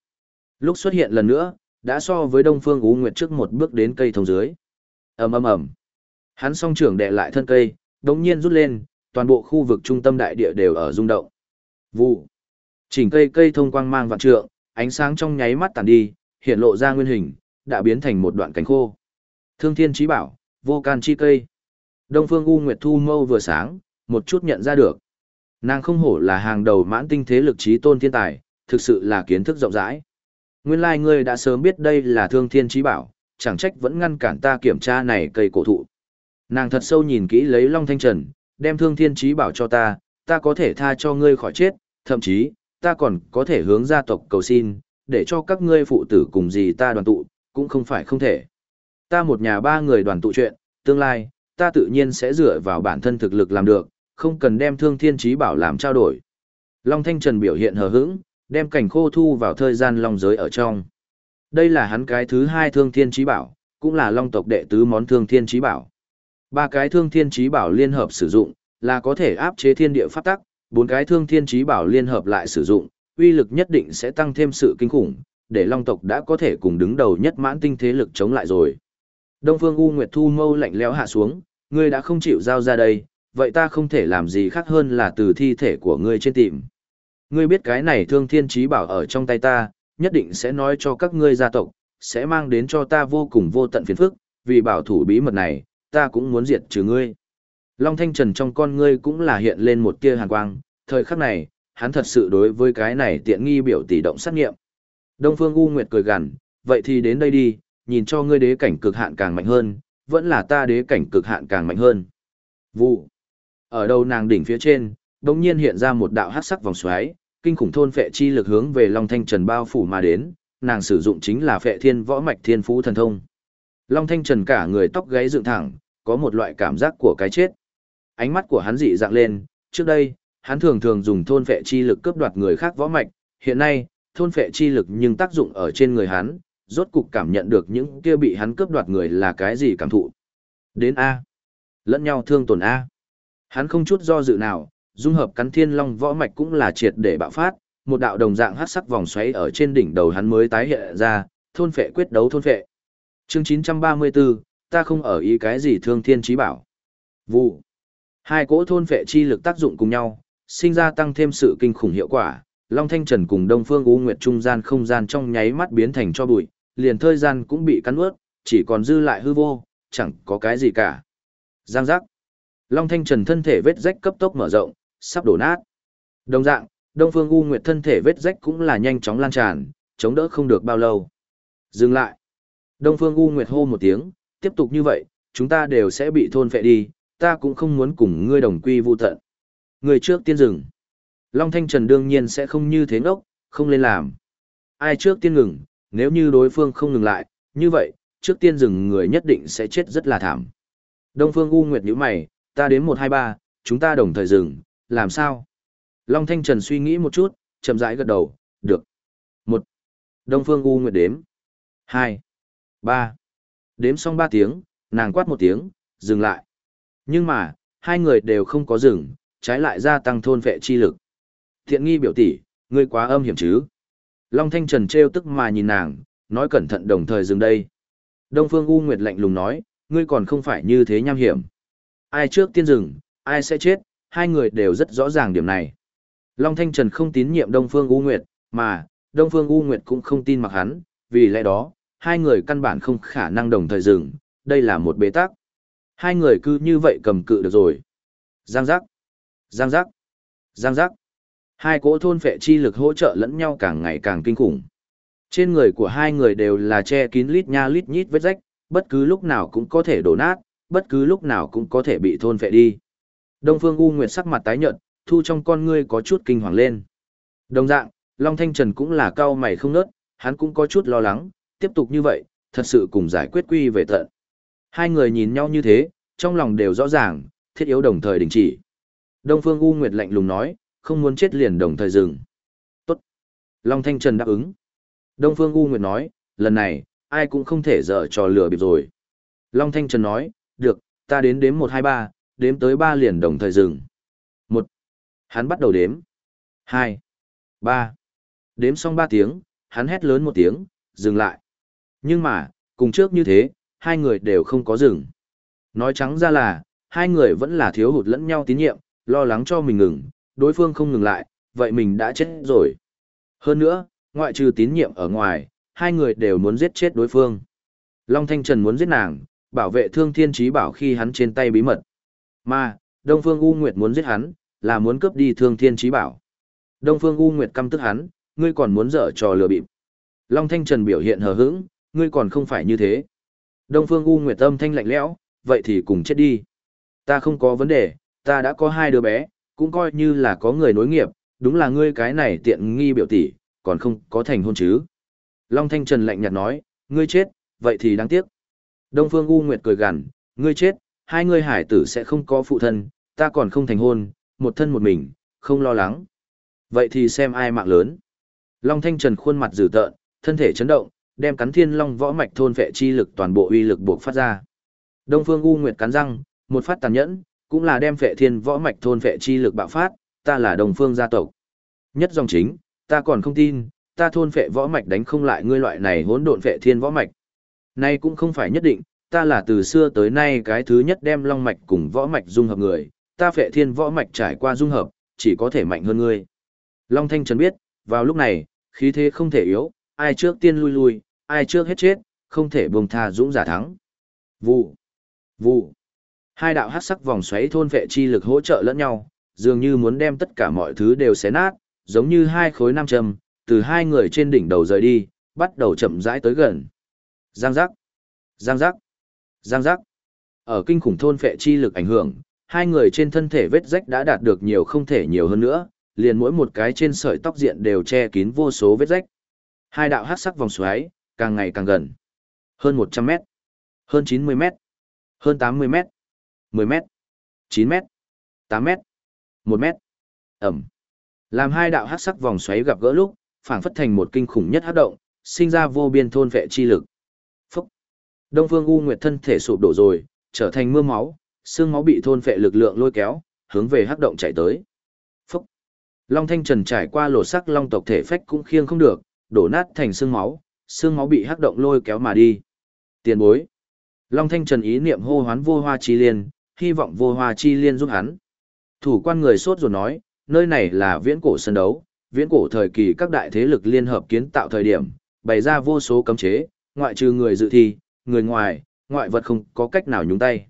Lúc xuất hiện lần nữa, đã so với Đông Phương U Nguyệt trước một bước đến cây thông dưới. Ầm ầm ầm. Hắn song trưởng đè lại thân cây, đống nhiên rút lên, toàn bộ khu vực trung tâm đại địa đều ở rung động. Vụ. Chỉnh cây cây thông quang mang vạn trượng, ánh sáng trong nháy mắt tàn đi, hiện lộ ra nguyên hình, đã biến thành một đoạn cánh khô. Thương Thiên Chí Bảo, vô can chi cây. Đông Phương U Nguyệt Thu mâu vừa sáng, một chút nhận ra được. Nàng không hổ là hàng đầu mãn tinh thế lực trí tôn thiên tài, thực sự là kiến thức rộng rãi. Nguyên lai like ngươi đã sớm biết đây là Thương Thiên Chí Bảo, chẳng trách vẫn ngăn cản ta kiểm tra này cây cổ thụ. Nàng thật sâu nhìn kỹ lấy Long Thanh Trần, đem Thương Thiên trí Bảo cho ta, ta có thể tha cho ngươi khỏi chết, thậm chí, ta còn có thể hướng gia tộc cầu xin, để cho các ngươi phụ tử cùng gì ta đoàn tụ, cũng không phải không thể. Ta một nhà ba người đoàn tụ chuyện, tương lai, ta tự nhiên sẽ dựa vào bản thân thực lực làm được, không cần đem thương thiên trí bảo làm trao đổi. Long Thanh Trần biểu hiện hờ hững, đem cảnh khô thu vào thời gian long giới ở trong. Đây là hắn cái thứ hai thương thiên trí bảo, cũng là long tộc đệ tứ món thương thiên trí bảo. Ba cái thương thiên trí bảo liên hợp sử dụng, là có thể áp chế thiên địa pháp tắc, bốn cái thương thiên trí bảo liên hợp lại sử dụng, uy lực nhất định sẽ tăng thêm sự kinh khủng, để long tộc đã có thể cùng đứng đầu nhất mãn tinh thế lực chống lại rồi. Đông Phương U Nguyệt Thu mâu lạnh lẽo hạ xuống, ngươi đã không chịu giao ra đây, vậy ta không thể làm gì khác hơn là từ thi thể của ngươi trên tìm. Ngươi biết cái này thương thiên trí bảo ở trong tay ta, nhất định sẽ nói cho các ngươi gia tộc, sẽ mang đến cho ta vô cùng vô tận phiền phức, vì bảo thủ bí mật này, ta cũng muốn diệt trừ ngươi. Long Thanh Trần trong con ngươi cũng là hiện lên một tia hàn quang, thời khắc này, hắn thật sự đối với cái này tiện nghi biểu tỷ động sát nghiệm. Đông Phương U Nguyệt cười gằn, vậy thì đến đây đi, nhìn cho ngươi đế cảnh cực hạn càng mạnh hơn, vẫn là ta đế cảnh cực hạn càng mạnh hơn. Vụ. Ở đầu nàng đỉnh phía trên, đống nhiên hiện ra một đạo hắc sắc vòng xoáy, kinh khủng thôn phệ chi lực hướng về Long Thanh Trần bao phủ mà đến, nàng sử dụng chính là phệ thiên võ mạch thiên phú thần thông. Long Thanh Trần cả người tóc gáy dựng thẳng, có một loại cảm giác của cái chết. Ánh mắt của hắn dị dạng lên, trước đây, hắn thường thường dùng thôn phệ chi lực cướp đoạt người khác võ mạch, hiện nay, thôn phệ chi lực nhưng tác dụng ở trên người hắn, rốt cục cảm nhận được những kia bị hắn cướp đoạt người là cái gì cảm thụ. Đến A. Lẫn nhau thương tổn A. Hắn không chút do dự nào, dung hợp cắn thiên long võ mạch cũng là triệt để bạo phát, một đạo đồng dạng hát sắc vòng xoáy ở trên đỉnh đầu hắn mới tái hiện ra, thôn phệ quyết đấu thôn phệ. Chương 934, ta không ở ý cái gì thương thiên trí bảo. Vụ. Hai cỗ thôn phệ chi lực tác dụng cùng nhau, sinh ra tăng thêm sự kinh khủng hiệu quả. Long Thanh Trần cùng Đông Phương U Nguyệt trung gian không gian trong nháy mắt biến thành cho bụi, liền thời gian cũng bị cắn ướt, chỉ còn dư lại hư vô, chẳng có cái gì cả. Giang giác. Long Thanh Trần thân thể vết rách cấp tốc mở rộng, sắp đổ nát. Đồng dạng, Đông Phương U Nguyệt thân thể vết rách cũng là nhanh chóng lan tràn, chống đỡ không được bao lâu. Dừng lại. Đông Phương U Nguyệt hô một tiếng, tiếp tục như vậy, chúng ta đều sẽ bị thôn phệ đi, ta cũng không muốn cùng ngươi đồng quy vu tận. Người trước tiên dừng. Long Thanh Trần đương nhiên sẽ không như thế ngốc, không lên làm. Ai trước tiên ngừng, nếu như đối phương không ngừng lại, như vậy, trước tiên dừng người nhất định sẽ chết rất là thảm. Đông Phương U Nguyệt nhíu mày, ta đến 123, chúng ta đồng thời dừng, làm sao? Long Thanh Trần suy nghĩ một chút, chậm rãi gật đầu, được. Một. Đông Phương U Nguyệt đếm. Hai. Ba. Đếm xong ba tiếng, nàng quát một tiếng, dừng lại. Nhưng mà, hai người đều không có dừng, trái lại gia tăng thôn vệ chi lực. Thiện nghi biểu tỷ, ngươi quá âm hiểm chứ. Long Thanh Trần trêu tức mà nhìn nàng, nói cẩn thận đồng thời dừng đây. Đông Phương U Nguyệt lạnh lùng nói, ngươi còn không phải như thế nham hiểm. Ai trước tiên dừng, ai sẽ chết, hai người đều rất rõ ràng điểm này. Long Thanh Trần không tín nhiệm Đông Phương U Nguyệt, mà, Đông Phương U Nguyệt cũng không tin mặc hắn, vì lẽ đó, hai người căn bản không khả năng đồng thời dừng, đây là một bế tắc. Hai người cứ như vậy cầm cự được rồi. Giang giác, giang giác, giang giác. Hai cỗ thôn phệ chi lực hỗ trợ lẫn nhau càng ngày càng kinh khủng. Trên người của hai người đều là che kín lít nha lít nhít vết rách, bất cứ lúc nào cũng có thể đổ nát, bất cứ lúc nào cũng có thể bị thôn phệ đi. Đông Phương U Nguyệt sắc mặt tái nhợt, thu trong con ngươi có chút kinh hoàng lên. Đồng dạng, Long Thanh Trần cũng là cao mày không nớt, hắn cũng có chút lo lắng, tiếp tục như vậy, thật sự cùng giải quyết quy về tận. Hai người nhìn nhau như thế, trong lòng đều rõ ràng, thiết yếu đồng thời đình chỉ. Đông Phương U Nguyệt lạnh lùng nói, không muốn chết liền đồng thời dừng. Tốt. Long Thanh Trần đáp ứng. Đông Phương U Nguyệt nói, lần này, ai cũng không thể dở trò lừa bịp rồi. Long Thanh Trần nói, được, ta đến đếm 1 2 3, đếm tới 3 liền đồng thời dừng. 1. Hắn bắt đầu đếm. 2. 3. Đếm xong 3 tiếng, hắn hét lớn một tiếng, dừng lại. Nhưng mà, cùng trước như thế, hai người đều không có dừng. Nói trắng ra là, hai người vẫn là thiếu hụt lẫn nhau tín nhiệm, lo lắng cho mình ngừng, đối phương không ngừng lại, vậy mình đã chết rồi. Hơn nữa, ngoại trừ tín nhiệm ở ngoài, hai người đều muốn giết chết đối phương. Long Thanh Trần muốn giết nàng, bảo vệ thương thiên trí bảo khi hắn trên tay bí mật. Mà, Đông Phương U Nguyệt muốn giết hắn, là muốn cướp đi thương thiên trí bảo. Đông Phương U Nguyệt căm tức hắn, ngươi còn muốn dở trò lừa bịp. Long Thanh Trần biểu hiện hờ hững, ngươi còn không phải như thế. Đông Phương U Nguyệt âm thanh lạnh lẽo, vậy thì cùng chết đi. Ta không có vấn đề, ta đã có hai đứa bé, cũng coi như là có người nối nghiệp, đúng là ngươi cái này tiện nghi biểu tỷ, còn không có thành hôn chứ. Long Thanh Trần lạnh nhạt nói, ngươi chết, vậy thì đáng tiếc. Đông Phương U Nguyệt cười gằn, ngươi chết, hai ngươi hải tử sẽ không có phụ thân, ta còn không thành hôn, một thân một mình, không lo lắng. Vậy thì xem ai mạng lớn. Long Thanh Trần khuôn mặt dữ tợn, thân thể chấn động, đem cắn thiên long võ mạch thôn vệ chi lực toàn bộ uy lực buộc phát ra. Đông Phương U Nguyệt cắn răng, một phát tàn nhẫn, cũng là đem phệ thiên võ mạch thôn vệ chi lực bạo phát, ta là đồng phương gia tộc. Nhất dòng chính, ta còn không tin, ta thôn phệ võ mạch đánh không lại ngươi loại này hỗn độn phệ thiên võ mạch. Nay cũng không phải nhất định, ta là từ xưa tới nay cái thứ nhất đem long mạch cùng võ mạch dung hợp người, ta phệ thiên võ mạch trải qua dung hợp, chỉ có thể mạnh hơn ngươi. Long Thanh Trần biết, vào lúc này, khí thế không thể yếu, ai trước tiên lui lui, ai trước hết chết, không thể buông tha dũng giả thắng. Vụ, vụ, Hai đạo hắc sắc vòng xoáy thôn vệ chi lực hỗ trợ lẫn nhau, dường như muốn đem tất cả mọi thứ đều xé nát, giống như hai khối nam châm, từ hai người trên đỉnh đầu rời đi, bắt đầu chậm rãi tới gần. Giang giác, giang giác, giang giác. Ở kinh khủng thôn vệ chi lực ảnh hưởng, hai người trên thân thể vết rách đã đạt được nhiều không thể nhiều hơn nữa, liền mỗi một cái trên sợi tóc diện đều che kín vô số vết rách. Hai đạo hắc sắc vòng xoáy, càng ngày càng gần. Hơn 100 mét, hơn 90 mét, hơn 80 mét. 10 mét, 9 mét, 8 mét, 1 mét. Ẩm. Làm hai đạo hắc sắc vòng xoáy gặp gỡ lúc, phảng phất thành một kinh khủng nhất hắc động, sinh ra vô biên thôn vệ chi lực. Phúc. Đông Phương U Nguyệt thân thể sụp đổ rồi, trở thành mưa máu, xương máu bị thôn vệ lực lượng lôi kéo, hướng về hắc động chạy tới. Phúc. Long Thanh Trần trải qua lột sắc long tộc thể phách cũng khiêng không được, đổ nát thành xương máu, xương máu bị hắc động lôi kéo mà đi. Tiền bối. Long Thanh Trần ý niệm hô hoán vô hoa chi liên, hy vọng vô hoa chi liên giúp hắn. Thủ quan người sốt rồi nói, nơi này là viễn cổ sân đấu, viễn cổ thời kỳ các đại thế lực liên hợp kiến tạo thời điểm, bày ra vô số cấm chế, ngoại trừ người dự thi, người ngoài, ngoại vật không có cách nào nhúng tay.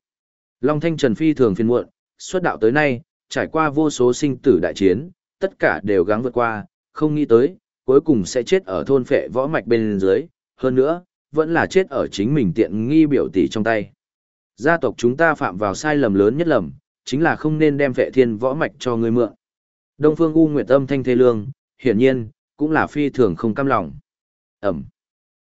Long Thanh Trần phi thường phiền muộn, xuất đạo tới nay, trải qua vô số sinh tử đại chiến, tất cả đều gắng vượt qua, không nghĩ tới, cuối cùng sẽ chết ở thôn phệ võ mạch bên dưới, hơn nữa, vẫn là chết ở chính mình tiện nghi biểu tỷ trong tay. Gia tộc chúng ta phạm vào sai lầm lớn nhất lầm, chính là không nên đem vệ thiên võ mạch cho người mượn. Đông Phương U Nguyệt âm thanh thê lương, hiển nhiên, cũng là phi thường không cam lòng. Ẩm.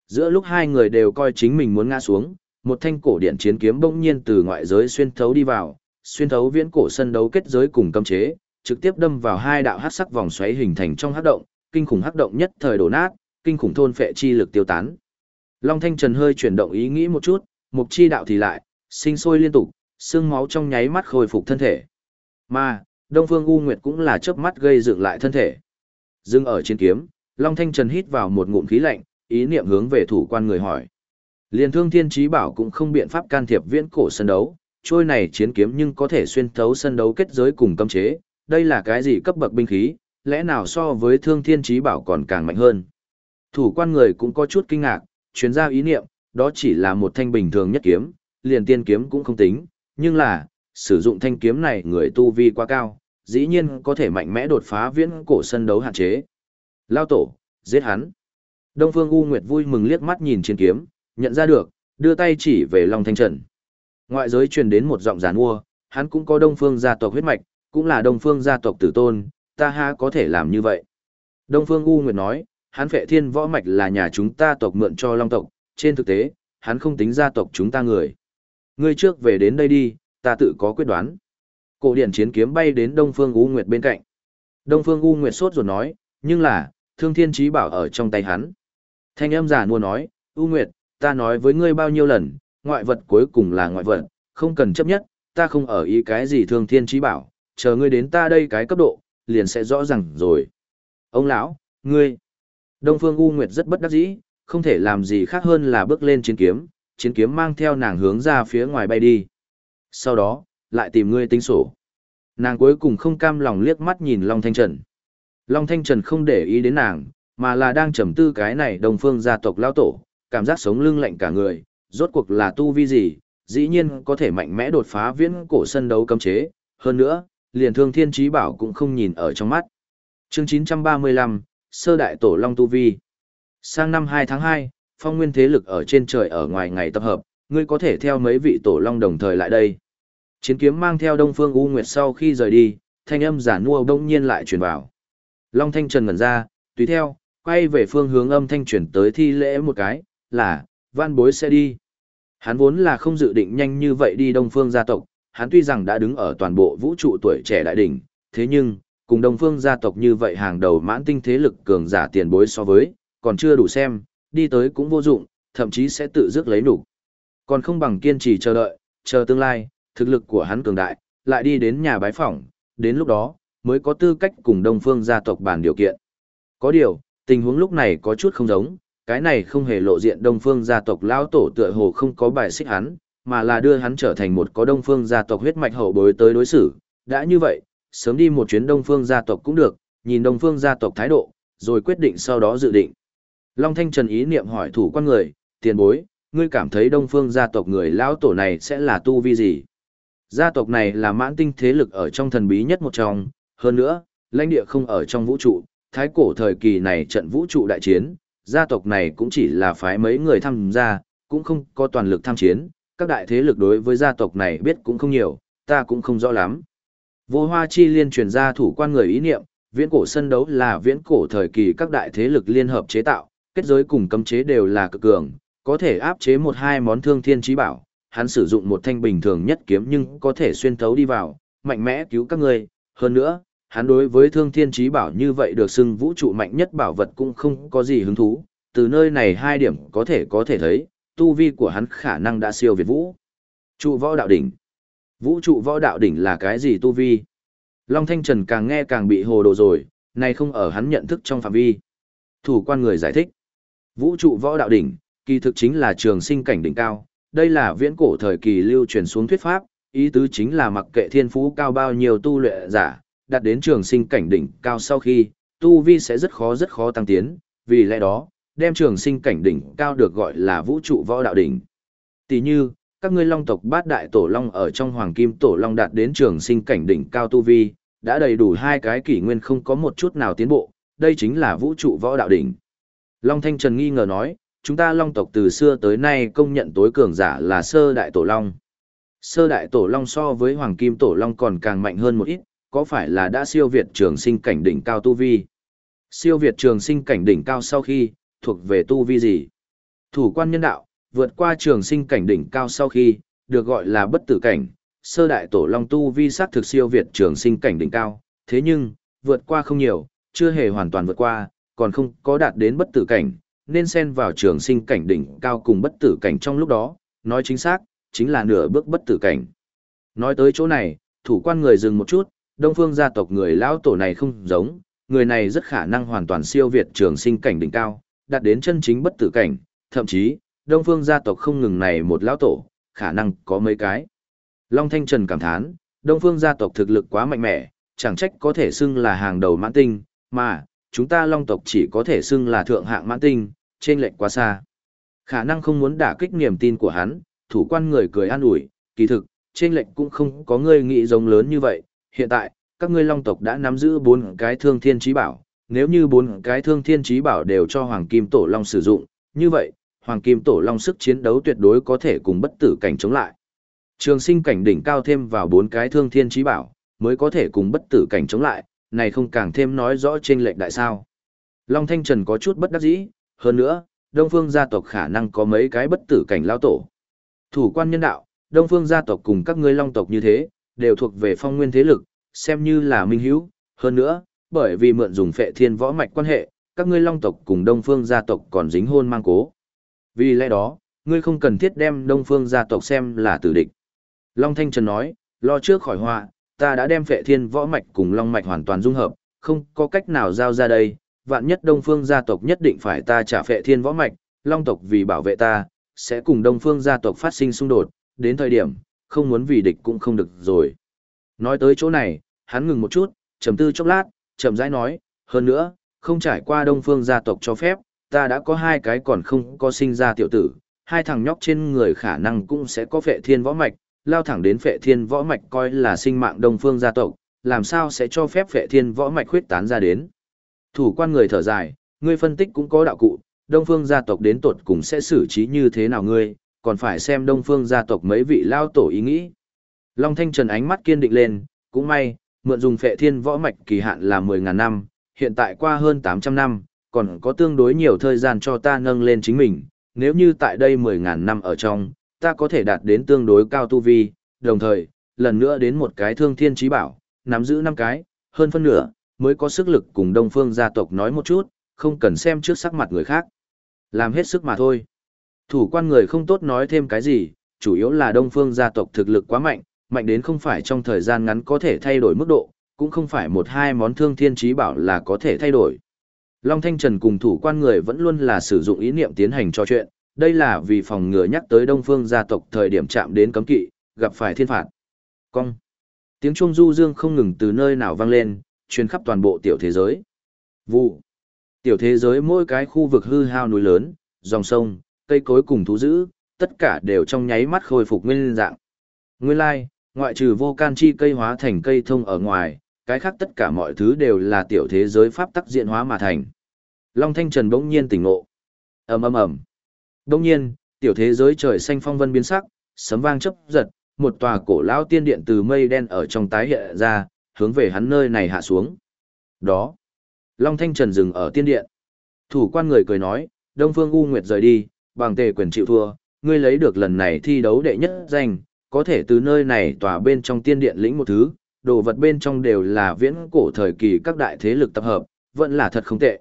Giữa lúc hai người đều coi chính mình muốn ngã xuống, một thanh cổ điện chiến kiếm bỗng nhiên từ ngoại giới xuyên thấu đi vào, xuyên thấu viễn cổ sân đấu kết giới cùng cấm chế, trực tiếp đâm vào hai đạo hắc sắc vòng xoáy hình thành trong hắc động, kinh khủng hắc động nhất thời đổ nát, kinh khủng thôn phệ chi lực tiêu tán. Long Thanh Trần hơi chuyển động ý nghĩ một chút, mục chi đạo thì lại, sinh sôi liên tục, xương máu trong nháy mắt khôi phục thân thể. Mà, Đông Phương U Nguyệt cũng là chớp mắt gây dựng lại thân thể. Dừng ở trên kiếm, Long Thanh Trần hít vào một ngụm khí lạnh, ý niệm hướng về thủ quan người hỏi. Liên thương thiên trí bảo cũng không biện pháp can thiệp viễn cổ sân đấu, trôi này chiến kiếm nhưng có thể xuyên thấu sân đấu kết giới cùng cấm chế, đây là cái gì cấp bậc binh khí, lẽ nào so với thương thiên trí bảo còn càng mạnh hơn. Thủ quan người cũng có chút kinh ngạc, chuyến ra ý niệm, đó chỉ là một thanh bình thường nhất kiếm, liền tiên kiếm cũng không tính, nhưng là, sử dụng thanh kiếm này người tu vi quá cao, dĩ nhiên có thể mạnh mẽ đột phá viễn cổ sân đấu hạn chế. Lao tổ, giết hắn. Đông Phương U Nguyệt vui mừng liếc mắt nhìn chiến kiếm, nhận ra được, đưa tay chỉ về Long Thanh Trần. Ngoại giới truyền đến một giọng giàn mua, hắn cũng có Đông Phương gia tộc huyết mạch, cũng là Đông Phương gia tộc tử tôn, ta ha có thể làm như vậy. Đông Phương U Nguyệt nói, hắn phệ thiên võ mạch là nhà chúng ta tộc mượn cho long tộc, trên thực tế, hắn không tính gia tộc chúng ta người. Ngươi trước về đến đây đi, ta tự có quyết đoán. Cổ điển chiến kiếm bay đến Đông Phương U Nguyệt bên cạnh. Đông Phương U Nguyệt sốt ruột nói, nhưng là, thương thiên trí bảo ở trong tay hắn. Thanh âm giả nua nói, U Nguyệt, ta nói với ngươi bao nhiêu lần, ngoại vật cuối cùng là ngoại vật, không cần chấp nhất, ta không ở ý cái gì thương thiên trí bảo, chờ ngươi đến ta đây cái cấp độ, liền sẽ rõ ràng rồi. Ông lão, ngươi. Đông Phương U Nguyệt rất bất đắc dĩ, không thể làm gì khác hơn là bước lên chiến kiếm, chiến kiếm mang theo nàng hướng ra phía ngoài bay đi. Sau đó, lại tìm ngươi tính sổ. Nàng cuối cùng không cam lòng liếc mắt nhìn Long Thanh Trần. Long Thanh Trần không để ý đến nàng, mà là đang trầm tư cái này đồng phương gia tộc lao tổ, cảm giác sống lưng lạnh cả người, rốt cuộc là tu vi gì, dĩ nhiên có thể mạnh mẽ đột phá viễn cổ sân đấu cấm chế, hơn nữa, liền thương thiên trí bảo cũng không nhìn ở trong mắt. Chương 935, Sơ Đại Tổ Long Tu Vi Sang năm 2 tháng 2, phong nguyên thế lực ở trên trời ở ngoài ngày tập hợp, ngươi có thể theo mấy vị Tổ Long đồng thời lại đây. Chiến kiếm mang theo Đông Phương U Nguyệt sau khi rời đi, thanh âm giả nua đông nhiên lại truyền vào. Long Thanh Trần ngẩn ra, tùy theo, quay về phương hướng âm thanh chuyển tới thi lễ một cái, là, văn bối sẽ đi. Hắn vốn là không dự định nhanh như vậy đi Đông Phương gia tộc, hắn tuy rằng đã đứng ở toàn bộ vũ trụ tuổi trẻ đại đỉnh, thế nhưng, cùng Đông Phương gia tộc như vậy hàng đầu mãn tinh thế lực cường giả tiền bối so với, còn chưa đủ xem, đi tới cũng vô dụng, thậm chí sẽ tự dứt lấy đủ. Còn không bằng kiên trì chờ đợi, chờ tương lai, thực lực của hắn cường đại, lại đi đến nhà bái phỏng, đến lúc đó, mới có tư cách cùng Đông Phương gia tộc bàn điều kiện. Có điều, tình huống lúc này có chút không giống, cái này không hề lộ diện Đông Phương gia tộc lão tổ tựa hồ không có bài xích hắn, mà là đưa hắn trở thành một có Đông Phương gia tộc huyết mạch hậu bối tới đối xử. Đã như vậy, sớm đi một chuyến Đông Phương gia tộc cũng được, nhìn Đông Phương gia tộc thái độ, rồi quyết định sau đó dự định. Long Thanh Trần ý niệm hỏi thủ quan người, tiền bối, ngươi cảm thấy Đông Phương gia tộc người lão tổ này sẽ là tu vi gì? Gia tộc này là mãn tinh thế lực ở trong thần bí nhất một trong, hơn nữa, lãnh địa không ở trong vũ trụ, thái cổ thời kỳ này trận vũ trụ đại chiến, gia tộc này cũng chỉ là phái mấy người tham gia, cũng không có toàn lực tham chiến, các đại thế lực đối với gia tộc này biết cũng không nhiều, ta cũng không rõ lắm. Vô Hoa Chi liên truyền ra thủ quan người ý niệm, viễn cổ sân đấu là viễn cổ thời kỳ các đại thế lực liên hợp chế tạo, kết giới cùng cấm chế đều là cực cường, có thể áp chế một hai món thương thiên trí bảo, hắn sử dụng một thanh bình thường nhất kiếm nhưng có thể xuyên thấu đi vào, mạnh mẽ cứu các ngươi, hơn nữa, hắn đối với thương thiên trí bảo như vậy được xưng vũ trụ mạnh nhất bảo vật cũng không có gì hứng thú, từ nơi này hai điểm có thể có thể thấy, tu vi của hắn khả năng đã siêu việt vũ. Trụ võ đạo đỉnh. Vũ trụ võ đạo đỉnh là cái gì tu vi? Long Thanh Trần càng nghe càng bị hồ đồ rồi, này không ở hắn nhận thức trong phạm vi. Thủ quan người giải thích. Vũ trụ võ đạo đỉnh, kỳ thực chính là trường sinh cảnh đỉnh cao, đây là viễn cổ thời kỳ lưu truyền xuống thuyết pháp, ý tứ chính là mặc kệ thiên phú cao bao nhiêu tu luyện giả, đạt đến trường sinh cảnh đỉnh cao sau khi, tu vi sẽ rất khó rất khó tăng tiến, vì lẽ đó, đem trường sinh cảnh đỉnh cao được gọi là vũ trụ võ đạo đỉnh. Tỷ như, các ngươi long tộc bát đại tổ long ở trong hoàng kim tổ long đạt đến trường sinh cảnh đỉnh cao tu vi, đã đầy đủ hai cái kỷ nguyên không có một chút nào tiến bộ, đây chính là vũ trụ võ đạo đỉnh. Long Thanh Trần nghi ngờ nói, chúng ta long tộc từ xưa tới nay công nhận tối cường giả là sơ đại tổ long. Sơ đại tổ long so với hoàng kim tổ long còn càng mạnh hơn một ít, có phải là đã siêu việt trường sinh cảnh đỉnh cao tu vi? Siêu việt trường sinh cảnh đỉnh cao sau khi, thuộc về tu vi gì? Thủ quan nhân đạo, vượt qua trường sinh cảnh đỉnh cao sau khi, được gọi là bất tử cảnh, sơ đại tổ long tu vi sát thực siêu việt trường sinh cảnh đỉnh cao, thế nhưng, vượt qua không nhiều, chưa hề hoàn toàn vượt qua, còn không có đạt đến bất tử cảnh, nên xen vào trường sinh cảnh đỉnh cao cùng bất tử cảnh trong lúc đó, nói chính xác, chính là nửa bước bất tử cảnh. Nói tới chỗ này, thủ quan người dừng một chút, đông phương gia tộc người lão tổ này không giống, người này rất khả năng hoàn toàn siêu việt trường sinh cảnh đỉnh cao, đạt đến chân chính bất tử cảnh, thậm chí, đông phương gia tộc không ngừng này một lão tổ, khả năng có mấy cái. Long Thanh Trần cảm thán, đông phương gia tộc thực lực quá mạnh mẽ, chẳng trách có thể xưng là hàng đầu mãn tinh, mà, chúng ta long tộc chỉ có thể xưng là thượng hạng mãn tinh, trên lệnh quá xa. Khả năng không muốn đả kích niềm tin của hắn, thủ quan người cười an ủi, kỳ thực, trên lệnh cũng không có người nghĩ giống lớn như vậy, hiện tại, các ngươi long tộc đã nắm giữ bốn cái thương thiên trí bảo, nếu như bốn cái thương thiên trí bảo đều cho Hoàng Kim Tổ Long sử dụng, như vậy, Hoàng Kim Tổ Long sức chiến đấu tuyệt đối có thể cùng bất tử cảnh chống lại. Trường sinh cảnh đỉnh cao thêm vào bốn cái thương thiên trí bảo, mới có thể cùng bất tử cảnh chống lại, này không càng thêm nói rõ trên lệnh đại sao. Long Thanh Trần có chút bất đắc dĩ, hơn nữa, Đông Phương gia tộc khả năng có mấy cái bất tử cảnh lao tổ. Thủ quan nhân đạo, Đông Phương gia tộc cùng các ngươi Long tộc như thế, đều thuộc về phong nguyên thế lực, xem như là minh hữu, hơn nữa, bởi vì mượn dùng phệ thiên võ mạch quan hệ, các ngươi Long tộc cùng Đông Phương gia tộc còn dính hôn mang cố. Vì lẽ đó, ngươi không cần thiết đem Đông Phương gia tộc xem là tử địch. Long Thanh Trần nói, lo trước khỏi họa, ta đã đem phệ thiên võ mạch cùng Long mạch hoàn toàn dung hợp, không có cách nào giao ra đây, vạn nhất Đông Phương gia tộc nhất định phải ta trả phệ thiên võ mạch, Long tộc vì bảo vệ ta, sẽ cùng Đông Phương gia tộc phát sinh xung đột, đến thời điểm, không muốn vì địch cũng không được rồi. Nói tới chỗ này, hắn ngừng một chút, trầm tư chốc lát, chậm rãi nói, hơn nữa, không trải qua Đông Phương gia tộc cho phép, ta đã có hai cái còn không có sinh ra tiểu tử, hai thằng nhóc trên người khả năng cũng sẽ có phệ thiên võ mạch, lao thẳng đến phệ thiên võ mạch coi là sinh mạng Đông Phương gia tộc, làm sao sẽ cho phép phệ thiên võ mạch khuyết tán ra đến. Thủ quan người thở dài, ngươi phân tích cũng có đạo cụ, Đông Phương gia tộc đến tột cùng sẽ xử trí như thế nào ngươi, còn phải xem Đông Phương gia tộc mấy vị lao tổ ý nghĩ. Long Thanh Trần ánh mắt kiên định lên, cũng may, mượn dùng phệ thiên võ mạch kỳ hạn là 10.000 năm, hiện tại qua hơn 800 năm, còn có tương đối nhiều thời gian cho ta nâng lên chính mình, nếu như tại đây 10.000 năm ở trong, ta có thể đạt đến tương đối cao tu vi, đồng thời, lần nữa đến một cái thương thiên trí bảo, nắm giữ năm cái, hơn phân nửa, mới có sức lực cùng đông phương gia tộc nói một chút, không cần xem trước sắc mặt người khác. Làm hết sức mà thôi. Thủ quan người không tốt nói thêm cái gì, chủ yếu là đông phương gia tộc thực lực quá mạnh, mạnh đến không phải trong thời gian ngắn có thể thay đổi mức độ, cũng không phải một hai món thương thiên trí bảo là có thể thay đổi. Long Thanh Trần cùng thủ quan người vẫn luôn là sử dụng ý niệm tiến hành trò chuyện, đây là vì phòng ngừa nhắc tới Đông Phương gia tộc thời điểm chạm đến cấm kỵ, gặp phải thiên phạt. Cong. Tiếng chuông du dương không ngừng từ nơi nào vang lên, truyền khắp toàn bộ tiểu thế giới. Vụ. Tiểu thế giới mỗi cái khu vực hư hao núi lớn, dòng sông, cây cối cùng thú dữ, tất cả đều trong nháy mắt khôi phục nguyên dạng. Nguyên lai, ngoại trừ vô can chi cây hóa thành cây thông ở ngoài, cái khác tất cả mọi thứ đều là tiểu thế giới pháp tắc diện hóa mà thành. Long Thanh Trần bỗng nhiên tỉnh ngộ. ầm ầm ầm. Bỗng nhiên, tiểu thế giới trời xanh phong vân biến sắc, sấm vang chớp giật, một tòa cổ lão tiên điện từ mây đen ở trong tái hiện ra, hướng về hắn nơi này hạ xuống. Đó. Long Thanh Trần dừng ở tiên điện. Thủ quan người cười nói, Đông Phương U Nguyệt rời đi, bằng tề quyền chịu thua, ngươi lấy được lần này thi đấu đệ nhất danh, có thể từ nơi này tòa bên trong tiên điện lĩnh một thứ, đồ vật bên trong đều là viễn cổ thời kỳ các đại thế lực tập hợp, vẫn là thật không tệ.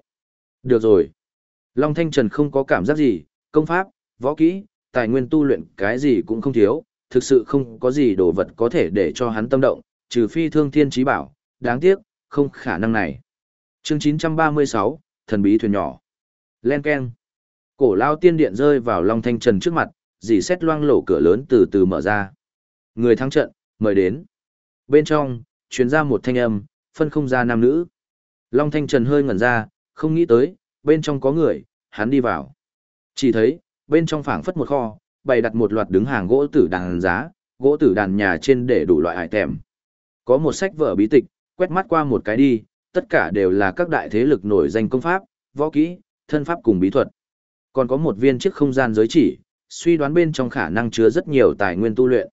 Được rồi. Long Thanh Trần không có cảm giác gì, công pháp, võ kỹ, tài nguyên tu luyện cái gì cũng không thiếu, thực sự không có gì đồ vật có thể để cho hắn tâm động, trừ phi thương thiên trí bảo, đáng tiếc, không khả năng này. Chương 936, Thần bí thuyền nhỏ. Len Ken. Cổ lao tiên điện rơi vào Long Thanh Trần trước mặt, dì xét loang lổ cửa lớn từ từ mở ra. Người thắng trận, mời đến. Bên trong, truyền ra một thanh âm, phân không ra nam nữ. Long Thanh Trần hơi ngẩn ra, không nghĩ tới, bên trong có người, hắn đi vào. Chỉ thấy, bên trong phảng phất một kho, bày đặt một loạt đứng hàng gỗ tử đàn giá, gỗ tử đàn nhà trên để đủ loại hải tèm. Có một sách vở bí tịch, quét mắt qua một cái đi, tất cả đều là các đại thế lực nổi danh công pháp, võ kỹ, thân pháp cùng bí thuật. Còn có một viên chiếc không gian giới chỉ, suy đoán bên trong khả năng chứa rất nhiều tài nguyên tu luyện.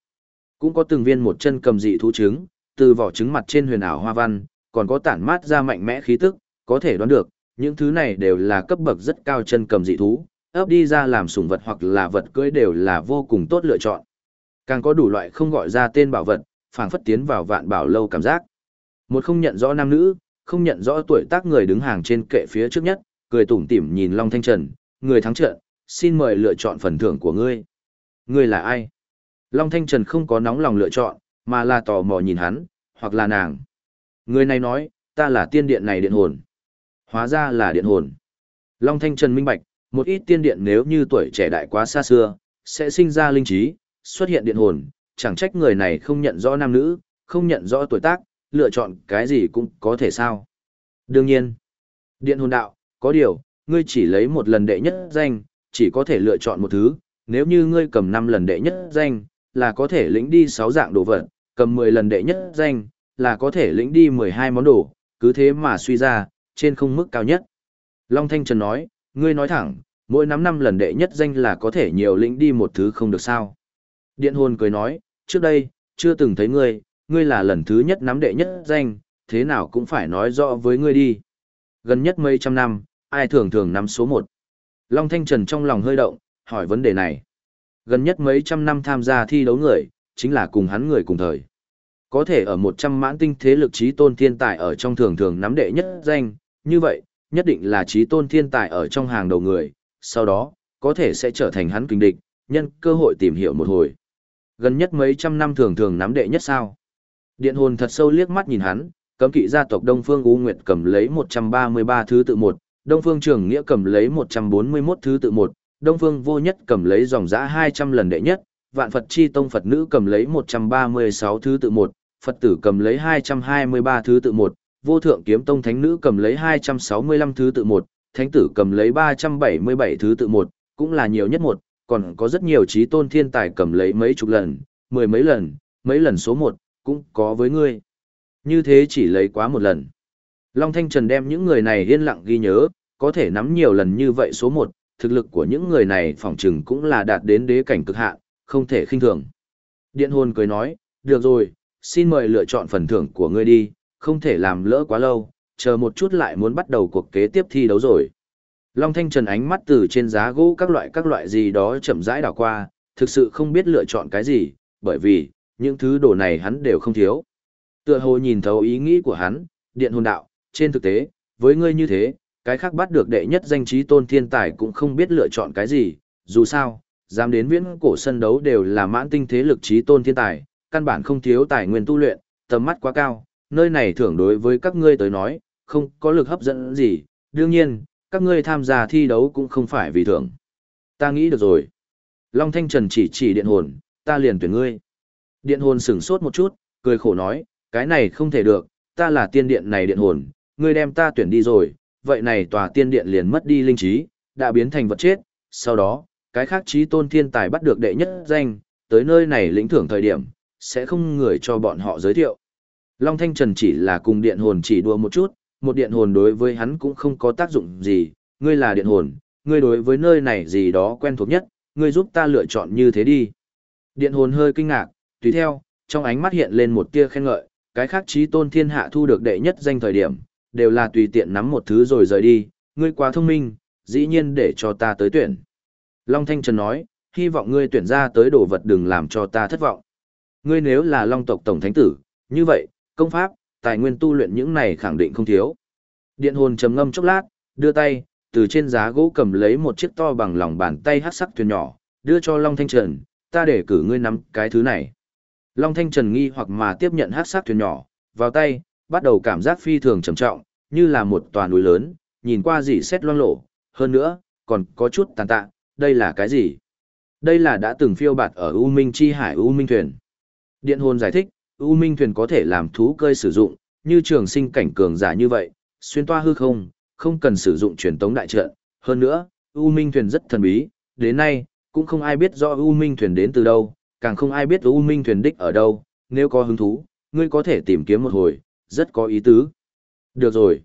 Cũng có từng viên một chân cầm dị thú trứng, từ vỏ trứng mặt trên huyền ảo hoa văn, còn có tản mát ra mạnh mẽ khí tức, có thể đoán được, những thứ này đều là cấp bậc rất cao chân cầm dị thú, ấp đi ra làm sủng vật hoặc là vật cưới đều là vô cùng tốt lựa chọn. Càng có đủ loại không gọi ra tên bảo vật, phảng phất tiến vào vạn bảo lâu cảm giác. Một không nhận rõ nam nữ, không nhận rõ tuổi tác người đứng hàng trên kệ phía trước nhất, cười tủm tỉm nhìn Long Thanh Trần, người thắng trận, xin mời lựa chọn phần thưởng của ngươi. Ngươi là ai? Long Thanh Trần không có nóng lòng lựa chọn, mà là tò mò nhìn hắn, hoặc là nàng. Người này nói, ta là tiên điện này điện hồn. Hóa ra là điện hồn. Long Thanh Trần minh bạch, một ít tiên điện nếu như tuổi trẻ đại quá xa xưa, sẽ sinh ra linh trí, xuất hiện điện hồn, chẳng trách người này không nhận rõ nam nữ, không nhận rõ tuổi tác, lựa chọn cái gì cũng có thể sao. Đương nhiên, điện hồn đạo, có điều, ngươi chỉ lấy một lần đệ nhất danh, chỉ có thể lựa chọn một thứ, nếu như ngươi cầm 5 lần đệ nhất danh, là có thể lĩnh đi 6 dạng đồ vật, cầm 10 lần đệ nhất danh, là có thể lĩnh đi 12 món đồ, cứ thế mà suy ra, trên không mức cao nhất. Long Thanh Trần nói, ngươi nói thẳng, mỗi năm năm lần đệ nhất danh là có thể nhiều lĩnh đi một thứ không được sao. Điện hồn cười nói, trước đây, chưa từng thấy ngươi, ngươi là lần thứ nhất nắm đệ nhất danh, thế nào cũng phải nói rõ với ngươi đi. Gần nhất mấy trăm năm, ai thường thường nắm số một. Long Thanh Trần trong lòng hơi động, hỏi vấn đề này. Gần nhất mấy trăm năm tham gia thi đấu người, chính là cùng hắn người cùng thời. Có thể ở một trăm mãn tinh thế lực trí tôn thiên tài ở trong thường thường nắm đệ nhất danh, như vậy, nhất định là trí tôn thiên tài ở trong hàng đầu người, sau đó, có thể sẽ trở thành hắn kinh địch, nhân cơ hội tìm hiểu một hồi. Gần nhất mấy trăm năm thường thường nắm đệ nhất sao. Điện hồn thật sâu liếc mắt nhìn hắn, cấm kỵ gia tộc Đông Phương U Nguyệt cầm lấy 133 thứ tự một, Đông Phương Trường Nghĩa cầm lấy 141 thứ tự một, Đông Phương Vô Nhất cầm lấy dòng giã 200 lần đệ nhất, Vạn Phật Chi Tông Phật Nữ cầm lấy 136 thứ tự một, Phật Tử cầm lấy 223 thứ tự một, Vô Thượng Kiếm Tông Thánh Nữ cầm lấy 265 thứ tự một, Thánh Tử cầm lấy 377 thứ tự một, cũng là nhiều nhất một, còn có rất nhiều trí tôn thiên tài cầm lấy mấy chục lần, mười mấy lần, mấy lần số một, cũng có với ngươi. Như thế chỉ lấy quá một lần. Long Thanh Trần đem những người này yên lặng ghi nhớ, có thể nắm nhiều lần như vậy số một, thực lực của những người này phỏng chừng cũng là đạt đến đế cảnh cực hạn, không thể khinh thường. Điện hồn cười nói, được rồi, xin mời lựa chọn phần thưởng của ngươi đi, không thể làm lỡ quá lâu, chờ một chút lại muốn bắt đầu cuộc kế tiếp thi đấu rồi. Long Thanh Trần ánh mắt từ trên giá gỗ các loại các loại gì đó chậm rãi đảo qua, thực sự không biết lựa chọn cái gì, bởi vì, những thứ đồ này hắn đều không thiếu. Tựa hồ nhìn thấu ý nghĩ của hắn, điện hồn đạo, trên thực tế, với ngươi như thế, cái khác bắt được đệ nhất danh trí tôn thiên tài cũng không biết lựa chọn cái gì, dù sao, dám đến viễn cổ sân đấu đều là mãn tinh thế lực trí tôn thiên tài, căn bản không thiếu tài nguyên tu luyện, tầm mắt quá cao, nơi này thưởng đối với các ngươi tới nói, không có lực hấp dẫn gì, đương nhiên, các ngươi tham gia thi đấu cũng không phải vì thưởng. Ta nghĩ được rồi. Long Thanh Trần chỉ chỉ điện hồn, ta liền tuyển ngươi. Điện hồn sửng sốt một chút, cười khổ nói, cái này không thể được, ta là tiên điện này điện hồn, ngươi đem ta tuyển đi rồi, vậy này tòa tiên điện liền mất đi linh trí, đã biến thành vật chết, sau đó, cái khác trí tôn thiên tài bắt được đệ nhất danh, tới nơi này lĩnh thưởng thời điểm, sẽ không người cho bọn họ giới thiệu. Long Thanh Trần chỉ là cùng điện hồn chỉ đùa một chút, một điện hồn đối với hắn cũng không có tác dụng gì, ngươi là điện hồn, ngươi đối với nơi này gì đó quen thuộc nhất, ngươi giúp ta lựa chọn như thế đi. Điện hồn hơi kinh ngạc, tùy theo, trong ánh mắt hiện lên một tia khen ngợi, cái khác trí tôn thiên hạ thu được đệ nhất danh thời điểm, đều là tùy tiện nắm một thứ rồi rời đi, ngươi quá thông minh, dĩ nhiên để cho ta tới tuyển. Long Thanh Trần nói, hy vọng ngươi tuyển ra tới đồ vật đừng làm cho ta thất vọng. Ngươi nếu là Long tộc Tổng Thánh Tử, như vậy, công pháp, tài nguyên tu luyện những này khẳng định không thiếu. Điện hồn trầm ngâm chốc lát, đưa tay, từ trên giá gỗ cầm lấy một chiếc to bằng lòng bàn tay hát sắc thuyền nhỏ, đưa cho Long Thanh Trần, ta để cử ngươi nắm cái thứ này. Long Thanh Trần nghi hoặc mà tiếp nhận hát sắc thuyền nhỏ, vào tay, bắt đầu cảm giác phi thường trầm trọng, như là một tòa núi lớn, nhìn qua dị xét loang lổ, hơn nữa, còn có chút tàn tạ, đây là cái gì? Đây là đã từng phiêu bạt ở U Minh Chi Hải U Minh Thuyền. Điện hồn giải thích, U Minh Thuyền có thể làm thú cơi sử dụng, như trường sinh cảnh cường giả như vậy, xuyên toa hư không, không cần sử dụng truyền tống đại trận. Hơn nữa, U Minh Thuyền rất thần bí, đến nay, cũng không ai biết rõ U Minh Thuyền đến từ đâu, càng không ai biết U Minh Thuyền đích ở đâu, nếu có hứng thú, ngươi có thể tìm kiếm một hồi, rất có ý tứ. Được rồi.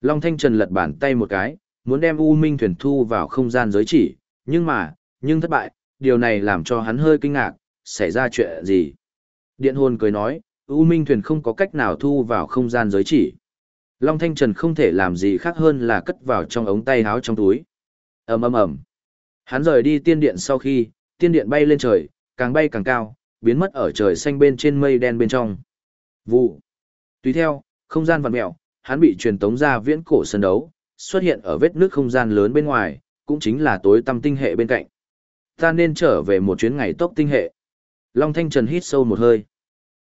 Long Thanh Trần lật bàn tay một cái, muốn đem U Minh thuyền thu vào không gian giới chỉ, nhưng mà, nhưng thất bại, điều này làm cho hắn hơi kinh ngạc, xảy ra chuyện gì? Điện hồn cười nói, U Minh thuyền không có cách nào thu vào không gian giới chỉ. Long Thanh Trần không thể làm gì khác hơn là cất vào trong ống tay áo trong túi. ầm ầm ầm. Hắn rời đi tiên điện sau khi, tiên điện bay lên trời, càng bay càng cao, biến mất ở trời xanh bên trên mây đen bên trong. Vụ. Tùy theo, không gian vặn mẹo, hắn bị truyền tống ra viễn cổ sân đấu, xuất hiện ở vết nước không gian lớn bên ngoài, cũng chính là tối tâm tinh hệ bên cạnh. Ta nên trở về một chuyến ngày tốc tinh hệ. Long Thanh Trần hít sâu một hơi.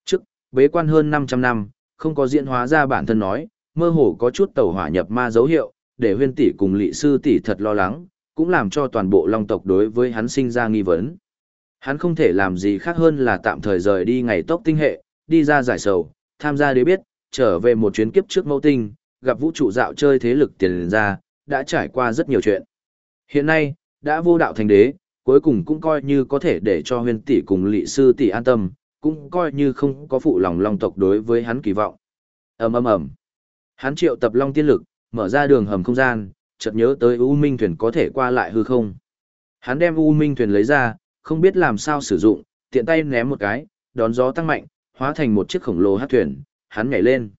Trước, bế quan hơn 500 năm, không có diễn hóa ra bản thân nói, mơ hồ có chút tẩu hỏa nhập ma dấu hiệu, để huyên tỷ cùng lị sư tỷ thật lo lắng, cũng làm cho toàn bộ long tộc đối với hắn sinh ra nghi vấn. Hắn không thể làm gì khác hơn là tạm thời rời đi ngày tốc tinh hệ, đi ra giải sầu, tham gia đế biết, trở về một chuyến kiếp trước mẫu tinh, gặp vũ trụ dạo chơi thế lực tiền ra, đã trải qua rất nhiều chuyện. Hiện nay, đã vô đạo thành đế, cuối cùng cũng coi như có thể để cho huyền tỷ cùng lị sư tỷ an tâm, cũng coi như không có phụ lòng long tộc đối với hắn kỳ vọng. ầm ầm ầm, hắn triệu tập long tiên lực, mở ra đường hầm không gian, chợt nhớ tới U Minh thuyền có thể qua lại hư không. Hắn đem U Minh thuyền lấy ra, không biết làm sao sử dụng, tiện tay ném một cái, đón gió tăng mạnh, hóa thành một chiếc khổng lồ hát thuyền, hắn nhảy lên.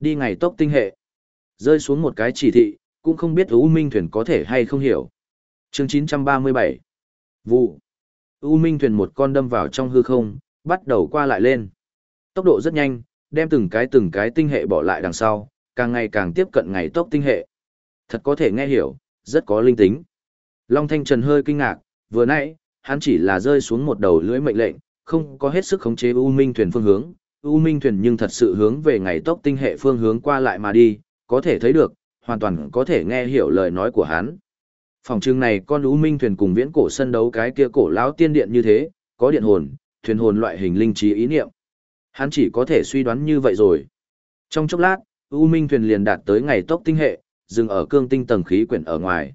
Đi ngày tốc tinh hệ. Rơi xuống một cái chỉ thị, cũng không biết U Minh thuyền có thể hay không hiểu. Chương 937 Vụ U Minh thuyền một con đâm vào trong hư không, bắt đầu qua lại lên. Tốc độ rất nhanh, đem từng cái từng cái tinh hệ bỏ lại đằng sau, càng ngày càng tiếp cận ngày tốc tinh hệ. Thật có thể nghe hiểu, rất có linh tính. Long Thanh Trần hơi kinh ngạc, vừa nãy, hắn chỉ là rơi xuống một đầu lưỡi mệnh lệnh, không có hết sức khống chế U Minh thuyền phương hướng. U Minh thuyền nhưng thật sự hướng về ngày tốc tinh hệ phương hướng qua lại mà đi, có thể thấy được, hoàn toàn có thể nghe hiểu lời nói của hắn. Phòng trưng này con U Minh thuyền cùng viễn cổ sân đấu cái kia cổ lão tiên điện như thế, có điện hồn, thuyền hồn loại hình linh trí ý niệm. Hắn chỉ có thể suy đoán như vậy rồi. Trong chốc lát, U Minh thuyền liền đạt tới ngày tốc tinh hệ, dừng ở cương tinh tầng khí quyển ở ngoài.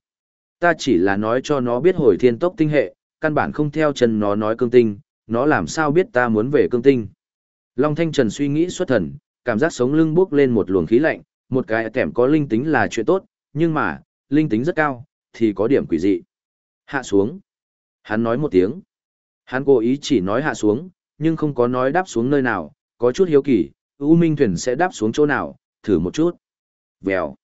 Ta chỉ là nói cho nó biết hồi thiên tốc tinh hệ, căn bản không theo chân nó nói cương tinh, nó làm sao biết ta muốn về cương tinh. Long Thanh Trần suy nghĩ xuất thần, cảm giác sống lưng bước lên một luồng khí lạnh, một cái kẻm có linh tính là chuyện tốt, nhưng mà, linh tính rất cao, thì có điểm quỷ dị. Hạ xuống. Hắn nói một tiếng. Hắn cố ý chỉ nói hạ xuống, nhưng không có nói đáp xuống nơi nào, có chút hiếu kỳ, U Minh thuyền sẽ đáp xuống chỗ nào, thử một chút. Vèo.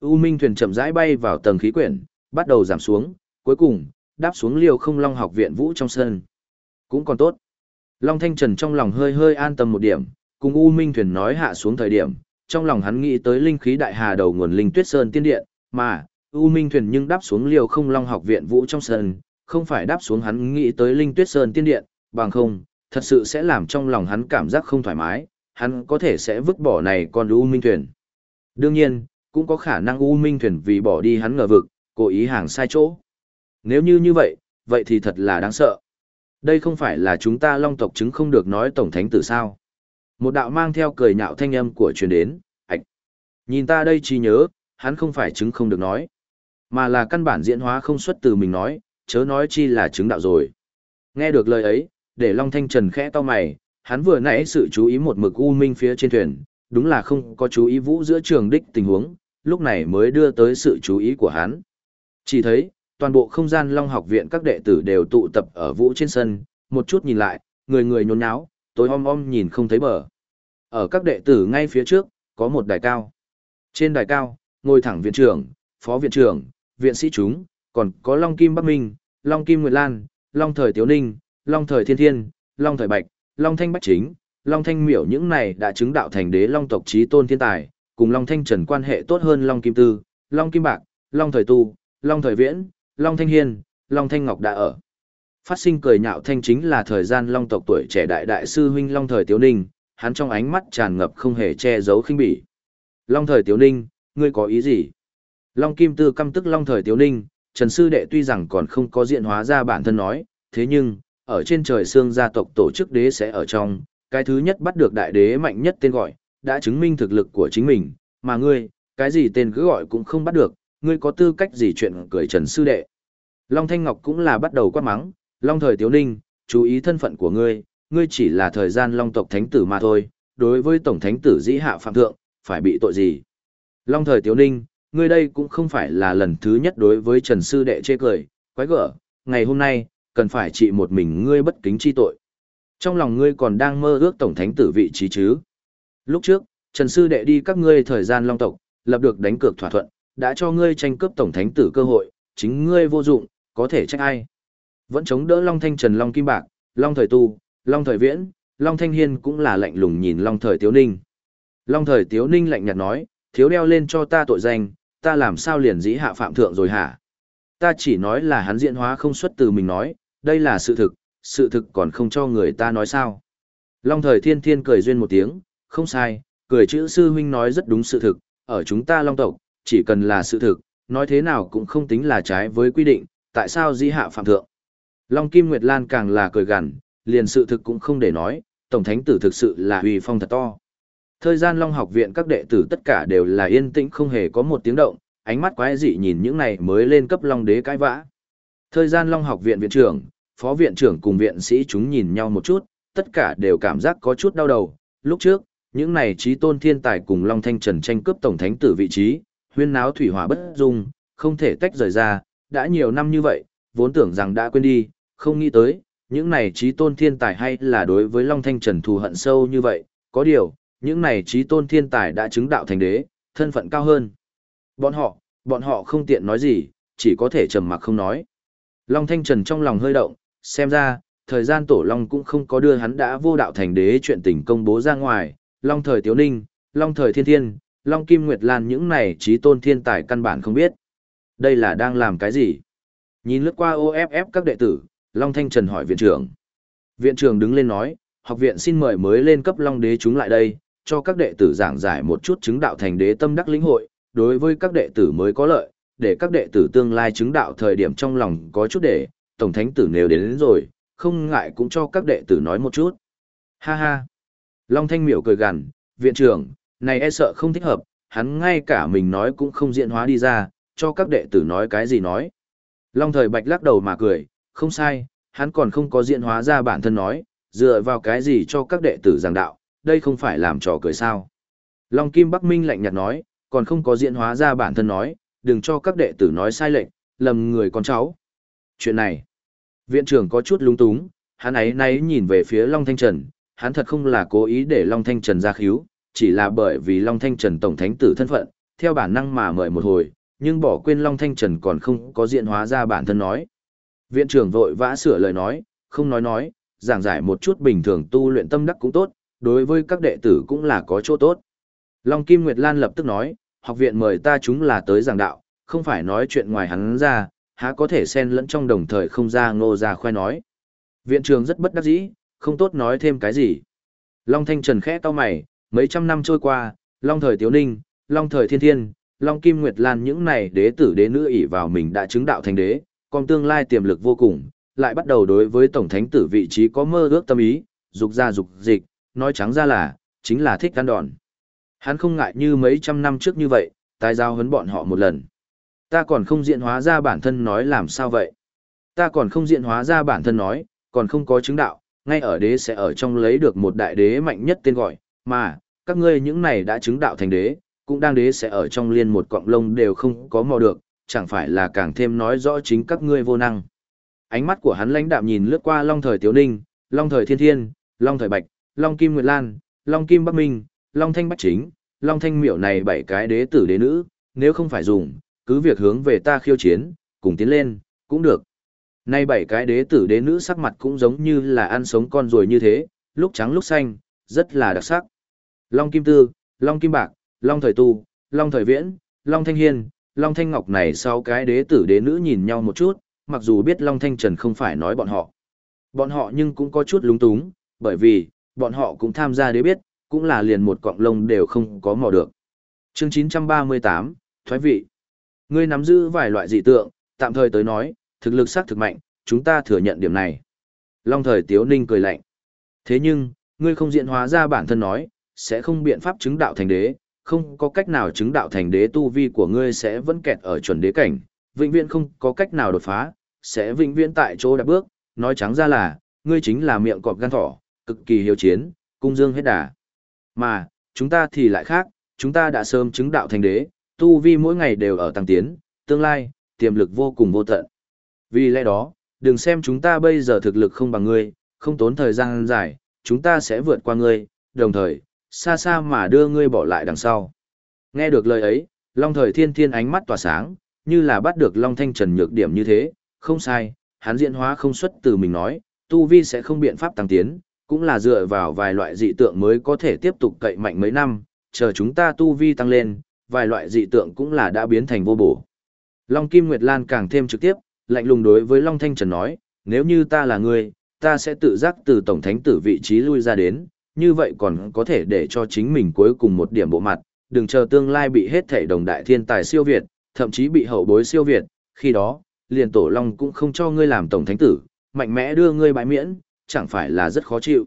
U Minh thuyền chậm rãi bay vào tầng khí quyển, bắt đầu giảm xuống, cuối cùng, đáp xuống liều không long học viện vũ trong sân. Cũng còn tốt. Long Thanh Trần trong lòng hơi hơi an tâm một điểm, cùng U Minh thuyền nói hạ xuống thời điểm, trong lòng hắn nghĩ tới linh khí đại hà đầu nguồn linh tuyết sơn tiên điện, mà, U Minh thuyền nhưng đáp xuống liều không long học viện vũ trong sân, không phải đáp xuống hắn nghĩ tới linh tuyết sơn tiên điện, bằng không, thật sự sẽ làm trong lòng hắn cảm giác không thoải mái, hắn có thể sẽ vứt bỏ này con U Minh thuyền. Đương nhiên, cũng có khả năng U Minh thuyền vì bỏ đi hắn ngờ vực, cố ý hàng sai chỗ. Nếu như như vậy, vậy thì thật là đáng sợ. Đây không phải là chúng ta long tộc chứng không được nói tổng thánh tử sao. Một đạo mang theo cười nhạo thanh âm của truyền đến, ạch. Nhìn ta đây chỉ nhớ, hắn không phải chứng không được nói. Mà là căn bản diễn hóa không xuất từ mình nói, chớ nói chi là chứng đạo rồi. Nghe được lời ấy, để Long Thanh Trần khẽ to mày, hắn vừa nãy sự chú ý một mực u minh phía trên thuyền, đúng là không có chú ý vũ giữa trường đích tình huống, lúc này mới đưa tới sự chú ý của hắn. Chỉ thấy, toàn bộ không gian Long học viện các đệ tử đều tụ tập ở vũ trên sân, một chút nhìn lại, người người nhốn nháo, tối om om nhìn không thấy bờ. Ở các đệ tử ngay phía trước, có một đài cao. Trên đài cao, ngồi thẳng viện trưởng, phó viện trưởng, viện sĩ chúng, còn có Long Kim Bắc Minh, Long Kim Nguyệt Lan, Long Thời Tiếu Ninh, Long Thời Thiên Thiên, Long Thời Bạch, Long Thanh Bách Chính, Long Thanh Miểu những này đã chứng đạo thành đế Long tộc trí tôn thiên tài, cùng Long Thanh Trần quan hệ tốt hơn Long Kim Tư, Long Kim Bạc, Long Thời Tu, Long Thời Viễn, Long Thanh Hiên, Long Thanh Ngọc đã ở. Phát sinh cười nhạo thanh chính là thời gian Long tộc tuổi trẻ đại đại sư huynh Long Thời Tiếu Ninh, hắn trong ánh mắt tràn ngập không hề che giấu khinh bỉ. Long Thời Tiếu Ninh, ngươi có ý gì? Long Kim Tư căm tức Long Thời Tiếu Ninh, Trần Sư Đệ tuy rằng còn không có diện hóa ra bản thân nói, thế nhưng, ở trên trời xương gia tộc tổ chức đế sẽ ở trong, cái thứ nhất bắt được đại đế mạnh nhất tên gọi, đã chứng minh thực lực của chính mình, mà ngươi, cái gì tên cứ gọi cũng không bắt được, ngươi có tư cách gì chuyện cười Trần Sư Đệ. Long Thanh Ngọc cũng là bắt đầu quát mắng, Long Thời Tiếu Ninh, chú ý thân phận của ngươi, ngươi chỉ là thời gian Long tộc thánh tử mà thôi, đối với tổng thánh tử dĩ hạ phạm thượng, phải bị tội gì. Long Thời Tiếu Ninh, ngươi đây cũng không phải là lần thứ nhất đối với Trần Sư Đệ chê cười, quái gở, ngày hôm nay, cần phải trị một mình ngươi bất kính chi tội. Trong lòng ngươi còn đang mơ ước tổng thánh tử vị trí chứ. Lúc trước, Trần Sư Đệ đi các ngươi thời gian long tộc, lập được đánh cược thỏa thuận, đã cho ngươi tranh cướp tổng thánh tử cơ hội, chính ngươi vô dụng, có thể trách ai. Vẫn chống đỡ Long Thanh Trần Long Kim Bạc, Long Thời Tu, Long Thời Viễn, Long Thanh Hiên cũng là lạnh lùng nhìn Long Thời Tiếu Ninh. Long Thời Tiếu Ninh lạnh nhạt nói, thiếu đeo lên cho ta tội danh, ta làm sao liền dĩ hạ phạm thượng rồi hả? Ta chỉ nói là hắn diễn hóa không xuất từ mình nói, đây là sự thực, sự thực còn không cho người ta nói sao. Long thời thiên thiên cười duyên một tiếng, không sai, cười chữ sư huynh nói rất đúng sự thực, ở chúng ta long tộc, chỉ cần là sự thực, nói thế nào cũng không tính là trái với quy định, tại sao Di hạ phạm thượng. Long Kim Nguyệt Lan càng là cười gằn, liền sự thực cũng không để nói, Tổng Thánh Tử thực sự là uy phong thật to. Thời gian Long học viện các đệ tử tất cả đều là yên tĩnh không hề có một tiếng động, ánh mắt quái dị nhìn những này mới lên cấp Long đế cãi vã. Thời gian Long học viện viện trưởng, phó viện trưởng cùng viện sĩ chúng nhìn nhau một chút, tất cả đều cảm giác có chút đau đầu. Lúc trước, những này trí tôn thiên tài cùng Long Thanh Trần tranh cướp tổng thánh tử vị trí, huyên náo thủy hỏa bất dung, không thể tách rời ra, đã nhiều năm như vậy, vốn tưởng rằng đã quên đi, không nghĩ tới, những này trí tôn thiên tài hay là đối với Long Thanh Trần thù hận sâu như vậy, có điều, những này trí tôn thiên tài đã chứng đạo thành đế, thân phận cao hơn. Bọn họ, bọn họ không tiện nói gì, chỉ có thể trầm mặc không nói. Long Thanh Trần trong lòng hơi động, xem ra, thời gian tổ Long cũng không có đưa hắn đã vô đạo thành đế chuyện tình công bố ra ngoài, Long thời Tiếu Ninh, Long thời Thiên Thiên, Long Kim Nguyệt Lan những này trí tôn thiên tài căn bản không biết. Đây là đang làm cái gì? Nhìn lướt qua OFF các đệ tử, Long Thanh Trần hỏi viện trưởng. Viện trưởng đứng lên nói, học viện xin mời mới lên cấp Long Đế chúng lại đây, cho các đệ tử giảng giải một chút chứng đạo thành đế tâm đắc lĩnh hội, đối với các đệ tử mới có lợi, để các đệ tử tương lai chứng đạo thời điểm trong lòng có chút để, Tổng Thánh tử nếu đến, đến rồi, không ngại cũng cho các đệ tử nói một chút. Ha ha! Long Thanh miểu cười gằn, viện trưởng, này e sợ không thích hợp, hắn ngay cả mình nói cũng không diễn hóa đi ra, cho các đệ tử nói cái gì nói. Long thời bạch lắc đầu mà cười, không sai, hắn còn không có diễn hóa ra bản thân nói, dựa vào cái gì cho các đệ tử giảng đạo, đây không phải làm trò cười sao. Long Kim Bắc Minh lạnh nhạt nói, còn không có diễn hóa ra bản thân nói, đừng cho các đệ tử nói sai lệnh, lầm người con cháu. Chuyện này, viện trưởng có chút lung túng, hắn ấy nay nhìn về phía Long Thanh Trần, hắn thật không là cố ý để Long Thanh Trần ra khíu, chỉ là bởi vì Long Thanh Trần tổng thánh tử thân phận, theo bản năng mà mời một hồi, nhưng bỏ quên Long Thanh Trần còn không có diện hóa ra bản thân nói. Viện trưởng vội vã sửa lời nói, không nói nói, giảng giải một chút bình thường tu luyện tâm đắc cũng tốt, đối với các đệ tử cũng là có chỗ tốt. Long Kim Nguyệt Lan lập tức nói, học viện mời ta chúng là tới giảng đạo, không phải nói chuyện ngoài hắn ra, há có thể xen lẫn trong đồng thời không ra ngô ra khoe nói. Viện trưởng rất bất đắc dĩ, không tốt nói thêm cái gì. Long Thanh Trần khẽ to mày, mấy trăm năm trôi qua, Long thời Tiếu Ninh, Long thời Thiên Thiên, Long Kim Nguyệt Lan những này đế tử đế nữ ỷ vào mình đã chứng đạo thành đế, còn tương lai tiềm lực vô cùng, lại bắt đầu đối với tổng thánh tử vị trí có mơ ước tâm ý, dục ra dục dịch, nói trắng ra là, chính là thích ăn đòn. Hắn không ngại như mấy trăm năm trước như vậy, tái giao hấn bọn họ một lần. Ta còn không diện hóa ra bản thân nói làm sao vậy? Ta còn không diện hóa ra bản thân nói, còn không có chứng đạo, ngay ở đế sẽ ở trong lấy được một đại đế mạnh nhất tên gọi, mà, các ngươi những này đã chứng đạo thành đế, cũng đang đế sẽ ở trong liên một cọng lông đều không có mò được, chẳng phải là càng thêm nói rõ chính các ngươi vô năng. Ánh mắt của hắn lãnh đạm nhìn lướt qua Long thời tiểu Ninh, Long thời Thiên Thiên, Long thời Bạch, Long Kim Nguyệt Lan, Long Kim Bắc Minh, Long Thanh Bắc Chính, Long Thanh Miểu này bảy cái đế tử đế nữ, nếu không phải dùng, cứ việc hướng về ta khiêu chiến, cùng tiến lên, cũng được. Nay bảy cái đế tử đế nữ sắc mặt cũng giống như là ăn sống con ruồi như thế, lúc trắng lúc xanh, rất là đặc sắc. Long Kim Tư, Long Kim Bạc, Long Thời Tu, Long Thời Viễn, Long Thanh Hiên, Long Thanh Ngọc này sau cái đế tử đế nữ nhìn nhau một chút, mặc dù biết Long Thanh Trần không phải nói bọn họ. Bọn họ nhưng cũng có chút lúng túng, bởi vì, bọn họ cũng tham gia đế biết, cũng là liền một cọng lông đều không có mò được. Chương 938, Thoái vị. Ngươi nắm giữ vài loại dị tượng, tạm thời tới nói, thực lực sắc thực mạnh, chúng ta thừa nhận điểm này. Long thời Tiếu Ninh cười lạnh. Thế nhưng, ngươi không diện hóa ra bản thân nói, sẽ không biện pháp chứng đạo thành đế, không có cách nào chứng đạo thành đế tu vi của ngươi sẽ vẫn kẹt ở chuẩn đế cảnh, vĩnh viễn không có cách nào đột phá, sẽ vĩnh viễn tại chỗ đạp bước, nói trắng ra là, ngươi chính là miệng cọp gan thỏ, cực kỳ hiếu chiến, cung dương hết đà. Mà, chúng ta thì lại khác, chúng ta đã sớm chứng đạo thành đế, tu vi mỗi ngày đều ở tăng tiến, tương lai, tiềm lực vô cùng vô tận. Vì lẽ đó, đừng xem chúng ta bây giờ thực lực không bằng ngươi, không tốn thời gian dài, chúng ta sẽ vượt qua ngươi, đồng thời, xa xa mà đưa ngươi bỏ lại đằng sau. Nghe được lời ấy, Long Thời Thiên Thiên ánh mắt tỏa sáng, như là bắt được Long Thanh Trần nhược điểm như thế, không sai, hắn diễn hóa không xuất từ mình nói, tu vi sẽ không biện pháp tăng tiến, cũng là dựa vào vài loại dị tượng mới có thể tiếp tục cậy mạnh mấy năm, chờ chúng ta tu vi tăng lên, vài loại dị tượng cũng là đã biến thành vô bổ. Long Kim Nguyệt Lan càng thêm trực tiếp, lạnh lùng đối với Long Thanh Trần nói, nếu như ta là người, ta sẽ tự giác từ Tổng Thánh tử vị trí lui ra đến, như vậy còn có thể để cho chính mình cuối cùng một điểm bộ mặt, đừng chờ tương lai bị hết thể đồng đại thiên tài siêu Việt, thậm chí bị hậu bối siêu Việt, khi đó, liền tổ long cũng không cho ngươi làm tổng thánh tử, mạnh mẽ đưa ngươi bãi miễn, chẳng phải là rất khó chịu.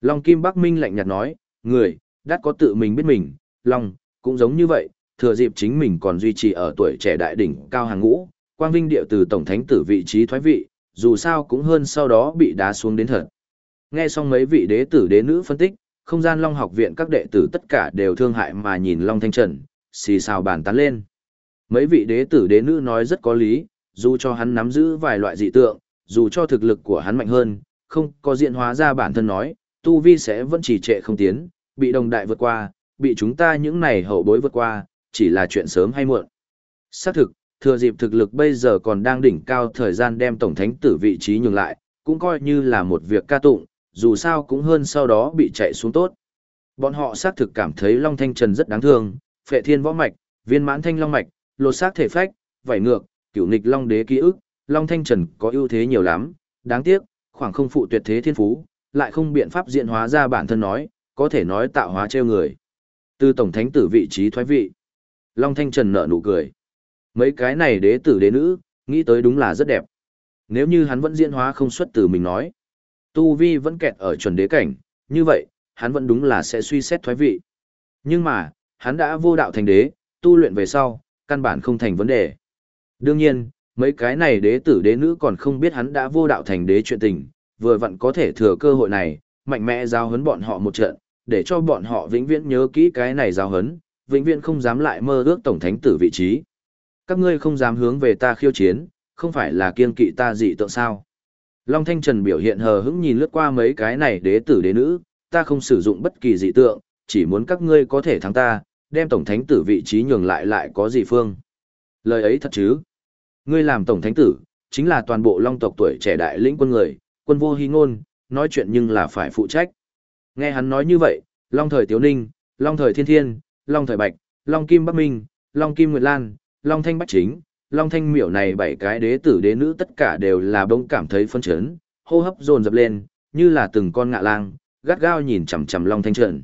Long Kim Bắc Minh lạnh nhạt nói, người, đắt có tự mình biết mình, Long, cũng giống như vậy, thừa dịp chính mình còn duy trì ở tuổi trẻ đại đỉnh cao hàng ngũ, quang vinh điệu từ tổng thánh tử vị trí thoái vị, dù sao cũng hơn sau đó bị đá xuống đến thật. Nghe xong mấy vị đế tử đế nữ phân tích, không gian Long học viện các đệ tử tất cả đều thương hại mà nhìn Long Thanh Trần, xì xào bàn tán lên. Mấy vị đế tử đế nữ nói rất có lý, dù cho hắn nắm giữ vài loại dị tượng, dù cho thực lực của hắn mạnh hơn, không có diện hóa ra bản thân nói, tu vi sẽ vẫn chỉ trệ không tiến, bị đồng đại vượt qua, bị chúng ta những này hậu bối vượt qua, chỉ là chuyện sớm hay muộn. Xác thực, thừa dịp thực lực bây giờ còn đang đỉnh cao thời gian đem tổng thánh tử vị trí nhường lại, cũng coi như là một việc ca tụng, dù sao cũng hơn sau đó bị chạy xuống tốt. Bọn họ xác thực cảm thấy Long Thanh Trần rất đáng thương, phệ thiên võ mạch, viên mãn thanh long mạch, lột xác thể phách, vảy ngược, cửu nghịch long đế ký ức, Long Thanh Trần có ưu thế nhiều lắm, đáng tiếc, khoảng không phụ tuyệt thế thiên phú, lại không biện pháp diện hóa ra bản thân nói, có thể nói tạo hóa treo người. Từ tổng thánh tử vị trí thoái vị, Long Thanh Trần nở nụ cười. Mấy cái này đế tử đế nữ, nghĩ tới đúng là rất đẹp. Nếu như hắn vẫn diễn hóa không xuất từ mình nói, Tu Vi vẫn kẹt ở chuẩn đế cảnh, như vậy, hắn vẫn đúng là sẽ suy xét thoái vị. Nhưng mà, hắn đã vô đạo thành đế, tu luyện về sau, căn bản không thành vấn đề. Đương nhiên, mấy cái này đế tử đế nữ còn không biết hắn đã vô đạo thành đế chuyện tình, vừa vặn có thể thừa cơ hội này, mạnh mẽ giao hấn bọn họ một trận, để cho bọn họ vĩnh viễn nhớ kỹ cái này giao hấn, vĩnh viễn không dám lại mơ ước tổng thánh tử vị trí. Các ngươi không dám hướng về ta khiêu chiến, không phải là kiên kỵ ta dị tượng sao. Long Thanh Trần biểu hiện hờ hững nhìn lướt qua mấy cái này đế tử đế nữ, ta không sử dụng bất kỳ dị tượng, chỉ muốn các ngươi có thể thắng ta, đem tổng thánh tử vị trí nhường lại lại có gì phương. Lời ấy thật chứ. Ngươi làm tổng thánh tử, chính là toàn bộ long tộc tuổi trẻ đại lĩnh quân người, quân vô hy ngôn, nói chuyện nhưng là phải phụ trách. Nghe hắn nói như vậy, long thời tiếu ninh, long thời thiên thiên, long thời bạch, long kim bắc minh, long kim nguyệt lan, long thanh bách chính, long thanh miểu này bảy cái đế tử đế nữ tất cả đều là bỗng cảm thấy phân chấn, hô hấp dồn dập lên, như là từng con ngạ lang, gắt gao nhìn chằm chằm long thanh trần.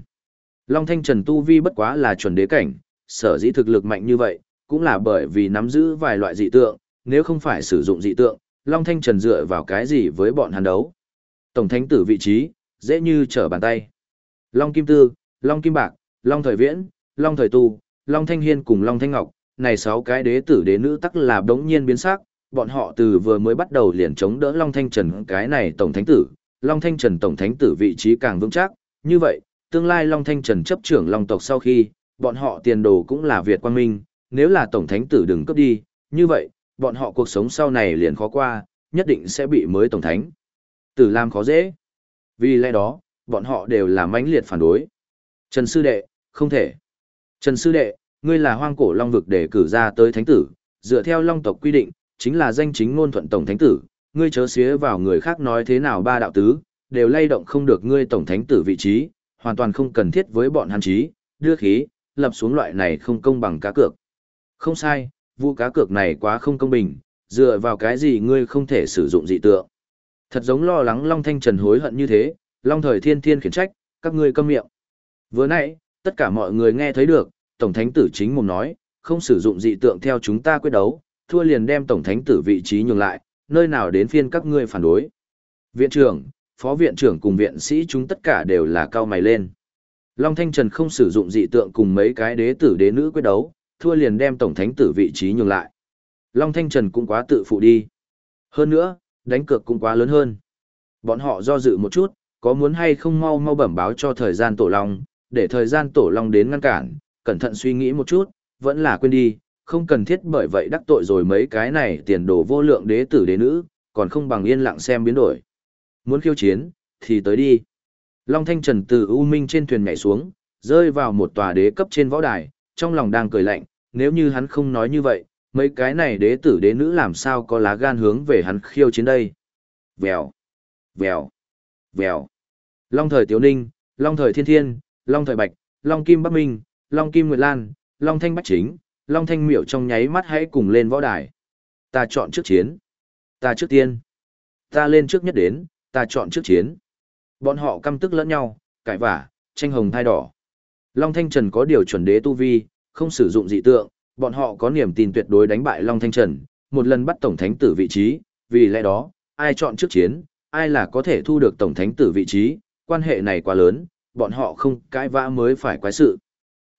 Long thanh trần tu vi bất quá là chuẩn đế cảnh, sở dĩ thực lực mạnh như vậy, cũng là bởi vì nắm giữ vài loại dị tượng, nếu không phải sử dụng dị tượng, Long Thanh Trần dựa vào cái gì với bọn hắn đấu. Tổng thánh tử vị trí, dễ như trở bàn tay. Long Kim Tư, Long Kim Bạc, Long Thời Viễn, Long Thời Tu, Long Thanh Hiên cùng Long Thanh Ngọc, này sáu cái đế tử đế nữ tắc là đống nhiên biến sắc, bọn họ từ vừa mới bắt đầu liền chống đỡ Long Thanh Trần cái này tổng thánh tử, Long Thanh Trần tổng thánh tử vị trí càng vững chắc, như vậy, tương lai Long Thanh Trần chấp trưởng Long tộc sau khi, bọn họ tiền đồ cũng là Việt Quang Minh, nếu là tổng thánh tử đừng cấp đi, như vậy, bọn họ cuộc sống sau này liền khó qua, nhất định sẽ bị mới tổng thánh. Tử làm khó dễ. Vì lẽ đó, bọn họ đều là mãnh liệt phản đối. Trần Sư Đệ, không thể. Trần Sư Đệ, ngươi là hoang cổ long vực để cử ra tới thánh tử, dựa theo long tộc quy định, chính là danh chính ngôn thuận tổng thánh tử, ngươi chớ xía vào người khác nói thế nào ba đạo tứ, đều lay động không được ngươi tổng thánh tử vị trí, hoàn toàn không cần thiết với bọn hắn trí, đưa khí, lập xuống loại này không công bằng cá cược. Không sai, vụ cá cược này quá không công bình, dựa vào cái gì ngươi không thể sử dụng dị tượng. Thật giống lo lắng Long Thanh Trần hối hận như thế, Long Thời Thiên Thiên khiển trách, các ngươi câm miệng. Vừa nãy, tất cả mọi người nghe thấy được, Tổng Thánh Tử chính mồm nói, không sử dụng dị tượng theo chúng ta quyết đấu, thua liền đem Tổng Thánh Tử vị trí nhường lại, nơi nào đến phiên các ngươi phản đối. Viện trưởng, Phó Viện trưởng cùng viện sĩ chúng tất cả đều là cao mày lên. Long Thanh Trần không sử dụng dị tượng cùng mấy cái đế tử đế nữ quyết đấu, thua liền đem tổng thánh tử vị trí nhường lại. Long Thanh Trần cũng quá tự phụ đi. Hơn nữa, đánh cược cũng quá lớn hơn. Bọn họ do dự một chút, có muốn hay không mau mau bẩm báo cho thời gian tổ long, để thời gian tổ long đến ngăn cản, cẩn thận suy nghĩ một chút, vẫn là quên đi, không cần thiết bởi vậy đắc tội rồi mấy cái này tiền đồ vô lượng đế tử đế nữ, còn không bằng yên lặng xem biến đổi. Muốn khiêu chiến, thì tới đi. Long Thanh Trần từ U Minh trên thuyền nhảy xuống, rơi vào một tòa đế cấp trên võ đài, trong lòng đang cười lạnh, nếu như hắn không nói như vậy, mấy cái này đế tử đế nữ làm sao có lá gan hướng về hắn khiêu chiến đây. Vèo, vèo, vèo. Long thời Tiếu Ninh, Long thời Thiên Thiên, Long thời Bạch, Long Kim Bắc Minh, Long Kim Nguyệt Lan, Long Thanh Bách Chính, Long Thanh Miểu trong nháy mắt hãy cùng lên võ đài. Ta chọn trước chiến. Ta trước tiên. Ta lên trước nhất đến, ta chọn trước chiến. Bọn họ căm tức lẫn nhau, cãi vả, tranh hồng thai đỏ. Long Thanh Trần có điều chuẩn đế tu vi, không sử dụng dị tượng, bọn họ có niềm tin tuyệt đối đánh bại Long Thanh Trần, một lần bắt Tổng Thánh tử vị trí, vì lẽ đó, ai chọn trước chiến, ai là có thể thu được Tổng Thánh tử vị trí, quan hệ này quá lớn, bọn họ không cãi vã mới phải quái sự.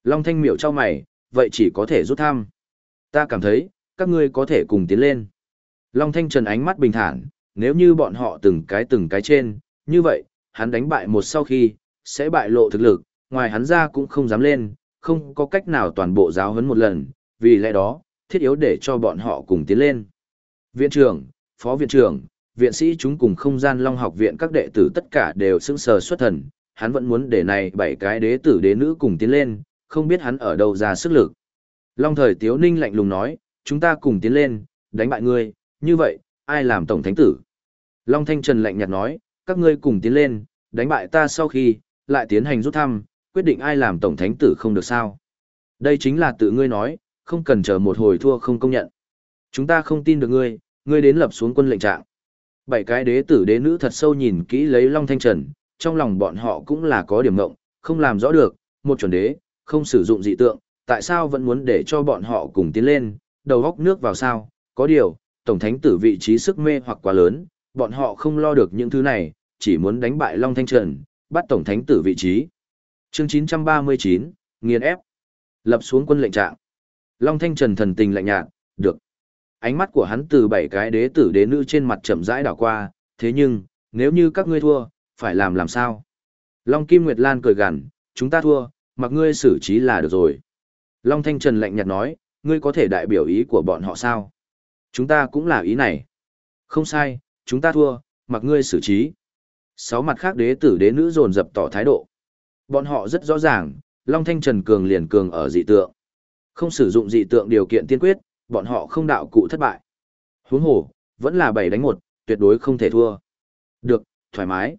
Long Thanh miểu cho mày, vậy chỉ có thể rút thăm. Ta cảm thấy, các ngươi có thể cùng tiến lên. Long Thanh Trần ánh mắt bình thản, nếu như bọn họ từng cái từng cái trên, như vậy, hắn đánh bại một sau khi, sẽ bại lộ thực lực, ngoài hắn ra cũng không dám lên, không có cách nào toàn bộ giáo huấn một lần, vì lẽ đó, thiết yếu để cho bọn họ cùng tiến lên. Viện trưởng, phó viện trưởng, viện sĩ chúng cùng không gian long học viện các đệ tử tất cả đều sững sờ xuất thần, hắn vẫn muốn để này bảy cái đế tử đế nữ cùng tiến lên, không biết hắn ở đâu ra sức lực. Long thời Tiếu Ninh lạnh lùng nói, chúng ta cùng tiến lên, đánh bại ngươi, như vậy, ai làm tổng thánh tử? Long Thanh Trần lạnh nhạt nói, các ngươi cùng tiến lên, đánh bại ta sau khi, lại tiến hành rút thăm, quyết định ai làm tổng thánh tử không được sao. Đây chính là tự ngươi nói, không cần chờ một hồi thua không công nhận. Chúng ta không tin được ngươi, ngươi đến lập xuống quân lệnh trạng. Bảy cái đế tử đế nữ thật sâu nhìn kỹ lấy Long Thanh Trần, trong lòng bọn họ cũng là có điểm ngộng, không làm rõ được, một chuẩn đế, không sử dụng dị tượng, tại sao vẫn muốn để cho bọn họ cùng tiến lên, đầu góc nước vào sao, có điều, tổng thánh tử vị trí sức mê hoặc quá lớn, bọn họ không lo được những thứ này, chỉ muốn đánh bại Long Thanh Trần, bắt tổng thánh tử vị trí. Chương 939, nghiền ép. Lập xuống quân lệnh trạng. Long Thanh Trần thần tình lạnh nhạt, được. Ánh mắt của hắn từ bảy cái đế tử đế nữ trên mặt chậm rãi đảo qua, thế nhưng, nếu như các ngươi thua, phải làm làm sao? Long Kim Nguyệt Lan cười gằn, chúng ta thua, mặc ngươi xử trí là được rồi. Long Thanh Trần lạnh nhạt nói, ngươi có thể đại biểu ý của bọn họ sao? Chúng ta cũng là ý này. Không sai, chúng ta thua, mặc ngươi xử trí. Sáu mặt khác đế tử đế nữ dồn dập tỏ thái độ. Bọn họ rất rõ ràng, Long Thanh Trần cường liền cường ở dị tượng. Không sử dụng dị tượng điều kiện tiên quyết, bọn họ không đạo cụ thất bại. Huống hồ, vẫn là bảy đánh một, tuyệt đối không thể thua. Được, thoải mái.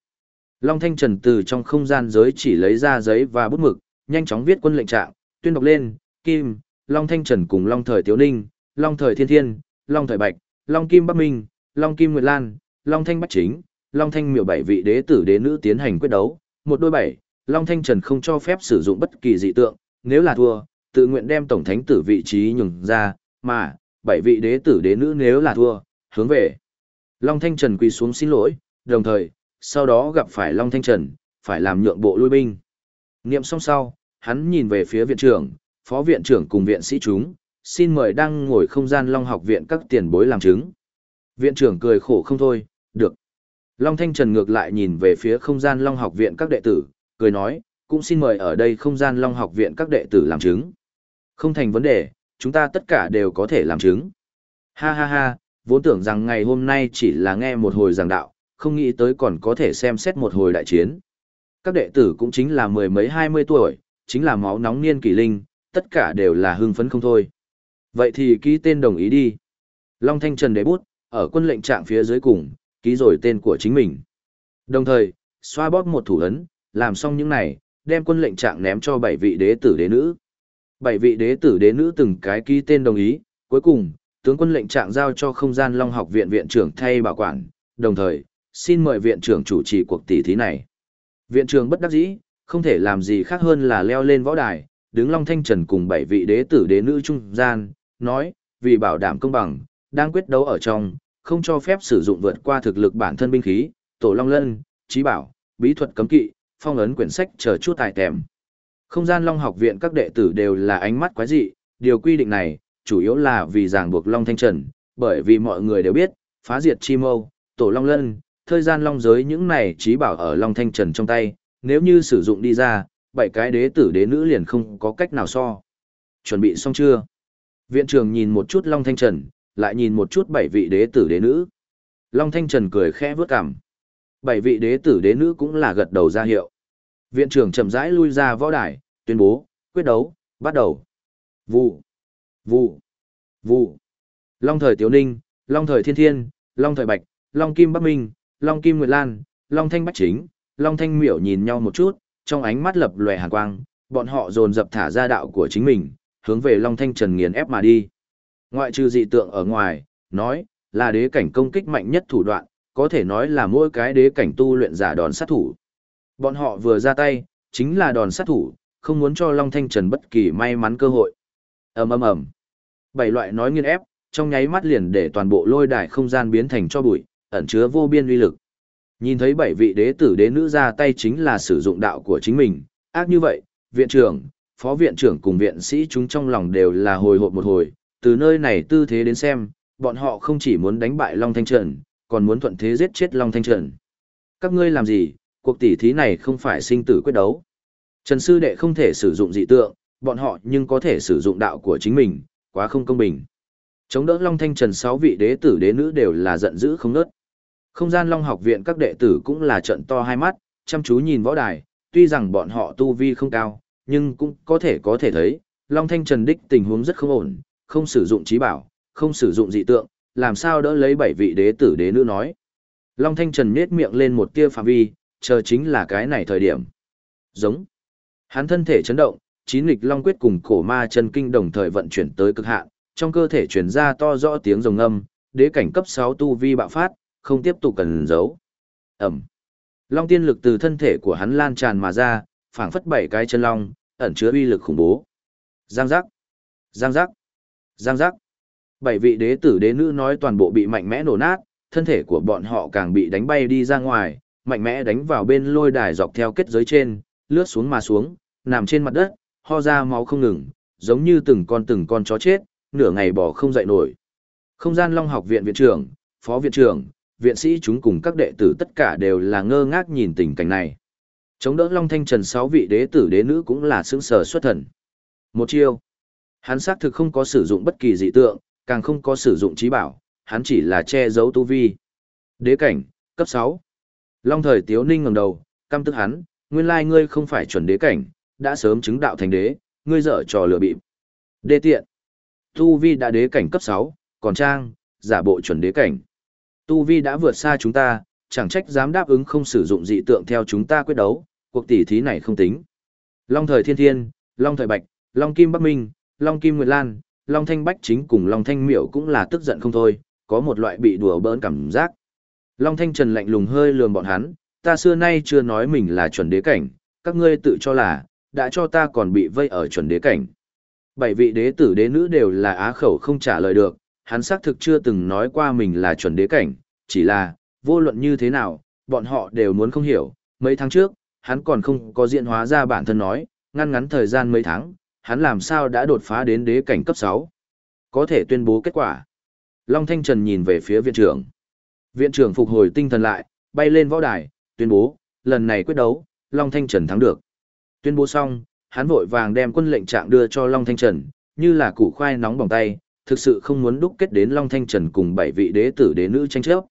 Long Thanh Trần từ trong không gian giới chỉ lấy ra giấy và bút mực, nhanh chóng viết quân lệnh trạng, tuyên đọc lên, Kim, Long Thanh Trần cùng Long Thời Tiếu Ninh, Long Thời Thiên Thiên, Long Thời Bạch, Long Kim Bắc Minh, Long Kim Nguyệt Lan, Long Thanh Bắc Chính, Long Thanh miểu bảy vị đế tử đế nữ tiến hành quyết đấu, một đôi bảy, Long Thanh Trần không cho phép sử dụng bất kỳ dị tượng, nếu là thua, tự nguyện đem tổng thánh tử vị trí nhường ra, mà, bảy vị đế tử đế nữ nếu là thua, hướng về. Long Thanh Trần quỳ xuống xin lỗi, đồng thời, sau đó gặp phải Long Thanh Trần, phải làm nhượng bộ lui binh. Niệm xong sau, hắn nhìn về phía viện trưởng, phó viện trưởng cùng viện sĩ chúng, xin mời đang ngồi không gian Long học viện các tiền bối làm chứng. Viện trưởng cười khổ không thôi, được. Long Thanh Trần ngược lại nhìn về phía không gian Long học viện các đệ tử, cười nói, cũng xin mời ở đây không gian Long học viện các đệ tử làm chứng. Không thành vấn đề, chúng ta tất cả đều có thể làm chứng. Ha ha ha, vốn tưởng rằng ngày hôm nay chỉ là nghe một hồi giảng đạo, không nghĩ tới còn có thể xem xét một hồi đại chiến. Các đệ tử cũng chính là mười mấy hai mươi tuổi, chính là máu nóng niên kỳ linh, tất cả đều là hưng phấn không thôi. Vậy thì ký tên đồng ý đi. Long Thanh Trần đế bút, ở quân lệnh trạng phía dưới cùng, ký rồi tên của chính mình. Đồng thời, xoa bóp một thủ ấn, làm xong những này, đem quân lệnh trạng ném cho bảy vị đế tử đế nữ. Bảy vị đế tử đế nữ từng cái ký tên đồng ý, cuối cùng, tướng quân lệnh trạng giao cho không gian Long học viện viện trưởng thay bảo quản, đồng thời, xin mời viện trưởng chủ trì cuộc tỷ thí này. Viện trưởng bất đắc dĩ, không thể làm gì khác hơn là leo lên võ đài, đứng Long Thanh Trần cùng bảy vị đế tử đế nữ trung gian, nói, vì bảo đảm công bằng, đang quyết đấu ở trong, không cho phép sử dụng vượt qua thực lực bản thân binh khí, tổ long lân, trí bảo, bí thuật cấm kỵ, phong ấn quyển sách chờ chút tài tèm. Không gian Long học viện các đệ tử đều là ánh mắt quái dị, điều quy định này, chủ yếu là vì ràng buộc Long Thanh Trần, bởi vì mọi người đều biết, phá diệt chi mâu, tổ Long Lân, thời gian Long giới những này trí bảo ở Long Thanh Trần trong tay, nếu như sử dụng đi ra, bảy cái đế tử đế nữ liền không có cách nào so. Chuẩn bị xong chưa? Viện trưởng nhìn một chút Long Thanh Trần, lại nhìn một chút bảy vị đế tử đế nữ. Long Thanh Trần cười khẽ vướt cằm. Bảy vị đế tử đế nữ cũng là gật đầu ra hiệu. Viện trưởng chậm rãi lui ra võ đài, tuyên bố, quyết đấu, bắt đầu. Vụ, vụ, vụ. Long thời Tiếu Ninh, Long thời Thiên Thiên, Long thời Bạch, Long Kim Bắc Minh, Long Kim Nguyệt Lan, Long Thanh Bách Chính, Long Thanh Miểu nhìn nhau một chút, trong ánh mắt lập lòe hàn quang, bọn họ dồn dập thả ra đạo của chính mình, hướng về Long Thanh Trần nghiền ép mà đi. Ngoại trừ dị tượng ở ngoài, nói, là đế cảnh công kích mạnh nhất thủ đoạn, có thể nói là mỗi cái đế cảnh tu luyện giả đòn sát thủ. Bọn họ vừa ra tay, chính là đòn sát thủ, không muốn cho Long Thanh Trần bất kỳ may mắn cơ hội. ầm ầm ầm Bảy loại nói nghiền ép, trong nháy mắt liền để toàn bộ lôi đài không gian biến thành cho bụi, ẩn chứa vô biên uy lực. Nhìn thấy bảy vị đế tử đế nữ ra tay chính là sử dụng đạo của chính mình, ác như vậy, viện trưởng, phó viện trưởng cùng viện sĩ chúng trong lòng đều là hồi hộp một hồi, từ nơi này tư thế đến xem, bọn họ không chỉ muốn đánh bại Long Thanh Trần, còn muốn thuận thế giết chết Long Thanh Trần. Các ngươi làm gì, cuộc tỷ thí này không phải sinh tử quyết đấu. Trần Sư Đệ không thể sử dụng dị tượng, bọn họ nhưng có thể sử dụng đạo của chính mình, quá không công bình. Chống đỡ Long Thanh Trần sáu vị đế tử đế nữ đều là giận dữ không nớt. Không gian Long học viện các đệ tử cũng là trận to hai mắt, chăm chú nhìn võ đài, tuy rằng bọn họ tu vi không cao, nhưng cũng có thể có thể thấy, Long Thanh Trần đích tình huống rất không ổn, không sử dụng trí bảo, không sử dụng dị tượng, làm sao đỡ lấy bảy vị đế tử đế nữ nói. Long Thanh Trần nhếch miệng lên một tia phạm vi, chờ chính là cái này thời điểm. Giống. Hắn thân thể chấn động, chín nghịch long quyết cùng cổ ma chân kinh đồng thời vận chuyển tới cực hạn, trong cơ thể truyền ra to rõ tiếng rồng âm, đế cảnh cấp 6 tu vi bạo phát, không tiếp tục cần giấu. Ẩm. Long tiên lực từ thân thể của hắn lan tràn mà ra, phảng phất bảy cái chân long, ẩn chứa uy lực khủng bố. Giang giác. Giang giác. Giang giác. Bảy vị đế tử đế nữ nói toàn bộ bị mạnh mẽ nổ nát, thân thể của bọn họ càng bị đánh bay đi ra ngoài, mạnh mẽ đánh vào bên lôi đài dọc theo kết giới trên, lướt xuống mà xuống, nằm trên mặt đất, ho ra máu không ngừng, giống như từng con từng con chó chết, nửa ngày bỏ không dậy nổi. Không gian Long học viện viện trưởng, phó viện trưởng, viện sĩ chúng cùng các đệ tử tất cả đều là ngơ ngác nhìn tình cảnh này. Chống đỡ Long Thanh Trần sáu vị đế tử đế nữ cũng là sững sờ xuất thần. Một chiêu. Hắn xác thực không có sử dụng bất kỳ dị tượng, càng không có sử dụng trí bảo, hắn chỉ là che giấu tu vi. Đế cảnh, cấp 6. Long thời Tiếu Ninh ngẩng đầu, căm tức hắn, nguyên lai ngươi không phải chuẩn đế cảnh, đã sớm chứng đạo thành đế, ngươi dở trò lừa bịp. Đê tiện. Tu vi đã đế cảnh cấp 6, còn trang, giả bộ chuẩn đế cảnh. Tu vi đã vượt xa chúng ta, chẳng trách dám đáp ứng không sử dụng dị tượng theo chúng ta quyết đấu, cuộc tỷ thí này không tính. Long thời Thiên Thiên, Long thời Bạch, Long Kim Bắc Minh, Long Kim Nguyệt Lan, Long Thanh Bách chính cùng Long Thanh Miểu cũng là tức giận không thôi, có một loại bị đùa bỡn cảm giác. Long Thanh Trần lạnh lùng hơi lườm bọn hắn, ta xưa nay chưa nói mình là chuẩn đế cảnh, các ngươi tự cho là, đã cho ta còn bị vây ở chuẩn đế cảnh. Bảy vị đế tử đế nữ đều là á khẩu không trả lời được, hắn xác thực chưa từng nói qua mình là chuẩn đế cảnh, chỉ là, vô luận như thế nào, bọn họ đều muốn không hiểu, mấy tháng trước, hắn còn không có diện hóa ra bản thân nói, ngăn ngắn thời gian mấy tháng, hắn làm sao đã đột phá đến đế cảnh cấp 6. Có thể tuyên bố kết quả. Long Thanh Trần nhìn về phía viện trưởng. Viện trưởng phục hồi tinh thần lại, bay lên võ đài, tuyên bố, lần này quyết đấu, Long Thanh Trần thắng được. Tuyên bố xong, hắn vội vàng đem quân lệnh trạng đưa cho Long Thanh Trần, như là củ khoai nóng bỏng tay, thực sự không muốn đúc kết đến Long Thanh Trần cùng bảy vị đế tử đế nữ tranh chấp.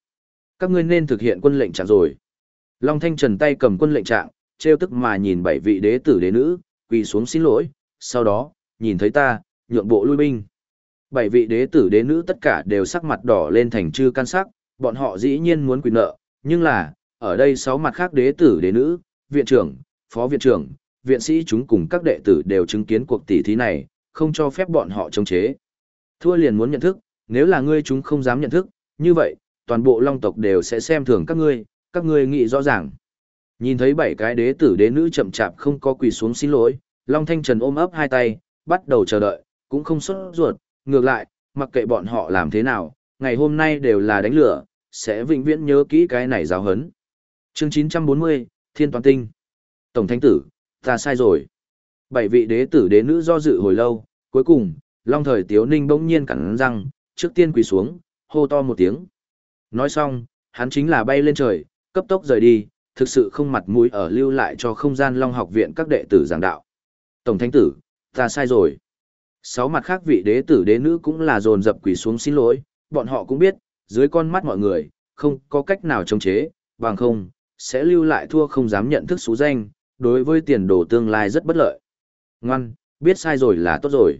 Các ngươi nên thực hiện quân lệnh trạng rồi. Long Thanh Trần tay cầm quân lệnh trạng, treo tức mà nhìn bảy vị đế tử đế nữ, quỳ xuống xin lỗi, sau đó, nhìn thấy ta, nhượng bộ lui binh. Bảy vị đế tử đế nữ tất cả đều sắc mặt đỏ lên thành chư can sắc, bọn họ dĩ nhiên muốn quỳ nợ, nhưng là, ở đây sáu mặt khác đế tử đế nữ, viện trưởng, phó viện trưởng, viện sĩ chúng cùng các đệ tử đều chứng kiến cuộc tỷ thí này, không cho phép bọn họ chống chế. Thua liền muốn nhận thức, nếu là ngươi chúng không dám nhận thức, như vậy, toàn bộ long tộc đều sẽ xem thường các ngươi, các ngươi nghĩ rõ ràng. Nhìn thấy bảy cái đế tử đế nữ chậm chạp không có quỳ xuống xin lỗi, Long Thanh Trần ôm ấp hai tay, bắt đầu chờ đợi, cũng không xuất ruột, ngược lại, mặc kệ bọn họ làm thế nào, ngày hôm nay đều là đánh lửa, sẽ vĩnh viễn nhớ kỹ cái này giáo hấn. Chương 940, Thiên Toàn Tinh. Tổng Thánh Tử, ta sai rồi. Bảy vị đế tử đế nữ do dự hồi lâu, cuối cùng, Long Thời Tiếu Ninh bỗng nhiên cắn răng, trước tiên quỳ xuống, hô to một tiếng. Nói xong, hắn chính là bay lên trời, cấp tốc rời đi, thực sự không mặt mũi ở lưu lại cho không gian Long học viện các đệ tử giảng đạo. Tổng Thánh Tử, ta sai rồi. Sáu mặt khác vị đế tử đế nữ cũng là dồn dập quỳ xuống xin lỗi, bọn họ cũng biết, dưới con mắt mọi người, không có cách nào chống chế, bằng không, sẽ lưu lại thua không dám nhận thức số danh, đối với tiền đồ tương lai rất bất lợi. Ngoan, biết sai rồi là tốt rồi.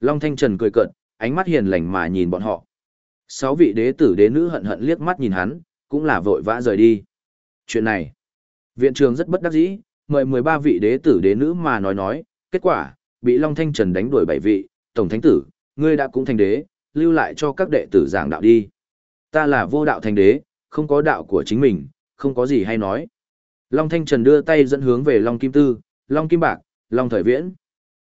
Long Thanh Trần cười cợt, ánh mắt hiền lành mà nhìn bọn họ. Sáu vị đế tử đế nữ hận hận liếc mắt nhìn hắn, cũng là vội vã rời đi. Chuyện này, viện trường rất bất đắc dĩ, mời 13 vị đế tử đế nữ mà nói nói, kết quả, bị Long Thanh Trần đánh đuổi bảy vị, tổng thánh tử, ngươi đã cũng thành đế, lưu lại cho các đệ tử giảng đạo đi. Ta là vô đạo thành đế, không có đạo của chính mình, không có gì hay nói. Long Thanh Trần đưa tay dẫn hướng về Long Kim Tư, Long Kim Bạc, Long Thời Viễn.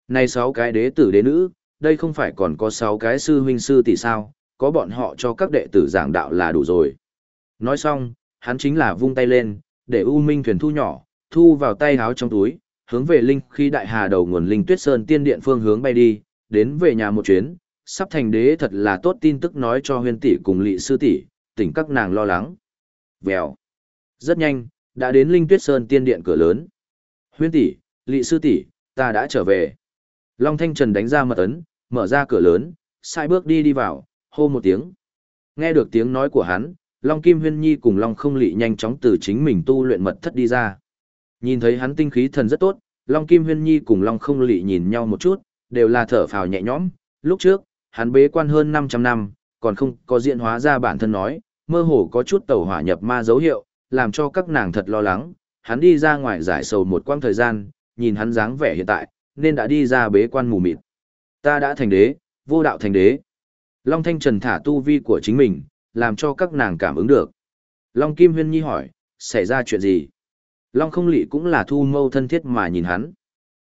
Này sáu cái đế tử đế nữ, đây không phải còn có sáu cái sư huynh sư tỷ sao, có bọn họ cho các đệ tử giảng đạo là đủ rồi. Nói xong, hắn chính là vung tay lên, để U Minh thuyền thu nhỏ, thu vào tay háo trong túi, hướng về linh khi đại hà đầu nguồn linh tuyết sơn tiên điện phương hướng bay đi, đến về nhà một chuyến, sắp thành đế thật là tốt tin tức nói cho huyền tỷ cùng lị sư tỷ, tỉnh các nàng lo lắng. Vèo. Rất nhanh, đã đến linh tuyết sơn tiên điện cửa lớn. Huyền tỷ, lị sư tỷ, ta đã trở về. Long Thanh Trần đánh ra mật ấn, mở ra cửa lớn, sai bước đi đi vào, hô một tiếng. Nghe được tiếng nói của hắn, Long Kim Huyên Nhi cùng Long Không Lị nhanh chóng từ chính mình tu luyện mật thất đi ra. Nhìn thấy hắn tinh khí thần rất tốt, Long Kim Huyên Nhi cùng Long Không Lị nhìn nhau một chút, đều là thở phào nhẹ nhõm, lúc trước, hắn bế quan hơn 500 năm, còn không có diễn hóa ra bản thân nói, mơ hồ có chút tẩu hỏa nhập ma dấu hiệu, làm cho các nàng thật lo lắng, hắn đi ra ngoài giải sầu một quãng thời gian, nhìn hắn dáng vẻ hiện tại, nên đã đi ra bế quan mù mịt. Ta đã thành đế, vô đạo thành đế. Long Thanh Trần thả tu vi của chính mình, làm cho các nàng cảm ứng được. Long Kim Huyên Nhi hỏi, xảy ra chuyện gì? Long không lị cũng là thu mâu thân thiết mà nhìn hắn.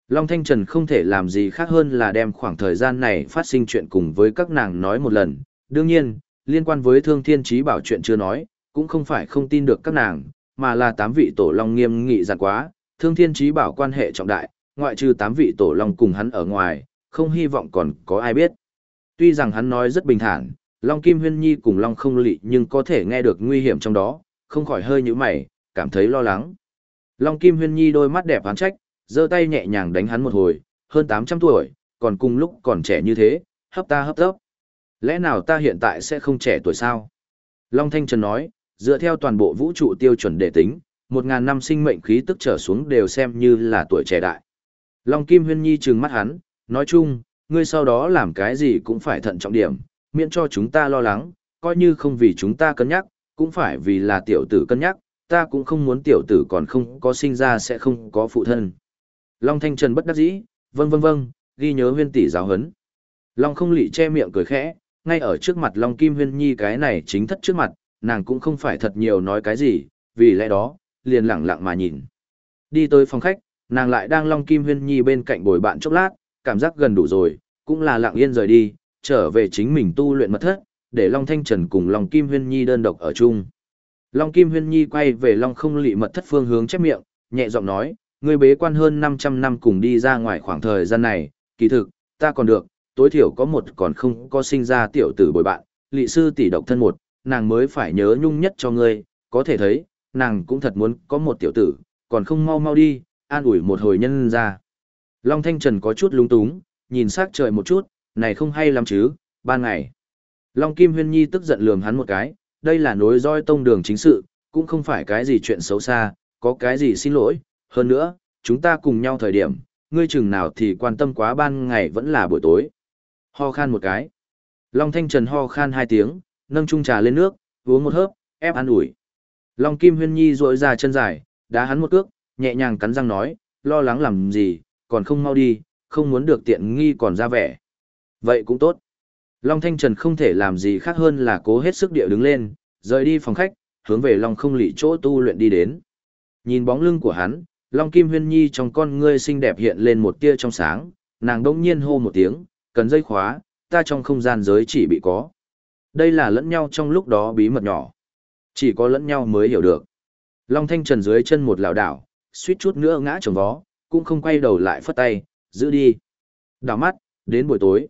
Long Thanh Trần không thể làm gì khác hơn là đem khoảng thời gian này phát sinh chuyện cùng với các nàng nói một lần. Đương nhiên, liên quan với thương thiên trí bảo chuyện chưa nói, cũng không phải không tin được các nàng, mà là tám vị tổ long nghiêm nghị giản quá, thương thiên trí bảo quan hệ trọng đại, ngoại trừ tám vị tổ long cùng hắn ở ngoài, không hy vọng còn có ai biết. Tuy rằng hắn nói rất bình thản, Long Kim Huyên Nhi cùng Long không lị nhưng có thể nghe được nguy hiểm trong đó, không khỏi hơi như mày, cảm thấy lo lắng. Long Kim Huyên Nhi đôi mắt đẹp hắn trách, giơ tay nhẹ nhàng đánh hắn một hồi, hơn 800 tuổi, còn cùng lúc còn trẻ như thế, hấp ta hấp tấp. Lẽ nào ta hiện tại sẽ không trẻ tuổi sao? Long Thanh Trần nói, dựa theo toàn bộ vũ trụ tiêu chuẩn để tính, 1.000 năm sinh mệnh khí tức trở xuống đều xem như là tuổi trẻ đại. Long Kim Huyên Nhi trừng mắt hắn, nói chung, ngươi sau đó làm cái gì cũng phải thận trọng điểm, miễn cho chúng ta lo lắng, coi như không vì chúng ta cân nhắc, cũng phải vì là tiểu tử cân nhắc, ta cũng không muốn tiểu tử còn không có sinh ra sẽ không có phụ thân. Long Thanh Trần bất đắc dĩ, vâng vâng vâng, ghi nhớ huyên tỷ giáo hấn. Long không lị che miệng cười khẽ, ngay ở trước mặt Long Kim Huyên Nhi cái này chính thất trước mặt, nàng cũng không phải thật nhiều nói cái gì, vì lẽ đó, liền lặng lặng mà nhìn. Đi tới phòng khách, nàng lại đang Long Kim Huyên Nhi bên cạnh bồi bạn chốc lát, cảm giác gần đủ rồi, cũng là lặng yên rời đi, trở về chính mình tu luyện mật thất, để Long Thanh Trần cùng Long Kim Huyên Nhi đơn độc ở chung. Long Kim Huyên Nhi quay về Long không lị mật thất phương hướng chép miệng, nhẹ giọng nói, ngươi bế quan hơn 500 năm cùng đi ra ngoài khoảng thời gian này, kỳ thực, ta còn được, tối thiểu có một còn không có sinh ra tiểu tử bồi bạn, lị sư tỷ độc thân một, nàng mới phải nhớ nhung nhất cho ngươi, có thể thấy, nàng cũng thật muốn có một tiểu tử, còn không mau mau đi, an ủi một hồi nhân ra. Long Thanh Trần có chút lung túng, nhìn sắc trời một chút, này không hay lắm chứ, ban ngày. Long Kim Huyên Nhi tức giận lườm hắn một cái, đây là nối roi tông đường chính sự, cũng không phải cái gì chuyện xấu xa, có cái gì xin lỗi, hơn nữa, chúng ta cùng nhau thời điểm, ngươi chừng nào thì quan tâm quá ban ngày vẫn là buổi tối. Ho khan một cái. Long Thanh Trần ho khan hai tiếng, nâng chung trà lên nước, uống một hớp, ép ăn ủi. Long Kim Huyên Nhi rội ra chân dài, đá hắn một cước, nhẹ nhàng cắn răng nói, lo lắng làm gì, còn không mau đi, không muốn được tiện nghi còn ra vẻ. Vậy cũng tốt. Long Thanh Trần không thể làm gì khác hơn là cố hết sức địa đứng lên, rời đi phòng khách, hướng về Long không lị chỗ tu luyện đi đến. Nhìn bóng lưng của hắn, Long Kim Huyên Nhi trong con ngươi xinh đẹp hiện lên một tia trong sáng, nàng đông nhiên hô một tiếng, cần dây khóa, ta trong không gian giới chỉ bị có. Đây là lẫn nhau trong lúc đó bí mật nhỏ. Chỉ có lẫn nhau mới hiểu được. Long Thanh Trần dưới chân một lảo đảo, suýt chút nữa ngã trồng vó, cũng không quay đầu lại phất tay, giữ đi. Đảo mắt, đến buổi tối.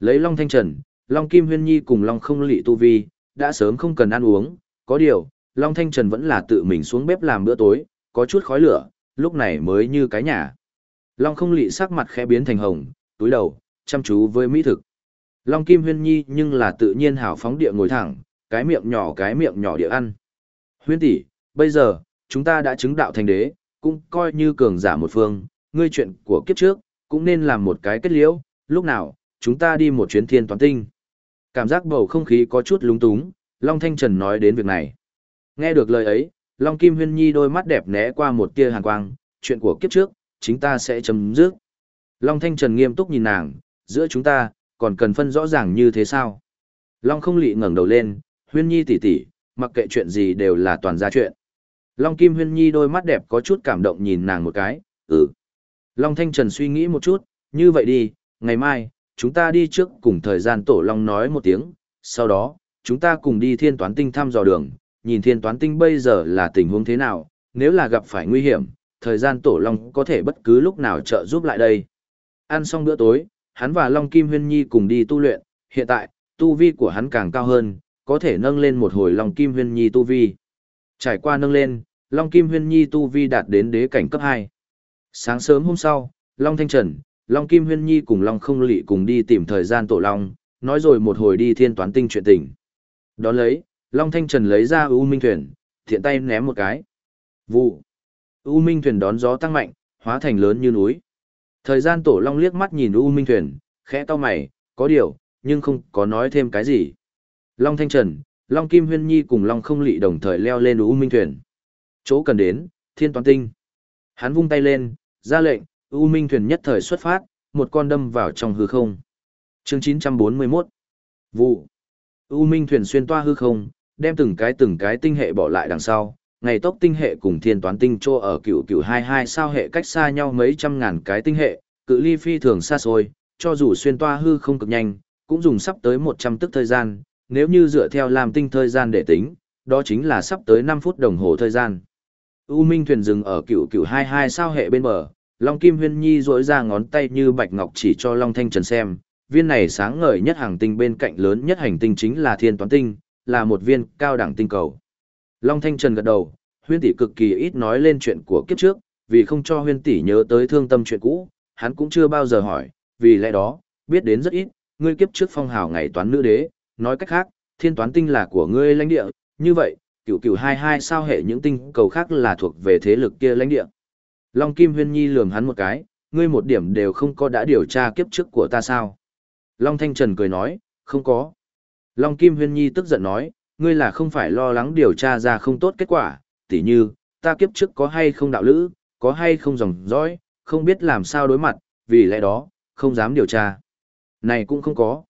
Lấy Long Thanh Trần, Long Kim Huyên Nhi cùng Long không lị tu vi, đã sớm không cần ăn uống, có điều, Long Thanh Trần vẫn là tự mình xuống bếp làm bữa tối, có chút khói lửa, lúc này mới như cái nhà. Long không lị sắc mặt khẽ biến thành hồng, túi đầu, chăm chú với mỹ thực. Long Kim Huyên Nhi nhưng là tự nhiên hào phóng địa ngồi thẳng, cái miệng nhỏ cái miệng nhỏ địa ăn. Huyên tỷ, bây giờ, chúng ta đã chứng đạo thành đế, cũng coi như cường giả một phương, ngươi chuyện của kiếp trước, cũng nên làm một cái kết liễu, lúc nào, chúng ta đi một chuyến thiên toán tinh. Cảm giác bầu không khí có chút lúng túng, Long Thanh Trần nói đến việc này. Nghe được lời ấy, Long Kim Huyên Nhi đôi mắt đẹp né qua một tia hàn quang, chuyện của kiếp trước, chính ta sẽ chấm dứt. Long Thanh Trần nghiêm túc nhìn nàng, giữa chúng ta, còn cần phân rõ ràng như thế sao? Long không lị ngẩng đầu lên, Huyên Nhi tỷ tỷ, mặc kệ chuyện gì đều là toàn gia chuyện. Long Kim Huyên Nhi đôi mắt đẹp có chút cảm động nhìn nàng một cái, ừ. Long Thanh Trần suy nghĩ một chút, như vậy đi, ngày mai, chúng ta đi trước cùng thời gian tổ Long nói một tiếng, sau đó, chúng ta cùng đi thiên toán tinh thăm dò đường, nhìn thiên toán tinh bây giờ là tình huống thế nào, nếu là gặp phải nguy hiểm, thời gian tổ Long có thể bất cứ lúc nào trợ giúp lại đây. Ăn xong bữa tối, hắn và Long Kim Huyên Nhi cùng đi tu luyện, hiện tại, tu vi của hắn càng cao hơn, có thể nâng lên một hồi Long Kim Huyên Nhi tu vi. Trải qua nâng lên, Long Kim Huyên Nhi tu vi đạt đến đế cảnh cấp 2. Sáng sớm hôm sau, Long Thanh Trần, Long Kim Huyên Nhi cùng Long Không Lị cùng đi tìm thời gian tổ Long, nói rồi một hồi đi thiên toán tinh chuyện tình. Đón lấy, Long Thanh Trần lấy ra U Minh Thuyền, thiện tay ném một cái. Vụ. U Minh Thuyền đón gió tăng mạnh, hóa thành lớn như núi. Thời gian tổ Long liếc mắt nhìn U Minh Thuyền, khẽ to mày, có điều, nhưng không có nói thêm cái gì. Long Thanh Trần, Long Kim Huyên Nhi cùng Long Không Lị đồng thời leo lên U Minh Thuyền. Chỗ cần đến, Thiên Toàn Tinh. Hắn vung tay lên, ra lệnh, U Minh Thuyền nhất thời xuất phát, một con đâm vào trong hư không. Chương 941 Vụ U Minh Thuyền xuyên toa hư không, đem từng cái từng cái tinh hệ bỏ lại đằng sau. Ngày tốc tinh hệ cùng thiên toán tinh trô ở cựu cựu hai hai sao hệ cách xa nhau mấy trăm ngàn cái tinh hệ, cự ly phi thường xa xôi, cho dù xuyên toa hư không cực nhanh, cũng dùng sắp tới 100 tức thời gian, nếu như dựa theo làm tinh thời gian để tính, đó chính là sắp tới 5 phút đồng hồ thời gian. U Minh thuyền dừng ở cựu cựu 22 sao hệ bên bờ, Long Kim Huyên Nhi dỗi ra ngón tay như bạch ngọc chỉ cho Long Thanh Trần xem, viên này sáng ngời nhất hàng tinh bên cạnh lớn nhất hành tinh chính là Thiên Toán Tinh, là một viên cao đẳng tinh cầu. Long Thanh Trần gật đầu, huyên tỷ cực kỳ ít nói lên chuyện của kiếp trước, vì không cho huyên tỷ nhớ tới thương tâm chuyện cũ, hắn cũng chưa bao giờ hỏi, vì lẽ đó, biết đến rất ít, ngươi kiếp trước phong hào ngày toán nữ đế, nói cách khác, thiên toán tinh là của ngươi lãnh địa, như vậy, cửu cửu hai hai sao hệ những tinh cầu khác là thuộc về thế lực kia lãnh địa. Long Kim Huyên Nhi lườm hắn một cái, ngươi một điểm đều không có đã điều tra kiếp trước của ta sao? Long Thanh Trần cười nói, không có. Long Kim Huyên Nhi tức giận nói, ngươi là không phải lo lắng điều tra ra không tốt kết quả, tỉ như, ta kiếp trước có hay không đạo lữ, có hay không dòng dõi, không biết làm sao đối mặt, vì lẽ đó, không dám điều tra. Này cũng không có.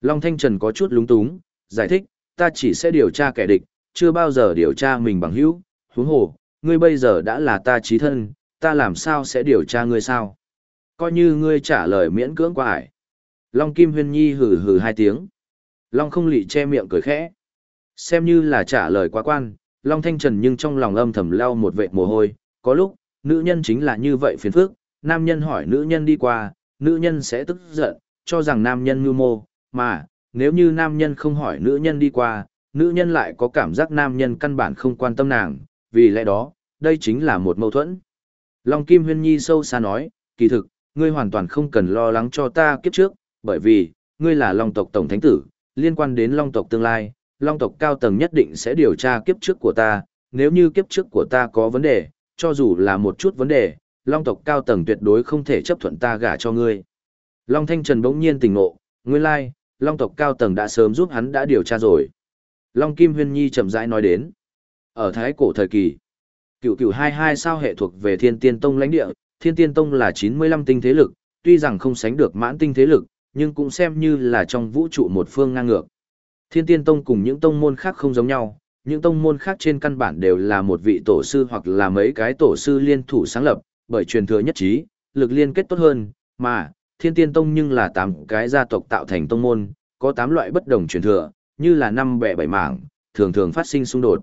Long Thanh Trần có chút lúng túng, giải thích, ta chỉ sẽ điều tra kẻ địch, chưa bao giờ điều tra mình bằng hữu, huống hồ, ngươi bây giờ đã là ta trí thân, ta làm sao sẽ điều tra ngươi sao? Coi như ngươi trả lời miễn cưỡng qua ải. Long Kim Huyên Nhi hừ hừ hai tiếng. Long không lị che miệng cười khẽ. Xem như là trả lời quá quan, Long Thanh Trần nhưng trong lòng âm thầm leo một vệt mồ hôi, có lúc, nữ nhân chính là như vậy phiền phức, nam nhân hỏi nữ nhân đi qua, nữ nhân sẽ tức giận, cho rằng nam nhân ngưu mô, mà, nếu như nam nhân không hỏi nữ nhân đi qua, nữ nhân lại có cảm giác nam nhân căn bản không quan tâm nàng, vì lẽ đó, đây chính là một mâu thuẫn. Long Kim Huyên Nhi sâu xa nói, kỳ thực, ngươi hoàn toàn không cần lo lắng cho ta kiếp trước, bởi vì, ngươi là Long tộc Tổng Thánh Tử, liên quan đến Long tộc tương lai, Long tộc cao tầng nhất định sẽ điều tra kiếp trước của ta, nếu như kiếp trước của ta có vấn đề, cho dù là một chút vấn đề, Long tộc cao tầng tuyệt đối không thể chấp thuận ta gả cho ngươi. Long Thanh Trần bỗng nhiên tỉnh ngộ, nguyên lai, Long tộc cao tầng đã sớm giúp hắn đã điều tra rồi. Long Kim Huyên Nhi chậm rãi nói đến. Ở Thái cổ thời kỳ, cựu cựu 22 sao hệ thuộc về Thiên Tiên Tông lãnh địa, Thiên Tiên Tông là 95 tinh thế lực, tuy rằng không sánh được mãn tinh thế lực, nhưng cũng xem như là trong vũ trụ một phương ngang ngược. Thiên Tiên Tông cùng những tông môn khác không giống nhau, những tông môn khác trên căn bản đều là một vị tổ sư hoặc là mấy cái tổ sư liên thủ sáng lập, bởi truyền thừa nhất trí, lực liên kết tốt hơn, mà Thiên Tiên Tông nhưng là tám cái gia tộc tạo thành tông môn, có tám loại bất đồng truyền thừa, như là năm bẻ bảy mảng, thường thường phát sinh xung đột.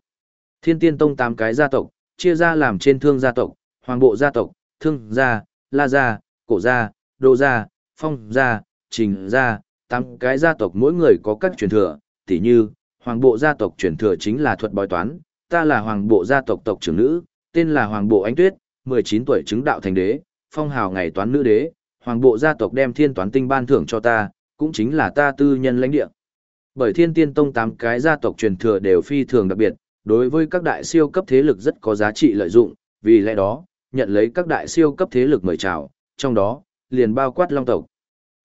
Thiên Tiên Tông tám cái gia tộc, chia ra làm trên thương gia tộc, hoàng bộ gia tộc, thương gia, la gia, cổ gia, đô gia, phong gia, trình gia, tám cái gia tộc mỗi người có các truyền thừa, tỉ như, hoàng bộ gia tộc truyền thừa chính là thuật bói toán, ta là hoàng bộ gia tộc tộc trưởng nữ, tên là hoàng bộ ánh tuyết, 19 tuổi chứng đạo thành đế, phong hào ngày toán nữ đế, hoàng bộ gia tộc đem thiên toán tinh ban thưởng cho ta, cũng chính là ta tư nhân lãnh địa. Bởi thiên tiên tông tám cái gia tộc truyền thừa đều phi thường đặc biệt, đối với các đại siêu cấp thế lực rất có giá trị lợi dụng, vì lẽ đó, nhận lấy các đại siêu cấp thế lực mời chào, trong đó, liền bao quát long tộc.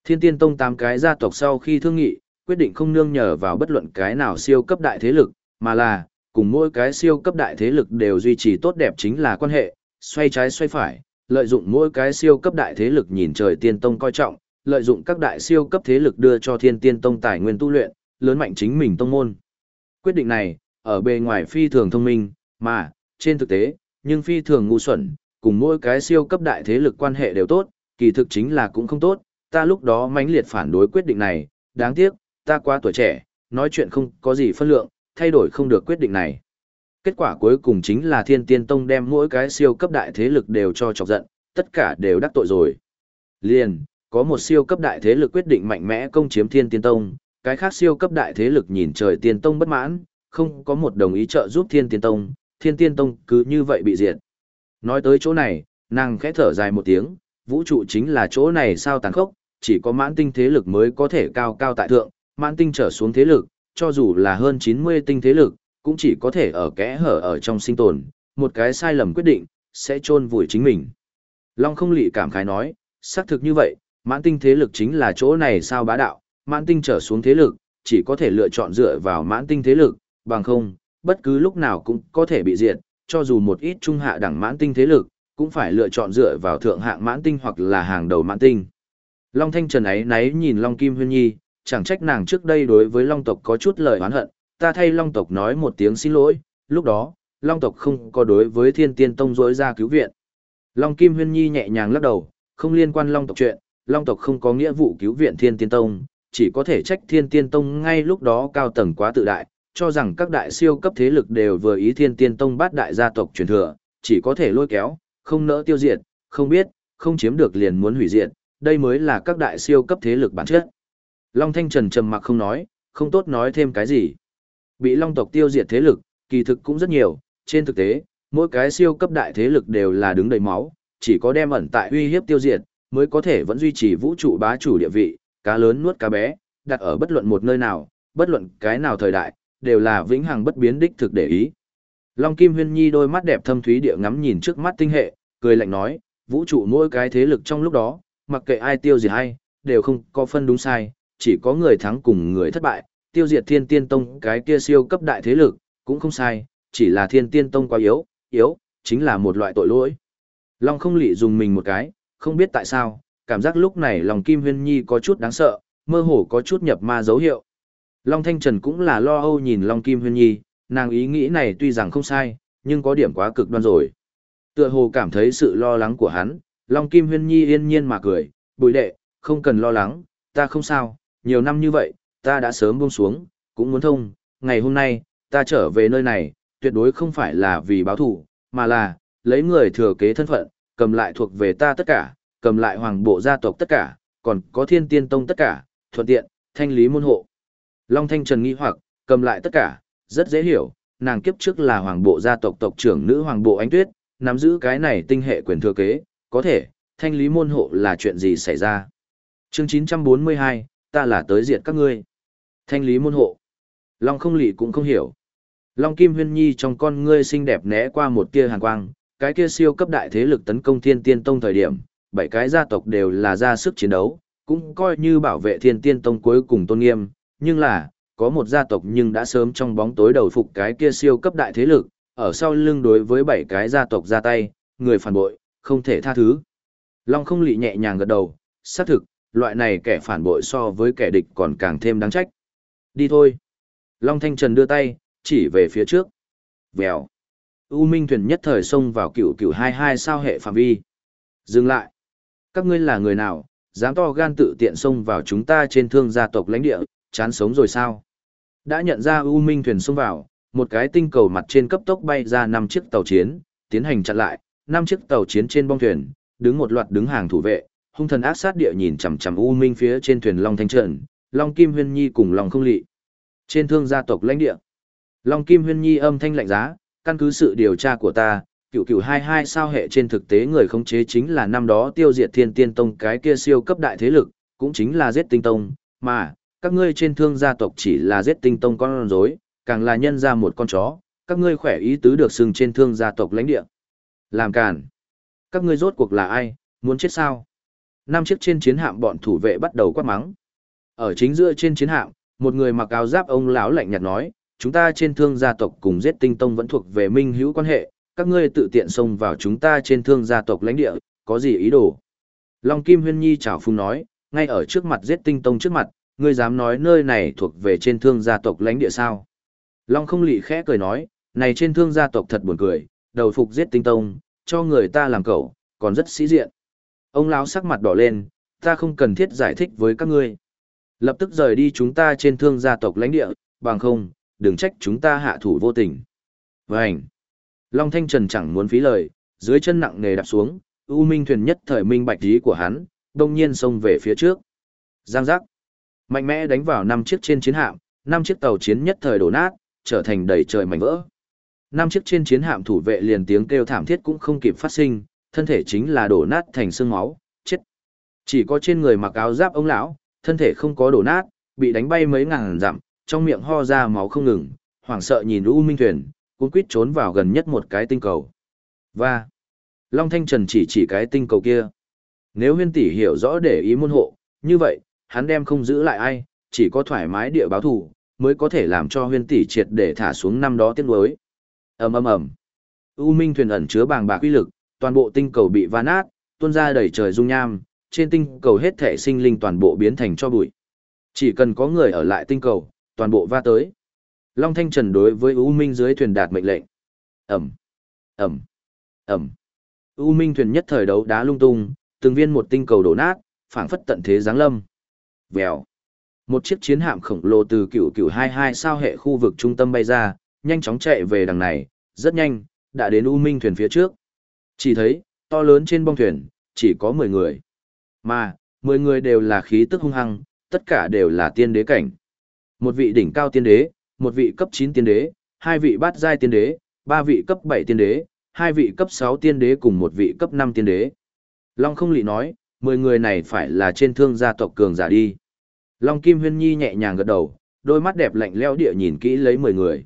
Thiên tiên tông tám cái gia tộc sau khi thương nghị, quyết định không nương nhờ vào bất luận cái nào siêu cấp đại thế lực, mà là, cùng mỗi cái siêu cấp đại thế lực đều duy trì tốt đẹp chính là quan hệ, xoay trái xoay phải, lợi dụng mỗi cái siêu cấp đại thế lực nhìn trời tiên tông coi trọng, lợi dụng các đại siêu cấp thế lực đưa cho thiên tiên tông tài nguyên tu luyện, lớn mạnh chính mình tông môn. Quyết định này, ở bề ngoài phi thường thông minh, mà, trên thực tế, nhưng phi thường ngu xuẩn, cùng mỗi cái siêu cấp đại thế lực quan hệ đều tốt, kỳ thực chính là cũng không tốt, ta lúc đó mãnh liệt phản đối quyết định này, đáng tiếc, ta quá tuổi trẻ, nói chuyện không có gì phân lượng, thay đổi không được quyết định này. Kết quả cuối cùng chính là Thiên Tiên Tông đem mỗi cái siêu cấp đại thế lực đều cho chọc giận, tất cả đều đắc tội rồi. Liền, có một siêu cấp đại thế lực quyết định mạnh mẽ công chiếm Thiên Tiên Tông, cái khác siêu cấp đại thế lực nhìn trời Tiên Tông bất mãn, không có một đồng ý trợ giúp Thiên Tiên Tông, Thiên Tiên Tông cứ như vậy bị diệt. Nói tới chỗ này, nàng khẽ thở dài một tiếng, vũ trụ chính là chỗ này sao tàn khốc, chỉ có mãn tinh thế lực mới có thể cao cao tại thượng, mãn tinh trở xuống thế lực, cho dù là hơn 90 tinh thế lực, cũng chỉ có thể ở kẽ hở ở trong sinh tồn, một cái sai lầm quyết định, sẽ chôn vùi chính mình. Long không lị cảm khái nói, xác thực như vậy, mãn tinh thế lực chính là chỗ này sao bá đạo, mãn tinh trở xuống thế lực, chỉ có thể lựa chọn dựa vào mãn tinh thế lực, bằng không, bất cứ lúc nào cũng có thể bị diệt, cho dù một ít trung hạ đẳng mãn tinh thế lực, cũng phải lựa chọn dựa vào thượng hạng mãn tinh hoặc là hàng đầu mãn tinh. Long Thanh Trần ấy náy nhìn Long Kim Huyên Nhi, chẳng trách nàng trước đây đối với Long tộc có chút lời oán hận, ta thay Long tộc nói một tiếng xin lỗi, lúc đó, Long tộc không có đối với Thiên Tiên Tông dối ra cứu viện. Long Kim Huyên Nhi nhẹ nhàng lắc đầu, không liên quan Long tộc chuyện, Long tộc không có nghĩa vụ cứu viện Thiên Tiên Tông, chỉ có thể trách Thiên Tiên Tông ngay lúc đó cao tầng quá tự đại, cho rằng các đại siêu cấp thế lực đều vừa ý Thiên Tiên Tông bát đại gia tộc truyền thừa, chỉ có thể lôi kéo, không nỡ tiêu diệt, không biết, không chiếm được liền muốn hủy diệt, đây mới là các đại siêu cấp thế lực bản chất. Long Thanh Trần trầm mặc không nói, không tốt nói thêm cái gì. Bị Long tộc tiêu diệt thế lực, kỳ thực cũng rất nhiều, trên thực tế, mỗi cái siêu cấp đại thế lực đều là đứng đầy máu, chỉ có đem ẩn tại uy hiếp tiêu diệt, mới có thể vẫn duy trì vũ trụ bá chủ địa vị, cá lớn nuốt cá bé, đặt ở bất luận một nơi nào, bất luận cái nào thời đại, đều là vĩnh hằng bất biến đích thực để ý. Long Kim Huyên Nhi đôi mắt đẹp thâm thúy địa ngắm nhìn trước mắt tinh hệ, cười lạnh nói, vũ trụ mỗi cái thế lực trong lúc đó, mặc kệ ai tiêu diệt hay, đều không có phân đúng sai, chỉ có người thắng cùng người thất bại, tiêu diệt thiên tiên tông cái kia siêu cấp đại thế lực, cũng không sai, chỉ là thiên tiên tông quá yếu, yếu, chính là một loại tội lỗi. Long không lị dùng mình một cái, không biết tại sao, cảm giác lúc này lòng Kim Huyên Nhi có chút đáng sợ, mơ hồ có chút nhập ma dấu hiệu. Long Thanh Trần cũng là lo âu nhìn Long Kim Huyên Nhi, nàng ý nghĩ này tuy rằng không sai, nhưng có điểm quá cực đoan rồi. Tựa hồ cảm thấy sự lo lắng của hắn, Long Kim Huyên Nhi yên nhiên mà cười, bùi đệ, không cần lo lắng, ta không sao, nhiều năm như vậy, ta đã sớm buông xuống, cũng muốn thông, ngày hôm nay, ta trở về nơi này, tuyệt đối không phải là vì báo thù, mà là, lấy người thừa kế thân phận, cầm lại thuộc về ta tất cả, cầm lại hoàng bộ gia tộc tất cả, còn có thiên tiên tông tất cả, thuận tiện, thanh lý môn hộ. Long Thanh Trần nghi hoặc, cầm lại tất cả, rất dễ hiểu, nàng kiếp trước là hoàng bộ gia tộc tộc trưởng nữ hoàng bộ ánh tuyết, nắm giữ cái này tinh hệ quyền thừa kế, có thể, thanh lý môn hộ là chuyện gì xảy ra. Chương 942, ta là tới diệt các ngươi. Thanh lý môn hộ. Long không lị cũng không hiểu. Long Kim Huyên Nhi trong con ngươi xinh đẹp né qua một tia hàn quang, cái kia siêu cấp đại thế lực tấn công thiên tiên tông thời điểm, bảy cái gia tộc đều là ra sức chiến đấu, cũng coi như bảo vệ thiên tiên tông cuối cùng tôn nghiêm, nhưng là, có một gia tộc nhưng đã sớm trong bóng tối đầu phục cái kia siêu cấp đại thế lực, ở sau lưng đối với bảy cái gia tộc ra tay, người phản bội, không thể tha thứ. Long không lị nhẹ nhàng gật đầu, xác thực, loại này kẻ phản bội so với kẻ địch còn càng thêm đáng trách. Đi thôi. Long Thanh Trần đưa tay, chỉ về phía trước. Vèo. U Minh thuyền nhất thời xông vào cựu cựu hai hai sao hệ phạm vi. Dừng lại. Các ngươi là người nào, dám to gan tự tiện xông vào chúng ta trên thương gia tộc lãnh địa, chán sống rồi sao? Đã nhận ra U Minh thuyền xông vào, một cái tinh cầu mặt trên cấp tốc bay ra năm chiếc tàu chiến, tiến hành chặn lại, năm chiếc tàu chiến trên bong thuyền, đứng một loạt đứng hàng thủ vệ, hung thần ác sát địa nhìn chằm chằm U Minh phía trên thuyền Long Thanh Trận, Long Kim Huyên Nhi cùng Long Không Lị. Trên thương gia tộc lãnh địa, Long Kim Huyên Nhi âm thanh lạnh giá, căn cứ sự điều tra của ta, cựu cựu hai hai sao hệ trên thực tế người khống chế chính là năm đó tiêu diệt thiên tiên tông cái kia siêu cấp đại thế lực, cũng chính là giết tinh tông, mà, các ngươi trên thương gia tộc chỉ là giết tinh tông con rối, càng là nhân ra một con chó, các ngươi khỏe ý tứ được sừng trên thương gia tộc lãnh địa. Làm càn. Các ngươi rốt cuộc là ai, muốn chết sao? Năm chiếc trên chiến hạm bọn thủ vệ bắt đầu quát mắng. Ở chính giữa trên chiến hạm, một người mặc áo giáp ông lão lạnh nhạt nói, chúng ta trên thương gia tộc cùng giết tinh tông vẫn thuộc về minh hữu quan hệ, các ngươi tự tiện xông vào chúng ta trên thương gia tộc lãnh địa, có gì ý đồ? Long Kim Huyên Nhi chào phung nói, ngay ở trước mặt giết tinh tông trước mặt, ngươi dám nói nơi này thuộc về trên thương gia tộc lãnh địa sao? Long không lị khẽ cười nói, này trên thương gia tộc thật buồn cười, đầu phục giết tinh tông, cho người ta làm cậu, còn rất sĩ diện. Ông lão sắc mặt đỏ lên, ta không cần thiết giải thích với các ngươi. Lập tức rời đi chúng ta trên thương gia tộc lãnh địa, bằng không, đừng trách chúng ta hạ thủ vô tình. Vânh! Long Thanh Trần chẳng muốn phí lời, dưới chân nặng nề đạp xuống, U Minh thuyền nhất thời minh bạch ý của hắn, đông nhiên xông về phía trước. Giang giác! Mạnh mẽ đánh vào năm chiếc trên chiến hạm, năm chiếc tàu chiến nhất thời đổ nát, trở thành đầy trời mảnh vỡ. Năm chiếc trên chiến hạm thủ vệ liền tiếng kêu thảm thiết cũng không kịp phát sinh, thân thể chính là đổ nát thành xương máu, chết. Chỉ có trên người mặc áo giáp ông lão, thân thể không có đổ nát, bị đánh bay mấy ngàn dặm, trong miệng ho ra máu không ngừng, hoảng sợ nhìn U Minh thuyền, cuốn quýt trốn vào gần nhất một cái tinh cầu. Và Long Thanh Trần chỉ chỉ cái tinh cầu kia. Nếu huyên tỷ hiểu rõ để ý môn hộ, như vậy, hắn đem không giữ lại ai, chỉ có thoải mái địa báo thủ, mới có thể làm cho huyên tỷ triệt để thả xuống năm đó tiết đối. ầm ầm ầm U minh thuyền ẩn chứa bàng bạc uy lực, toàn bộ tinh cầu bị va nát, tuôn ra đầy trời dung nham, trên tinh cầu hết thể sinh linh toàn bộ biến thành cho bụi. Chỉ cần có người ở lại tinh cầu, toàn bộ va tới. Long Thanh Trần đối với U Minh dưới thuyền đạt mệnh lệnh. Ẩm, Ẩm, Ẩm. U Minh thuyền nhất thời đấu đá lung tung, từng viên một tinh cầu đổ nát, phảng phất tận thế giáng lâm. Vèo. Một chiếc chiến hạm khổng lồ từ cựu cựu 22 sao hệ khu vực trung tâm bay ra, nhanh chóng chạy về đằng này, rất nhanh, đã đến U Minh thuyền phía trước. Chỉ thấy, to lớn trên bong thuyền, chỉ có 10 người. Mà, 10 người đều là khí tức hung hăng, tất cả đều là tiên đế cảnh. Một vị đỉnh cao tiên đế, một vị cấp 9 tiên đế, hai vị bát giai tiên đế, ba vị cấp 7 tiên đế, hai vị cấp 6 tiên đế cùng một vị cấp 5 tiên đế. Long không lị nói, 10 người này phải là trên thương gia tộc cường giả đi. Long Kim Huyên Nhi nhẹ nhàng gật đầu, đôi mắt đẹp lạnh lẽo địa nhìn kỹ lấy 10 người.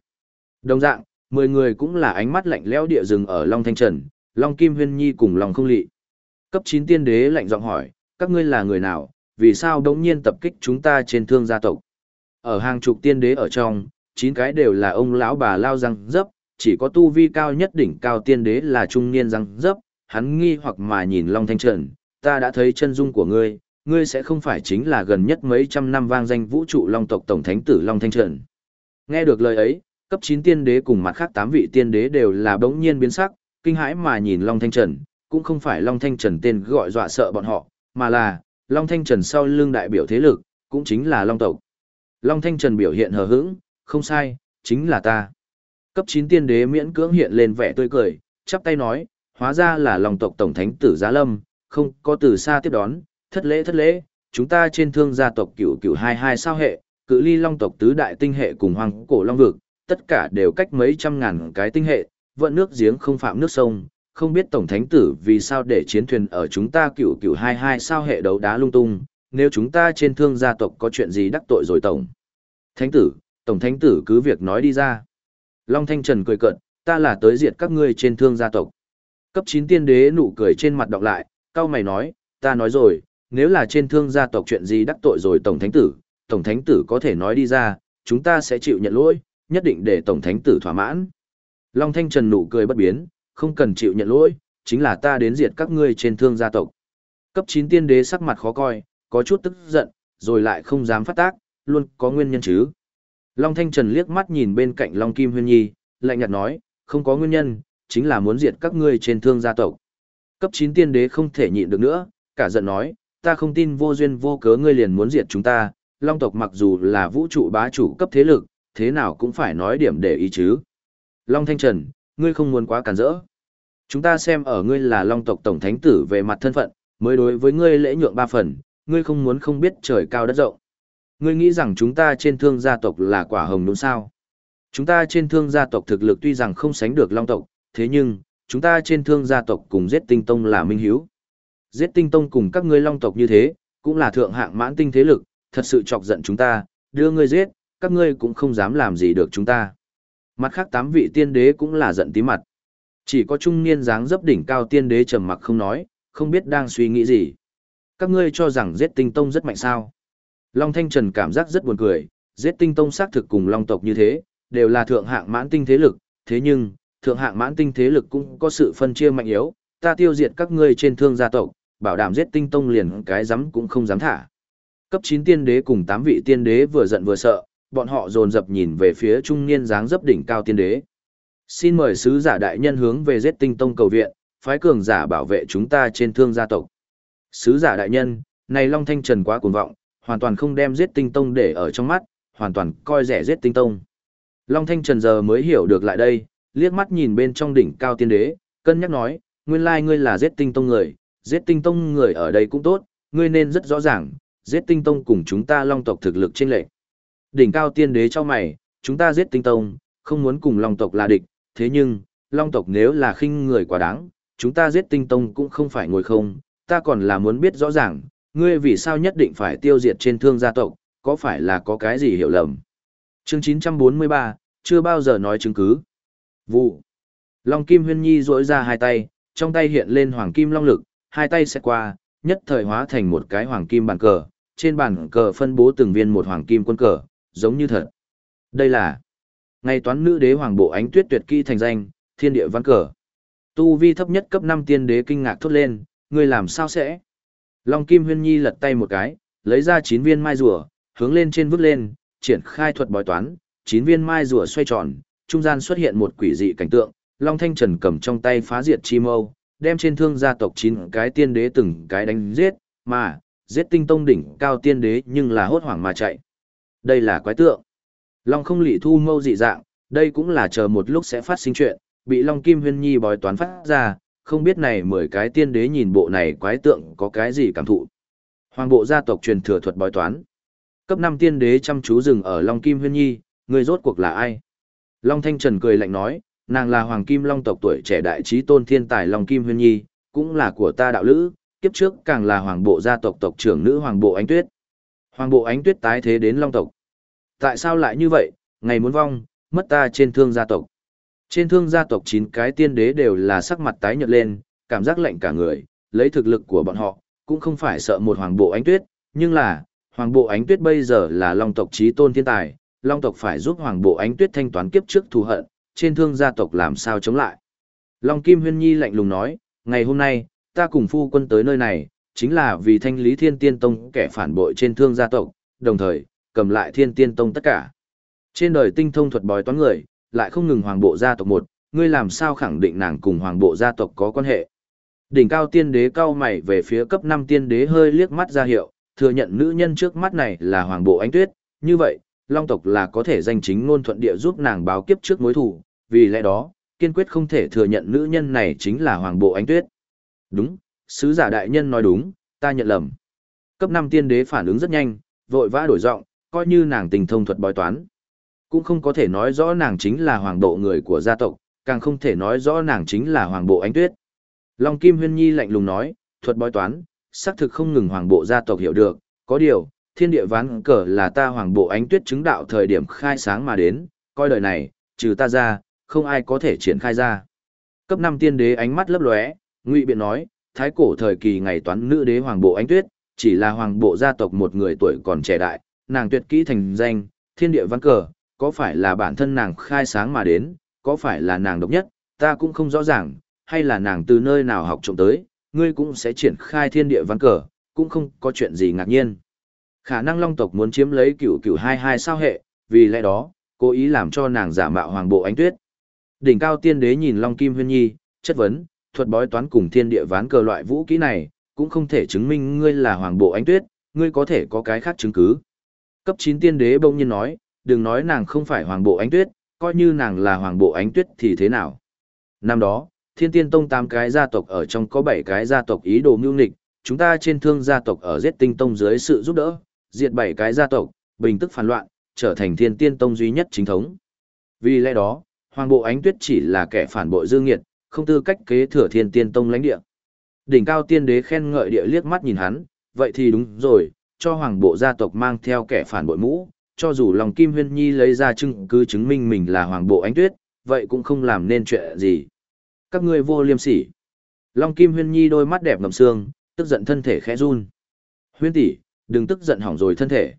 Đồng dạng, 10 người cũng là ánh mắt lạnh lẽo địa dừng ở Long Thanh Trần, Long Kim Huyên Nhi cùng Long không lị. Cấp 9 tiên đế lạnh giọng hỏi, các ngươi là người nào, vì sao đống nhiên tập kích chúng ta trên thương gia tộc? Ở hàng chục tiên đế ở trong, chín cái đều là ông lão bà lao răng dấp, chỉ có tu vi cao nhất đỉnh cao tiên đế là trung niên răng dấp, hắn nghi hoặc mà nhìn Long Thanh Trần, ta đã thấy chân dung của ngươi, ngươi sẽ không phải chính là gần nhất mấy trăm năm vang danh vũ trụ Long tộc Tổng Thánh tử Long Thanh Trần. Nghe được lời ấy, cấp 9 tiên đế cùng mặt khác 8 vị tiên đế đều là bỗng nhiên biến sắc, kinh hãi mà nhìn Long Thanh Trần, cũng không phải Long Thanh Trần tên gọi dọa sợ bọn họ, mà là Long Thanh Trần sau lưng đại biểu thế lực, cũng chính là Long tộc. Long Thanh Trần biểu hiện hờ hững, không sai, chính là ta. Cấp 9 tiên đế miễn cưỡng hiện lên vẻ tươi cười, chắp tay nói, hóa ra là Long tộc tổng thánh tử Giá Lâm, không có từ xa tiếp đón, thất lễ thất lễ, chúng ta trên thương gia tộc cửu cửu hai hai sao hệ, cự ly Long tộc tứ đại tinh hệ cùng hoàng cổ Long vực, tất cả đều cách mấy trăm ngàn cái tinh hệ, vận nước giếng không phạm nước sông, không biết tổng thánh tử vì sao để chiến thuyền ở chúng ta cửu cửu hai hai sao hệ đấu đá lung tung, nếu chúng ta trên thương gia tộc có chuyện gì đắc tội rồi tổng. Thánh tử, tổng thánh tử cứ việc nói đi ra. Long Thanh Trần cười cợt, ta là tới diệt các ngươi trên thương gia tộc. Cấp 9 tiên đế nụ cười trên mặt đọc lại, cao mày nói, ta nói rồi, nếu là trên thương gia tộc chuyện gì đắc tội rồi tổng thánh tử, tổng thánh tử có thể nói đi ra, chúng ta sẽ chịu nhận lỗi, nhất định để tổng thánh tử thỏa mãn. Long Thanh Trần nụ cười bất biến, không cần chịu nhận lỗi, chính là ta đến diệt các ngươi trên thương gia tộc. Cấp 9 tiên đế sắc mặt khó coi, có chút tức giận, rồi lại không dám phát tác, luôn có nguyên nhân chứ. Long Thanh Trần liếc mắt nhìn bên cạnh Long Kim Huyên Nhi, lạnh nhạt nói, không có nguyên nhân, chính là muốn diệt các ngươi trên thương gia tộc. Cấp 9 tiên đế không thể nhịn được nữa, cả giận nói, ta không tin vô duyên vô cớ ngươi liền muốn diệt chúng ta, Long tộc mặc dù là vũ trụ bá chủ cấp thế lực, thế nào cũng phải nói điểm để ý chứ. Long Thanh Trần, ngươi không muốn quá cản rỡ. Chúng ta xem ở ngươi là Long tộc tổng thánh tử về mặt thân phận, mới đối với ngươi lễ nhượng ba phần, ngươi không muốn không biết trời cao đất rộng. Ngươi nghĩ rằng chúng ta trên thương gia tộc là quả hồng đúng sao? Chúng ta trên thương gia tộc thực lực tuy rằng không sánh được long tộc, thế nhưng, chúng ta trên thương gia tộc cùng giết tinh tông là minh hiếu. Giết tinh tông cùng các ngươi long tộc như thế, cũng là thượng hạng mãn tinh thế lực, thật sự chọc giận chúng ta, đưa ngươi giết, các ngươi cũng không dám làm gì được chúng ta. Mặt khác tám vị tiên đế cũng là giận tí mặt. Chỉ có trung niên dáng dấp đỉnh cao tiên đế trầm mặc không nói, không biết đang suy nghĩ gì. Các ngươi cho rằng giết tinh tông rất mạnh sao. Long Thanh Trần cảm giác rất buồn cười, giết tinh tông xác thực cùng long tộc như thế, đều là thượng hạng mãn tinh thế lực, thế nhưng, thượng hạng mãn tinh thế lực cũng có sự phân chia mạnh yếu, ta tiêu diệt các ngươi trên thương gia tộc, bảo đảm giết tinh tông liền cái dám cũng không dám thả. Cấp 9 tiên đế cùng 8 vị tiên đế vừa giận vừa sợ, bọn họ dồn dập nhìn về phía trung niên dáng dấp đỉnh cao tiên đế. Xin mời sứ giả đại nhân hướng về giết tinh tông cầu viện, phái cường giả bảo vệ chúng ta trên thương gia tộc. Sứ giả đại nhân, này Long Thanh Trần quá cuồng vọng, hoàn toàn không đem giết tinh tông để ở trong mắt, hoàn toàn coi rẻ giết tinh tông. Long Thanh Trần giờ mới hiểu được lại đây, liếc mắt nhìn bên trong đỉnh cao tiên đế, cân nhắc nói, nguyên lai ngươi là giết tinh tông người, giết tinh tông người ở đây cũng tốt, ngươi nên rất rõ ràng, giết tinh tông cùng chúng ta long tộc thực lực trên lệ. Đỉnh cao tiên đế cho mày, chúng ta giết tinh tông, không muốn cùng long tộc là địch, thế nhưng, long tộc nếu là khinh người quá đáng, chúng ta giết tinh tông cũng không phải ngồi không, ta còn là muốn biết rõ ràng, ngươi vì sao nhất định phải tiêu diệt trên thương gia tộc, có phải là có cái gì hiểu lầm? Chương 943, chưa bao giờ nói chứng cứ. Vụ. Long Kim Huyên Nhi duỗi ra hai tay, trong tay hiện lên hoàng kim long lực, hai tay sẽ qua, nhất thời hóa thành một cái hoàng kim bàn cờ, trên bàn cờ phân bố từng viên một hoàng kim quân cờ, giống như thật. Đây là ngày toán nữ đế hoàng bộ ánh tuyết tuyệt kỹ thành danh, thiên địa văn cờ. Tu vi thấp nhất cấp 5 tiên đế kinh ngạc thốt lên, ngươi làm sao sẽ? Long Kim Huyên Nhi lật tay một cái, lấy ra 9 viên mai rùa, hướng lên trên vứt lên, triển khai thuật bói toán, 9 viên mai rùa xoay tròn, trung gian xuất hiện một quỷ dị cảnh tượng, Long Thanh Trần cầm trong tay phá diệt chi mâu, đem trên thương gia tộc 9 cái tiên đế từng cái đánh giết, mà, giết tinh tông đỉnh cao tiên đế nhưng là hốt hoảng mà chạy. Đây là quái tượng. Long không lị thu mâu dị dạng, đây cũng là chờ một lúc sẽ phát sinh chuyện, bị Long Kim Huyên Nhi bói toán phát ra, không biết này 10 cái tiên đế nhìn bộ này quái tượng có cái gì cảm thụ. Hoàng bộ gia tộc truyền thừa thuật bói toán. Cấp 5 tiên đế chăm chú dừng ở Long Kim Huyên Nhi, người rốt cuộc là ai? Long Thanh Trần cười lạnh nói, nàng là Hoàng Kim Long tộc tuổi trẻ đại trí tôn thiên tài Long Kim Huyên Nhi, cũng là của ta đạo lữ, kiếp trước càng là Hoàng bộ gia tộc tộc trưởng nữ Hoàng bộ Ánh Tuyết. Hoàng bộ Ánh Tuyết tái thế đến Long tộc. Tại sao lại như vậy, ngày muốn vong, mất ta trên thương gia tộc. Trên thương gia tộc 9 cái tiên đế đều là sắc mặt tái nhợt lên, cảm giác lạnh cả người, lấy thực lực của bọn họ, cũng không phải sợ một hoàng bộ ánh tuyết, nhưng là, hoàng bộ ánh tuyết bây giờ là long tộc trí tôn thiên tài, long tộc phải giúp hoàng bộ ánh tuyết thanh toán kiếp trước thù hận, trên thương gia tộc làm sao chống lại. Long Kim Huyên Nhi lạnh lùng nói, ngày hôm nay, ta cùng phu quân tới nơi này, chính là vì thanh lý thiên tiên tông kẻ phản bội trên thương gia tộc, đồng thời, cầm lại thiên tiên tông tất cả. Trên đời tinh thông thuật bói toán người, lại không ngừng hoàng bộ gia tộc một, ngươi làm sao khẳng định nàng cùng hoàng bộ gia tộc có quan hệ. Đỉnh cao tiên đế cao mày về phía cấp 5 tiên đế hơi liếc mắt ra hiệu, thừa nhận nữ nhân trước mắt này là hoàng bộ ánh tuyết, như vậy, long tộc là có thể danh chính ngôn thuận địa giúp nàng báo kiếp trước mối thủ, vì lẽ đó, kiên quyết không thể thừa nhận nữ nhân này chính là hoàng bộ ánh tuyết. Đúng, sứ giả đại nhân nói đúng, ta nhận lầm. Cấp 5 tiên đế phản ứng rất nhanh, vội vã đổi giọng, coi như nàng tình thông thuật bói toán. Cũng không có thể nói rõ nàng chính là hoàng độ người của gia tộc, càng không thể nói rõ nàng chính là hoàng bộ ánh tuyết. Long Kim Huyên Nhi lạnh lùng nói, thuật bói toán, xác thực không ngừng hoàng bộ gia tộc hiểu được, có điều, thiên địa ván cờ là ta hoàng bộ ánh tuyết chứng đạo thời điểm khai sáng mà đến, coi đời này, trừ ta ra, không ai có thể triển khai ra. Cấp 5 tiên đế ánh mắt lấp lóe, ngụy biện nói, thái cổ thời kỳ ngày toán nữ đế hoàng bộ ánh tuyết, chỉ là hoàng bộ gia tộc một người tuổi còn trẻ đại, nàng tuyệt kỹ thành danh, thiên địa ván cờ, có phải là bản thân nàng khai sáng mà đến, có phải là nàng độc nhất, ta cũng không rõ ràng, hay là nàng từ nơi nào học trộm tới, ngươi cũng sẽ triển khai thiên địa văn cờ, cũng không có chuyện gì ngạc nhiên. Khả năng long tộc muốn chiếm lấy cửu cửu hai hai sao hệ, vì lẽ đó, cố ý làm cho nàng giả mạo hoàng bộ ánh tuyết. Đỉnh cao tiên đế nhìn long kim huyên nhi, chất vấn, thuật bói toán cùng thiên địa ván cờ loại vũ kỹ này, cũng không thể chứng minh ngươi là hoàng bộ ánh tuyết, ngươi có thể có cái khác chứng cứ. Cấp 9 tiên đế bỗng nhiên nói, đừng nói nàng không phải hoàng bộ ánh tuyết, coi như nàng là hoàng bộ ánh tuyết thì thế nào. Năm đó, thiên tiên tông tám cái gia tộc ở trong có bảy cái gia tộc ý đồ mưu nghịch, chúng ta trên thương gia tộc ở giết tinh tông dưới sự giúp đỡ, diệt bảy cái gia tộc, bình tức phản loạn, trở thành thiên tiên tông duy nhất chính thống. Vì lẽ đó, hoàng bộ ánh tuyết chỉ là kẻ phản bội dương nghiệt, không tư cách kế thừa thiên tiên tông lãnh địa. Đỉnh cao tiên đế khen ngợi địa liếc mắt nhìn hắn, vậy thì đúng rồi, cho hoàng bộ gia tộc mang theo kẻ phản bội mũ, cho dù lòng Kim Huyên Nhi lấy ra chứng cứ chứng minh mình là hoàng bộ ánh tuyết, vậy cũng không làm nên chuyện gì. Các ngươi vô liêm sỉ. Long Kim Huyên Nhi đôi mắt đẹp ngầm sương, tức giận thân thể khẽ run. Huyên tỷ, đừng tức giận hỏng rồi thân thể.